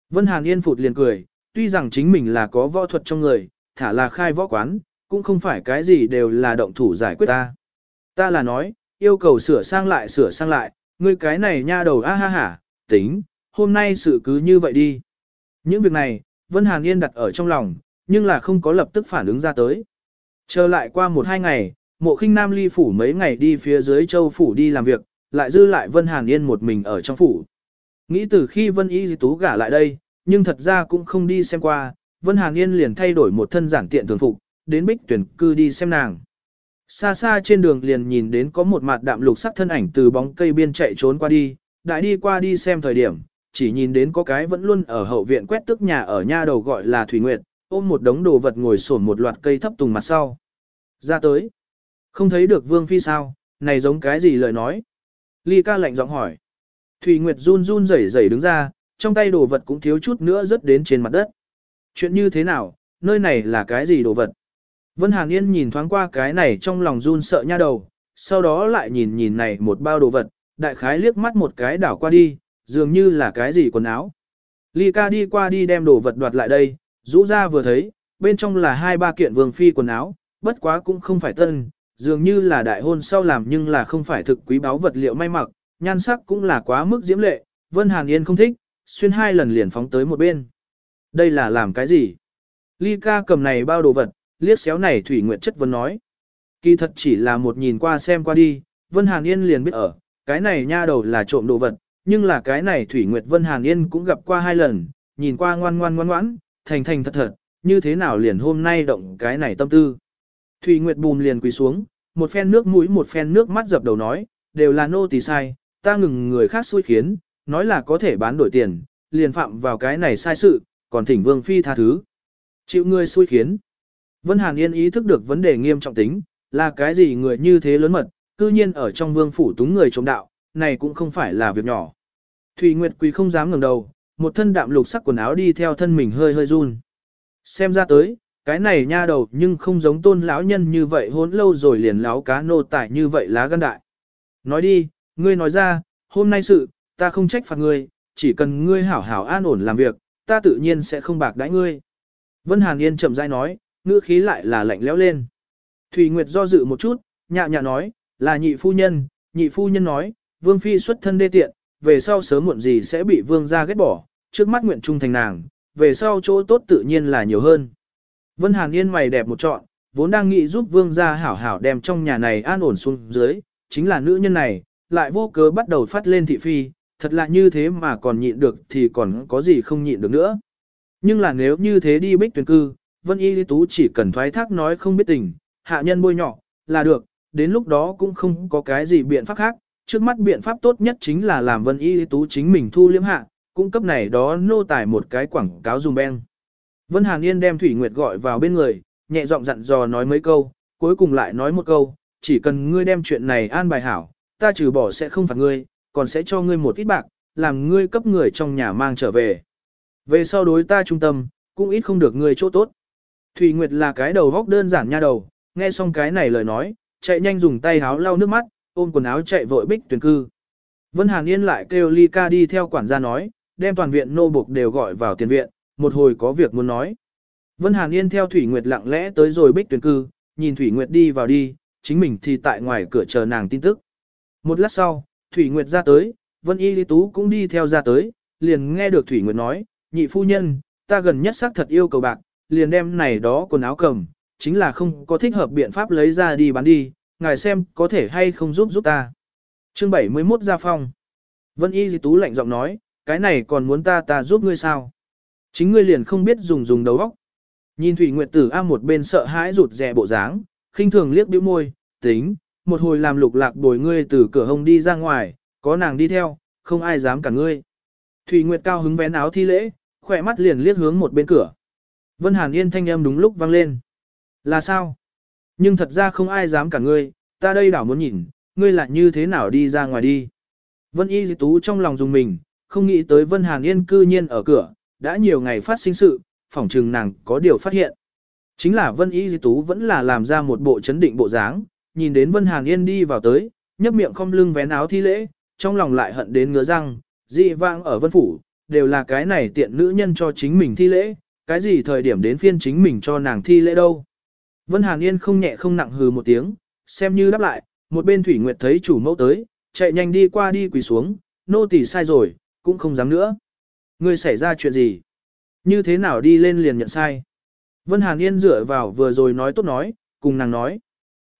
Vân Hàn Yên phụt liền cười, tuy rằng chính mình là có võ thuật trong người, thả là khai võ quán, cũng không phải cái gì đều là động thủ giải quyết ta. Ta là nói, yêu cầu sửa sang lại sửa sang lại, ngươi cái này nha đầu a ha ha, tính, hôm nay sự cứ như vậy đi. Những việc này, Vân Hàn Yên đặt ở trong lòng, nhưng là không có lập tức phản ứng ra tới. Chờ lại qua một hai ngày, mộ khinh nam ly phủ mấy ngày đi phía dưới châu phủ đi làm việc, lại dư lại Vân Hàn Yên một mình ở trong phủ. Nghĩ từ khi Vân Y Di Tú gả lại đây, nhưng thật ra cũng không đi xem qua, Vân Hàn Yên liền thay đổi một thân giản tiện thường phục, đến bích tuyển cư đi xem nàng. Xa xa trên đường liền nhìn đến có một mặt đạm lục sắc thân ảnh từ bóng cây biên chạy trốn qua đi, đại đi qua đi xem thời điểm, chỉ nhìn đến có cái vẫn luôn ở hậu viện quét tức nhà ở nha đầu gọi là Thủy Nguyệt, ôm một đống đồ vật ngồi sổn một loạt cây thấp tùng mặt sau. Ra tới. Không thấy được Vương Phi sao, này giống cái gì lời nói. Ly ca lạnh giọng hỏi. Thủy Nguyệt run run rẩy rẩy đứng ra, trong tay đồ vật cũng thiếu chút nữa rớt đến trên mặt đất. Chuyện như thế nào, nơi này là cái gì đồ vật? Vân Hàn Yên nhìn thoáng qua cái này trong lòng run sợ nha đầu, sau đó lại nhìn nhìn này một bao đồ vật, đại khái liếc mắt một cái đảo qua đi, dường như là cái gì quần áo. Ly ca đi qua đi đem đồ vật đoạt lại đây, rũ ra vừa thấy, bên trong là hai ba kiện vương phi quần áo, bất quá cũng không phải tân, dường như là đại hôn sau làm nhưng là không phải thực quý báu vật liệu may mặc, nhan sắc cũng là quá mức diễm lệ, Vân Hàn Yên không thích, xuyên hai lần liền phóng tới một bên. Đây là làm cái gì? Ly ca cầm này bao đồ vật, liếc xéo này Thủy Nguyệt chất vấn nói. Kỳ thật chỉ là một nhìn qua xem qua đi, Vân Hàn Yên liền biết ở, cái này nha đầu là trộm đồ vật, nhưng là cái này Thủy Nguyệt Vân Hàn Yên cũng gặp qua hai lần, nhìn qua ngoan ngoan ngoan ngoãn, thành thành thật thật, như thế nào liền hôm nay động cái này tâm tư. Thủy Nguyệt bùm liền quỳ xuống, một phen nước mũi một phen nước mắt dập đầu nói, đều là nô tỳ sai, ta ngừng người khác xui khiến, nói là có thể bán đổi tiền, liền phạm vào cái này sai sự, còn thỉnh Vương Phi tha thứ. Chịu ngươi xui khiến. Vân Hàn Yên ý thức được vấn đề nghiêm trọng tính, là cái gì người như thế lớn mật, cư nhiên ở trong vương phủ túng người chống đạo, này cũng không phải là việc nhỏ. Thủy Nguyệt Quỳ không dám ngẩng đầu, một thân đạm lục sắc quần áo đi theo thân mình hơi hơi run. Xem ra tới, cái này nha đầu nhưng không giống tôn lão nhân như vậy hốn lâu rồi liền láo cá nô tải như vậy lá gan đại. Nói đi, ngươi nói ra, hôm nay sự, ta không trách phạt ngươi, chỉ cần ngươi hảo hảo an ổn làm việc, ta tự nhiên sẽ không bạc đãi ngươi. Vân Hàn Yên chậm rãi nói, ngữ khí lại là lạnh lẽo lên. Thủy Nguyệt do dự một chút, nhạ nhạ nói, là nhị phu nhân, nhị phu nhân nói, vương phi xuất thân đê tiện, về sau sớm muộn gì sẽ bị vương gia ghét bỏ, trước mắt nguyện trung thành nàng, về sau chỗ tốt tự nhiên là nhiều hơn. Vân Hàn Yên mày đẹp một trọn, vốn đang nghĩ giúp vương gia hảo hảo đem trong nhà này an ổn xuống dưới, chính là nữ nhân này, lại vô cớ bắt đầu phát lên thị phi, thật là như thế mà còn nhịn được thì còn có gì không nhịn được nữa. Nhưng là nếu như thế đi bích tuyển cư, Vân Y Lý Tú chỉ cần thoái thác nói không biết tình, hạ nhân bôi nhỏ, là được, đến lúc đó cũng không có cái gì biện pháp khác, trước mắt biện pháp tốt nhất chính là làm Vân Y Lý Tú chính mình thu liếm hạ, cung cấp này đó nô tải một cái quảng cáo dùng beng. Vân Hàn Yên đem Thủy Nguyệt gọi vào bên người, nhẹ giọng dặn dò nói mấy câu, cuối cùng lại nói một câu, chỉ cần ngươi đem chuyện này an bài hảo, ta trừ bỏ sẽ không phạt ngươi, còn sẽ cho ngươi một ít bạc, làm ngươi cấp người trong nhà mang trở về. Về sau đối ta trung tâm, cũng ít không được ngươi chỗ tốt. Thủy Nguyệt là cái đầu góc đơn giản nha đầu, nghe xong cái này lời nói, chạy nhanh dùng tay háo lau nước mắt, ôm quần áo chạy vội bích tuyển cư. Vân Hàn Yên lại kêu Ly Ca đi theo quản gia nói, đem toàn viện nô buộc đều gọi vào tiền viện, một hồi có việc muốn nói. Vân Hàn Yên theo Thủy Nguyệt lặng lẽ tới rồi bích tuyển cư, nhìn Thủy Nguyệt đi vào đi, chính mình thì tại ngoài cửa chờ nàng tin tức. Một lát sau, Thủy Nguyệt ra tới, Vân Y Lý Tú cũng đi theo ra tới, liền nghe được Thủy Nguyệt nói, nhị phu nhân, ta gần nhất xác thật yêu cầu bạc, liền đem này đó quần áo cầm, chính là không có thích hợp biện pháp lấy ra đi bán đi, ngài xem có thể hay không giúp giúp ta. Chương 71 Gia Phong Vân Y Di Tú lạnh giọng nói, cái này còn muốn ta ta giúp ngươi sao? Chính ngươi liền không biết dùng dùng đầu óc. Nhìn Thủy Nguyệt Tử A một bên sợ hãi rụt rè bộ dáng, khinh thường liếc bĩu môi, tính, một hồi làm lục lạc bồi ngươi từ cửa hông đi ra ngoài, có nàng đi theo, không ai dám cả ngươi. Thủy Nguyệt cao hứng vén áo thi lễ, khỏe mắt liền liếc hướng một bên cửa. Vân Hàn Yên thanh âm đúng lúc vang lên. Là sao? Nhưng thật ra không ai dám cả ngươi, ta đây đảo muốn nhìn, ngươi lại như thế nào đi ra ngoài đi. Vân Y Di Tú trong lòng dùng mình, không nghĩ tới Vân Hàn Yên cư nhiên ở cửa, đã nhiều ngày phát sinh sự, phỏng trừng nàng có điều phát hiện. Chính là Vân Y Di Tú vẫn là làm ra một bộ chấn định bộ dáng, nhìn đến Vân Hàn Yên đi vào tới, nhấp miệng không lưng vén áo thi lễ, trong lòng lại hận đến ngứa răng, dị vang ở Vân Phủ, đều là cái này tiện nữ nhân cho chính mình thi lễ, cái gì thời điểm đến phiên chính mình cho nàng thi lễ đâu. Vân Hàn Yên không nhẹ không nặng hừ một tiếng, xem như đáp lại, một bên Thủy Nguyệt thấy chủ mẫu tới, chạy nhanh đi qua đi quỳ xuống, nô tỳ sai rồi, cũng không dám nữa. Ngươi xảy ra chuyện gì? Như thế nào đi lên liền nhận sai? Vân Hàn Yên dựa vào vừa rồi nói tốt nói, cùng nàng nói.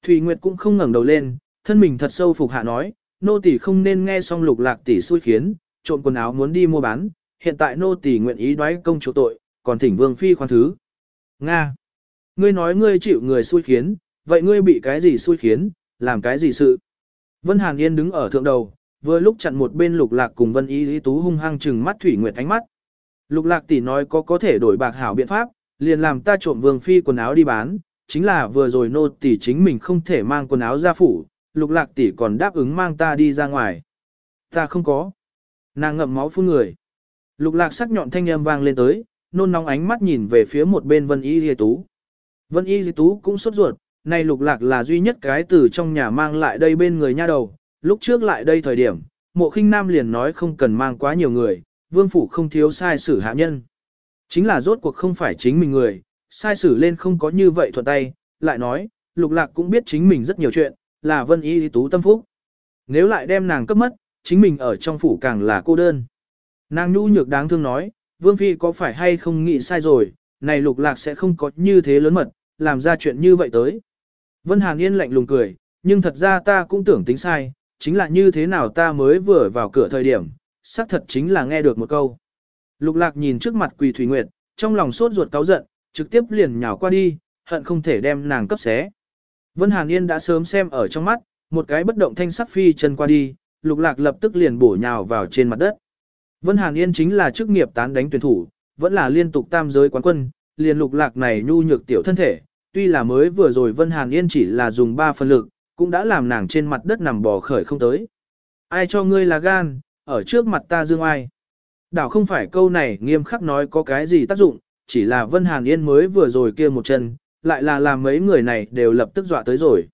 Thủy Nguyệt cũng không ngẩng đầu lên, thân mình thật sâu phục hạ nói, nô tỳ không nên nghe xong lục lạc tỷ xui khiến, trộn quần áo muốn đi mua bán, hiện tại nô tỳ nguyện ý đoái công chủ tội, còn thỉnh vương phi khoan thứ. Nga! Ngươi nói ngươi chịu người xui khiến, vậy ngươi bị cái gì xui khiến, làm cái gì sự? Vân Hàn Yên đứng ở thượng đầu, vừa lúc chặn một bên lục lạc cùng Vân Y Lý Tú hung hăng trừng mắt Thủy Nguyệt ánh mắt. Lục lạc tỷ nói có có thể đổi bạc hảo biện pháp, liền làm ta trộm vương phi quần áo đi bán, chính là vừa rồi nô tỷ chính mình không thể mang quần áo ra phủ, lục lạc tỷ còn đáp ứng mang ta đi ra ngoài. Ta không có. Nàng ngậm máu phun người. Lục lạc sắc nhọn thanh âm vang lên tới, nôn nóng ánh mắt nhìn về phía một bên Vân Y Di Tú. Vân Y Di Tú cũng sốt ruột, này lục lạc là duy nhất cái từ trong nhà mang lại đây bên người nha đầu, lúc trước lại đây thời điểm, mộ khinh nam liền nói không cần mang quá nhiều người, vương phủ không thiếu sai sử hạ nhân. Chính là rốt cuộc không phải chính mình người, sai sử lên không có như vậy thuận tay, lại nói, lục lạc cũng biết chính mình rất nhiều chuyện, là Vân Y Di Tú tâm phúc. Nếu lại đem nàng cấp mất, chính mình ở trong phủ càng là cô đơn. Nàng nhu nhược đáng thương nói, Vương Phi có phải hay không nghĩ sai rồi, này lục lạc sẽ không có như thế lớn mật, làm ra chuyện như vậy tới. Vân Hàn Yên lạnh lùng cười, nhưng thật ra ta cũng tưởng tính sai, chính là như thế nào ta mới vừa vào cửa thời điểm, xác thật chính là nghe được một câu. Lục lạc nhìn trước mặt quỳ Thủy Nguyệt, trong lòng sốt ruột cáu giận, trực tiếp liền nhào qua đi, hận không thể đem nàng cấp xé. Vân Hàn Yên đã sớm xem ở trong mắt, một cái bất động thanh sắc phi chân qua đi, lục lạc lập tức liền bổ nhào vào trên mặt đất. Vân Hàn Yên chính là chức nghiệp tán đánh tuyển thủ, vẫn là liên tục tam giới quán quân, liền lục lạc này nhu nhược tiểu thân thể, tuy là mới vừa rồi Vân Hàn Yên chỉ là dùng 3 phần lực, cũng đã làm nàng trên mặt đất nằm bò khởi không tới. Ai cho ngươi là gan, ở trước mặt ta dương ai. Đảo không phải câu này nghiêm khắc nói có cái gì tác dụng, chỉ là Vân Hàn Yên mới vừa rồi kia một chân, lại là làm mấy người này đều lập tức dọa tới rồi.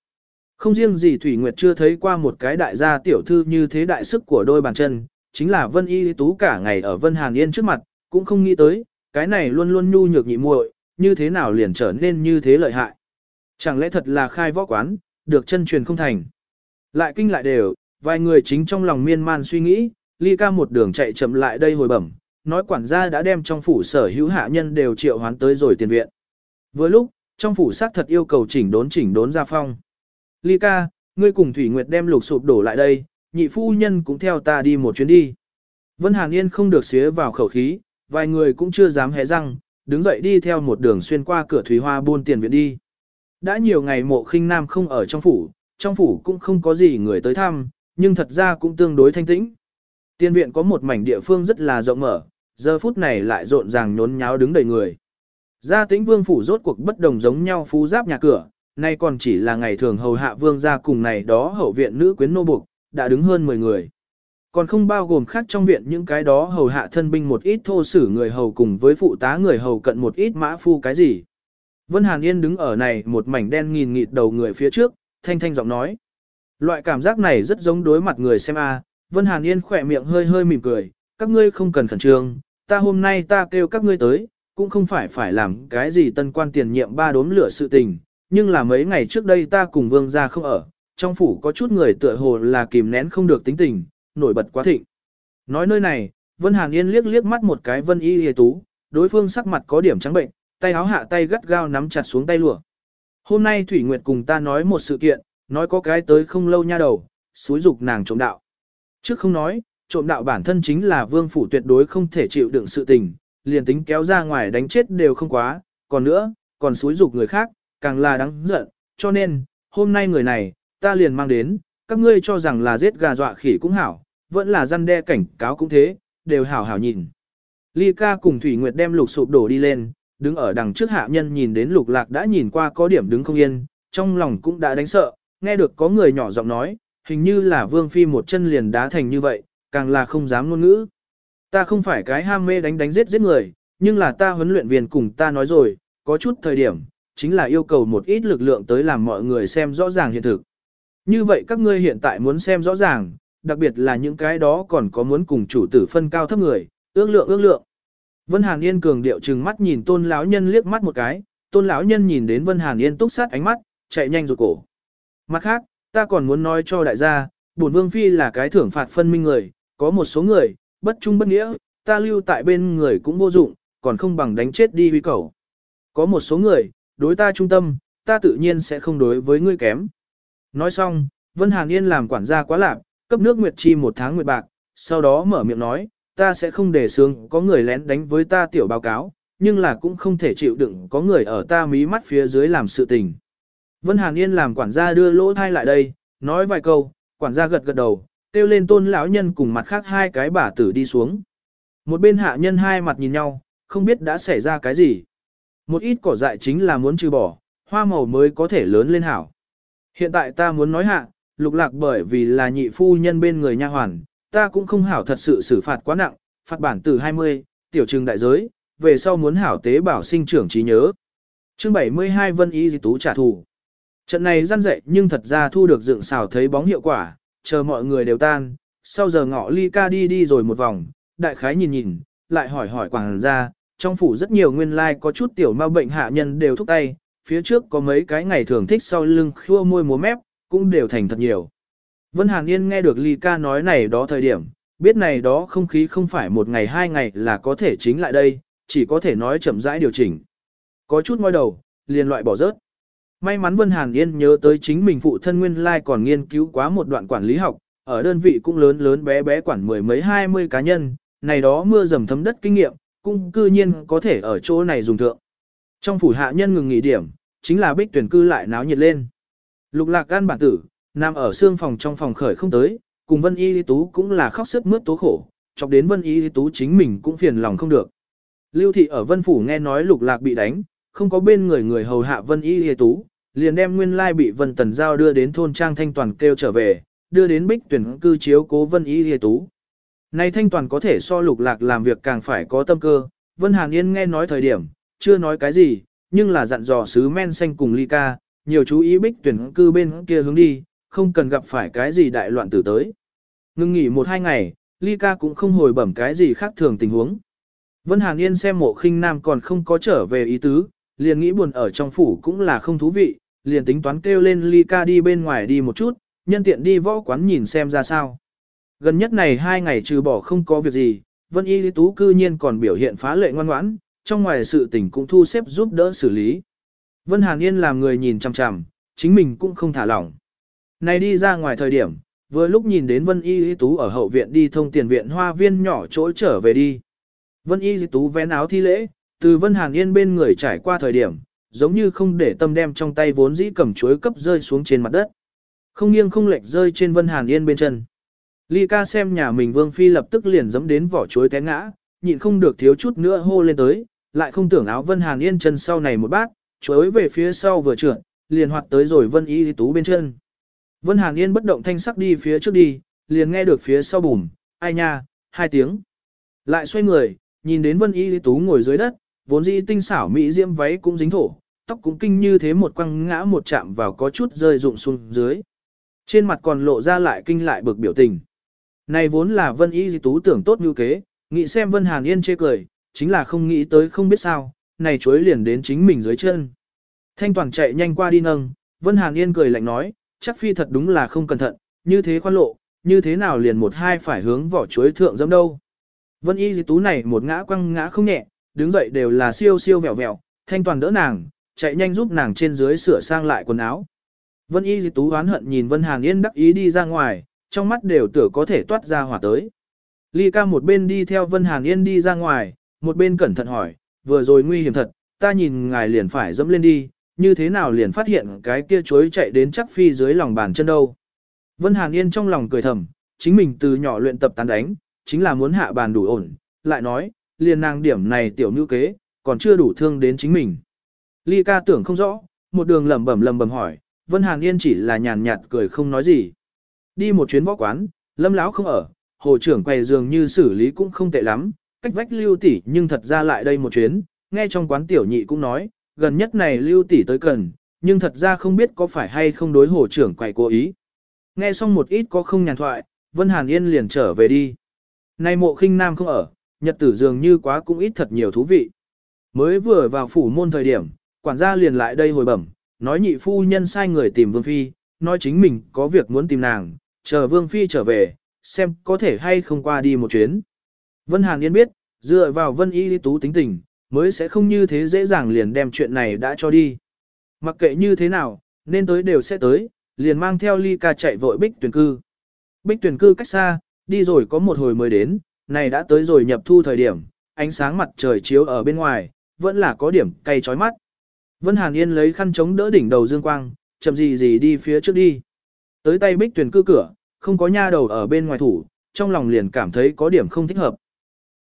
Không riêng gì Thủy Nguyệt chưa thấy qua một cái đại gia tiểu thư như thế đại sức của đôi bàn chân, chính là Vân Y Tú cả ngày ở Vân Hàn Yên trước mặt, cũng không nghĩ tới, cái này luôn luôn nhu nhược nhị muội, như thế nào liền trở nên như thế lợi hại. Chẳng lẽ thật là khai võ quán, được chân truyền không thành. Lại kinh lại đều, vài người chính trong lòng miên man suy nghĩ, ly ca một đường chạy chậm lại đây hồi bẩm, nói quản gia đã đem trong phủ sở hữu hạ nhân đều triệu hoán tới rồi tiền viện. Vừa lúc, trong phủ xác thật yêu cầu chỉnh đốn chỉnh đốn ra phong. Ly ca, ngươi cùng Thủy Nguyệt đem lục sụp đổ lại đây, nhị phu nhân cũng theo ta đi một chuyến đi. Vân Hàn Yên không được xía vào khẩu khí, vài người cũng chưa dám hé răng, đứng dậy đi theo một đường xuyên qua cửa Thủy Hoa buôn tiền viện đi. Đã nhiều ngày mộ khinh nam không ở trong phủ, trong phủ cũng không có gì người tới thăm, nhưng thật ra cũng tương đối thanh tĩnh. Tiên viện có một mảnh địa phương rất là rộng mở, giờ phút này lại rộn ràng nhốn nháo đứng đầy người. Gia tĩnh vương phủ rốt cuộc bất đồng giống nhau phú giáp nhà cửa, nay còn chỉ là ngày thường hầu hạ vương gia cùng này đó hậu viện nữ quyến nô buộc, đã đứng hơn 10 người. Còn không bao gồm khác trong viện những cái đó hầu hạ thân binh một ít thô sử người hầu cùng với phụ tá người hầu cận một ít mã phu cái gì. Vân Hàn Yên đứng ở này một mảnh đen nghìn nghịt đầu người phía trước, thanh thanh giọng nói. Loại cảm giác này rất giống đối mặt người xem a. Vân Hàn Yên khỏe miệng hơi hơi mỉm cười, các ngươi không cần khẩn trương, ta hôm nay ta kêu các ngươi tới, cũng không phải phải làm cái gì tân quan tiền nhiệm ba đốm lửa sự tình, nhưng là mấy ngày trước đây ta cùng vương gia không ở, trong phủ có chút người tựa hồ là kìm nén không được tính tình, nổi bật quá thịnh. Nói nơi này, Vân Hàn Yên liếc liếc mắt một cái Vân Y Hề Tú, đối phương sắc mặt có điểm trắng bệnh, tay áo hạ tay gắt gao nắm chặt xuống tay lụa. Hôm nay Thủy Nguyệt cùng ta nói một sự kiện, nói có cái tới không lâu nha đầu, xúi dục nàng trộm đạo. Trước không nói, trộm đạo bản thân chính là vương phủ tuyệt đối không thể chịu đựng sự tình, liền tính kéo ra ngoài đánh chết đều không quá, còn nữa, còn xúi dục người khác, càng là đáng giận, cho nên, hôm nay người này, ta liền mang đến, các ngươi cho rằng là giết gà dọa khỉ cũng hảo, vẫn là răn đe cảnh cáo cũng thế, đều hảo hảo nhìn. Ly ca cùng Thủy Nguyệt đem lục sụp đổ đi lên, đứng ở đằng trước hạ nhân nhìn đến lục lạc đã nhìn qua có điểm đứng không yên, trong lòng cũng đã đánh sợ, nghe được có người nhỏ giọng nói, hình như là vương phi một chân liền đá thành như vậy, càng là không dám ngôn ngữ. Ta không phải cái ham mê đánh đánh giết giết người, nhưng là ta huấn luyện viên cùng ta nói rồi, có chút thời điểm, chính là yêu cầu một ít lực lượng tới làm mọi người xem rõ ràng hiện thực. Như vậy các ngươi hiện tại muốn xem rõ ràng, đặc biệt là những cái đó còn có muốn cùng chủ tử phân cao thấp người, ước lượng ước lượng. Vân Hàn Yên cường điệu trừng mắt nhìn Tôn lão nhân liếc mắt một cái, Tôn lão nhân nhìn đến Vân Hàn Yên túc sát ánh mắt, chạy nhanh rụt cổ. Mặt khác, ta còn muốn nói cho đại gia, bổn vương phi là cái thưởng phạt phân minh người, có một số người, bất trung bất nghĩa, ta lưu tại bên người cũng vô dụng, còn không bằng đánh chết đi huy cầu. Có một số người, đối ta trung tâm, ta tự nhiên sẽ không đối với ngươi kém. Nói xong, Vân Hàn Yên làm quản gia quá lạc, cấp nước Nguyệt Chi một tháng nguyệt bạc, sau đó mở miệng nói, ta sẽ không để sướng có người lén đánh với ta tiểu báo cáo, nhưng là cũng không thể chịu đựng có người ở ta mí mắt phía dưới làm sự tình. Vân Hàn Yên làm quản gia đưa lỗ thai lại đây, nói vài câu, quản gia gật gật đầu, kêu lên tôn lão nhân cùng mặt khác hai cái bả tử đi xuống. Một bên hạ nhân hai mặt nhìn nhau, không biết đã xảy ra cái gì. Một ít cỏ dại chính là muốn trừ bỏ, hoa màu mới có thể lớn lên hảo. Hiện tại ta muốn nói hạ, lục lạc bởi vì là nhị phu nhân bên người nha hoàn, ta cũng không hảo thật sự xử phạt quá nặng, phạt bản từ 20, tiểu trừng đại giới, về sau muốn hảo tế bảo sinh trưởng trí nhớ. Chương 72 Vân Y Di Tú trả thù. Trận này gian dậy nhưng thật ra thu được dựng xào thấy bóng hiệu quả, chờ mọi người đều tan, sau giờ ngọ ly ca đi đi rồi một vòng, đại khái nhìn nhìn, lại hỏi hỏi quảng ra, trong phủ rất nhiều nguyên lai like có chút tiểu ma bệnh hạ nhân đều thúc tay, phía trước có mấy cái ngày thường thích sau lưng khua môi múa mép, cũng đều thành thật nhiều. Vân Hàn Yên nghe được Ly ca nói này đó thời điểm, biết này đó không khí không phải một ngày hai ngày là có thể chính lại đây, chỉ có thể nói chậm rãi điều chỉnh. Có chút ngoi đầu, liền loại bỏ rớt. May mắn Vân Hàn Yên nhớ tới chính mình phụ thân nguyên lai còn nghiên cứu quá một đoạn quản lý học, ở đơn vị cũng lớn lớn bé bé quản mười mấy hai mươi cá nhân, này đó mưa dầm thấm đất kinh nghiệm, cũng cư nhiên có thể ở chỗ này dùng thượng. Trong phủ hạ nhân ngừng nghỉ điểm, chính là bích tuyển cư lại náo nhiệt lên. Lục lạc gan bản tử, nằm ở xương phòng trong phòng khởi không tới, cùng Vân Y Lý Tú cũng là khóc sức mướt tố khổ, chọc đến Vân Y Lý Tú chính mình cũng phiền lòng không được. Lưu thị ở Vân Phủ nghe nói lục lạc bị đánh, không có bên người người hầu hạ Vân Y Lý Tú, liền đem nguyên lai bị Vân Tần Giao đưa đến thôn Trang Thanh Toàn kêu trở về, đưa đến bích tuyển cư chiếu cố Vân Y Lý Tú. Này Thanh Toàn có thể so lục lạc làm việc càng phải có tâm cơ, Vân Hàn Yên nghe nói thời điểm, chưa nói cái gì, nhưng là dặn dò sứ men xanh cùng ly ca, nhiều chú ý bích tuyển cư bên kia hướng đi, không cần gặp phải cái gì đại loạn tử tới. Ngưng nghỉ một hai ngày, ly ca cũng không hồi bẩm cái gì khác thường tình huống. Vân Hàn Yên xem mộ khinh nam còn không có trở về ý tứ, liền nghĩ buồn ở trong phủ cũng là không thú vị, liền tính toán kêu lên ly ca đi bên ngoài đi một chút, nhân tiện đi võ quán nhìn xem ra sao. Gần nhất này hai ngày trừ bỏ không có việc gì, Vân Y Tú cư nhiên còn biểu hiện phá lệ ngoan ngoãn, trong ngoài sự tình cũng thu xếp giúp đỡ xử lý. Vân Hàn Yên làm người nhìn chằm chằm, chính mình cũng không thả lỏng. Này đi ra ngoài thời điểm, vừa lúc nhìn đến Vân Y Tú ở hậu viện đi thông tiền viện hoa viên nhỏ chỗ trở về đi. Vân Y Tú vén áo thi lễ, từ Vân Hàn Yên bên người trải qua thời điểm, giống như không để tâm đem trong tay vốn dĩ cầm chuối cấp rơi xuống trên mặt đất. Không nghiêng không lệch rơi trên Vân Hàn Yên bên chân. Ly ca xem nhà mình Vương Phi lập tức liền dẫm đến vỏ chuối té ngã, nhịn không được thiếu chút nữa hô lên tới, lại không tưởng áo Vân Hàn Yên chân sau này một bát, chuối về phía sau vừa trượt, liền hoạt tới rồi Vân Y Tú bên chân. Vân Hàn Yên bất động thanh sắc đi phía trước đi, liền nghe được phía sau bùm, ai nha, hai tiếng. Lại xoay người, nhìn đến Vân Y Tú ngồi dưới đất, vốn dĩ tinh xảo mỹ diễm váy cũng dính thổ, tóc cũng kinh như thế một quăng ngã một chạm vào có chút rơi rụng xuống dưới. Trên mặt còn lộ ra lại kinh lại bực biểu tình. Này vốn là Vân Y Tú tưởng tốt như kế, nghĩ xem Vân Hàn Yên chê cười, chính là không nghĩ tới không biết sao, này chuối liền đến chính mình dưới chân. Thanh Toàn chạy nhanh qua đi nâng, Vân Hàn Yên cười lạnh nói, chắc phi thật đúng là không cẩn thận, như thế khoan lộ, như thế nào liền một hai phải hướng vỏ chuối thượng dẫm đâu. Vân Y Tú này một ngã quăng ngã không nhẹ, đứng dậy đều là siêu siêu vẹo vẹo, Thanh Toàn đỡ nàng, chạy nhanh giúp nàng trên dưới sửa sang lại quần áo. Vân Y Tú oán hận nhìn Vân Hàn Yên đắc ý đi ra ngoài, trong mắt đều tưởng có thể toát ra hỏa tới. Ly ca một bên đi theo Vân Hàn Yên đi ra ngoài, một bên cẩn thận hỏi, vừa rồi nguy hiểm thật, ta nhìn ngài liền phải dẫm lên đi, như thế nào liền phát hiện cái kia chuối chạy đến chắc phi dưới lòng bàn chân đâu. Vân Hàn Yên trong lòng cười thầm, chính mình từ nhỏ luyện tập tán đánh, chính là muốn hạ bàn đủ ổn, lại nói, liền nàng điểm này tiểu nữ kế, còn chưa đủ thương đến chính mình. Ly ca tưởng không rõ, một đường lẩm bẩm lẩm bẩm hỏi, Vân Hàn Yên chỉ là nhàn nhạt cười không nói gì. Đi một chuyến võ quán, lâm lão không ở, hồ trưởng quầy dường như xử lý cũng không tệ lắm, cách vách lưu tỷ nhưng thật ra lại đây một chuyến, nghe trong quán tiểu nhị cũng nói, gần nhất này lưu tỷ tới cần, nhưng thật ra không biết có phải hay không đối hồ trưởng quầy cố ý. Nghe xong một ít có không nhàn thoại, Vân Hàn Yên liền trở về đi. Này mộ khinh nam không ở, nhật tử dường như quá cũng ít thật nhiều thú vị. Mới vừa vào phủ môn thời điểm, quản gia liền lại đây hồi bẩm, nói nhị phu nhân sai người tìm Vương Phi, nói chính mình có việc muốn tìm nàng, chờ Vương Phi trở về, xem có thể hay không qua đi một chuyến. Vân Hàn Yên biết, dựa vào Vân Y Tú tính tình, mới sẽ không như thế dễ dàng liền đem chuyện này đã cho đi. Mặc kệ như thế nào, nên tới đều sẽ tới, liền mang theo ly ca chạy vội bích tuyển cư. Bích tuyển cư cách xa, đi rồi có một hồi mới đến, này đã tới rồi nhập thu thời điểm, ánh sáng mặt trời chiếu ở bên ngoài, vẫn là có điểm cay chói mắt. Vân Hàn Yên lấy khăn chống đỡ đỉnh đầu dương quang, chậm gì gì đi phía trước đi. Tới tay bích tuyển cư cửa, không có nha đầu ở bên ngoài thủ, trong lòng liền cảm thấy có điểm không thích hợp.